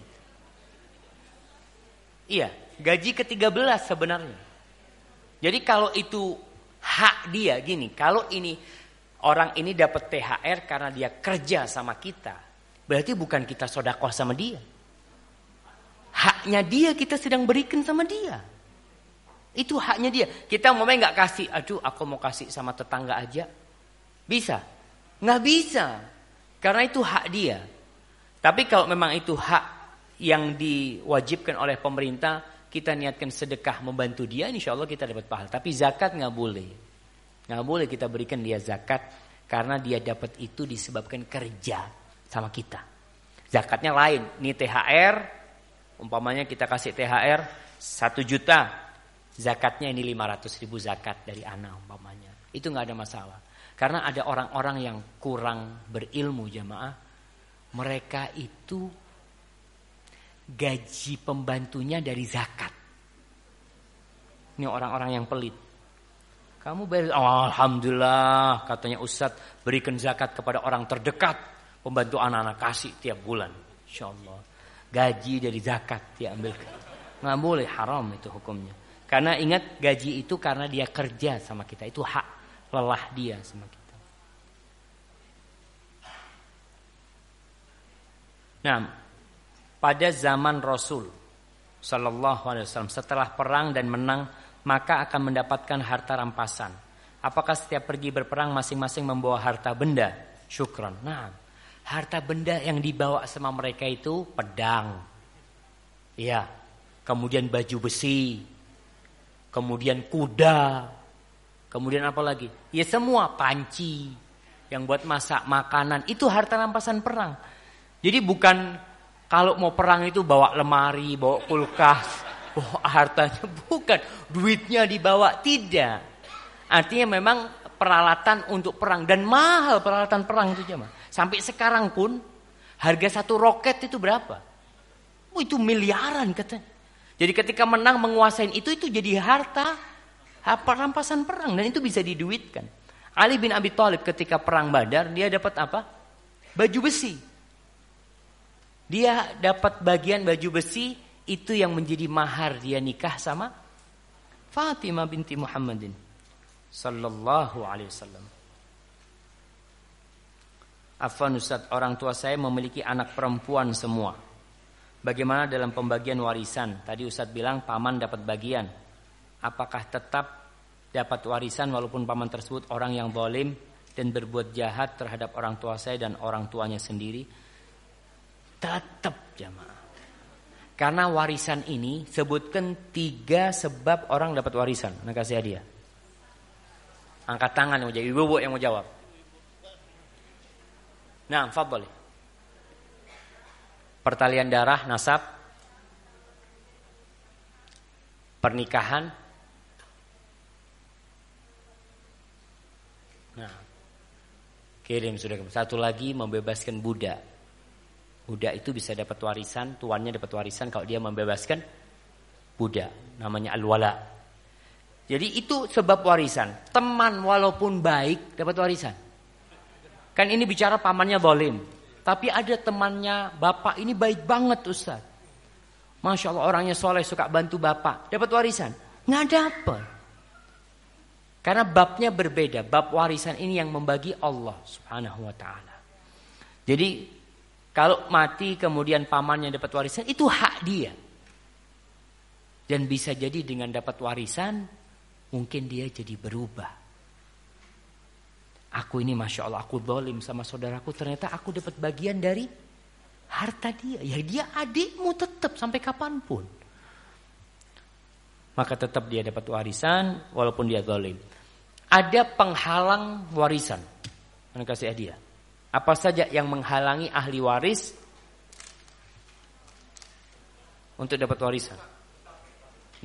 Iya, gaji ke-13 sebenarnya. Jadi kalau itu hak dia gini, kalau ini orang ini dapat THR karena dia kerja sama kita, berarti bukan kita sodakoh sama dia. Haknya dia kita sedang berikan sama dia. Itu haknya dia. Kita mau nggak kasih, aduh aku mau kasih sama tetangga aja. Bisa? Nggak bisa. Karena itu hak dia. Tapi kalau memang itu hak yang diwajibkan oleh pemerintah, kita niatkan sedekah membantu dia, insya Allah kita dapat pahala. Tapi zakat nggak boleh. Nggak boleh kita berikan dia zakat karena dia dapat itu disebabkan kerja sama kita. Zakatnya lain. Ini THR, Umpamanya kita kasih THR 1 juta, zakatnya ini 500 ribu zakat dari anak umpamanya. Itu nggak ada masalah. Karena ada orang-orang yang kurang berilmu jamaah. Mereka itu gaji pembantunya dari zakat. Ini orang-orang yang pelit. Kamu bayar, oh, Alhamdulillah katanya Ustadz berikan zakat kepada orang terdekat. Pembantu anak-anak kasih tiap bulan. Insya Allah gaji dari zakat diambil. Nggak boleh haram itu hukumnya. Karena ingat gaji itu karena dia kerja sama kita. Itu hak lelah dia sama kita. Nah, pada zaman Rasul Sallallahu Alaihi Wasallam setelah perang dan menang maka akan mendapatkan harta rampasan. Apakah setiap pergi berperang masing-masing membawa harta benda? Syukron. Nah, Harta benda yang dibawa sama mereka itu pedang. Ya. Kemudian baju besi. Kemudian kuda, kemudian apa lagi? Ya semua panci yang buat masak makanan itu harta rampasan perang. Jadi bukan kalau mau perang itu bawa lemari, bawa kulkas, bawa hartanya bukan, duitnya dibawa tidak. Artinya memang peralatan untuk perang dan mahal peralatan perang itu jemaah. Sampai sekarang pun harga satu roket itu berapa? Oh, itu miliaran katanya. Jadi ketika menang menguasai itu itu jadi harta apa rampasan perang dan itu bisa diduitkan. Ali bin Abi Thalib ketika perang Badar dia dapat apa? Baju besi. Dia dapat bagian baju besi itu yang menjadi mahar dia nikah sama Fatimah binti Muhammadin sallallahu alaihi wasallam. Afan Ustaz, orang tua saya memiliki anak perempuan semua. Bagaimana dalam pembagian warisan? Tadi Ustaz bilang paman dapat bagian. Apakah tetap dapat warisan walaupun paman tersebut orang yang zalim dan berbuat jahat terhadap orang tua saya dan orang tuanya sendiri? Tetap jamaah. Karena warisan ini sebutkan tiga sebab orang dapat warisan. Nah kasih hadiah. Angkat tangan yang mau jawab. Ibu-ibu yang mau jawab. Nah, fadli. Pertalian darah, nasab. Pernikahan. Nah. Kirim sudah. Satu lagi membebaskan budak. Budak itu bisa dapat warisan, tuannya dapat warisan kalau dia membebaskan budak. Namanya al-wala. Jadi itu sebab warisan. Teman walaupun baik dapat warisan. Kan ini bicara pamannya bolim. Tapi ada temannya bapak ini baik banget Ustaz. Masya Allah orangnya soleh suka bantu bapak. Dapat warisan. Nggak dapat. Karena babnya berbeda. Bab warisan ini yang membagi Allah subhanahu wa ta'ala. Jadi kalau mati kemudian pamannya dapat warisan itu hak dia. Dan bisa jadi dengan dapat warisan mungkin dia jadi berubah. Aku ini Masya Allah, aku dolim sama saudaraku, ternyata aku dapat bagian dari harta dia. Ya dia adikmu tetap sampai kapan pun. Maka tetap dia dapat warisan walaupun dia dolim. Ada penghalang warisan. Mana kasih hadiah. Apa saja yang menghalangi ahli waris untuk dapat warisan?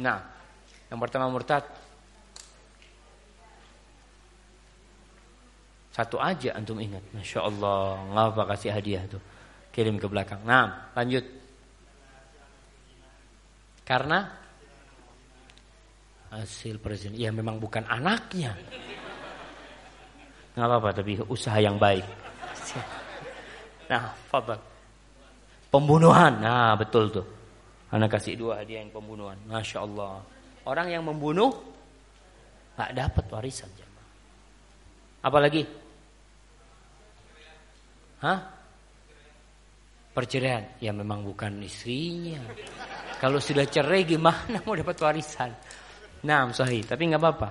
Nah, yang pertama murtad, Satu aja antum ingat. Masya Allah. Ngapa kasih hadiah tuh. Kirim ke belakang. Nah lanjut. Karena hasil presiden. Ya memang bukan anaknya. Nggak apa-apa tapi usaha yang baik. Nah, fadal. Pembunuhan. Nah, betul tuh. Anak kasih dua hadiah yang pembunuhan. Masya Allah. Orang yang membunuh nggak dapat warisan. Apalagi Hah? Perceraian? Ya memang bukan istrinya. Kalau sudah cerai gimana mau dapat warisan? Nah, sahih. Tapi nggak apa-apa.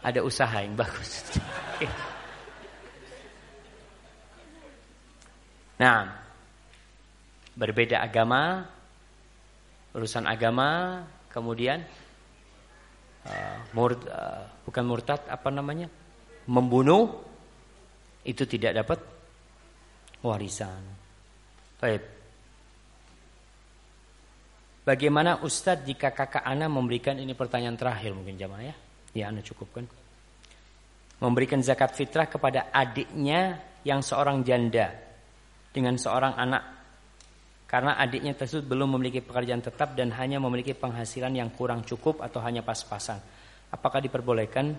Ada usaha yang bagus. nah, berbeda agama, urusan agama, kemudian uh, mur, uh, bukan murtad, apa namanya? Membunuh itu tidak dapat warisan. Baik. Bagaimana Ustadz jika kakak Ana memberikan ini pertanyaan terakhir mungkin jamaah ya? Ya Ana cukupkan. Memberikan zakat fitrah kepada adiknya yang seorang janda dengan seorang anak karena adiknya tersebut belum memiliki pekerjaan tetap dan hanya memiliki penghasilan yang kurang cukup atau hanya pas-pasan. Apakah diperbolehkan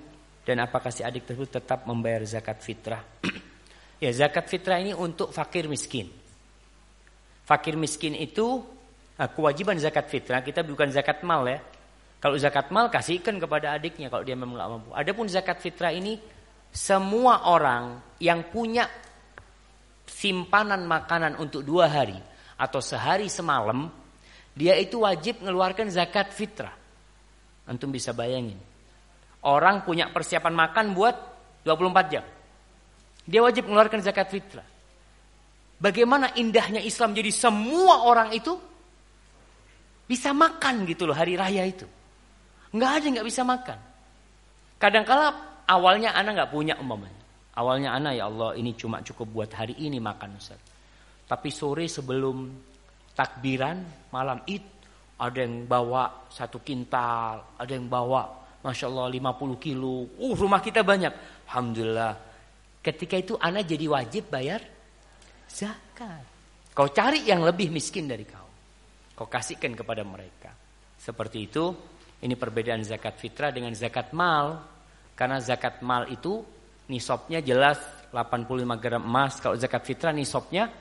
dan apakah si adik tersebut tetap membayar zakat fitrah? Ya zakat fitrah ini untuk fakir miskin. Fakir miskin itu nah, kewajiban zakat fitrah kita bukan zakat mal ya. Kalau zakat mal kasihkan kepada adiknya kalau dia memang nggak mampu. Adapun zakat fitrah ini semua orang yang punya simpanan makanan untuk dua hari atau sehari semalam dia itu wajib mengeluarkan zakat fitrah. Antum bisa bayangin. Orang punya persiapan makan buat 24 jam. Dia wajib mengeluarkan zakat fitrah. Bagaimana indahnya Islam jadi semua orang itu bisa makan gitu loh hari raya itu. Nggak ada nggak bisa makan. Kadang-kala awalnya anak nggak punya umpamanya. Awalnya anak ya Allah ini cuma cukup buat hari ini makan Ustaz. Tapi sore sebelum takbiran malam id ada yang bawa satu kintal, ada yang bawa Masya Allah 50 kilo. Uh rumah kita banyak. Alhamdulillah. Ketika itu anak jadi wajib bayar zakat. Kau cari yang lebih miskin dari kau. Kau kasihkan kepada mereka. Seperti itu, ini perbedaan zakat fitrah dengan zakat mal. Karena zakat mal itu nisabnya jelas 85 gram emas. Kalau zakat fitrah nisabnya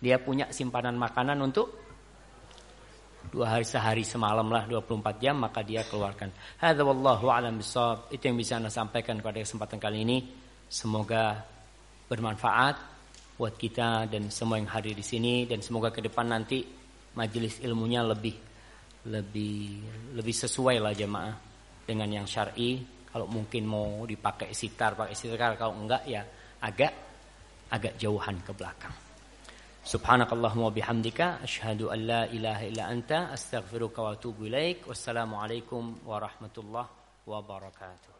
dia punya simpanan makanan untuk dua hari sehari semalam lah 24 jam maka dia keluarkan. Hadza wallahu alam bisawab. Itu yang bisa Anda sampaikan pada kesempatan kali ini. Semoga bermanfaat buat kita dan semua yang hadir di sini dan semoga ke depan nanti majelis ilmunya lebih lebih lebih sesuai lah jemaah dengan yang syar'i kalau mungkin mau dipakai sitar, pakai sitar. Kalau enggak ya agak agak jauhan ke belakang. Subhanakallahumma bihamdika asyhadu an la ilaha illa anta astaghfiruka wa atubu ilaik. Wassalamualaikum warahmatullahi wabarakatuh.